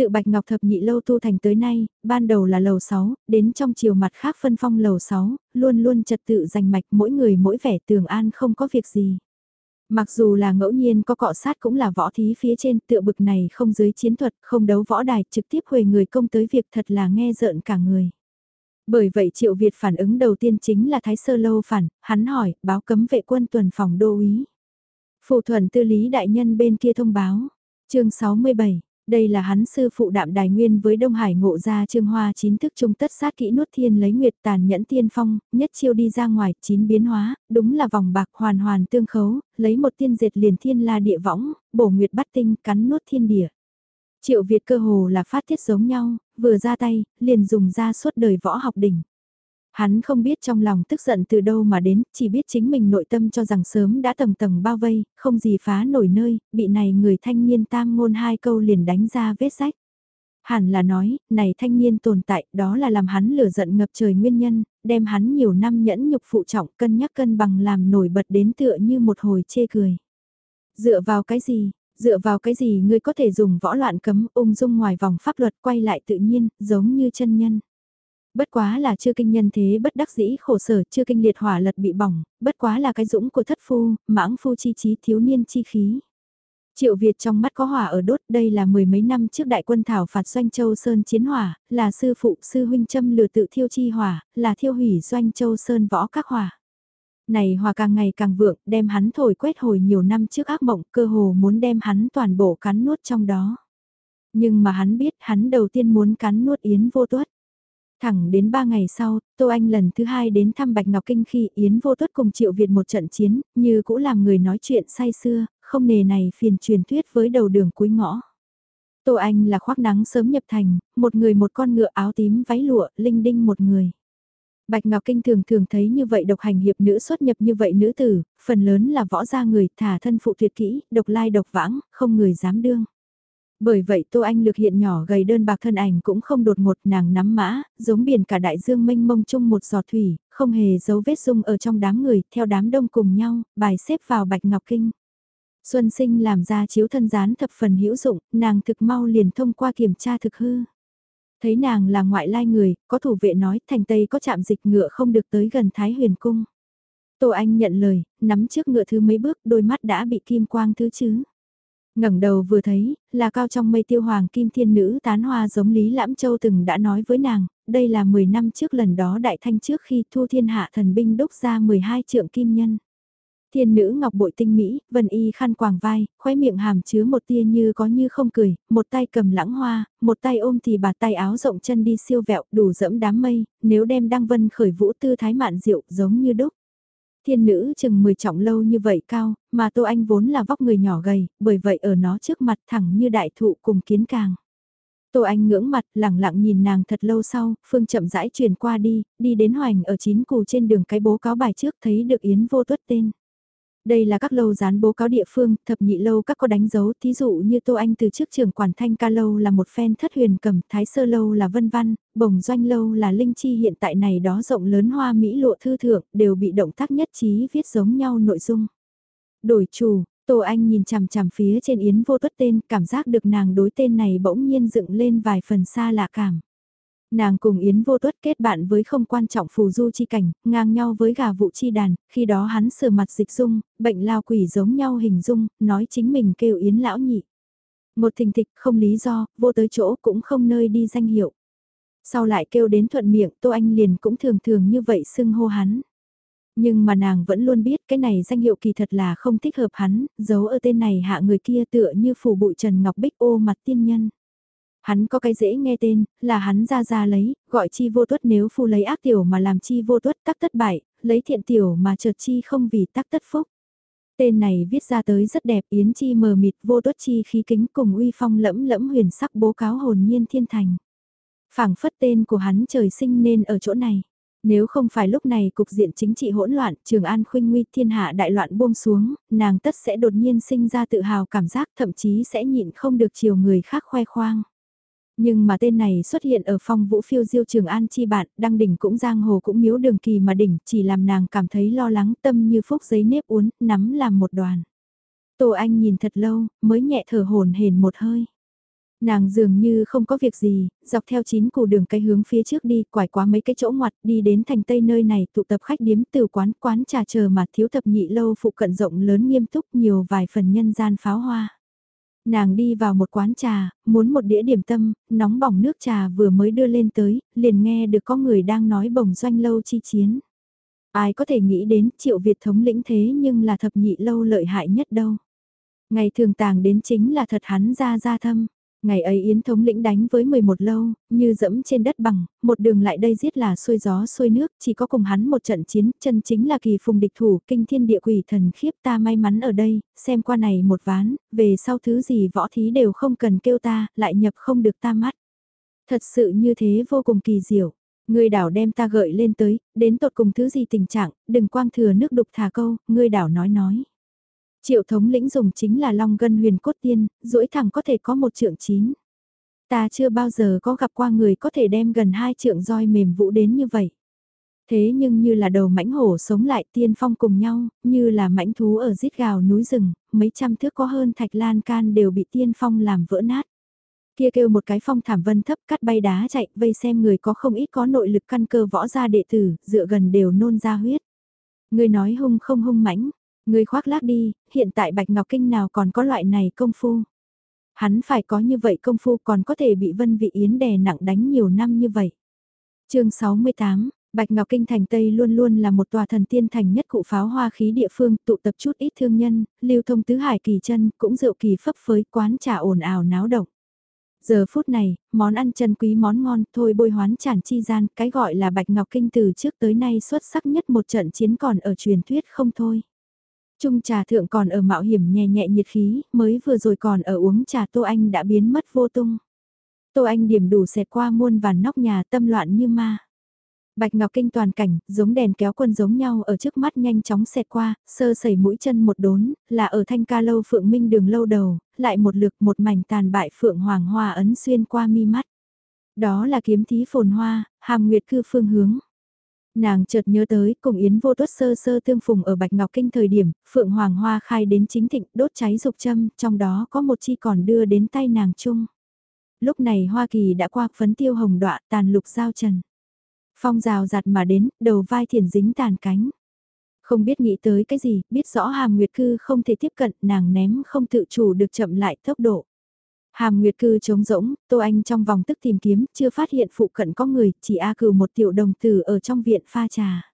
Tự Bạch Ngọc Thập Nhị Lâu tu thành tới nay, ban đầu là lầu 6, đến trong chiều mặt khác phân phong lầu 6, luôn luôn trật tự giành mạch mỗi người mỗi vẻ tường an không có việc gì. Mặc dù là ngẫu nhiên có cọ sát cũng là võ thí phía trên tựa bực này không dưới chiến thuật, không đấu võ đài trực tiếp huề người công tới việc thật là nghe rợn cả người. Bởi vậy Triệu Việt phản ứng đầu tiên chính là Thái Sơ Lâu phản, hắn hỏi, báo cấm vệ quân tuần phòng đô úy. Phù thuần tư lý đại nhân bên kia thông báo. chương 67, đây là hắn sư phụ đạm đài nguyên với Đông Hải ngộ ra trương hoa chín thức trung tất sát kỹ nuốt thiên lấy nguyệt tàn nhẫn tiên phong, nhất chiêu đi ra ngoài, chín biến hóa, đúng là vòng bạc hoàn hoàn tương khấu, lấy một tiên diệt liền thiên la địa võng, bổ nguyệt bắt tinh cắn nuốt thiên địa. Triệu Việt cơ hồ là phát tiết giống nhau, vừa ra tay, liền dùng ra suốt đời võ học đỉnh. Hắn không biết trong lòng tức giận từ đâu mà đến, chỉ biết chính mình nội tâm cho rằng sớm đã tầng tầng bao vây, không gì phá nổi nơi, bị này người thanh niên tam ngôn hai câu liền đánh ra vết sách Hẳn là nói, này thanh niên tồn tại, đó là làm hắn lửa giận ngập trời nguyên nhân, đem hắn nhiều năm nhẫn nhục phụ trọng cân nhắc cân bằng làm nổi bật đến tựa như một hồi chê cười. Dựa vào cái gì, dựa vào cái gì ngươi có thể dùng võ loạn cấm ung dung ngoài vòng pháp luật quay lại tự nhiên, giống như chân nhân. Bất quá là chưa kinh nhân thế bất đắc dĩ khổ sở, chưa kinh liệt hỏa lật bị bỏng, bất quá là cái dũng của thất phu, mãng phu chi trí thiếu niên chi khí. Triệu Việt trong mắt có hỏa ở đốt, đây là mười mấy năm trước đại quân thảo phạt Doanh Châu Sơn chiến hỏa, là sư phụ sư huynh châm lừa tự thiêu chi hỏa, là thiêu hủy Doanh Châu Sơn võ các hỏa. Này hỏa càng ngày càng vượng, đem hắn thổi quét hồi nhiều năm trước ác mộng, cơ hồ muốn đem hắn toàn bộ cắn nuốt trong đó. Nhưng mà hắn biết hắn đầu tiên muốn cắn nuốt Yến vô tuất. Thẳng đến 3 ngày sau, Tô Anh lần thứ hai đến thăm Bạch Ngọc Kinh khi Yến vô tuất cùng Triệu Việt một trận chiến, như cũ làm người nói chuyện say xưa, không nề này phiền truyền thuyết với đầu đường cuối ngõ. Tô Anh là khoác nắng sớm nhập thành, một người một con ngựa áo tím váy lụa, linh đinh một người. Bạch Ngọc Kinh thường thường thấy như vậy độc hành hiệp nữ xuất nhập như vậy nữ tử, phần lớn là võ gia người thả thân phụ tuyệt kỹ, độc lai độc vãng, không người dám đương. Bởi vậy Tô Anh lực hiện nhỏ gầy đơn bạc thân ảnh cũng không đột ngột nàng nắm mã, giống biển cả đại dương mênh mông chung một giọt thủy, không hề dấu vết dung ở trong đám người, theo đám đông cùng nhau, bài xếp vào Bạch Ngọc Kinh. Xuân sinh làm ra chiếu thân gián thập phần hữu dụng, nàng thực mau liền thông qua kiểm tra thực hư. Thấy nàng là ngoại lai người, có thủ vệ nói thành Tây có chạm dịch ngựa không được tới gần Thái Huyền Cung. Tô Anh nhận lời, nắm trước ngựa thứ mấy bước đôi mắt đã bị kim quang thứ chứ ngẩng đầu vừa thấy, là cao trong mây tiêu hoàng kim thiên nữ tán hoa giống Lý Lãm Châu từng đã nói với nàng, đây là 10 năm trước lần đó đại thanh trước khi thu thiên hạ thần binh đúc ra 12 trượng kim nhân. Thiên nữ ngọc bội tinh mỹ, vân y khăn quàng vai, khóe miệng hàm chứa một tia như có như không cười, một tay cầm lãng hoa, một tay ôm thì bà tay áo rộng chân đi siêu vẹo đủ dẫm đám mây, nếu đem đăng vân khởi vũ tư thái mạn diệu giống như đúc. Thiên nữ chừng 10 trọng lâu như vậy cao, mà Tô Anh vốn là vóc người nhỏ gầy, bởi vậy ở nó trước mặt thẳng như đại thụ cùng kiến càng. Tô Anh ngưỡng mặt, lẳng lặng nhìn nàng thật lâu sau, Phương chậm rãi truyền qua đi, đi đến hoành ở chín cù trên đường cái bố cáo bài trước thấy được Yến vô tuất tên. Đây là các lâu dán bố cáo địa phương, thập nhị lâu các có đánh dấu, thí dụ như Tô Anh từ trước trường quản thanh ca lâu là một phen thất huyền cầm, thái sơ lâu là vân văn, bồng doanh lâu là linh chi hiện tại này đó rộng lớn hoa mỹ lụa thư thượng, đều bị động tác nhất trí viết giống nhau nội dung. Đổi chủ, Tô Anh nhìn chằm chằm phía trên yến vô tuất tên, cảm giác được nàng đối tên này bỗng nhiên dựng lên vài phần xa lạ cảm. Nàng cùng Yến vô tuất kết bạn với không quan trọng phù du chi cảnh, ngang nhau với gà vụ chi đàn, khi đó hắn sửa mặt dịch dung, bệnh lao quỷ giống nhau hình dung, nói chính mình kêu Yến lão nhị. Một thình thịch không lý do, vô tới chỗ cũng không nơi đi danh hiệu. Sau lại kêu đến thuận miệng Tô Anh liền cũng thường thường như vậy xưng hô hắn. Nhưng mà nàng vẫn luôn biết cái này danh hiệu kỳ thật là không thích hợp hắn, giấu ở tên này hạ người kia tựa như phủ bụi Trần Ngọc Bích ô mặt tiên nhân. Hắn có cái dễ nghe tên, là hắn ra ra lấy, gọi chi vô tuất nếu phu lấy ác tiểu mà làm chi vô tuất tắc tất bại, lấy thiện tiểu mà chợt chi không vì tắc tất phúc. Tên này viết ra tới rất đẹp yến chi mờ mịt vô tuất chi khí kính cùng uy phong lẫm lẫm huyền sắc bố cáo hồn nhiên thiên thành. phảng phất tên của hắn trời sinh nên ở chỗ này. Nếu không phải lúc này cục diện chính trị hỗn loạn, Trường An khuynh nguy thiên hạ đại loạn buông xuống, nàng tất sẽ đột nhiên sinh ra tự hào cảm giác thậm chí sẽ nhịn không được chiều người khác khoe khoang. Nhưng mà tên này xuất hiện ở phong vũ phiêu diêu trường an chi bạn, đăng đỉnh cũng giang hồ cũng miếu đường kỳ mà đỉnh, chỉ làm nàng cảm thấy lo lắng tâm như phúc giấy nếp uốn, nắm làm một đoàn. Tô Anh nhìn thật lâu, mới nhẹ thở hồn hển một hơi. Nàng dường như không có việc gì, dọc theo chín củ đường cây hướng phía trước đi, quải quá mấy cái chỗ ngoặt, đi đến thành tây nơi này tụ tập khách điếm từ quán quán trà chờ mà thiếu thập nhị lâu phụ cận rộng lớn nghiêm túc nhiều vài phần nhân gian pháo hoa. Nàng đi vào một quán trà, muốn một đĩa điểm tâm, nóng bỏng nước trà vừa mới đưa lên tới, liền nghe được có người đang nói bồng doanh lâu chi chiến. Ai có thể nghĩ đến triệu Việt thống lĩnh thế nhưng là thập nhị lâu lợi hại nhất đâu. Ngày thường tàng đến chính là thật hắn ra ra thâm. Ngày ấy Yến thống lĩnh đánh với 11 lâu, như dẫm trên đất bằng, một đường lại đây giết là xuôi gió xuôi nước, chỉ có cùng hắn một trận chiến, chân chính là kỳ phùng địch thủ, kinh thiên địa quỷ thần khiếp ta may mắn ở đây, xem qua này một ván, về sau thứ gì võ thí đều không cần kêu ta, lại nhập không được ta mắt. Thật sự như thế vô cùng kỳ diệu. Ngươi đảo đem ta gợi lên tới, đến tột cùng thứ gì tình trạng, đừng quang thừa nước đục thả câu, ngươi đảo nói nói. Triệu thống lĩnh dùng chính là long gân huyền cốt tiên, duỗi thẳng có thể có một trượng chín. Ta chưa bao giờ có gặp qua người có thể đem gần hai trượng roi mềm vũ đến như vậy. Thế nhưng như là đầu mãnh hổ sống lại tiên phong cùng nhau, như là mãnh thú ở giết gào núi rừng, mấy trăm thước có hơn thạch lan can đều bị tiên phong làm vỡ nát. Kia kêu một cái phong thảm vân thấp cắt bay đá chạy, vây xem người có không ít có nội lực căn cơ võ gia đệ tử, dựa gần đều nôn ra huyết. Người nói hung không hung mãnh, người khoác lác đi, hiện tại Bạch Ngọc Kinh nào còn có loại này công phu. Hắn phải có như vậy công phu còn có thể bị Vân Vị Yến đè nặng đánh nhiều năm như vậy. chương 68 Bạch Ngọc Kinh thành Tây luôn luôn là một tòa thần tiên thành nhất cụ pháo hoa khí địa phương tụ tập chút ít thương nhân, lưu thông tứ hải kỳ chân, cũng rượu kỳ phấp phới quán trà ồn ào náo động. Giờ phút này, món ăn chân quý món ngon thôi bôi hoán tràn chi gian, cái gọi là Bạch Ngọc Kinh từ trước tới nay xuất sắc nhất một trận chiến còn ở truyền thuyết không thôi. Trung trà thượng còn ở mạo hiểm nhẹ nhẹ nhiệt khí, mới vừa rồi còn ở uống trà Tô Anh đã biến mất vô tung. Tô Anh điểm đủ xẹt qua muôn vàn nóc nhà tâm loạn như ma. Bạch Ngọc Kinh toàn cảnh, giống đèn kéo quân giống nhau ở trước mắt nhanh chóng xẹt qua, sơ sẩy mũi chân một đốn, là ở thanh ca lâu phượng minh đường lâu đầu, lại một lực một mảnh tàn bại phượng hoàng hoa ấn xuyên qua mi mắt. Đó là kiếm thí phồn hoa, hàm nguyệt cư phương hướng. Nàng chợt nhớ tới cùng Yến vô tuất sơ sơ tương phùng ở Bạch Ngọc Kinh thời điểm, Phượng Hoàng Hoa khai đến chính thịnh đốt cháy dục châm, trong đó có một chi còn đưa đến tay nàng chung. Lúc này Hoa Kỳ đã qua phấn tiêu hồng đọa tàn lục giao trần. Phong rào giặt mà đến, đầu vai thiền dính tàn cánh. Không biết nghĩ tới cái gì, biết rõ hàm nguyệt cư không thể tiếp cận, nàng ném không tự chủ được chậm lại tốc độ. Hàm Nguyệt cư trống rỗng, Tô Anh trong vòng tức tìm kiếm, chưa phát hiện phụ cận có người, chỉ A cừu một tiểu đồng tử ở trong viện pha trà.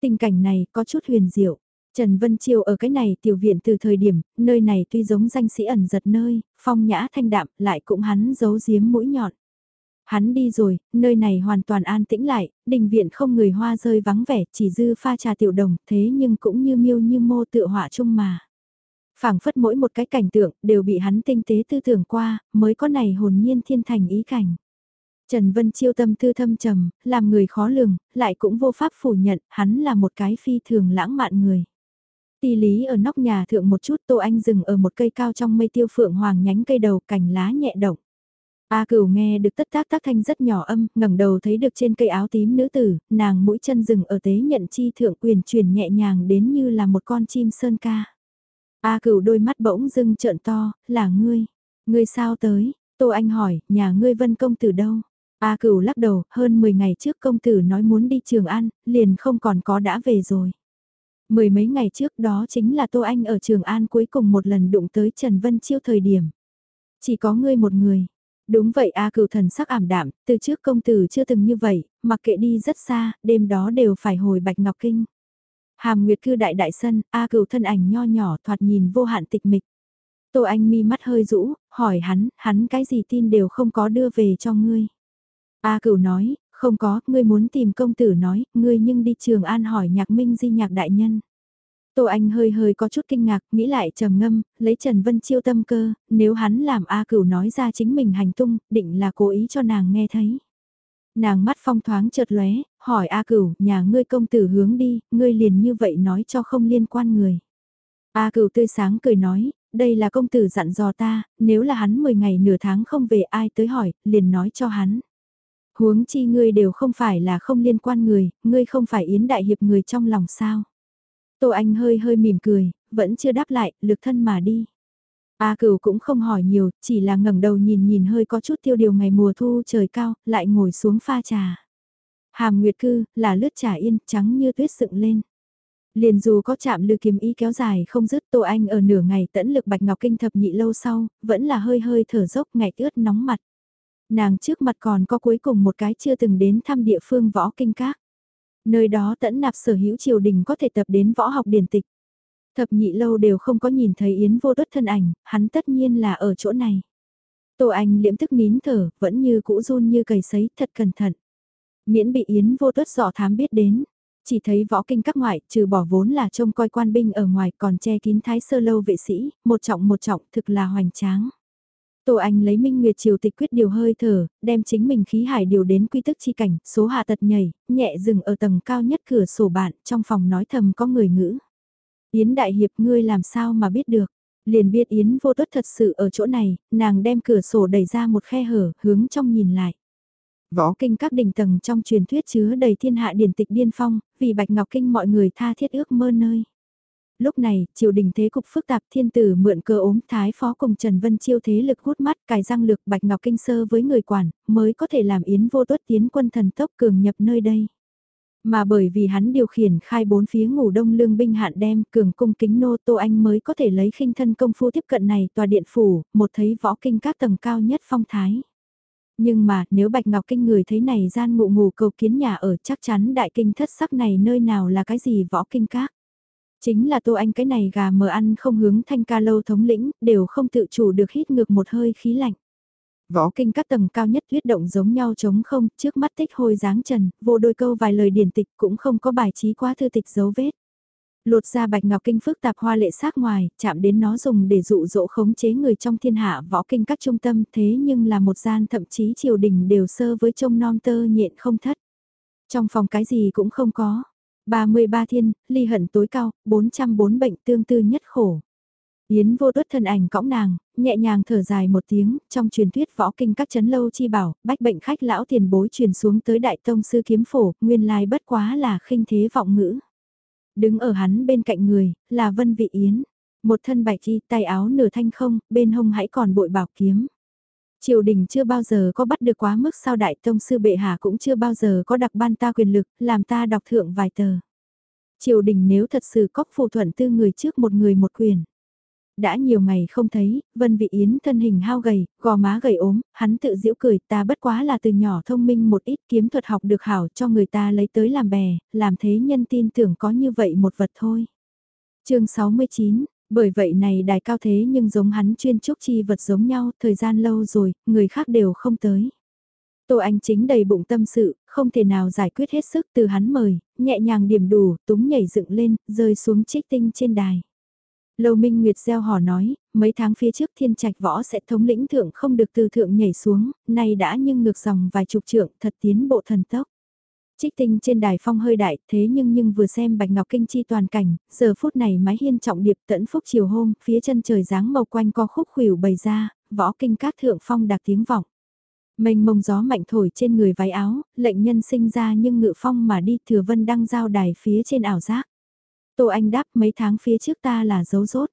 Tình cảnh này có chút huyền diệu. Trần Vân Chiêu ở cái này tiểu viện từ thời điểm, nơi này tuy giống danh sĩ ẩn giật nơi, phong nhã thanh đạm, lại cũng hắn giấu giếm mũi nhọn. Hắn đi rồi, nơi này hoàn toàn an tĩnh lại, đình viện không người hoa rơi vắng vẻ, chỉ dư pha trà tiểu đồng, thế nhưng cũng như miêu như mô tựa họa chung mà phảng phất mỗi một cái cảnh tượng đều bị hắn tinh tế tư tưởng qua, mới có này hồn nhiên thiên thành ý cảnh. Trần Vân Chiêu tâm tư thâm trầm, làm người khó lường, lại cũng vô pháp phủ nhận, hắn là một cái phi thường lãng mạn người. Tỷ lý ở nóc nhà thượng một chút Tô Anh dừng ở một cây cao trong mây tiêu phượng hoàng nhánh cây đầu cành lá nhẹ động. A cửu nghe được tất tác tác thanh rất nhỏ âm, ngẩng đầu thấy được trên cây áo tím nữ tử, nàng mũi chân dừng ở tế nhận chi thượng quyền truyền nhẹ nhàng đến như là một con chim sơn ca. A cửu đôi mắt bỗng dưng trợn to, là ngươi. Ngươi sao tới? Tô Anh hỏi, nhà ngươi vân công tử đâu? A cửu lắc đầu, hơn 10 ngày trước công tử nói muốn đi Trường An, liền không còn có đã về rồi. Mười mấy ngày trước đó chính là Tô Anh ở Trường An cuối cùng một lần đụng tới Trần Vân Chiêu thời điểm. Chỉ có ngươi một người. Đúng vậy A cửu thần sắc ảm đạm, từ trước công tử chưa từng như vậy, mặc kệ đi rất xa, đêm đó đều phải hồi Bạch Ngọc Kinh. Hàm Nguyệt cư đại đại sân, A cửu thân ảnh nho nhỏ thoạt nhìn vô hạn tịch mịch. Tô Anh mi mắt hơi rũ, hỏi hắn, hắn cái gì tin đều không có đưa về cho ngươi. A cửu nói, không có, ngươi muốn tìm công tử nói, ngươi nhưng đi trường an hỏi nhạc minh di nhạc đại nhân. Tô Anh hơi hơi có chút kinh ngạc, nghĩ lại trầm ngâm, lấy Trần Vân Chiêu tâm cơ, nếu hắn làm A cửu nói ra chính mình hành tung, định là cố ý cho nàng nghe thấy. Nàng mắt phong thoáng chợt lóe, hỏi A Cửu, nhà ngươi công tử hướng đi, ngươi liền như vậy nói cho không liên quan người. A Cửu tươi sáng cười nói, đây là công tử dặn dò ta, nếu là hắn 10 ngày nửa tháng không về ai tới hỏi, liền nói cho hắn. Huống chi ngươi đều không phải là không liên quan người, ngươi không phải yến đại hiệp người trong lòng sao. Tô Anh hơi hơi mỉm cười, vẫn chưa đáp lại, lực thân mà đi. A cửu cũng không hỏi nhiều, chỉ là ngẩng đầu nhìn nhìn hơi có chút tiêu điều ngày mùa thu trời cao, lại ngồi xuống pha trà. Hàm Nguyệt Cư, là lướt trà yên, trắng như tuyết dựng lên. Liền dù có chạm lư kiếm ý kéo dài không dứt Tô Anh ở nửa ngày tẫn lực Bạch Ngọc Kinh thập nhị lâu sau, vẫn là hơi hơi thở dốc ngại ướt nóng mặt. Nàng trước mặt còn có cuối cùng một cái chưa từng đến thăm địa phương võ kinh các. Nơi đó tẫn nạp sở hữu triều đình có thể tập đến võ học điển tịch. Thập nhị lâu đều không có nhìn thấy Yến vô tuất thân ảnh, hắn tất nhiên là ở chỗ này. Tô Anh liễm tức nín thở, vẫn như cũ run như cầy sấy, thật cẩn thận. Miễn bị Yến vô tuất dọ thám biết đến. Chỉ thấy võ kinh các ngoại, trừ bỏ vốn là trông coi quan binh ở ngoài còn che kín thái sơ lâu vệ sĩ, một trọng một trọng thực là hoành tráng. Tô Anh lấy minh nguyệt triều tịch quyết điều hơi thở, đem chính mình khí hải điều đến quy tức chi cảnh, số hạ tật nhảy, nhẹ dừng ở tầng cao nhất cửa sổ bạn, trong phòng nói thầm có người ngữ. Yến Đại Hiệp ngươi làm sao mà biết được, liền biết Yến vô tuất thật sự ở chỗ này, nàng đem cửa sổ đẩy ra một khe hở, hướng trong nhìn lại. Võ kinh các đỉnh tầng trong truyền thuyết chứa đầy thiên hạ điển tịch điên phong, vì Bạch Ngọc Kinh mọi người tha thiết ước mơ nơi. Lúc này, triều đình thế cục phức tạp thiên tử mượn cơ ốm thái phó cùng Trần Vân Chiêu thế lực hút mắt cài răng lược Bạch Ngọc Kinh sơ với người quản, mới có thể làm yến vô tuất tiến quân thần tốc cường nhập nơi đây. Mà bởi vì hắn điều khiển khai bốn phía ngủ đông lương binh hạn đem cường cung kính nô tô anh mới có thể lấy khinh thân công phu tiếp cận này tòa điện phủ, một thấy võ kinh các tầng cao nhất phong thái. Nhưng mà nếu Bạch Ngọc Kinh người thấy này gian ngụ ngủ cầu kiến nhà ở chắc chắn đại kinh thất sắc này nơi nào là cái gì võ kinh các. Chính là Tô Anh cái này gà mờ ăn không hướng thanh ca lâu thống lĩnh, đều không tự chủ được hít ngược một hơi khí lạnh. Võ kinh các tầng cao nhất huyết động giống nhau chống không, trước mắt tích hôi dáng trần, vô đôi câu vài lời điển tịch cũng không có bài trí quá thư tịch dấu vết. Lột ra bạch ngọc kinh phức tạp hoa lệ sát ngoài, chạm đến nó dùng để dụ dỗ khống chế người trong thiên hạ võ kinh các trung tâm thế nhưng là một gian thậm chí triều đình đều sơ với trông non tơ nhện không thất. Trong phòng cái gì cũng không có. 33 thiên, ly hận tối cao, 404 bệnh tương tư nhất khổ. Yến vô tuất thân ảnh cõng nàng, nhẹ nhàng thở dài một tiếng, trong truyền thuyết võ kinh các chấn lâu chi bảo, bách bệnh khách lão tiền bối truyền xuống tới đại tông sư kiếm phổ, nguyên lai bất quá là khinh thế vọng ngữ. Đứng ở hắn bên cạnh người, là Vân Vị Yến, một thân bạch chi tay áo nửa thanh không, bên hông hãy còn bội bảo kiếm. Triều đình chưa bao giờ có bắt được quá mức sao đại tông sư bệ hạ cũng chưa bao giờ có đặc ban ta quyền lực, làm ta đọc thượng vài tờ. Triều đình nếu thật sự có phù thuận tư người trước một người một quyền. Đã nhiều ngày không thấy, Vân Vị Yến thân hình hao gầy, gò má gầy ốm, hắn tự giễu cười ta bất quá là từ nhỏ thông minh một ít kiếm thuật học được hảo cho người ta lấy tới làm bè, làm thế nhân tin tưởng có như vậy một vật thôi. chương 69, bởi vậy này đài cao thế nhưng giống hắn chuyên trúc chi vật giống nhau, thời gian lâu rồi, người khác đều không tới. Tô Anh chính đầy bụng tâm sự, không thể nào giải quyết hết sức từ hắn mời, nhẹ nhàng điểm đủ, túng nhảy dựng lên, rơi xuống trích tinh trên đài. Lâu Minh Nguyệt gieo hò nói, mấy tháng phía trước thiên trạch võ sẽ thống lĩnh thượng không được từ thượng nhảy xuống, nay đã nhưng ngược dòng vài chục trượng thật tiến bộ thần tốc. Trích tinh trên đài phong hơi đại thế nhưng nhưng vừa xem bạch ngọc kinh chi toàn cảnh, giờ phút này mái hiên trọng điệp tẫn phúc chiều hôm, phía chân trời dáng màu quanh co khúc khuỷu bày ra, võ kinh các thượng phong đặc tiếng vọng. Mênh mông gió mạnh thổi trên người váy áo, lệnh nhân sinh ra nhưng ngự phong mà đi thừa vân đăng giao đài phía trên ảo giác. Tô Anh đáp mấy tháng phía trước ta là dấu rốt.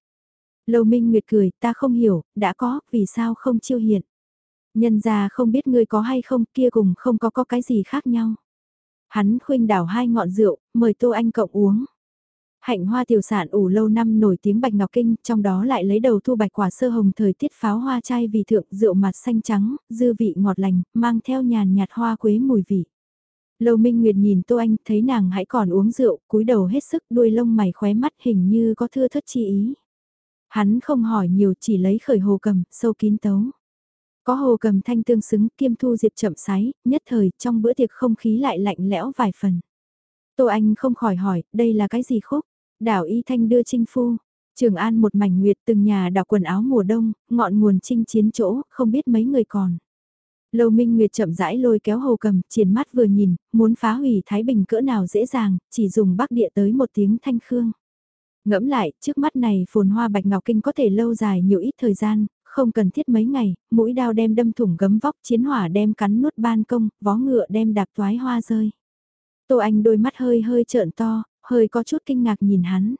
Lâu Minh Nguyệt cười, ta không hiểu, đã có, vì sao không chiêu hiện. Nhân ra không biết ngươi có hay không, kia cùng không có có cái gì khác nhau. Hắn khuynh đảo hai ngọn rượu, mời Tô Anh cộng uống. Hạnh hoa tiểu sản ủ lâu năm nổi tiếng bạch ngọc kinh, trong đó lại lấy đầu thu bạch quả sơ hồng thời tiết pháo hoa chai vì thượng rượu mặt xanh trắng, dư vị ngọt lành, mang theo nhàn nhạt hoa quế mùi vị. Lâu Minh Nguyệt nhìn Tô Anh thấy nàng hãy còn uống rượu, cúi đầu hết sức đuôi lông mày khóe mắt hình như có thưa thất chi ý. Hắn không hỏi nhiều chỉ lấy khởi hồ cầm, sâu kín tấu. Có hồ cầm thanh tương xứng kiêm thu diệp chậm sái, nhất thời trong bữa tiệc không khí lại lạnh lẽo vài phần. Tô Anh không khỏi hỏi, đây là cái gì khúc? Đảo Y Thanh đưa trinh phu. Trường An một mảnh nguyệt từng nhà đảo quần áo mùa đông, ngọn nguồn trinh chiến chỗ, không biết mấy người còn. Lâu Minh Nguyệt chậm rãi lôi kéo hồ cầm, triển mắt vừa nhìn, muốn phá hủy Thái Bình cỡ nào dễ dàng, chỉ dùng bắc địa tới một tiếng thanh khương. Ngẫm lại, trước mắt này phồn hoa bạch ngọc kinh có thể lâu dài nhiều ít thời gian, không cần thiết mấy ngày, mũi đao đem đâm thủng gấm vóc, chiến hỏa đem cắn nuốt ban công, vó ngựa đem đạp toái hoa rơi. Tô Anh đôi mắt hơi hơi trợn to, hơi có chút kinh ngạc nhìn hắn.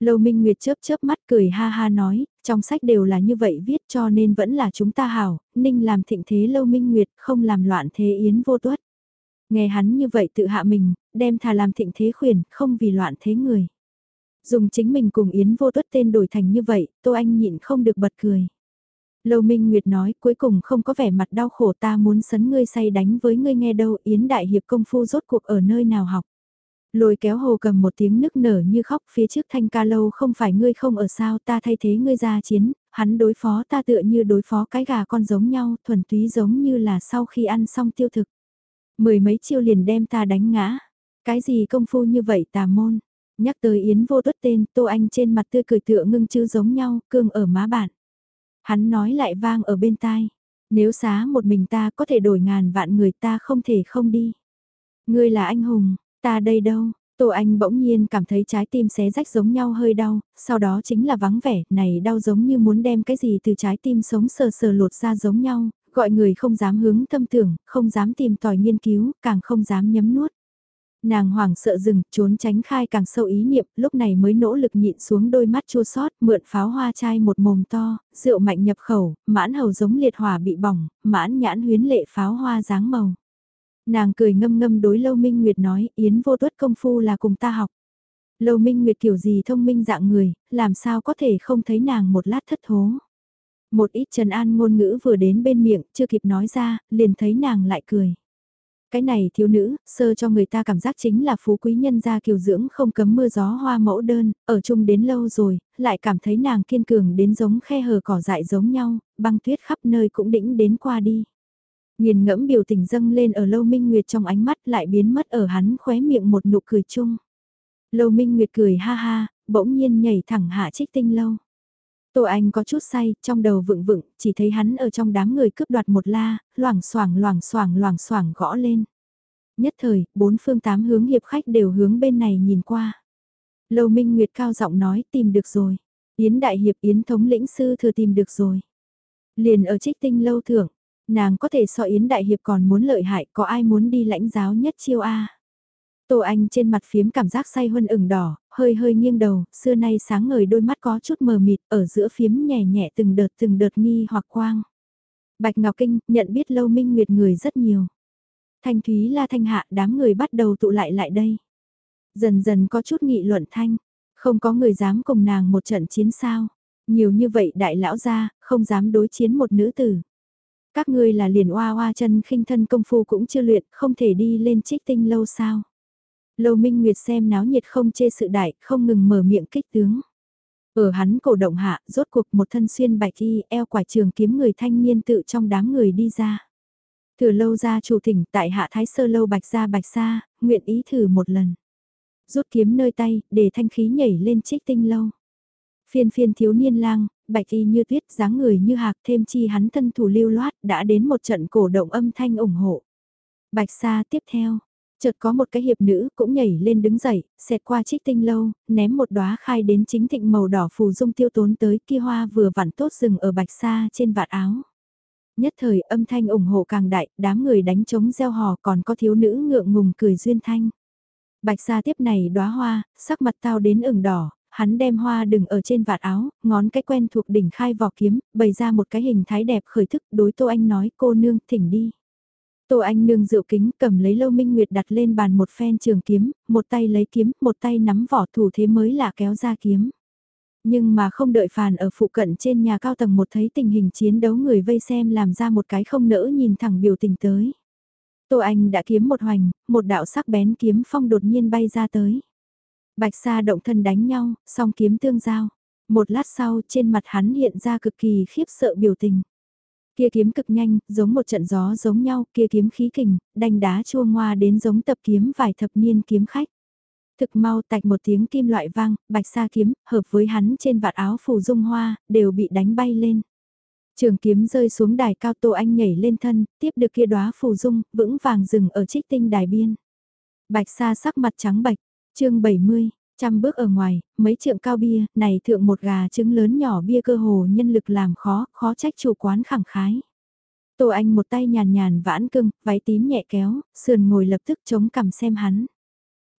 Lâu Minh Nguyệt chớp chớp mắt cười ha ha nói, trong sách đều là như vậy viết cho nên vẫn là chúng ta hảo, ninh làm thịnh thế Lâu Minh Nguyệt không làm loạn thế yến vô tuất. Nghe hắn như vậy tự hạ mình, đem thà làm thịnh thế khuyển, không vì loạn thế người. Dùng chính mình cùng Yến vô tuất tên đổi thành như vậy, Tô Anh nhịn không được bật cười. Lâu Minh Nguyệt nói cuối cùng không có vẻ mặt đau khổ ta muốn sấn ngươi say đánh với ngươi nghe đâu Yến Đại Hiệp công phu rốt cuộc ở nơi nào học. Lôi kéo hồ cầm một tiếng nức nở như khóc phía trước thanh ca lâu không phải ngươi không ở sao ta thay thế ngươi ra chiến, hắn đối phó ta tựa như đối phó cái gà con giống nhau, thuần túy giống như là sau khi ăn xong tiêu thực. Mười mấy chiêu liền đem ta đánh ngã. Cái gì công phu như vậy tà môn. Nhắc tới Yến vô tuất tên, Tô Anh trên mặt tươi cười tựa ngưng chứ giống nhau, cương ở má bạn. Hắn nói lại vang ở bên tai. Nếu xá một mình ta có thể đổi ngàn vạn người ta không thể không đi. Ngươi là anh hùng, ta đây đâu, Tô Anh bỗng nhiên cảm thấy trái tim xé rách giống nhau hơi đau, sau đó chính là vắng vẻ, này đau giống như muốn đem cái gì từ trái tim sống sờ sờ lột ra giống nhau, gọi người không dám hướng tâm tưởng, không dám tìm tòi nghiên cứu, càng không dám nhấm nuốt. Nàng hoảng sợ dừng, trốn tránh khai càng sâu ý niệm, lúc này mới nỗ lực nhịn xuống đôi mắt chua sót, mượn pháo hoa chai một mồm to, rượu mạnh nhập khẩu, mãn hầu giống liệt hỏa bị bỏng, mãn nhãn huyến lệ pháo hoa dáng màu. Nàng cười ngâm ngâm đối Lâu Minh Nguyệt nói, Yến vô tuất công phu là cùng ta học. Lâu Minh Nguyệt kiểu gì thông minh dạng người, làm sao có thể không thấy nàng một lát thất thố. Một ít trần an ngôn ngữ vừa đến bên miệng, chưa kịp nói ra, liền thấy nàng lại cười. Cái này thiếu nữ, sơ cho người ta cảm giác chính là phú quý nhân gia kiều dưỡng không cấm mưa gió hoa mẫu đơn, ở chung đến lâu rồi, lại cảm thấy nàng kiên cường đến giống khe hở cỏ dại giống nhau, băng tuyết khắp nơi cũng đĩnh đến qua đi. Nghiền ngẫm biểu tình dâng lên ở Lâu Minh Nguyệt trong ánh mắt lại biến mất ở hắn khóe miệng một nụ cười chung. Lâu Minh Nguyệt cười ha ha, bỗng nhiên nhảy thẳng hạ trích tinh lâu. Tô Anh có chút say, trong đầu vựng vựng, chỉ thấy hắn ở trong đám người cướp đoạt một la, loảng xoảng loảng xoảng loảng xoảng gõ lên. Nhất thời, bốn phương tám hướng hiệp khách đều hướng bên này nhìn qua. Lâu Minh Nguyệt cao giọng nói tìm được rồi. Yến Đại Hiệp Yến Thống lĩnh sư thừa tìm được rồi. Liền ở trích tinh lâu thưởng, Nàng có thể so Yến Đại Hiệp còn muốn lợi hại, có ai muốn đi lãnh giáo nhất chiêu A. Tô Anh trên mặt phiếm cảm giác say huân ửng đỏ, hơi hơi nghiêng đầu, xưa nay sáng ngời đôi mắt có chút mờ mịt, ở giữa phiếm nhẹ nhẹ từng đợt từng đợt nghi hoặc quang. Bạch Ngọc Kinh, nhận biết lâu minh nguyệt người rất nhiều. Thanh Thúy La Thanh Hạ, đám người bắt đầu tụ lại lại đây. Dần dần có chút nghị luận thanh, không có người dám cùng nàng một trận chiến sao. Nhiều như vậy đại lão ra, không dám đối chiến một nữ tử. Các ngươi là liền oa oa chân khinh thân công phu cũng chưa luyện, không thể đi lên trích tinh lâu sao. Lâu Minh Nguyệt xem náo nhiệt không chê sự đại, không ngừng mở miệng kích tướng. Ở hắn cổ động hạ, rốt cuộc một thân xuyên bạch y, eo quả trường kiếm người thanh niên tự trong đám người đi ra. Thừa lâu ra chủ thỉnh tại hạ thái sơ lâu bạch ra bạch xa, nguyện ý thử một lần. Rút kiếm nơi tay, để thanh khí nhảy lên trích tinh lâu. Phiên phiên thiếu niên lang, bạch y như tuyết dáng người như hạc thêm chi hắn thân thủ lưu loát đã đến một trận cổ động âm thanh ủng hộ. Bạch xa tiếp theo, chợt có một cái hiệp nữ cũng nhảy lên đứng dậy, xẹt qua trích tinh lâu, ném một đóa khai đến chính thịnh màu đỏ phù dung tiêu tốn tới kia hoa vừa vặn tốt rừng ở bạch xa trên vạt áo. Nhất thời âm thanh ủng hộ càng đại, đám người đánh trống gieo hò còn có thiếu nữ ngượng ngùng cười duyên thanh. Bạch xa tiếp này đóa hoa, sắc mặt tao đến ửng đỏ, hắn đem hoa đừng ở trên vạt áo, ngón cái quen thuộc đỉnh khai vỏ kiếm, bày ra một cái hình thái đẹp khởi thức đối Tô Anh nói cô nương thỉnh đi. Tô Anh nương rượu kính cầm lấy lâu minh nguyệt đặt lên bàn một phen trường kiếm, một tay lấy kiếm, một tay nắm vỏ thủ thế mới là kéo ra kiếm. Nhưng mà không đợi phàn ở phụ cận trên nhà cao tầng một thấy tình hình chiến đấu người vây xem làm ra một cái không nỡ nhìn thẳng biểu tình tới. Tô Anh đã kiếm một hoành, một đạo sắc bén kiếm phong đột nhiên bay ra tới. Bạch Sa động thân đánh nhau, song kiếm tương giao. Một lát sau trên mặt hắn hiện ra cực kỳ khiếp sợ biểu tình. Kia kiếm cực nhanh, giống một trận gió giống nhau, kia kiếm khí kình, đanh đá chua ngoa đến giống tập kiếm vài thập niên kiếm khách. Thực mau tạch một tiếng kim loại vang, bạch sa kiếm, hợp với hắn trên vạt áo phù dung hoa, đều bị đánh bay lên. Trường kiếm rơi xuống đài cao Tô Anh nhảy lên thân, tiếp được kia đóa phù dung, vững vàng dừng ở trích tinh đài biên. Bạch sa sắc mặt trắng bạch, chương 70, trăm bước ở ngoài, mấy trượng cao bia, này thượng một gà trứng lớn nhỏ bia cơ hồ nhân lực làm khó, khó trách chủ quán khẳng khái. Tô Anh một tay nhàn nhàn vãn cưng, váy tím nhẹ kéo, sườn ngồi lập tức chống cằm xem hắn.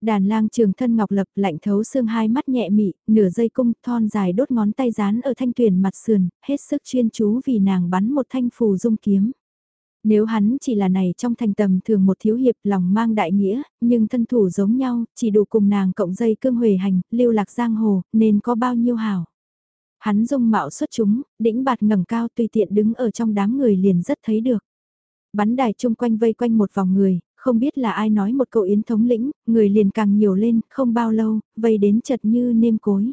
Đàn lang trường thân ngọc lập lạnh thấu xương hai mắt nhẹ mị, nửa dây cung thon dài đốt ngón tay dán ở thanh tuyển mặt sườn, hết sức chuyên chú vì nàng bắn một thanh phù dung kiếm. Nếu hắn chỉ là này trong thành tầm thường một thiếu hiệp lòng mang đại nghĩa, nhưng thân thủ giống nhau, chỉ đủ cùng nàng cộng dây cương huề hành, lưu lạc giang hồ, nên có bao nhiêu hảo. Hắn dung mạo xuất chúng, đĩnh bạt ngẩng cao tùy tiện đứng ở trong đám người liền rất thấy được. Bắn đài chung quanh vây quanh một vòng người, không biết là ai nói một cậu yến thống lĩnh, người liền càng nhiều lên, không bao lâu, vây đến chật như nêm cối.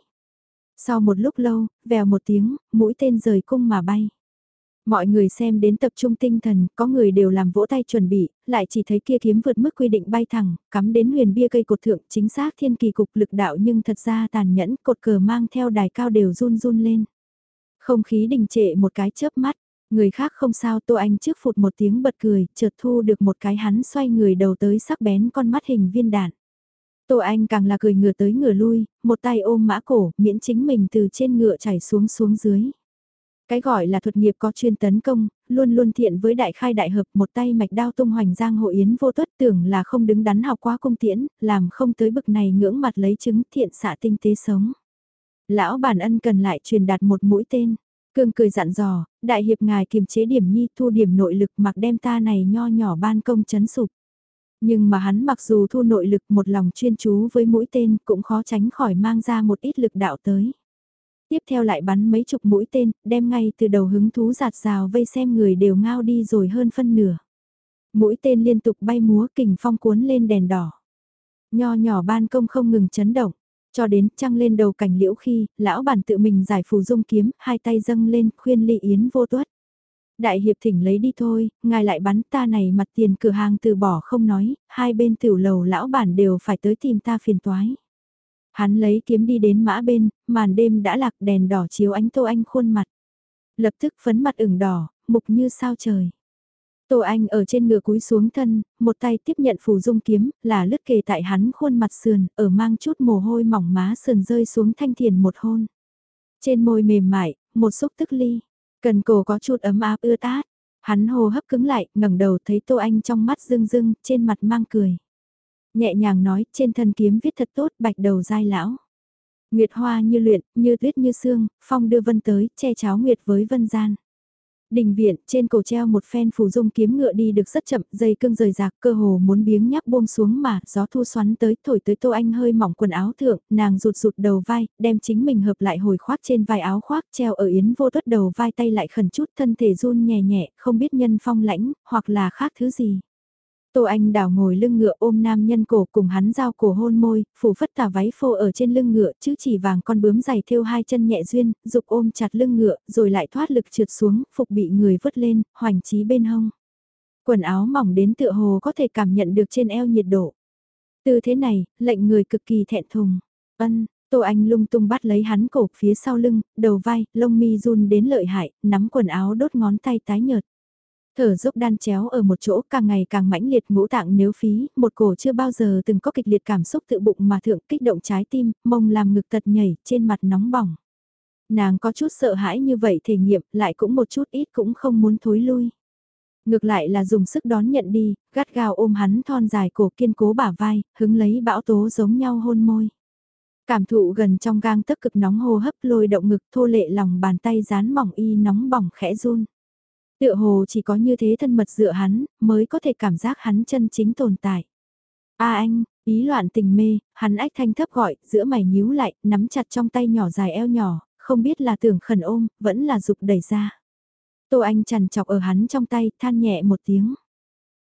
Sau một lúc lâu, vèo một tiếng, mũi tên rời cung mà bay. Mọi người xem đến tập trung tinh thần, có người đều làm vỗ tay chuẩn bị, lại chỉ thấy kia kiếm vượt mức quy định bay thẳng, cắm đến huyền bia cây cột thượng, chính xác thiên kỳ cục lực đạo nhưng thật ra tàn nhẫn, cột cờ mang theo đài cao đều run run lên. Không khí đình trệ một cái chớp mắt, người khác không sao Tô Anh trước phụt một tiếng bật cười, chợt thu được một cái hắn xoay người đầu tới sắc bén con mắt hình viên đạn. Tô Anh càng là cười ngửa tới ngửa lui, một tay ôm mã cổ, miễn chính mình từ trên ngựa chảy xuống xuống dưới. Cái gọi là thuật nghiệp có chuyên tấn công, luôn luôn thiện với đại khai đại hợp một tay mạch đao tung hoành giang hộ yến vô tuất tưởng là không đứng đắn học quá cung tiễn, làm không tới bực này ngưỡng mặt lấy chứng thiện xạ tinh tế sống. Lão bản ân cần lại truyền đạt một mũi tên, cương cười dặn dò, đại hiệp ngài kiềm chế điểm nhi thu điểm nội lực mặc đem ta này nho nhỏ ban công chấn sụp. Nhưng mà hắn mặc dù thu nội lực một lòng chuyên chú với mũi tên cũng khó tránh khỏi mang ra một ít lực đạo tới. Tiếp theo lại bắn mấy chục mũi tên, đem ngay từ đầu hứng thú giạt rào vây xem người đều ngao đi rồi hơn phân nửa. Mũi tên liên tục bay múa kình phong cuốn lên đèn đỏ. Nho nhỏ ban công không ngừng chấn động, cho đến trăng lên đầu cảnh liễu khi, lão bản tự mình giải phù dung kiếm, hai tay dâng lên khuyên ly yến vô tuất. Đại hiệp thỉnh lấy đi thôi, ngài lại bắn ta này mặt tiền cửa hàng từ bỏ không nói, hai bên tiểu lầu lão bản đều phải tới tìm ta phiền toái. Hắn lấy kiếm đi đến mã bên, màn đêm đã lạc đèn đỏ chiếu ánh Tô Anh khuôn mặt. Lập tức phấn mặt ửng đỏ, mục như sao trời. Tô Anh ở trên ngựa cúi xuống thân, một tay tiếp nhận phù dung kiếm, là lướt kề tại hắn khuôn mặt sườn, ở mang chút mồ hôi mỏng má sườn rơi xuống thanh thiền một hôn. Trên môi mềm mại, một xúc tức ly, cần cổ có chút ấm áp ưa tát. Hắn hồ hấp cứng lại, ngẩng đầu thấy Tô Anh trong mắt rưng rưng, trên mặt mang cười. Nhẹ nhàng nói, trên thân kiếm viết thật tốt, bạch đầu dai lão. Nguyệt hoa như luyện, như tuyết như sương, phong đưa vân tới, che cháo nguyệt với vân gian. Đình viện, trên cổ treo một phen phù dung kiếm ngựa đi được rất chậm, dây cương rời rạc, cơ hồ muốn biếng nhắc buông xuống mà, gió thu xoắn tới, thổi tới Tô Anh hơi mỏng quần áo thượng, nàng rụt rụt đầu vai, đem chính mình hợp lại hồi khoác trên vai áo khoác, treo ở yến vô tuất đầu vai tay lại khẩn chút, thân thể run nhẹ nhẹ, không biết nhân phong lãnh, hoặc là khác thứ gì. Tô Anh đào ngồi lưng ngựa ôm nam nhân cổ cùng hắn giao cổ hôn môi, phủ phất tà váy phô ở trên lưng ngựa chứ chỉ vàng con bướm dày thêu hai chân nhẹ duyên, dục ôm chặt lưng ngựa rồi lại thoát lực trượt xuống, phục bị người vứt lên, hoành trí bên hông. Quần áo mỏng đến tựa hồ có thể cảm nhận được trên eo nhiệt độ. Từ thế này, lệnh người cực kỳ thẹn thùng. Ân, Tô Anh lung tung bắt lấy hắn cổ phía sau lưng, đầu vai, lông mi run đến lợi hại, nắm quần áo đốt ngón tay tái nhợt. Thở dốc đan chéo ở một chỗ càng ngày càng mãnh liệt ngũ tạng nếu phí, một cổ chưa bao giờ từng có kịch liệt cảm xúc tự bụng mà thượng kích động trái tim, mông làm ngực tật nhảy, trên mặt nóng bỏng. Nàng có chút sợ hãi như vậy thể nghiệm, lại cũng một chút ít cũng không muốn thối lui. Ngược lại là dùng sức đón nhận đi, gắt gao ôm hắn thon dài cổ kiên cố bả vai, hứng lấy bão tố giống nhau hôn môi. Cảm thụ gần trong gang tấc cực nóng hô hấp lôi động ngực thô lệ lòng bàn tay dán mỏng y nóng bỏng khẽ run. Tựa hồ chỉ có như thế thân mật dựa hắn, mới có thể cảm giác hắn chân chính tồn tại. A anh, ý loạn tình mê, hắn ách thanh thấp gọi, giữa mày nhíu lại, nắm chặt trong tay nhỏ dài eo nhỏ, không biết là tưởng khẩn ôm, vẫn là dục đẩy ra. Tô Anh chằn chọc ở hắn trong tay, than nhẹ một tiếng.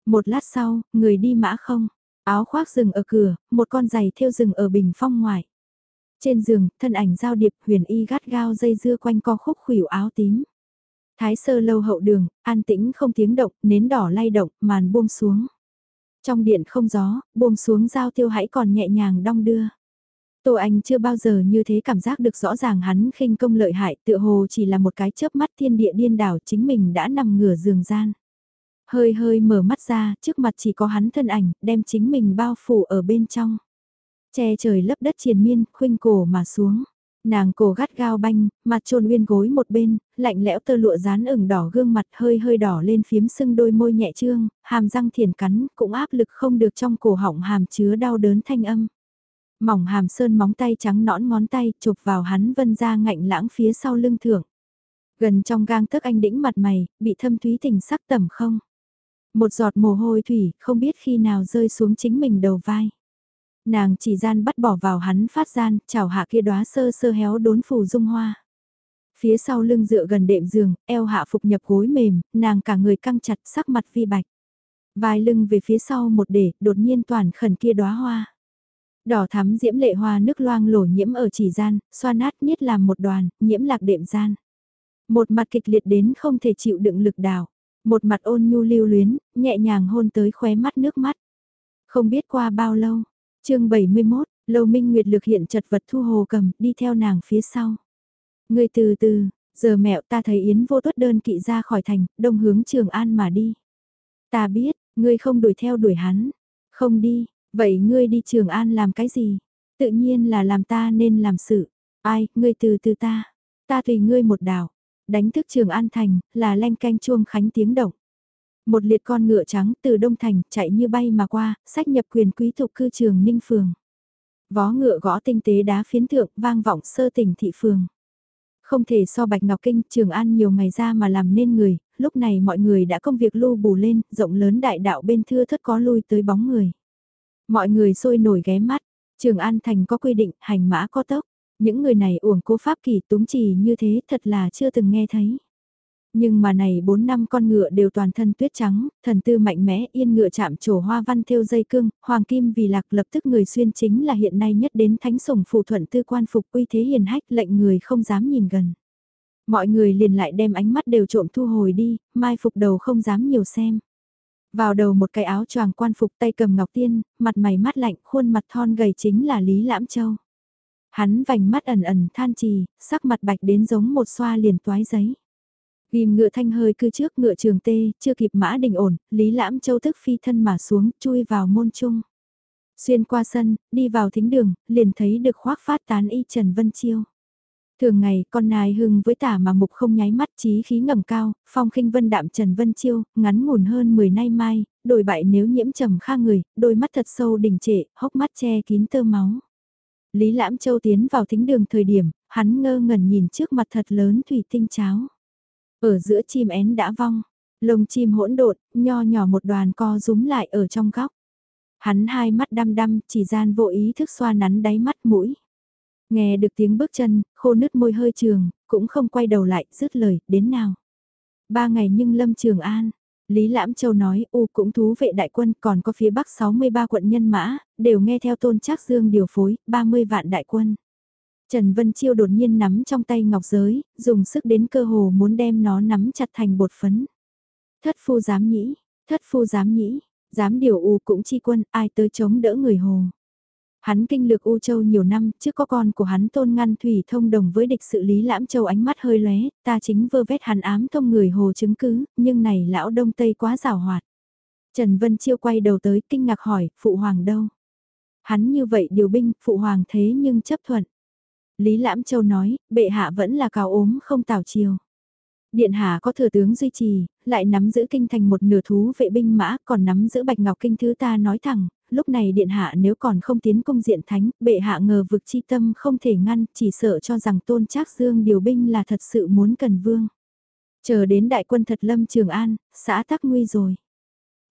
Một lát sau, người đi mã không, áo khoác rừng ở cửa, một con giày thêu rừng ở bình phong ngoài. Trên giường, thân ảnh giao điệp huyền y gắt gao dây dưa quanh co khúc khủy áo tím. Thái sơ lâu hậu đường, an tĩnh không tiếng động, nến đỏ lay động, màn buông xuống. Trong điện không gió, buông xuống giao tiêu hãy còn nhẹ nhàng đong đưa. Tô Anh chưa bao giờ như thế cảm giác được rõ ràng hắn khinh công lợi hại tựa hồ chỉ là một cái chớp mắt thiên địa điên đảo chính mình đã nằm ngửa giường gian. Hơi hơi mở mắt ra, trước mặt chỉ có hắn thân ảnh, đem chính mình bao phủ ở bên trong. Che trời lấp đất triền miên, khuynh cổ mà xuống. Nàng cổ gắt gao banh, mặt trôn nguyên gối một bên, lạnh lẽo tơ lụa dán ửng đỏ gương mặt hơi hơi đỏ lên phiếm sưng đôi môi nhẹ trương, hàm răng thiền cắn, cũng áp lực không được trong cổ họng hàm chứa đau đớn thanh âm. Mỏng hàm sơn móng tay trắng nõn ngón tay chụp vào hắn vân ra ngạnh lãng phía sau lưng thưởng. Gần trong gang tấc anh đĩnh mặt mày, bị thâm thúy tình sắc tầm không. Một giọt mồ hôi thủy, không biết khi nào rơi xuống chính mình đầu vai. Nàng chỉ gian bắt bỏ vào hắn phát gian, chào hạ kia đóa sơ sơ héo đốn phù dung hoa. Phía sau lưng dựa gần đệm giường, eo hạ phục nhập gối mềm, nàng cả người căng chặt sắc mặt vi bạch. Vai lưng về phía sau một để, đột nhiên toàn khẩn kia đóa hoa. Đỏ thắm diễm lệ hoa nước loang lổ nhiễm ở chỉ gian, xoa nát niết làm một đoàn, nhiễm lạc đệm gian. Một mặt kịch liệt đến không thể chịu đựng lực đào Một mặt ôn nhu lưu luyến, nhẹ nhàng hôn tới khóe mắt nước mắt. Không biết qua bao lâu chương 71, Lâu Minh Nguyệt lực hiện chật vật thu hồ cầm, đi theo nàng phía sau. Người từ từ, giờ mẹo ta thấy Yến vô tuất đơn kỵ ra khỏi thành, đông hướng Trường An mà đi. Ta biết, ngươi không đuổi theo đuổi hắn. Không đi, vậy ngươi đi Trường An làm cái gì? Tự nhiên là làm ta nên làm sự. Ai, ngươi từ từ ta. Ta tùy ngươi một đảo. Đánh thức Trường An Thành, là lanh canh chuông khánh tiếng động. Một liệt con ngựa trắng từ Đông Thành chạy như bay mà qua, sách nhập quyền quý tục cư trường Ninh Phường. Vó ngựa gõ tinh tế đá phiến thượng vang vọng sơ tỉnh thị phường. Không thể so Bạch Ngọc Kinh Trường An nhiều ngày ra mà làm nên người, lúc này mọi người đã công việc lưu bù lên, rộng lớn đại đạo bên thưa thất có lui tới bóng người. Mọi người sôi nổi ghé mắt, Trường An Thành có quy định, hành mã có tốc. Những người này uổng cố pháp kỳ túng trì như thế thật là chưa từng nghe thấy. Nhưng mà này 4 năm con ngựa đều toàn thân tuyết trắng, thần tư mạnh mẽ yên ngựa chạm trổ hoa văn thêu dây cương, hoàng kim vì lạc lập tức người xuyên chính là hiện nay nhất đến thánh sủng phù thuận tư quan phục uy thế hiền hách lệnh người không dám nhìn gần. Mọi người liền lại đem ánh mắt đều trộm thu hồi đi, mai phục đầu không dám nhiều xem. Vào đầu một cái áo choàng quan phục tay cầm ngọc tiên, mặt mày mắt lạnh, khuôn mặt thon gầy chính là Lý Lãm Châu. Hắn vành mắt ẩn ẩn than trì, sắc mặt bạch đến giống một xoa liền toái giấy. Ghim ngựa thanh hơi cư trước ngựa trường tê, chưa kịp mã đình ổn, Lý Lãm Châu thức phi thân mà xuống, chui vào môn trung. Xuyên qua sân, đi vào thính đường, liền thấy được khoác phát tán y Trần Vân Chiêu. Thường ngày, con nài hưng với tả mà mục không nháy mắt trí khí ngầm cao, phong khinh vân đạm Trần Vân Chiêu, ngắn ngủn hơn 10 nay mai, đổi bại nếu nhiễm trầm kha người, đôi mắt thật sâu đỉnh trệ, hốc mắt che kín tơ máu. Lý Lãm Châu tiến vào thính đường thời điểm, hắn ngơ ngẩn nhìn trước mặt thật lớn thủy tinh cháo. Ở giữa chim én đã vong, lông chim hỗn độn, nho nhỏ một đoàn co rúm lại ở trong góc. Hắn hai mắt đăm đăm, chỉ gian vô ý thức xoa nắn đáy mắt mũi. Nghe được tiếng bước chân, khô nứt môi hơi trường, cũng không quay đầu lại, dứt lời, đến nào. Ba ngày nhưng Lâm Trường An, Lý Lãm Châu nói, U cũng thú vệ đại quân còn có phía bắc 63 quận nhân mã, đều nghe theo tôn trác dương điều phối, 30 vạn đại quân. Trần Vân Chiêu đột nhiên nắm trong tay ngọc giới, dùng sức đến cơ hồ muốn đem nó nắm chặt thành bột phấn. Thất phu dám nhĩ, thất phu dám nhĩ, dám điều U cũng chi quân, ai tới chống đỡ người hồ. Hắn kinh lược U Châu nhiều năm, trước có con của hắn tôn ngăn thủy thông đồng với địch sự lý lãm châu ánh mắt hơi lóe, ta chính vơ vét hắn ám thông người hồ chứng cứ, nhưng này lão đông tây quá rào hoạt. Trần Vân Chiêu quay đầu tới kinh ngạc hỏi, phụ hoàng đâu? Hắn như vậy điều binh, phụ hoàng thế nhưng chấp thuận. Lý Lãm Châu nói, bệ hạ vẫn là cao ốm không tào chiều. Điện hạ có thừa tướng duy trì, lại nắm giữ kinh thành một nửa thú vệ binh mã, còn nắm giữ bạch ngọc kinh thứ ta nói thẳng, lúc này điện hạ nếu còn không tiến công diện thánh, bệ hạ ngờ vực chi tâm không thể ngăn, chỉ sợ cho rằng tôn trác dương điều binh là thật sự muốn cần vương. Chờ đến đại quân thật lâm Trường An, xã tắc nguy rồi.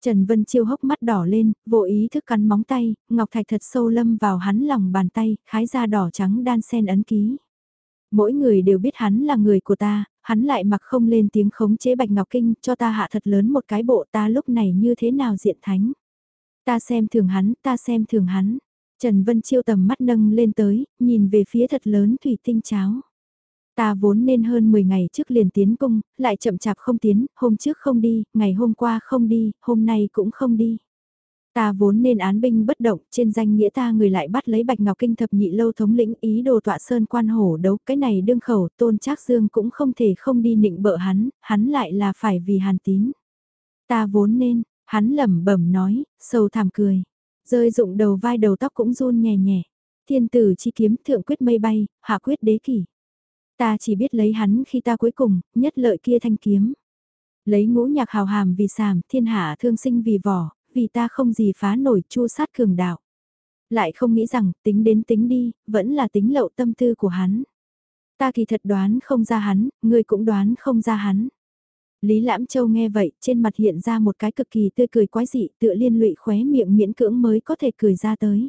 Trần Vân Chiêu hốc mắt đỏ lên, vô ý thức cắn móng tay, ngọc thạch thật sâu lâm vào hắn lòng bàn tay, khái da đỏ trắng đan sen ấn ký. Mỗi người đều biết hắn là người của ta, hắn lại mặc không lên tiếng khống chế bạch ngọc kinh cho ta hạ thật lớn một cái bộ ta lúc này như thế nào diện thánh. Ta xem thường hắn, ta xem thường hắn. Trần Vân Chiêu tầm mắt nâng lên tới, nhìn về phía thật lớn thủy tinh cháo. Ta vốn nên hơn 10 ngày trước liền tiến cung, lại chậm chạp không tiến, hôm trước không đi, ngày hôm qua không đi, hôm nay cũng không đi. Ta vốn nên án binh bất động, trên danh nghĩa ta người lại bắt lấy Bạch Ngọc Kinh thập nhị lâu thống lĩnh ý đồ tọa sơn quan hổ đấu, cái này đương khẩu, tôn trác dương cũng không thể không đi nịnh bợ hắn, hắn lại là phải vì hàn tín. Ta vốn nên, hắn lẩm bẩm nói, sâu thảm cười, rơi dụng đầu vai đầu tóc cũng run nhẹ nhẹ. Thiên tử chi kiếm thượng quyết mây bay, hạ quyết đế kỷ. Ta chỉ biết lấy hắn khi ta cuối cùng, nhất lợi kia thanh kiếm. Lấy ngũ nhạc hào hàm vì sàm, thiên hạ thương sinh vì vỏ, vì ta không gì phá nổi chua sát cường đạo. Lại không nghĩ rằng, tính đến tính đi, vẫn là tính lậu tâm tư của hắn. Ta kỳ thật đoán không ra hắn, người cũng đoán không ra hắn. Lý Lãm Châu nghe vậy, trên mặt hiện ra một cái cực kỳ tươi cười quái dị, tựa liên lụy khóe miệng miễn cưỡng mới có thể cười ra tới.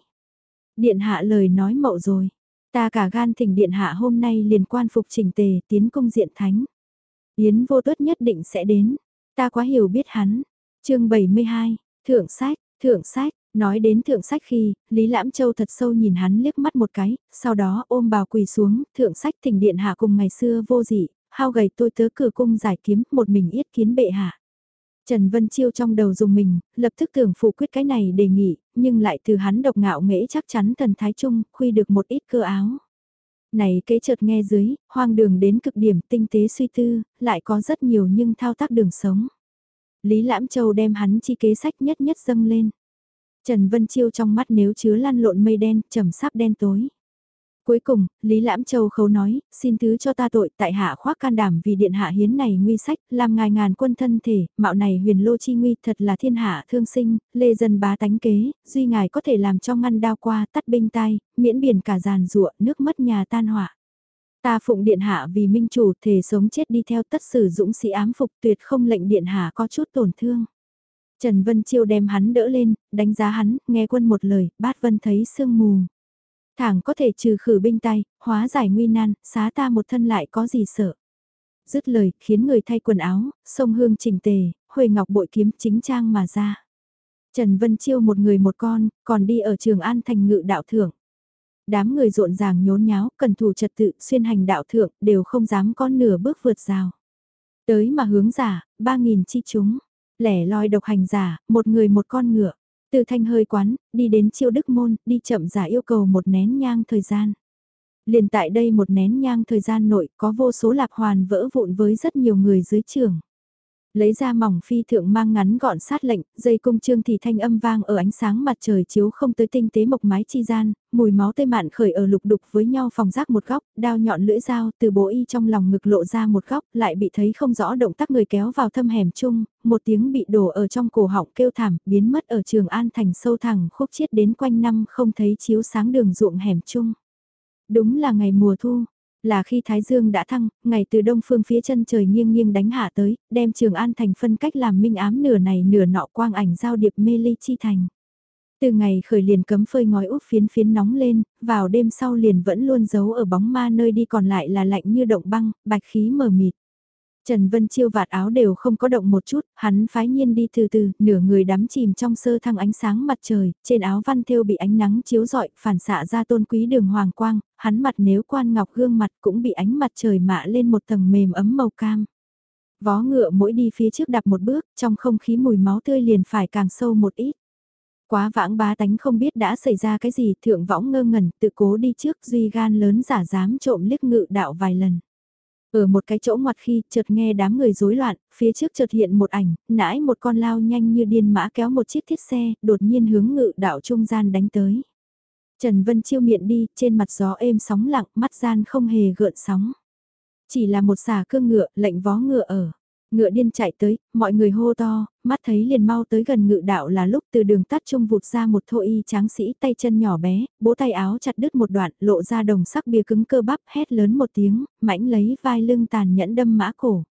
Điện hạ lời nói mậu rồi, Ta cả gan thỉnh điện hạ hôm nay liền quan phục chỉnh tề tiến công diện thánh. Yến vô tuất nhất định sẽ đến. Ta quá hiểu biết hắn. chương 72, thượng sách, thượng sách, Nói đến thượng sách khi, Lý Lãm Châu thật sâu nhìn hắn liếc mắt một cái, sau đó ôm bào quỳ xuống, thượng sách thỉnh điện hạ cùng ngày xưa vô dị, hao gầy tôi tớ cửa cung giải kiếm, một mình yết kiến bệ hạ. Trần Vân Chiêu trong đầu dùng mình, lập tức tưởng phủ quyết cái này đề nghị, nhưng lại từ hắn độc ngạo nghễ chắc chắn thần thái trung, khuy được một ít cơ áo. Này kế chợt nghe dưới, hoang đường đến cực điểm tinh tế suy tư, lại có rất nhiều nhưng thao tác đường sống. Lý Lãm Châu đem hắn chi kế sách nhất nhất dâng lên. Trần Vân Chiêu trong mắt nếu chứa lăn lộn mây đen, trầm sắp đen tối. Cuối cùng, Lý Lãm Châu khấu nói, xin thứ cho ta tội tại hạ khoác can đảm vì điện hạ hiến này nguy sách, làm ngài ngàn quân thân thể, mạo này huyền lô chi nguy thật là thiên hạ thương sinh, lê dân bá tánh kế, duy ngài có thể làm cho ngăn đao qua tắt binh tai, miễn biển cả giàn ruộng nước mất nhà tan họa. Ta phụng điện hạ vì minh chủ thể sống chết đi theo tất sử dũng sĩ ám phục tuyệt không lệnh điện hạ có chút tổn thương. Trần Vân Chiêu đem hắn đỡ lên, đánh giá hắn, nghe quân một lời, bát vân thấy sương mù. Thẳng có thể trừ khử binh tay, hóa giải nguy nan, xá ta một thân lại có gì sợ. Dứt lời, khiến người thay quần áo, sông hương chỉnh tề, huệ ngọc bội kiếm chính trang mà ra. Trần Vân Chiêu một người một con, còn đi ở trường An thành ngự đạo thưởng. Đám người rộn ràng nhốn nháo, cần thủ trật tự, xuyên hành đạo thượng, đều không dám có nửa bước vượt rào. Tới mà hướng giả, ba nghìn chi chúng, lẻ loi độc hành giả, một người một con ngựa. Từ thanh hơi quán, đi đến chiêu đức môn, đi chậm giả yêu cầu một nén nhang thời gian. Liền tại đây một nén nhang thời gian nội có vô số lạc hoàn vỡ vụn với rất nhiều người dưới trường. Lấy ra mỏng phi thượng mang ngắn gọn sát lệnh, dây cung trương thì thanh âm vang ở ánh sáng mặt trời chiếu không tới tinh tế mộc mái chi gian, mùi máu tê mạn khởi ở lục đục với nhau phòng rác một góc, đao nhọn lưỡi dao từ bố y trong lòng ngực lộ ra một góc, lại bị thấy không rõ động tác người kéo vào thâm hẻm chung, một tiếng bị đổ ở trong cổ họng kêu thảm, biến mất ở trường an thành sâu thẳng khúc chiết đến quanh năm không thấy chiếu sáng đường ruộng hẻm chung. Đúng là ngày mùa thu, là khi Thái Dương đã thăng, ngày từ đông phương phía chân trời nghiêng nghiêng đánh hạ tới, đem Trường An thành phân cách làm minh ám nửa này nửa nọ quang ảnh giao điệp mê ly chi thành. Từ ngày khởi liền cấm phơi ngói úp phiến phiến nóng lên, vào đêm sau liền vẫn luôn giấu ở bóng ma nơi đi còn lại là lạnh như động băng, bạch khí mờ mịt. Trần Vân Chiêu vạt áo đều không có động một chút, hắn phái nhiên đi từ từ, nửa người đắm chìm trong sơ thăng ánh sáng mặt trời, trên áo văn thêu bị ánh nắng chiếu rọi, phản xạ ra tôn quý đường hoàng quang, hắn mặt nếu quan ngọc gương mặt cũng bị ánh mặt trời mạ lên một tầng mềm ấm màu cam. Vó ngựa mỗi đi phía trước đạp một bước, trong không khí mùi máu tươi liền phải càng sâu một ít. Quá vãng bá tánh không biết đã xảy ra cái gì, thượng võng ngơ ngẩn, tự cố đi trước, duy gan lớn giả dám trộm liếc ngự đạo vài lần. Ở một cái chỗ ngoặt khi chợt nghe đám người rối loạn, phía trước chợt hiện một ảnh, nãi một con lao nhanh như điên mã kéo một chiếc thiết xe, đột nhiên hướng ngự đạo trung gian đánh tới. Trần Vân chiêu miệng đi, trên mặt gió êm sóng lặng, mắt gian không hề gợn sóng. Chỉ là một xả cương ngựa, lệnh vó ngựa ở. Ngựa điên chạy tới, mọi người hô to, mắt thấy liền mau tới gần ngự đạo là lúc từ đường tắt trung vụt ra một thô y tráng sĩ tay chân nhỏ bé, bố tay áo chặt đứt một đoạn, lộ ra đồng sắc bia cứng cơ bắp, hét lớn một tiếng, mãnh lấy vai lưng tàn nhẫn đâm mã cổ.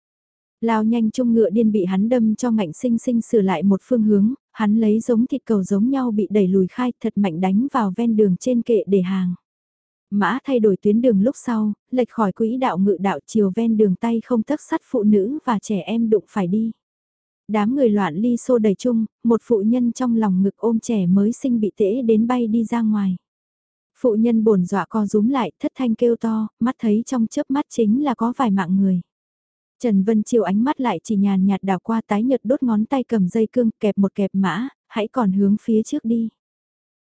Lao nhanh trung ngựa điên bị hắn đâm cho ngạnh sinh sinh sửa lại một phương hướng, hắn lấy giống thịt cầu giống nhau bị đẩy lùi khai thật mạnh đánh vào ven đường trên kệ để hàng. Mã thay đổi tuyến đường lúc sau, lệch khỏi quỹ đạo ngự đạo chiều ven đường tay không tấc sắt phụ nữ và trẻ em đụng phải đi. Đám người loạn ly xô đầy chung, một phụ nhân trong lòng ngực ôm trẻ mới sinh bị tễ đến bay đi ra ngoài. Phụ nhân bổn dọa co rúm lại, thất thanh kêu to, mắt thấy trong chớp mắt chính là có vài mạng người. Trần Vân chiều ánh mắt lại chỉ nhàn nhạt đảo qua tái nhật đốt ngón tay cầm dây cương kẹp một kẹp mã, hãy còn hướng phía trước đi.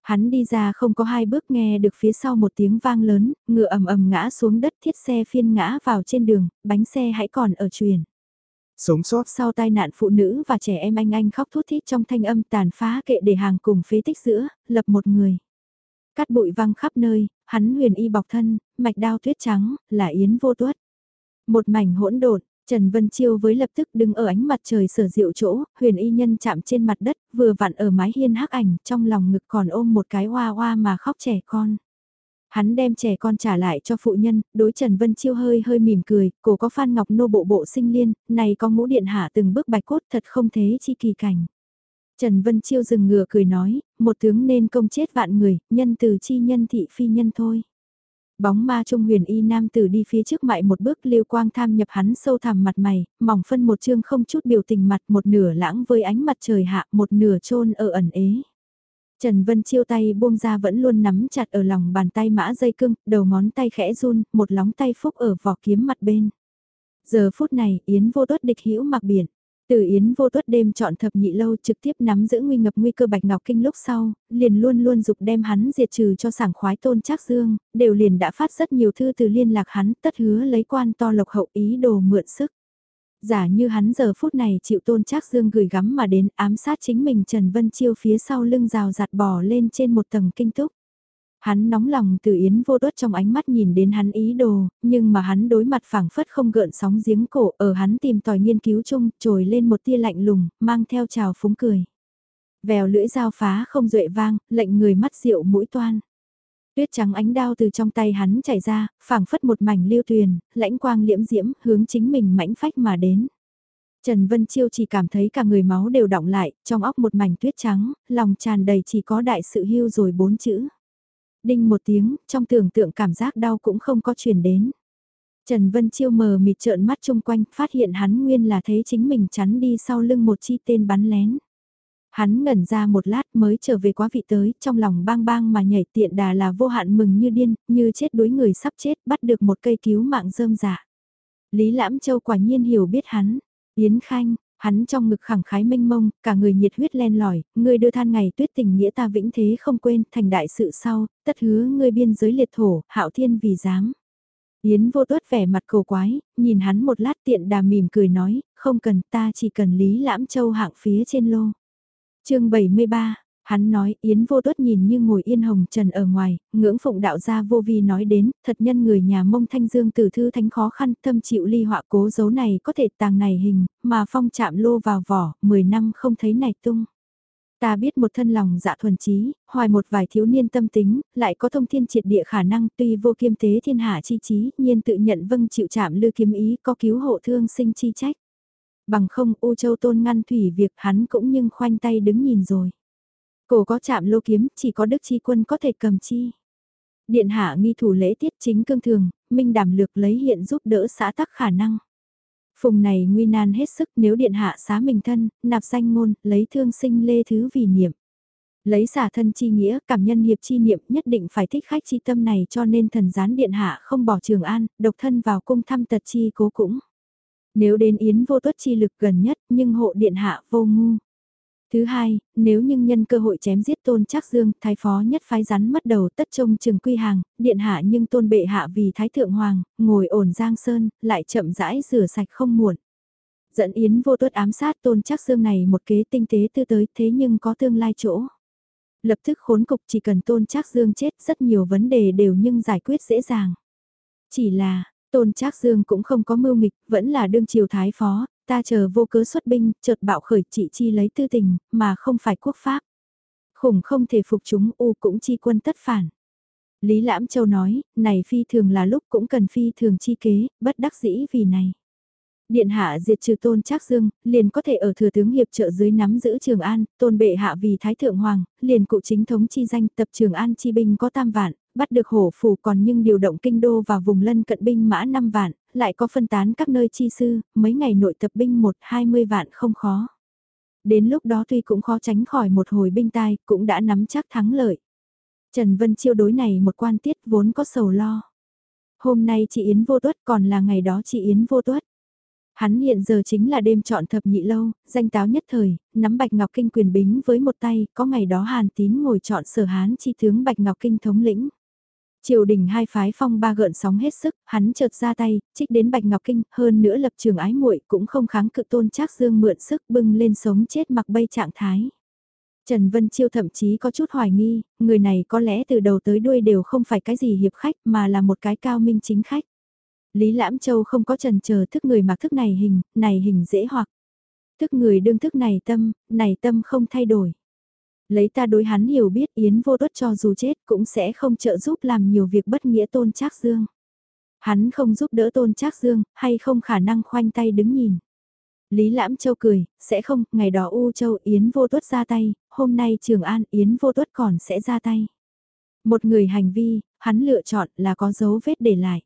Hắn đi ra không có hai bước nghe được phía sau một tiếng vang lớn, ngựa ầm ầm ngã xuống đất thiết xe phiên ngã vào trên đường, bánh xe hãy còn ở truyền. Sống sót sau tai nạn phụ nữ và trẻ em anh anh khóc thút thít trong thanh âm tàn phá kệ để hàng cùng phế tích giữa, lập một người. Cắt bụi văng khắp nơi, hắn huyền y bọc thân, mạch đao tuyết trắng, là yến vô tuất. Một mảnh hỗn độn, Trần Vân Chiêu với lập tức đứng ở ánh mặt trời sở diệu chỗ, huyền y nhân chạm trên mặt đất, vừa vặn ở mái hiên hắc ảnh, trong lòng ngực còn ôm một cái hoa hoa mà khóc trẻ con. Hắn đem trẻ con trả lại cho phụ nhân, đối Trần Vân Chiêu hơi hơi mỉm cười, cổ có Phan Ngọc Nô bộ bộ sinh liên, này có ngũ điện hạ từng bước bạch cốt thật không thế chi kỳ cảnh. Trần Vân Chiêu dừng ngựa cười nói, một tướng nên công chết vạn người, nhân từ chi nhân thị phi nhân thôi. Bóng ma trung huyền y nam tử đi phía trước mại một bước liêu quang tham nhập hắn sâu thẳm mặt mày, mỏng phân một chương không chút biểu tình mặt một nửa lãng với ánh mặt trời hạ một nửa trôn ở ẩn ế. Trần Vân Chiêu tay buông ra vẫn luôn nắm chặt ở lòng bàn tay mã dây cưng, đầu ngón tay khẽ run, một lóng tay phúc ở vỏ kiếm mặt bên. Giờ phút này, Yến vô tuất địch hữu mặc biển. Từ Yến vô tuất đêm chọn thập nhị lâu trực tiếp nắm giữ nguy ngập nguy cơ Bạch Ngọc Kinh lúc sau, liền luôn luôn dục đem hắn diệt trừ cho sảng khoái tôn trác dương, đều liền đã phát rất nhiều thư từ liên lạc hắn tất hứa lấy quan to lộc hậu ý đồ mượn sức. Giả như hắn giờ phút này chịu tôn trác dương gửi gắm mà đến ám sát chính mình Trần Vân Chiêu phía sau lưng rào giặt bò lên trên một tầng kinh túc. Hắn nóng lòng từ Yến vô đốt trong ánh mắt nhìn đến hắn ý đồ, nhưng mà hắn đối mặt phảng phất không gợn sóng giếng cổ ở hắn tìm tòi nghiên cứu chung, trồi lên một tia lạnh lùng, mang theo trào phúng cười. Vèo lưỡi dao phá không duệ vang, lệnh người mắt rượu mũi toan. Tuyết trắng ánh đao từ trong tay hắn chảy ra, phảng phất một mảnh lưu tuyền, lãnh quang liễm diễm, hướng chính mình mãnh phách mà đến. Trần Vân Chiêu chỉ cảm thấy cả người máu đều động lại, trong óc một mảnh tuyết trắng, lòng tràn đầy chỉ có đại sự hưu rồi bốn chữ. Đinh một tiếng, trong tưởng tượng cảm giác đau cũng không có truyền đến. Trần Vân Chiêu mờ mịt trợn mắt chung quanh, phát hiện hắn nguyên là thấy chính mình chắn đi sau lưng một chi tên bắn lén. Hắn ngẩn ra một lát mới trở về quá vị tới, trong lòng bang bang mà nhảy tiện đà là vô hạn mừng như điên, như chết đuối người sắp chết, bắt được một cây cứu mạng rơm dạ. Lý Lãm Châu quả nhiên hiểu biết hắn. Yến Khanh, hắn trong ngực khẳng khái mênh mông, cả người nhiệt huyết len lỏi, ngươi đưa than ngày tuyết tình nghĩa ta vĩnh thế không quên, thành đại sự sau, tất hứa ngươi biên giới liệt thổ, hạo thiên vì dám. Yến vô tuất vẻ mặt cầu quái, nhìn hắn một lát tiện đà mỉm cười nói, không cần ta chỉ cần Lý Lãm Châu hạng phía trên lô chương 73, hắn nói Yến vô tuất nhìn như ngồi yên hồng trần ở ngoài, ngưỡng phụng đạo gia vô vi nói đến, thật nhân người nhà mông thanh dương tử thư thánh khó khăn thâm chịu ly họa cố dấu này có thể tàng này hình, mà phong chạm lô vào vỏ, 10 năm không thấy này tung. Ta biết một thân lòng dạ thuần trí, hoài một vài thiếu niên tâm tính, lại có thông thiên triệt địa khả năng tuy vô kiêm tế thiên hạ chi trí, nhiên tự nhận vâng chịu chạm lư kiếm ý có cứu hộ thương sinh chi trách. Bằng không U Châu Tôn ngăn thủy việc hắn cũng nhưng khoanh tay đứng nhìn rồi. Cổ có chạm lô kiếm, chỉ có Đức Chi Quân có thể cầm chi. Điện hạ nghi thủ lễ tiết chính cương thường, minh đảm lược lấy hiện giúp đỡ xã tắc khả năng. Phùng này nguy nan hết sức nếu điện hạ xá mình thân, nạp danh ngôn, lấy thương sinh lê thứ vì niệm. Lấy xả thân chi nghĩa, cảm nhân hiệp chi niệm nhất định phải thích khách chi tâm này cho nên thần gián điện hạ không bỏ trường an, độc thân vào cung thăm tật chi cố cũng. Nếu đến Yến vô tuất chi lực gần nhất nhưng hộ điện hạ vô ngu. Thứ hai, nếu nhưng nhân cơ hội chém giết tôn trác dương, thái phó nhất phái rắn mất đầu tất trông trường quy hàng, điện hạ nhưng tôn bệ hạ vì thái thượng hoàng, ngồi ổn giang sơn, lại chậm rãi rửa sạch không muộn. Dẫn Yến vô tuất ám sát tôn trác dương này một kế tinh tế tư tới thế nhưng có tương lai chỗ. Lập tức khốn cục chỉ cần tôn trác dương chết rất nhiều vấn đề đều nhưng giải quyết dễ dàng. Chỉ là, Tôn Trác Dương cũng không có mưu nghịch, vẫn là đương triều thái phó, ta chờ vô cớ xuất binh, chợt bạo khởi trị chi lấy tư tình, mà không phải quốc pháp. Khủng không thể phục chúng u cũng chi quân tất phản. Lý Lãm Châu nói, này phi thường là lúc cũng cần phi thường chi kế, bất đắc dĩ vì này. Điện hạ diệt trừ tôn Trác Dương, liền có thể ở thừa tướng hiệp trợ dưới nắm giữ Trường An, tôn bệ hạ vì Thái Thượng Hoàng, liền cụ chính thống chi danh tập Trường An chi binh có tam vạn, bắt được hổ phù còn nhưng điều động kinh đô và vùng lân cận binh mã 5 vạn, lại có phân tán các nơi chi sư, mấy ngày nội tập binh 1-20 vạn không khó. Đến lúc đó tuy cũng khó tránh khỏi một hồi binh tai, cũng đã nắm chắc thắng lợi. Trần Vân Chiêu đối này một quan tiết vốn có sầu lo. Hôm nay chị Yến vô tuất còn là ngày đó chị Yến vô tuất. Hắn hiện giờ chính là đêm chọn thập nhị lâu, danh táo nhất thời, nắm Bạch Ngọc Kinh quyền bính với một tay, có ngày đó Hàn Tín ngồi chọn sở hán chi tướng Bạch Ngọc Kinh thống lĩnh. Triều đình hai phái phong ba gợn sóng hết sức, hắn chợt ra tay, trích đến Bạch Ngọc Kinh, hơn nữa lập trường ái muội cũng không kháng cự tôn trác dương mượn sức bưng lên sống chết mặc bay trạng thái. Trần Vân Chiêu thậm chí có chút hoài nghi, người này có lẽ từ đầu tới đuôi đều không phải cái gì hiệp khách mà là một cái cao minh chính khách. Lý Lãm Châu không có trần chờ thức người mặc thức này hình, này hình dễ hoặc. Thức người đương thức này tâm, này tâm không thay đổi. Lấy ta đối hắn hiểu biết Yến vô tuất cho dù chết cũng sẽ không trợ giúp làm nhiều việc bất nghĩa tôn trác dương. Hắn không giúp đỡ tôn trác dương, hay không khả năng khoanh tay đứng nhìn. Lý Lãm Châu cười, sẽ không, ngày đó U Châu Yến vô tuất ra tay, hôm nay Trường An Yến vô tuất còn sẽ ra tay. Một người hành vi, hắn lựa chọn là có dấu vết để lại.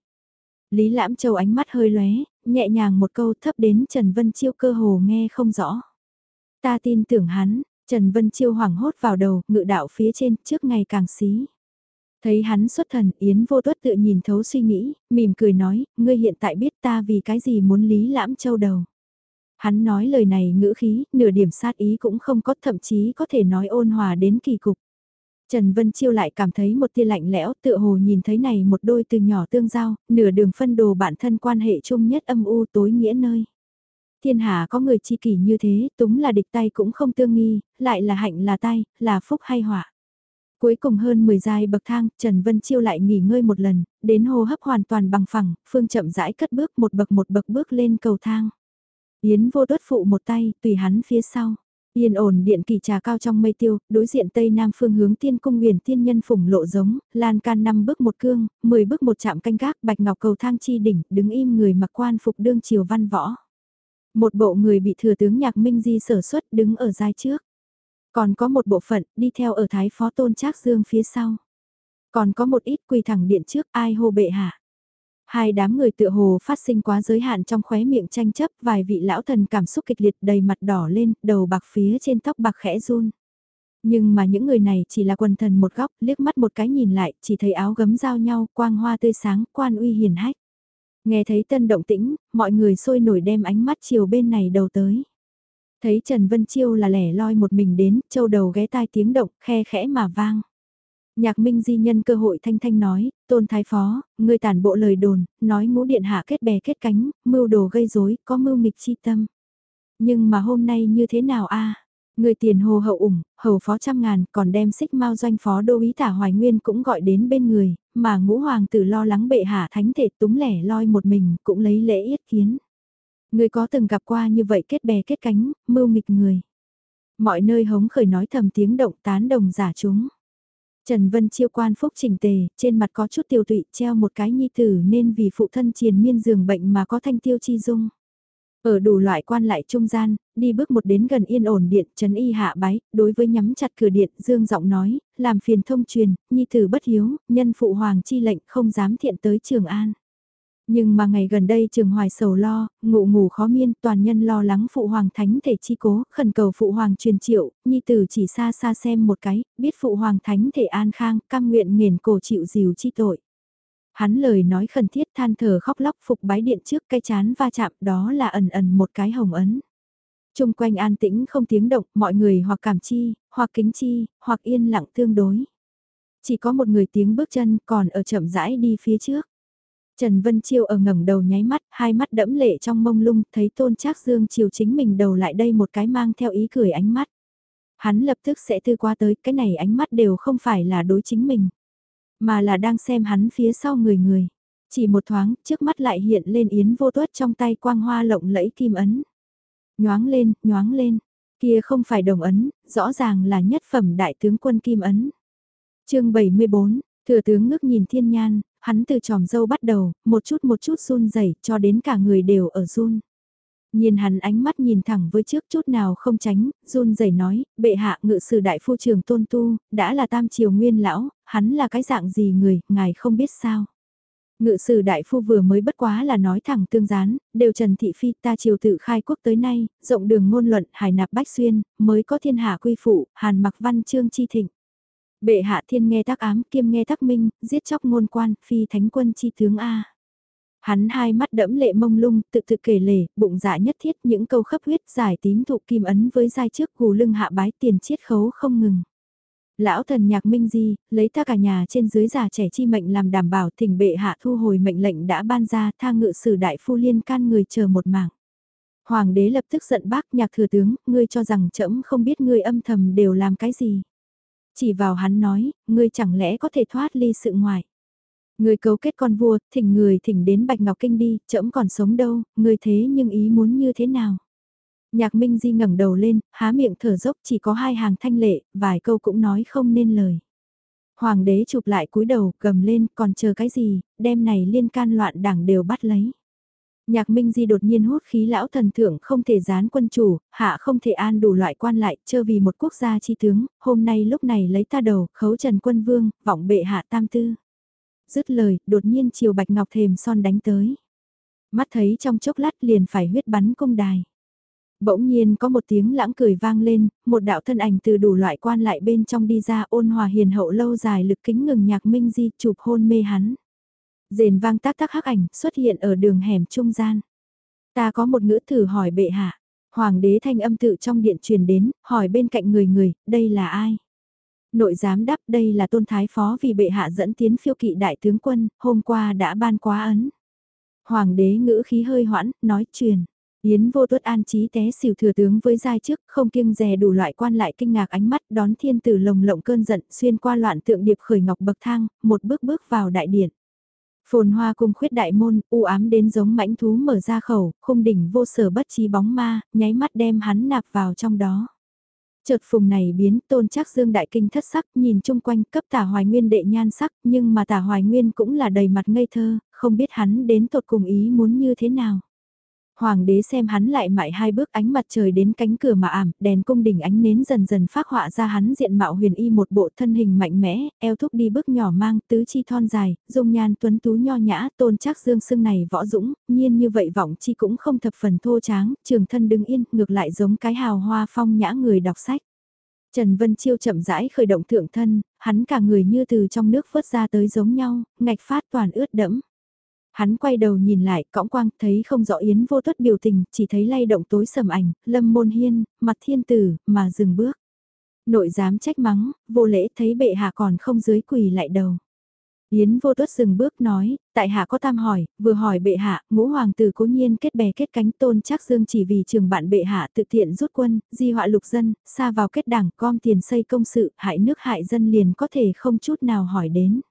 Lý Lãm Châu ánh mắt hơi lóe, nhẹ nhàng một câu thấp đến Trần Vân Chiêu cơ hồ nghe không rõ. Ta tin tưởng hắn, Trần Vân Chiêu hoảng hốt vào đầu, ngự đạo phía trên, trước ngày càng xí. Thấy hắn xuất thần, Yến vô tuất tự nhìn thấu suy nghĩ, mỉm cười nói, ngươi hiện tại biết ta vì cái gì muốn lý lãm châu đầu. Hắn nói lời này ngữ khí, nửa điểm sát ý cũng không có, thậm chí có thể nói ôn hòa đến kỳ cục. Trần Vân Chiêu lại cảm thấy một tia lạnh lẽo, tựa hồ nhìn thấy này một đôi từ nhỏ tương giao, nửa đường phân đồ bản thân quan hệ chung nhất âm u tối nghĩa nơi. Thiên hạ có người chi kỷ như thế, túng là địch tay cũng không tương nghi, lại là hạnh là tay, là phúc hay họa. Cuối cùng hơn 10 giai bậc thang, Trần Vân Chiêu lại nghỉ ngơi một lần, đến hô hấp hoàn toàn bằng phẳng, Phương chậm rãi cất bước một bậc một bậc bước lên cầu thang. Yến vô đốt phụ một tay, tùy hắn phía sau. Yên ổn điện kỳ trà cao trong mây tiêu, đối diện tây nam phương hướng tiên cung huyền tiên nhân phủng lộ giống, lan can năm bước một cương, 10 bước một chạm canh gác, bạch ngọc cầu thang chi đỉnh, đứng im người mặc quan phục đương triều văn võ. Một bộ người bị thừa tướng nhạc minh di sở xuất đứng ở giai trước. Còn có một bộ phận đi theo ở thái phó tôn trác dương phía sau. Còn có một ít quỳ thẳng điện trước ai hô bệ hạ. Hai đám người tựa hồ phát sinh quá giới hạn trong khóe miệng tranh chấp, vài vị lão thần cảm xúc kịch liệt đầy mặt đỏ lên, đầu bạc phía trên tóc bạc khẽ run. Nhưng mà những người này chỉ là quần thần một góc, liếc mắt một cái nhìn lại, chỉ thấy áo gấm giao nhau, quang hoa tươi sáng, quan uy hiền hách. Nghe thấy tân động tĩnh, mọi người sôi nổi đem ánh mắt chiều bên này đầu tới. Thấy Trần Vân Chiêu là lẻ loi một mình đến, châu đầu ghé tai tiếng động, khe khẽ mà vang. Nhạc Minh Di nhân cơ hội thanh thanh nói, tôn thái phó, người tản bộ lời đồn, nói ngũ điện hạ kết bè kết cánh, mưu đồ gây rối, có mưu nghịch chi tâm. Nhưng mà hôm nay như thế nào a? Người tiền hồ hậu ủng, hầu phó trăm ngàn, còn đem xích mau doanh phó đô ý tả hoài nguyên cũng gọi đến bên người, mà ngũ hoàng tử lo lắng bệ hạ thánh thể túng lẻ loi một mình, cũng lấy lễ yết kiến. Người có từng gặp qua như vậy kết bè kết cánh, mưu nghịch người. Mọi nơi hống khởi nói thầm tiếng động tán đồng giả chúng. Trần Vân chiêu quan phúc trình tề, trên mặt có chút tiêu tụy treo một cái nhi tử nên vì phụ thân triền miên giường bệnh mà có thanh tiêu chi dung. Ở đủ loại quan lại trung gian, đi bước một đến gần yên ổn điện, trấn y hạ bái, đối với nhắm chặt cửa điện, dương giọng nói, làm phiền thông truyền, nhi tử bất hiếu, nhân phụ hoàng chi lệnh không dám thiện tới trường an. Nhưng mà ngày gần đây trường hoài sầu lo, ngủ ngủ khó miên, toàn nhân lo lắng phụ hoàng thánh thể chi cố, khẩn cầu phụ hoàng truyền triệu, nhi tử chỉ xa xa xem một cái, biết phụ hoàng thánh thể an khang, cam nguyện nghiền cổ chịu dìu chi tội. Hắn lời nói khẩn thiết than thở khóc lóc phục bái điện trước cái chán va chạm đó là ẩn ẩn một cái hồng ấn. Trung quanh an tĩnh không tiếng động, mọi người hoặc cảm chi, hoặc kính chi, hoặc yên lặng tương đối. Chỉ có một người tiếng bước chân còn ở chậm rãi đi phía trước. Trần Vân Chiêu ở ngẩng đầu nháy mắt, hai mắt đẫm lệ trong mông lung, thấy tôn trác dương chiều chính mình đầu lại đây một cái mang theo ý cười ánh mắt. Hắn lập tức sẽ tư qua tới, cái này ánh mắt đều không phải là đối chính mình, mà là đang xem hắn phía sau người người. Chỉ một thoáng, trước mắt lại hiện lên yến vô tuất trong tay quang hoa lộng lẫy kim ấn. Nhoáng lên, nhoáng lên, kia không phải đồng ấn, rõ ràng là nhất phẩm đại tướng quân kim ấn. chương 74, thừa tướng ngước nhìn thiên nhan, hắn từ tròm dâu bắt đầu, một chút một chút run rẩy cho đến cả người đều ở run. Nhìn hắn ánh mắt nhìn thẳng với trước chút nào không tránh, run rẩy nói, bệ hạ ngự sử đại phu trường tôn tu, đã là tam triều nguyên lão, hắn là cái dạng gì người, ngài không biết sao. Ngự sử đại phu vừa mới bất quá là nói thẳng tương gián, đều trần thị phi ta triều tự khai quốc tới nay, rộng đường ngôn luận hải nạp bách xuyên, mới có thiên hạ quy phụ, hàn mặc văn chương chi thịnh. Bệ hạ thiên nghe tác ám kiêm nghe tác minh, giết chóc ngôn quan, phi thánh quân chi tướng A. Hắn hai mắt đẫm lệ mông lung, tự thực kể lể, bụng dạ nhất thiết những câu khấp huyết giải tím thụ kim ấn với giai trước gù lưng hạ bái tiền chiết khấu không ngừng. Lão thần nhạc minh di, lấy ta cả nhà trên dưới già trẻ chi mệnh làm đảm bảo thỉnh bệ hạ thu hồi mệnh lệnh đã ban ra tha ngự sử đại phu liên can người chờ một mạng. Hoàng đế lập tức giận bác nhạc thừa tướng, ngươi cho rằng trẫm không biết ngươi âm thầm đều làm cái gì. Chỉ vào hắn nói, ngươi chẳng lẽ có thể thoát ly sự ngoại người cấu kết con vua, thỉnh người thỉnh đến Bạch Ngọc Kinh đi, trẫm còn sống đâu, người thế nhưng ý muốn như thế nào. Nhạc Minh Di ngẩng đầu lên, há miệng thở dốc chỉ có hai hàng thanh lệ, vài câu cũng nói không nên lời. Hoàng đế chụp lại cúi đầu, gầm lên, còn chờ cái gì, đêm này liên can loạn đảng đều bắt lấy. Nhạc Minh Di đột nhiên hút khí lão thần thượng không thể gián quân chủ, hạ không thể an đủ loại quan lại, chơ vì một quốc gia chi tướng, hôm nay lúc này lấy ta đầu, khấu trần quân vương, vọng bệ hạ tam tư. Dứt lời, đột nhiên chiều bạch ngọc thềm son đánh tới. Mắt thấy trong chốc lát liền phải huyết bắn cung đài. Bỗng nhiên có một tiếng lãng cười vang lên, một đạo thân ảnh từ đủ loại quan lại bên trong đi ra ôn hòa hiền hậu lâu dài lực kính ngừng nhạc minh di chụp hôn mê hắn. Rền vang tác tác hắc ảnh xuất hiện ở đường hẻm trung gian. Ta có một ngữ thử hỏi bệ hạ. Hoàng đế thanh âm tự trong điện truyền đến, hỏi bên cạnh người người, đây là ai? Nội giám đáp đây là tôn thái phó vì bệ hạ dẫn tiến phiêu kỵ đại tướng quân, hôm qua đã ban quá ấn. Hoàng đế ngữ khí hơi hoãn, nói truyền. Yến vô tuất an trí té xỉu thừa tướng với giai chức không kiêng dè đủ loại quan lại kinh ngạc ánh mắt đón thiên tử lồng lộng cơn giận xuyên qua loạn tượng điệp khởi ngọc bậc thang, một bước bước vào đại điện. Phồn hoa cung khuyết đại môn, u ám đến giống mãnh thú mở ra khẩu, khung đỉnh vô sở bất trí bóng ma, nháy mắt đem hắn nạp vào trong đó. Chợt phùng này biến tôn chắc dương đại kinh thất sắc nhìn chung quanh cấp tả hoài nguyên đệ nhan sắc nhưng mà tả hoài nguyên cũng là đầy mặt ngây thơ, không biết hắn đến tột cùng ý muốn như thế nào. Hoàng đế xem hắn lại mại hai bước ánh mặt trời đến cánh cửa mà ảm, đèn cung đỉnh ánh nến dần dần phát họa ra hắn diện mạo huyền y một bộ thân hình mạnh mẽ, eo thúc đi bước nhỏ mang tứ chi thon dài, dung nhan tuấn tú nho nhã, tôn chắc dương sưng này võ dũng, nhiên như vậy vọng chi cũng không thập phần thô tráng, trường thân đứng yên, ngược lại giống cái hào hoa phong nhã người đọc sách. Trần Vân Chiêu chậm rãi khởi động thượng thân, hắn cả người như từ trong nước vớt ra tới giống nhau, ngạch phát toàn ướt đẫm. Hắn quay đầu nhìn lại, cõng quang, thấy không rõ Yến vô tuất biểu tình, chỉ thấy lay động tối sầm ảnh, lâm môn hiên, mặt thiên tử, mà dừng bước. Nội dám trách mắng, vô lễ thấy bệ hạ còn không dưới quỳ lại đầu. Yến vô tuất dừng bước nói, tại hạ có tam hỏi, vừa hỏi bệ hạ, ngũ hoàng tử cố nhiên kết bè kết cánh tôn chắc dương chỉ vì trường bạn bệ hạ tự thiện rút quân, di họa lục dân, xa vào kết đảng, com tiền xây công sự, hại nước hại dân liền có thể không chút nào hỏi đến.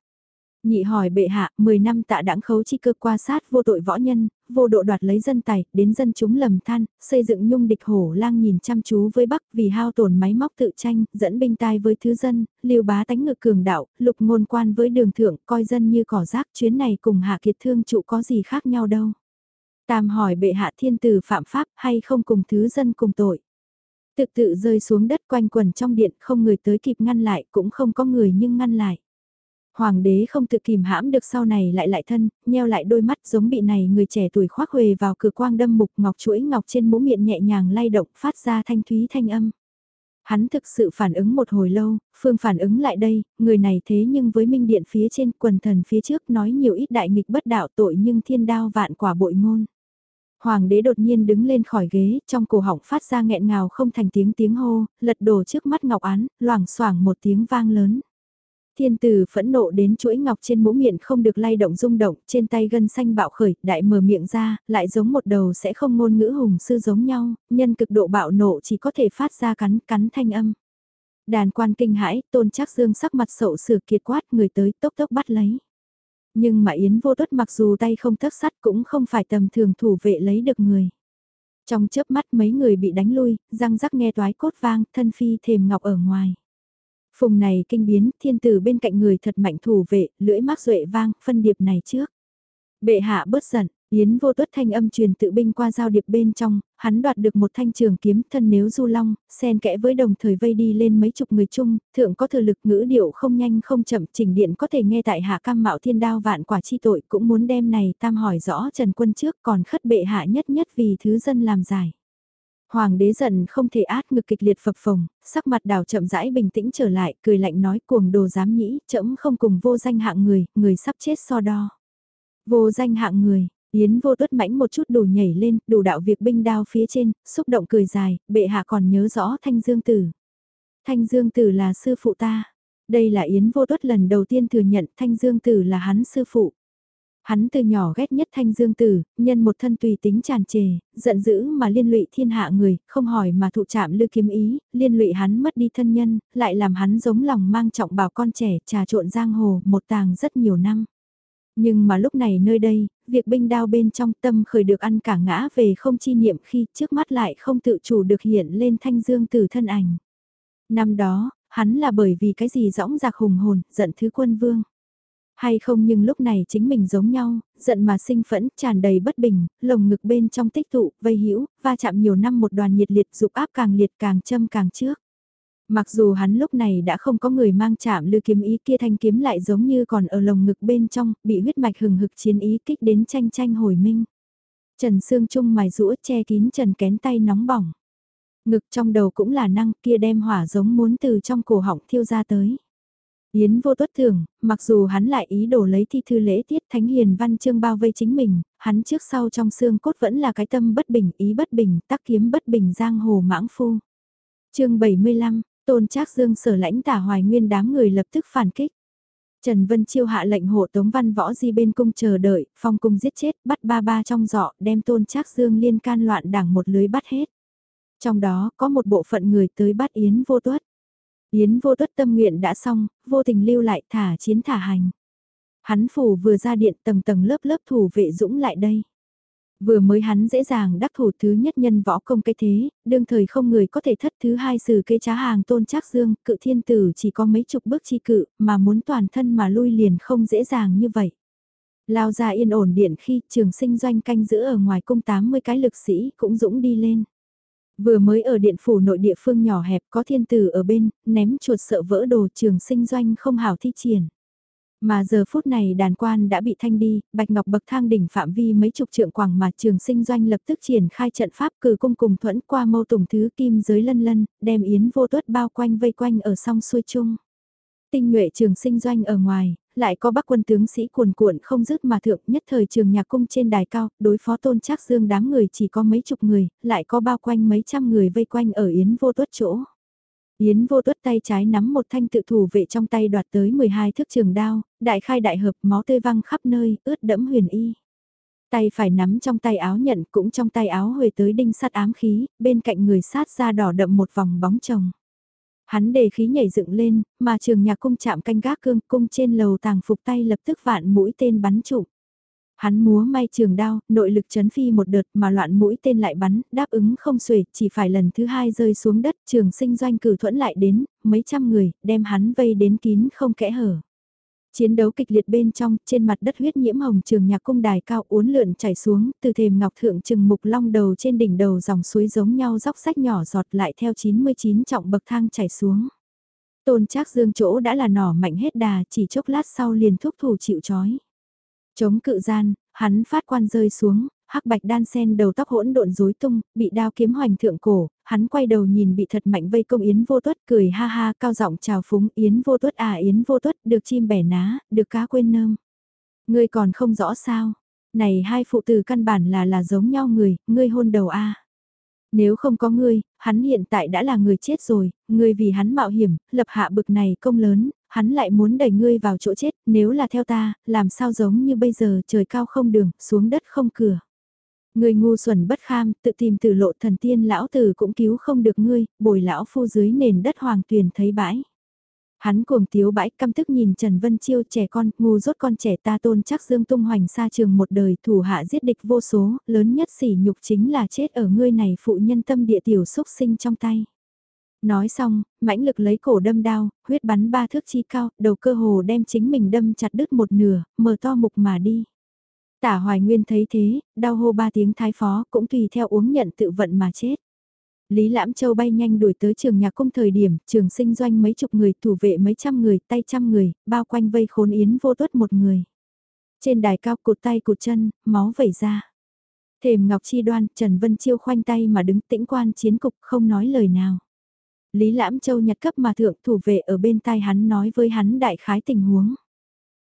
Nhị hỏi bệ hạ, 10 năm tạ đãng khấu chi cơ qua sát vô tội võ nhân, vô độ đoạt lấy dân tài, đến dân chúng lầm than, xây dựng nhung địch hổ lang nhìn chăm chú với Bắc vì hao tổn máy móc tự tranh, dẫn binh tai với thứ dân, liều bá tánh ngược cường đạo, lục ngôn quan với đường thượng, coi dân như cỏ rác, chuyến này cùng hạ kiệt thương trụ có gì khác nhau đâu. Tam hỏi bệ hạ thiên tử phạm pháp hay không cùng thứ dân cùng tội. Tự tự rơi xuống đất quanh quần trong điện không người tới kịp ngăn lại cũng không có người nhưng ngăn lại. Hoàng đế không tự kìm hãm được sau này lại lại thân, nheo lại đôi mắt giống bị này người trẻ tuổi khoác huề vào cửa quang đâm mục ngọc chuỗi ngọc trên mũ miệng nhẹ nhàng lay động phát ra thanh thúy thanh âm. Hắn thực sự phản ứng một hồi lâu, phương phản ứng lại đây, người này thế nhưng với minh điện phía trên quần thần phía trước nói nhiều ít đại nghịch bất đạo tội nhưng thiên đao vạn quả bội ngôn. Hoàng đế đột nhiên đứng lên khỏi ghế, trong cổ họng phát ra nghẹn ngào không thành tiếng tiếng hô, lật đổ trước mắt ngọc án, loảng xoảng một tiếng vang lớn. Thiên tử phẫn nộ đến chuỗi ngọc trên mũ miệng không được lay động rung động, trên tay gân xanh bạo khởi, đại mở miệng ra, lại giống một đầu sẽ không ngôn ngữ hùng sư giống nhau, nhân cực độ bạo nộ chỉ có thể phát ra cắn cắn thanh âm. Đàn quan kinh hãi, tôn chắc dương sắc mặt sậu sửa kiệt quát người tới tốc tốc bắt lấy. Nhưng mà Yến vô tuất mặc dù tay không thất sắt cũng không phải tầm thường thủ vệ lấy được người. Trong chớp mắt mấy người bị đánh lui, răng rắc nghe toái cốt vang, thân phi thềm ngọc ở ngoài. Phùng này kinh biến, thiên tử bên cạnh người thật mạnh thủ vệ, lưỡi mắc duệ vang, phân điệp này trước. Bệ hạ bớt giận, Yến vô tuất thanh âm truyền tự binh qua giao điệp bên trong, hắn đoạt được một thanh trường kiếm thân nếu du long, sen kẽ với đồng thời vây đi lên mấy chục người chung, thượng có thừa lực ngữ điệu không nhanh không chậm trình điện có thể nghe tại hạ cam mạo thiên đao vạn quả chi tội cũng muốn đem này tam hỏi rõ trần quân trước còn khất bệ hạ nhất nhất vì thứ dân làm giải. Hoàng đế giận không thể át ngực kịch liệt phập phồng, sắc mặt đào chậm rãi bình tĩnh trở lại, cười lạnh nói cuồng đồ dám nhĩ, chậm không cùng vô danh hạng người, người sắp chết so đo. Vô danh hạng người, Yến vô tuất mãnh một chút đủ nhảy lên, đủ đạo việc binh đao phía trên, xúc động cười dài, bệ hạ còn nhớ rõ thanh dương tử. Thanh dương tử là sư phụ ta. Đây là Yến vô tuất lần đầu tiên thừa nhận thanh dương tử là hắn sư phụ. Hắn từ nhỏ ghét nhất thanh dương tử, nhân một thân tùy tính tràn trề, giận dữ mà liên lụy thiên hạ người, không hỏi mà thụ chạm lư kiếm ý, liên lụy hắn mất đi thân nhân, lại làm hắn giống lòng mang trọng bảo con trẻ trà trộn giang hồ một tàng rất nhiều năm. Nhưng mà lúc này nơi đây, việc binh đao bên trong tâm khởi được ăn cả ngã về không chi niệm khi trước mắt lại không tự chủ được hiện lên thanh dương tử thân ảnh. Năm đó, hắn là bởi vì cái gì rõng rạc hùng hồn, giận thứ quân vương. Hay không nhưng lúc này chính mình giống nhau, giận mà sinh phẫn, tràn đầy bất bình, lồng ngực bên trong tích tụ, vây hữu va chạm nhiều năm một đoàn nhiệt liệt dục áp càng liệt càng châm càng trước. Mặc dù hắn lúc này đã không có người mang chạm lư kiếm ý kia thanh kiếm lại giống như còn ở lồng ngực bên trong, bị huyết mạch hừng hực chiến ý kích đến tranh tranh hồi minh. Trần Sương Trung mài rũa che kín trần kén tay nóng bỏng. Ngực trong đầu cũng là năng kia đem hỏa giống muốn từ trong cổ họng thiêu ra tới. Yến vô tuất thường, mặc dù hắn lại ý đồ lấy thi thư lễ tiết thánh hiền văn chương bao vây chính mình, hắn trước sau trong xương cốt vẫn là cái tâm bất bình, ý bất bình, tác kiếm bất bình giang hồ mãng phu. chương 75, tôn trác dương sở lãnh tả hoài nguyên đám người lập tức phản kích. Trần Vân Chiêu hạ lệnh hộ tống văn võ di bên cung chờ đợi, phong cung giết chết, bắt ba ba trong dọ, đem tôn trác dương liên can loạn đảng một lưới bắt hết. Trong đó có một bộ phận người tới bắt Yến vô tuất. Yến vô tuất tâm nguyện đã xong, vô tình lưu lại thả chiến thả hành. Hắn phủ vừa ra điện tầng tầng lớp lớp thủ vệ dũng lại đây. Vừa mới hắn dễ dàng đắc thủ thứ nhất nhân võ công cái thế, đương thời không người có thể thất thứ hai sử kê trá hàng tôn trác dương, cự thiên tử chỉ có mấy chục bước chi cự, mà muốn toàn thân mà lui liền không dễ dàng như vậy. Lao ra yên ổn điện khi trường sinh doanh canh giữ ở ngoài cung 80 cái lực sĩ cũng dũng đi lên. Vừa mới ở điện phủ nội địa phương nhỏ hẹp có thiên tử ở bên, ném chuột sợ vỡ đồ trường sinh doanh không hảo thi triển. Mà giờ phút này đàn quan đã bị thanh đi, bạch ngọc bậc thang đỉnh phạm vi mấy chục trượng quảng mà trường sinh doanh lập tức triển khai trận pháp cử cung cùng thuẫn qua mâu tùng thứ kim giới lân lân, đem yến vô tuất bao quanh vây quanh ở song xuôi chung. Tinh nhuệ trường sinh doanh ở ngoài, lại có bắc quân tướng sĩ cuồn cuộn không dứt mà thượng nhất thời trường nhạc cung trên đài cao, đối phó tôn trác dương đám người chỉ có mấy chục người, lại có bao quanh mấy trăm người vây quanh ở Yến vô tuất chỗ. Yến vô tuất tay trái nắm một thanh tự thủ vệ trong tay đoạt tới 12 thước trường đao, đại khai đại hợp máu tươi văng khắp nơi, ướt đẫm huyền y. Tay phải nắm trong tay áo nhận cũng trong tay áo huề tới đinh sắt ám khí, bên cạnh người sát ra đỏ đậm một vòng bóng chồng. Hắn đề khí nhảy dựng lên, mà trường nhạc cung chạm canh gác cương cung trên lầu tàng phục tay lập tức vạn mũi tên bắn trụ. Hắn múa may trường đao, nội lực chấn phi một đợt mà loạn mũi tên lại bắn, đáp ứng không xuể, chỉ phải lần thứ hai rơi xuống đất, trường sinh doanh cử thuẫn lại đến, mấy trăm người, đem hắn vây đến kín không kẽ hở. Chiến đấu kịch liệt bên trong, trên mặt đất huyết nhiễm hồng trường nhạc cung đài cao uốn lượn chảy xuống, từ thềm ngọc thượng trừng mục long đầu trên đỉnh đầu dòng suối giống nhau dốc sách nhỏ giọt lại theo 99 trọng bậc thang chảy xuống. Tôn trác dương chỗ đã là nỏ mạnh hết đà, chỉ chốc lát sau liền thúc thủ chịu chói. Chống cự gian, hắn phát quan rơi xuống, hắc bạch đan sen đầu tóc hỗn độn rối tung, bị đao kiếm hoành thượng cổ, hắn quay đầu nhìn bị thật mạnh vây công Yến vô tuất cười ha ha cao giọng chào phúng Yến vô tuất à Yến vô tuất được chim bẻ ná, được cá quên nơm. Ngươi còn không rõ sao, này hai phụ tử căn bản là là giống nhau người, ngươi hôn đầu a Nếu không có ngươi, hắn hiện tại đã là người chết rồi, ngươi vì hắn mạo hiểm, lập hạ bực này công lớn, hắn lại muốn đẩy ngươi vào chỗ chết, nếu là theo ta, làm sao giống như bây giờ trời cao không đường, xuống đất không cửa. Người ngu xuẩn bất kham, tự tìm tử lộ thần tiên lão tử cũng cứu không được ngươi, bồi lão phu dưới nền đất hoàng tuyền thấy bãi. Hắn cuồng tiếu bãi căm tức nhìn Trần Vân Chiêu trẻ con, ngu rốt con trẻ ta tôn chắc dương tung hoành xa trường một đời thủ hạ giết địch vô số, lớn nhất sỉ nhục chính là chết ở ngươi này phụ nhân tâm địa tiểu xúc sinh trong tay. Nói xong, mãnh lực lấy cổ đâm đao, huyết bắn ba thước chi cao, đầu cơ hồ đem chính mình đâm chặt đứt một nửa, mở to mục mà đi. Tả Hoài Nguyên thấy thế, đau hô ba tiếng thái phó cũng tùy theo uống nhận tự vận mà chết. Lý Lãm Châu bay nhanh đuổi tới trường nhạc cung thời điểm, trường sinh doanh mấy chục người, thủ vệ mấy trăm người, tay trăm người, bao quanh vây khốn yến vô tuất một người. Trên đài cao cụt tay cụt chân, máu vẩy ra. Thềm Ngọc Chi đoan, Trần Vân Chiêu khoanh tay mà đứng tĩnh quan chiến cục không nói lời nào. Lý Lãm Châu nhặt cấp mà thượng thủ vệ ở bên tai hắn nói với hắn đại khái tình huống.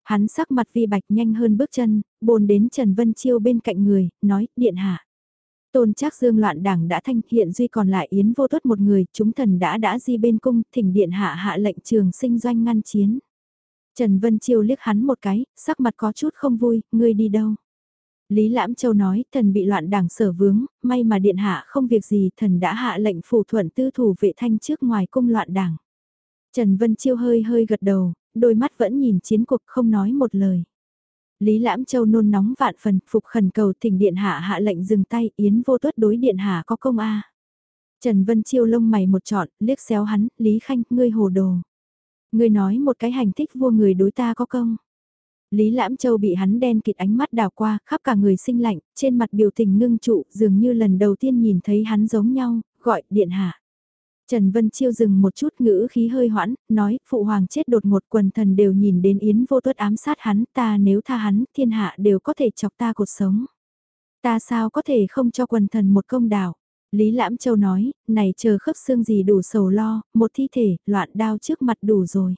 Hắn sắc mặt vi bạch nhanh hơn bước chân, bồn đến Trần Vân Chiêu bên cạnh người, nói, điện hạ. Tôn Trác Dương loạn đảng đã thanh, hiện duy còn lại Yến vô tuất một người, chúng thần đã đã di bên cung, thỉnh điện hạ hạ lệnh trường sinh doanh ngăn chiến. Trần Vân Chiêu liếc hắn một cái, sắc mặt có chút không vui, ngươi đi đâu? Lý Lãm Châu nói, thần bị loạn đảng sở vướng, may mà điện hạ không việc gì, thần đã hạ lệnh phủ thuận tư thủ vệ thanh trước ngoài cung loạn đảng. Trần Vân Chiêu hơi hơi gật đầu, đôi mắt vẫn nhìn chiến cuộc không nói một lời. Lý Lãm Châu nôn nóng vạn phần, phục khẩn cầu thỉnh điện hạ hạ lệnh dừng tay, yến vô tuất đối điện hạ có công a. Trần Vân Chiêu lông mày một trọn, liếc xéo hắn, Lý Khanh, ngươi hồ đồ. Ngươi nói một cái hành thích vua người đối ta có công. Lý Lãm Châu bị hắn đen kịt ánh mắt đào qua, khắp cả người sinh lạnh, trên mặt biểu tình ngưng trụ, dường như lần đầu tiên nhìn thấy hắn giống nhau, gọi điện hạ. Trần Vân Chiêu dừng một chút ngữ khí hơi hoãn, nói, phụ hoàng chết đột ngột quần thần đều nhìn đến Yến vô tuất ám sát hắn, ta nếu tha hắn, thiên hạ đều có thể chọc ta cuộc sống. Ta sao có thể không cho quần thần một công đảo. Lý Lãm Châu nói, này chờ khớp xương gì đủ sầu lo, một thi thể, loạn đao trước mặt đủ rồi.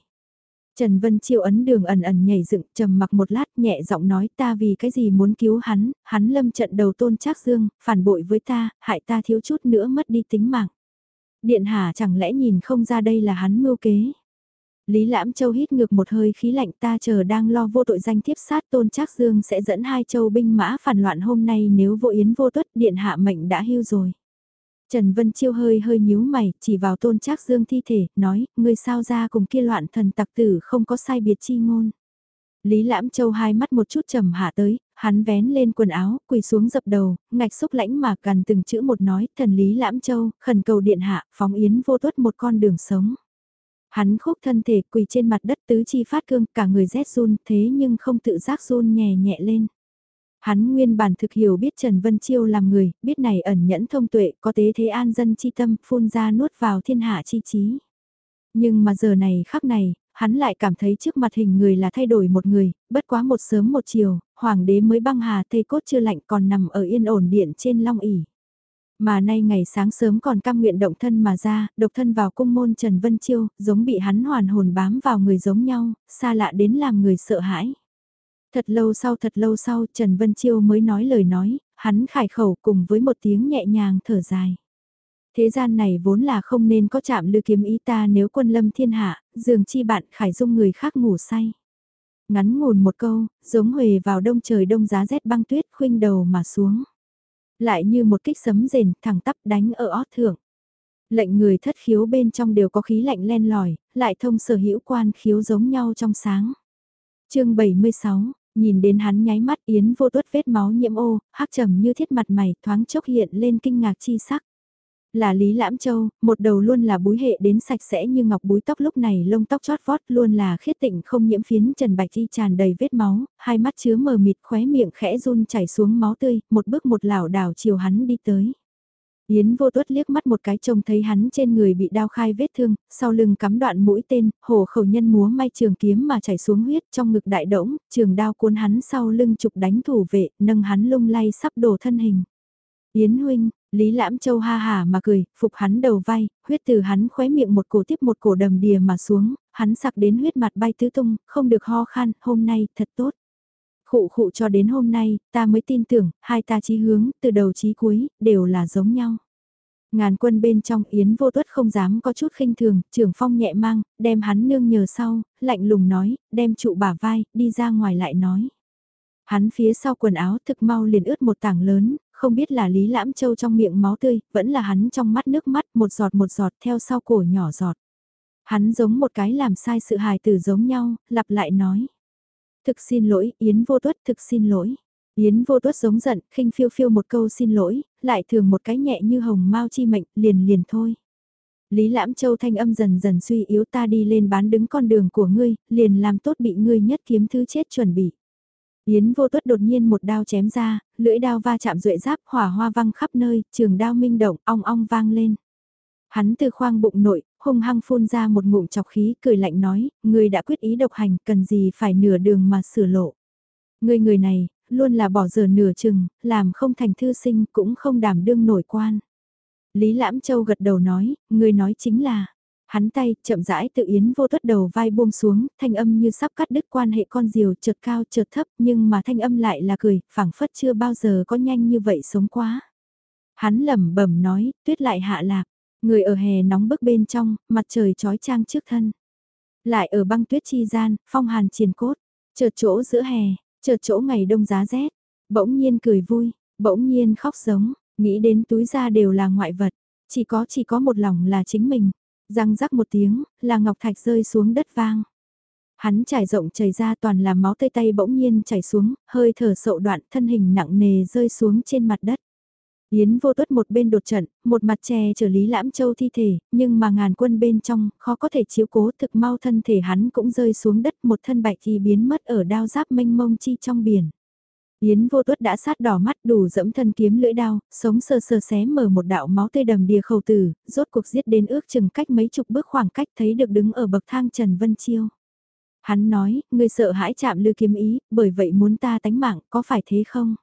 Trần Vân Chiêu ấn đường ẩn ẩn nhảy dựng trầm mặc một lát nhẹ giọng nói ta vì cái gì muốn cứu hắn, hắn lâm trận đầu tôn trác dương, phản bội với ta, hại ta thiếu chút nữa mất đi tính mạng. Điện hạ chẳng lẽ nhìn không ra đây là hắn mưu kế. Lý Lãm Châu hít ngược một hơi khí lạnh ta chờ đang lo vô tội danh tiếp sát tôn trác dương sẽ dẫn hai châu binh mã phản loạn hôm nay nếu vô yến vô tuất điện hạ mệnh đã hưu rồi. Trần Vân Chiêu hơi hơi nhíu mày, chỉ vào tôn trác dương thi thể, nói, ngươi sao ra cùng kia loạn thần tặc tử không có sai biệt chi ngôn. Lý Lãm Châu hai mắt một chút trầm hạ tới, hắn vén lên quần áo, quỳ xuống dập đầu, ngạch xúc lãnh mà cần từng chữ một nói, thần Lý Lãm Châu, khẩn cầu điện hạ, phóng yến vô tuất một con đường sống. Hắn khúc thân thể quỳ trên mặt đất tứ chi phát cương, cả người rét run, thế nhưng không tự giác run nhẹ nhẹ lên. Hắn nguyên bản thực hiểu biết Trần Vân Chiêu làm người, biết này ẩn nhẫn thông tuệ, có tế thế an dân chi tâm, phun ra nuốt vào thiên hạ chi trí. Nhưng mà giờ này khắc này, hắn lại cảm thấy trước mặt hình người là thay đổi một người, bất quá một sớm một chiều, hoàng đế mới băng hà tây cốt chưa lạnh còn nằm ở yên ổn điện trên long ỉ. Mà nay ngày sáng sớm còn cam nguyện động thân mà ra, độc thân vào cung môn Trần Vân Chiêu, giống bị hắn hoàn hồn bám vào người giống nhau, xa lạ đến làm người sợ hãi. Thật lâu sau thật lâu sau Trần Vân Chiêu mới nói lời nói, hắn khải khẩu cùng với một tiếng nhẹ nhàng thở dài. Thế gian này vốn là không nên có chạm lư kiếm ý ta nếu quân lâm thiên hạ, dường chi bạn khải dung người khác ngủ say. Ngắn ngủn một câu, giống huề vào đông trời đông giá rét băng tuyết khuynh đầu mà xuống. Lại như một kích sấm rền thẳng tắp đánh ở ót thượng. Lệnh người thất khiếu bên trong đều có khí lạnh len lỏi, lại thông sở hữu quan khiếu giống nhau trong sáng. chương 76 Nhìn đến hắn nháy mắt Yến vô tuất vết máu nhiễm ô, hắc trầm như thiết mặt mày thoáng chốc hiện lên kinh ngạc chi sắc. Là Lý Lãm Châu, một đầu luôn là búi hệ đến sạch sẽ như ngọc búi tóc lúc này lông tóc chót vót luôn là khiết tịnh không nhiễm phiến trần bạch y tràn đầy vết máu, hai mắt chứa mờ mịt khóe miệng khẽ run chảy xuống máu tươi, một bước một lảo đảo chiều hắn đi tới. Yến vô tuất liếc mắt một cái trông thấy hắn trên người bị đao khai vết thương, sau lưng cắm đoạn mũi tên, hổ khẩu nhân múa may trường kiếm mà chảy xuống huyết trong ngực đại đỗng, trường đao cuốn hắn sau lưng trục đánh thủ vệ, nâng hắn lung lay sắp đổ thân hình. Yến huynh, Lý Lãm Châu ha hà mà cười, phục hắn đầu vai, huyết từ hắn khóe miệng một cổ tiếp một cổ đầm đìa mà xuống, hắn sặc đến huyết mặt bay tứ tung, không được ho khan, hôm nay, thật tốt. Khụ khụ cho đến hôm nay, ta mới tin tưởng, hai ta chí hướng, từ đầu chí cuối, đều là giống nhau. Ngàn quân bên trong Yến vô tuất không dám có chút khinh thường, trưởng phong nhẹ mang, đem hắn nương nhờ sau, lạnh lùng nói, đem trụ bả vai, đi ra ngoài lại nói. Hắn phía sau quần áo thực mau liền ướt một tảng lớn, không biết là Lý Lãm Châu trong miệng máu tươi, vẫn là hắn trong mắt nước mắt một giọt một giọt theo sau cổ nhỏ giọt. Hắn giống một cái làm sai sự hài tử giống nhau, lặp lại nói. Thực xin lỗi, Yến vô tuất thực xin lỗi. Yến vô tuất giống giận, khinh phiêu phiêu một câu xin lỗi, lại thường một cái nhẹ như hồng mau chi mệnh, liền liền thôi. Lý Lãm Châu thanh âm dần dần suy yếu ta đi lên bán đứng con đường của ngươi, liền làm tốt bị ngươi nhất kiếm thứ chết chuẩn bị. Yến vô tuất đột nhiên một đao chém ra, lưỡi đao va chạm duệ giáp hỏa hoa văng khắp nơi, trường đao minh động, ong ong vang lên. Hắn từ khoang bụng nội, hung hăng phun ra một ngụm chọc khí, cười lạnh nói, người đã quyết ý độc hành, cần gì phải nửa đường mà sửa lộ. Người người này, luôn là bỏ giờ nửa chừng, làm không thành thư sinh cũng không đảm đương nổi quan. Lý Lãm Châu gật đầu nói, người nói chính là, hắn tay chậm rãi tự yến vô tuất đầu vai buông xuống, thanh âm như sắp cắt đứt quan hệ con diều chợt cao chợt thấp nhưng mà thanh âm lại là cười, phảng phất chưa bao giờ có nhanh như vậy sống quá. Hắn lẩm bẩm nói, tuyết lại hạ lạc, người ở hè nóng bức bên trong, mặt trời trói trang trước thân. Lại ở băng tuyết chi gian, phong hàn triền cốt, chợt chỗ giữa hè, chợt chỗ ngày đông giá rét, bỗng nhiên cười vui, bỗng nhiên khóc giống, nghĩ đến túi ra đều là ngoại vật, chỉ có chỉ có một lòng là chính mình. Răng rắc một tiếng, là ngọc thạch rơi xuống đất vang. Hắn trải rộng chảy ra toàn là máu tây tay bỗng nhiên chảy xuống, hơi thở sậu đoạn thân hình nặng nề rơi xuống trên mặt đất. Yến vô tuất một bên đột trận, một mặt che trở Lý Lãm Châu thi thể, nhưng mà ngàn quân bên trong, khó có thể chiếu cố thực mau thân thể hắn cũng rơi xuống đất một thân bạch thì biến mất ở đao giáp mênh mông chi trong biển. Yến vô tuất đã sát đỏ mắt đủ dẫm thân kiếm lưỡi đao, sống sờ sờ xé mở một đạo máu tê đầm đìa khẩu tử, rốt cuộc giết đến ước chừng cách mấy chục bước khoảng cách thấy được đứng ở bậc thang Trần Vân Chiêu. Hắn nói, ngươi sợ hãi chạm lư kiếm ý, bởi vậy muốn ta tánh mạng, có phải thế không?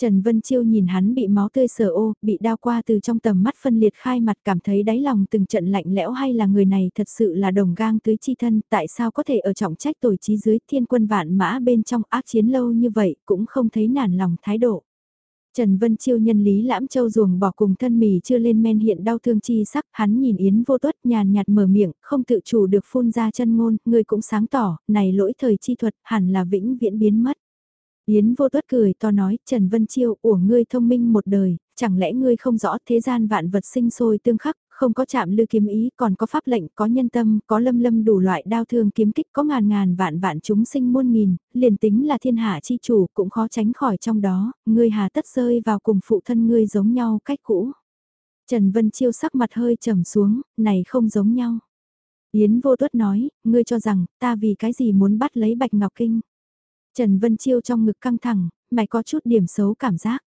Trần Vân Chiêu nhìn hắn bị máu tươi sờ ô, bị đao qua từ trong tầm mắt phân liệt khai mặt cảm thấy đáy lòng từng trận lạnh lẽo hay là người này thật sự là đồng gang tưới chi thân, tại sao có thể ở trọng trách tồi trí dưới thiên quân vạn mã bên trong ác chiến lâu như vậy cũng không thấy nản lòng thái độ. Trần Vân Chiêu nhân lý lãm châu ruồng bỏ cùng thân mì chưa lên men hiện đau thương chi sắc, hắn nhìn Yến vô tuất nhàn nhạt mở miệng, không tự chủ được phun ra chân ngôn, người cũng sáng tỏ, này lỗi thời chi thuật hẳn là vĩnh viễn biến mất. Yến vô tuất cười to nói, Trần Vân Chiêu, ủa ngươi thông minh một đời, chẳng lẽ ngươi không rõ thế gian vạn vật sinh sôi tương khắc, không có chạm lư kiếm ý, còn có pháp lệnh, có nhân tâm, có lâm lâm đủ loại đao thương kiếm kích, có ngàn ngàn vạn vạn chúng sinh muôn nghìn, liền tính là thiên hạ chi chủ cũng khó tránh khỏi trong đó, ngươi hà tất rơi vào cùng phụ thân ngươi giống nhau cách cũ. Trần Vân Chiêu sắc mặt hơi trầm xuống, này không giống nhau. Yến vô tuất nói, ngươi cho rằng, ta vì cái gì muốn bắt lấy Bạch Ngọc Kinh. Trần Vân Chiêu trong ngực căng thẳng, mày có chút điểm xấu cảm giác.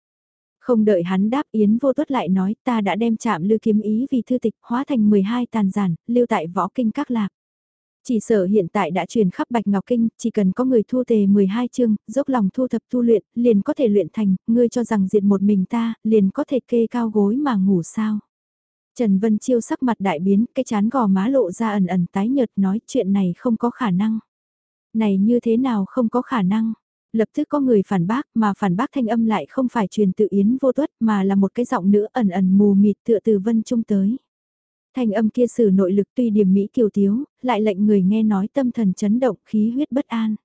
Không đợi hắn đáp Yến vô tuất lại nói ta đã đem chạm lưu kiếm ý vì thư tịch hóa thành 12 tàn giản, lưu tại võ kinh các lạc. Chỉ sở hiện tại đã truyền khắp Bạch Ngọc Kinh, chỉ cần có người thu tề 12 chương, dốc lòng thu thập tu luyện, liền có thể luyện thành, ngươi cho rằng diệt một mình ta, liền có thể kê cao gối mà ngủ sao. Trần Vân Chiêu sắc mặt đại biến, cái chán gò má lộ ra ẩn ẩn tái nhợt nói chuyện này không có khả năng. Này như thế nào không có khả năng? Lập tức có người phản bác mà phản bác thanh âm lại không phải truyền tự yến vô tuất mà là một cái giọng nữ ẩn ẩn mù mịt tựa từ vân trung tới. Thanh âm kia sử nội lực tuy điểm mỹ kiều tiếu, lại lệnh người nghe nói tâm thần chấn động khí huyết bất an.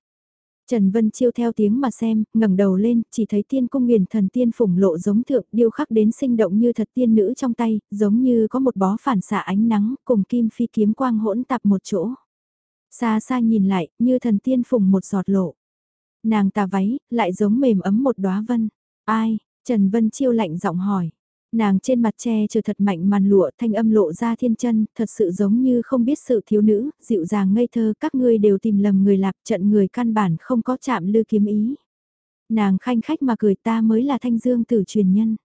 Trần Vân Chiêu theo tiếng mà xem, ngẩng đầu lên, chỉ thấy tiên cung nguyền thần tiên phủng lộ giống thượng điêu khắc đến sinh động như thật tiên nữ trong tay, giống như có một bó phản xạ ánh nắng cùng kim phi kiếm quang hỗn tạp một chỗ. Xa xa nhìn lại, như thần tiên phùng một giọt lộ. Nàng tà váy, lại giống mềm ấm một đóa vân. Ai? Trần Vân Chiêu lạnh giọng hỏi. Nàng trên mặt che chờ thật mạnh màn lụa thanh âm lộ ra thiên chân, thật sự giống như không biết sự thiếu nữ, dịu dàng ngây thơ các ngươi đều tìm lầm người lạc trận người căn bản không có chạm lư kiếm ý. Nàng khanh khách mà cười ta mới là thanh dương tử truyền nhân.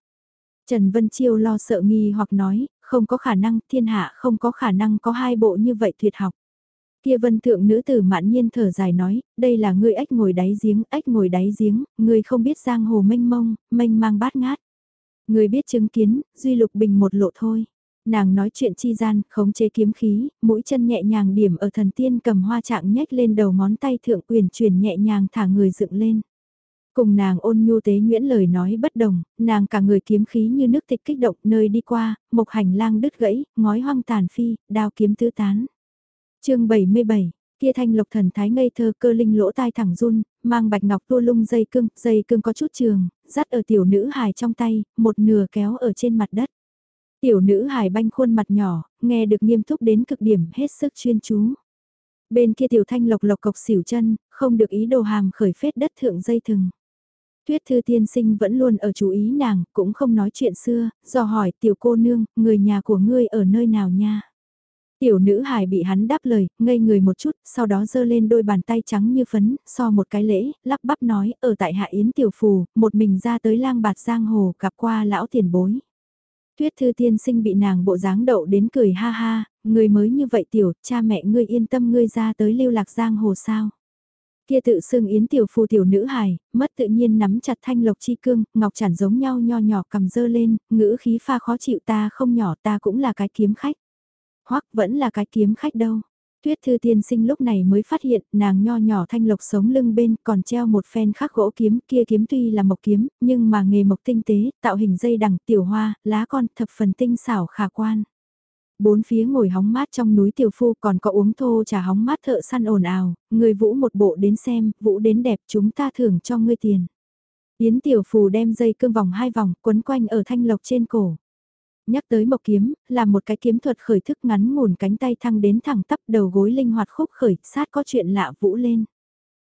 Trần Vân Chiêu lo sợ nghi hoặc nói, không có khả năng, thiên hạ không có khả năng có hai bộ như vậy tuyệt học. Kia vân thượng nữ tử mãn nhiên thở dài nói, đây là ngươi ếch ngồi đáy giếng, ếch ngồi đáy giếng, ngươi không biết giang hồ mênh mông, mênh mang bát ngát. Ngươi biết chứng kiến, duy lục bình một lộ thôi. Nàng nói chuyện chi gian, khống chế kiếm khí, mũi chân nhẹ nhàng điểm ở thần tiên cầm hoa trạng nhếch lên đầu ngón tay thượng quyền chuyển nhẹ nhàng thả người dựng lên. Cùng nàng ôn nhu tế nguyễn lời nói bất đồng, nàng cả người kiếm khí như nước tịch kích động nơi đi qua, một hành lang đứt gãy, ngói hoang tàn phi, đao kiếm tứ tán chương 77, kia thanh lộc thần thái ngây thơ cơ linh lỗ tai thẳng run, mang bạch ngọc tua lung dây cưng, dây cưng có chút trường, dắt ở tiểu nữ hài trong tay, một nửa kéo ở trên mặt đất. Tiểu nữ hài banh khuôn mặt nhỏ, nghe được nghiêm túc đến cực điểm hết sức chuyên chú. Bên kia tiểu thanh lộc lộc cộc xỉu chân, không được ý đồ hàm khởi phết đất thượng dây thừng. Tuyết thư tiên sinh vẫn luôn ở chú ý nàng, cũng không nói chuyện xưa, do hỏi tiểu cô nương, người nhà của ngươi ở nơi nào nha. Tiểu nữ hài bị hắn đáp lời, ngây người một chút, sau đó giơ lên đôi bàn tay trắng như phấn, so một cái lễ, lắp bắp nói, ở tại Hạ Yến Tiểu Phù, một mình ra tới lang bạt giang hồ gặp qua lão tiền bối. Tuyết thư tiên sinh bị nàng bộ dáng đậu đến cười ha ha, người mới như vậy tiểu, cha mẹ ngươi yên tâm ngươi ra tới lưu lạc giang hồ sao. Kia tự xưng yến tiểu phù tiểu nữ hài, mất tự nhiên nắm chặt thanh lộc chi cương, ngọc chản giống nhau nho nhỏ cầm dơ lên, ngữ khí pha khó chịu ta không nhỏ ta cũng là cái kiếm khách. Hoắc vẫn là cái kiếm khách đâu. Tuyết thư tiên sinh lúc này mới phát hiện nàng nho nhỏ thanh lộc sống lưng bên còn treo một phen khắc gỗ kiếm kia kiếm tuy là mộc kiếm nhưng mà nghề mộc tinh tế tạo hình dây đằng tiểu hoa lá con thập phần tinh xảo khả quan. Bốn phía ngồi hóng mát trong núi tiểu phu còn có uống thô trà hóng mát thợ săn ồn ào, người vũ một bộ đến xem, vũ đến đẹp chúng ta thưởng cho ngươi tiền. Yến tiểu phù đem dây cương vòng hai vòng quấn quanh ở thanh lộc trên cổ nhắc tới mộc kiếm, là một cái kiếm thuật khởi thức ngắn ngủn cánh tay thăng đến thẳng tắp đầu gối linh hoạt khúc khởi, sát có chuyện lạ vũ lên.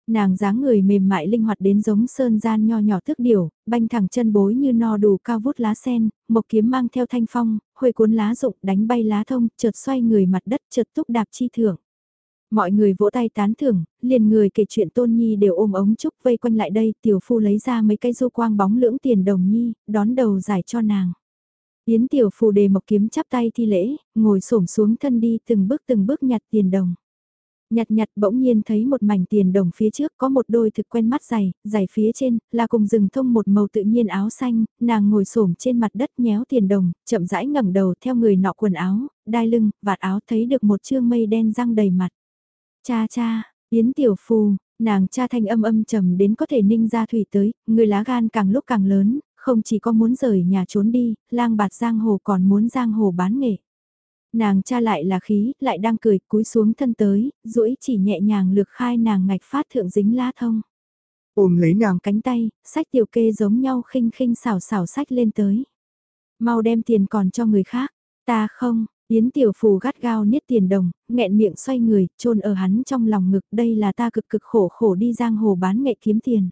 Nàng dáng người mềm mại linh hoạt đến giống sơn gian nho nhỏ thức điểu, banh thẳng chân bối như no đủ cao vút lá sen, mộc kiếm mang theo thanh phong, hồi cuốn lá rụng đánh bay lá thông, chợt xoay người mặt đất chợt túc đạp chi thưởng. Mọi người vỗ tay tán thưởng, liền người kể chuyện tôn nhi đều ôm ống trúc vây quanh lại đây, tiểu phu lấy ra mấy cây du quang bóng lưỡng tiền đồng nhi, đón đầu giải cho nàng. Yến tiểu phù đề mộc kiếm chắp tay thi lễ, ngồi xổm xuống thân đi từng bước từng bước nhặt tiền đồng. Nhặt nhặt bỗng nhiên thấy một mảnh tiền đồng phía trước có một đôi thực quen mắt dày, dày phía trên, là cùng rừng thông một màu tự nhiên áo xanh, nàng ngồi xổm trên mặt đất nhéo tiền đồng, chậm rãi ngẩng đầu theo người nọ quần áo, đai lưng, vạt áo thấy được một chương mây đen răng đầy mặt. Cha cha, Yến Tiểu Phù, nàng cha thanh âm âm trầm đến có thể ninh ra thủy tới, người lá gan càng lúc càng lớn, không chỉ có muốn rời nhà trốn đi, lang bạt giang hồ còn muốn giang hồ bán nghệ. Nàng cha lại là khí, lại đang cười, cúi xuống thân tới, duỗi chỉ nhẹ nhàng lược khai nàng ngạch phát thượng dính lá thông. Ôm lấy nàng cánh tay, sách tiểu kê giống nhau khinh khinh xảo xảo sách lên tới. Mau đem tiền còn cho người khác, ta không, Yến tiểu phù gắt gao niết tiền đồng, nghẹn miệng xoay người, trôn ở hắn trong lòng ngực, đây là ta cực cực khổ khổ đi giang hồ bán nghệ kiếm tiền.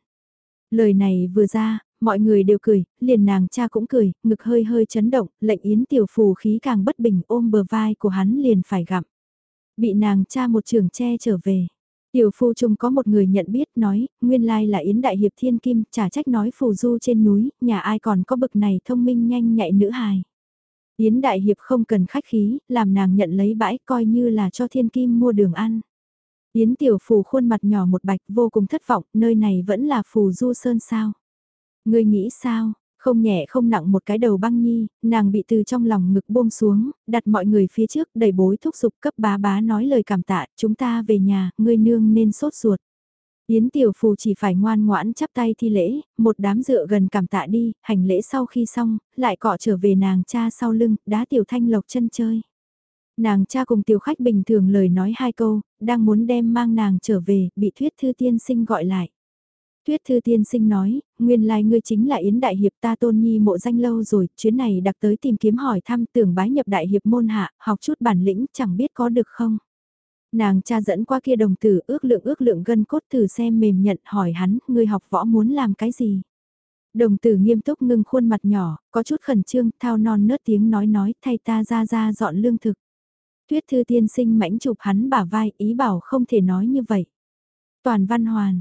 Lời này vừa ra, mọi người đều cười, liền nàng cha cũng cười, ngực hơi hơi chấn động, lệnh yến tiểu phù khí càng bất bình ôm bờ vai của hắn liền phải gặm. Bị nàng cha một trường che trở về. Tiểu phu chung có một người nhận biết nói, nguyên lai là Yến Đại Hiệp Thiên Kim, trả trách nói phù du trên núi, nhà ai còn có bực này thông minh nhanh nhạy nữ hài. Yến Đại Hiệp không cần khách khí, làm nàng nhận lấy bãi coi như là cho Thiên Kim mua đường ăn. Yến Tiểu Phù khuôn mặt nhỏ một bạch vô cùng thất vọng, nơi này vẫn là Phù Du Sơn sao. Ngươi nghĩ sao, không nhẹ không nặng một cái đầu băng nhi, nàng bị từ trong lòng ngực buông xuống, đặt mọi người phía trước đầy bối thúc giục cấp bá bá nói lời cảm tạ, chúng ta về nhà, ngươi nương nên sốt ruột. Yến Tiểu Phù chỉ phải ngoan ngoãn chắp tay thi lễ, một đám dựa gần cảm tạ đi, hành lễ sau khi xong, lại cọ trở về nàng cha sau lưng, đá Tiểu Thanh Lộc chân chơi. Nàng cha cùng Tiểu Khách bình thường lời nói hai câu, đang muốn đem mang nàng trở về, bị Thuyết Thư Tiên Sinh gọi lại. Tuyết Thư Tiên Sinh nói, nguyên lai like ngươi chính là Yến Đại Hiệp ta tôn nhi mộ danh lâu rồi, chuyến này đặc tới tìm kiếm hỏi thăm tưởng bái nhập Đại Hiệp môn hạ, học chút bản lĩnh chẳng biết có được không. Nàng cha dẫn qua kia đồng tử ước lượng ước lượng gân cốt thử xem mềm nhận hỏi hắn, ngươi học võ muốn làm cái gì. Đồng tử nghiêm túc ngưng khuôn mặt nhỏ, có chút khẩn trương, thao non nớt tiếng nói nói thay ta ra ra dọn lương thực. Tuyết thư tiên sinh mãnh chụp hắn bả vai ý bảo không thể nói như vậy. Toàn văn hoàn,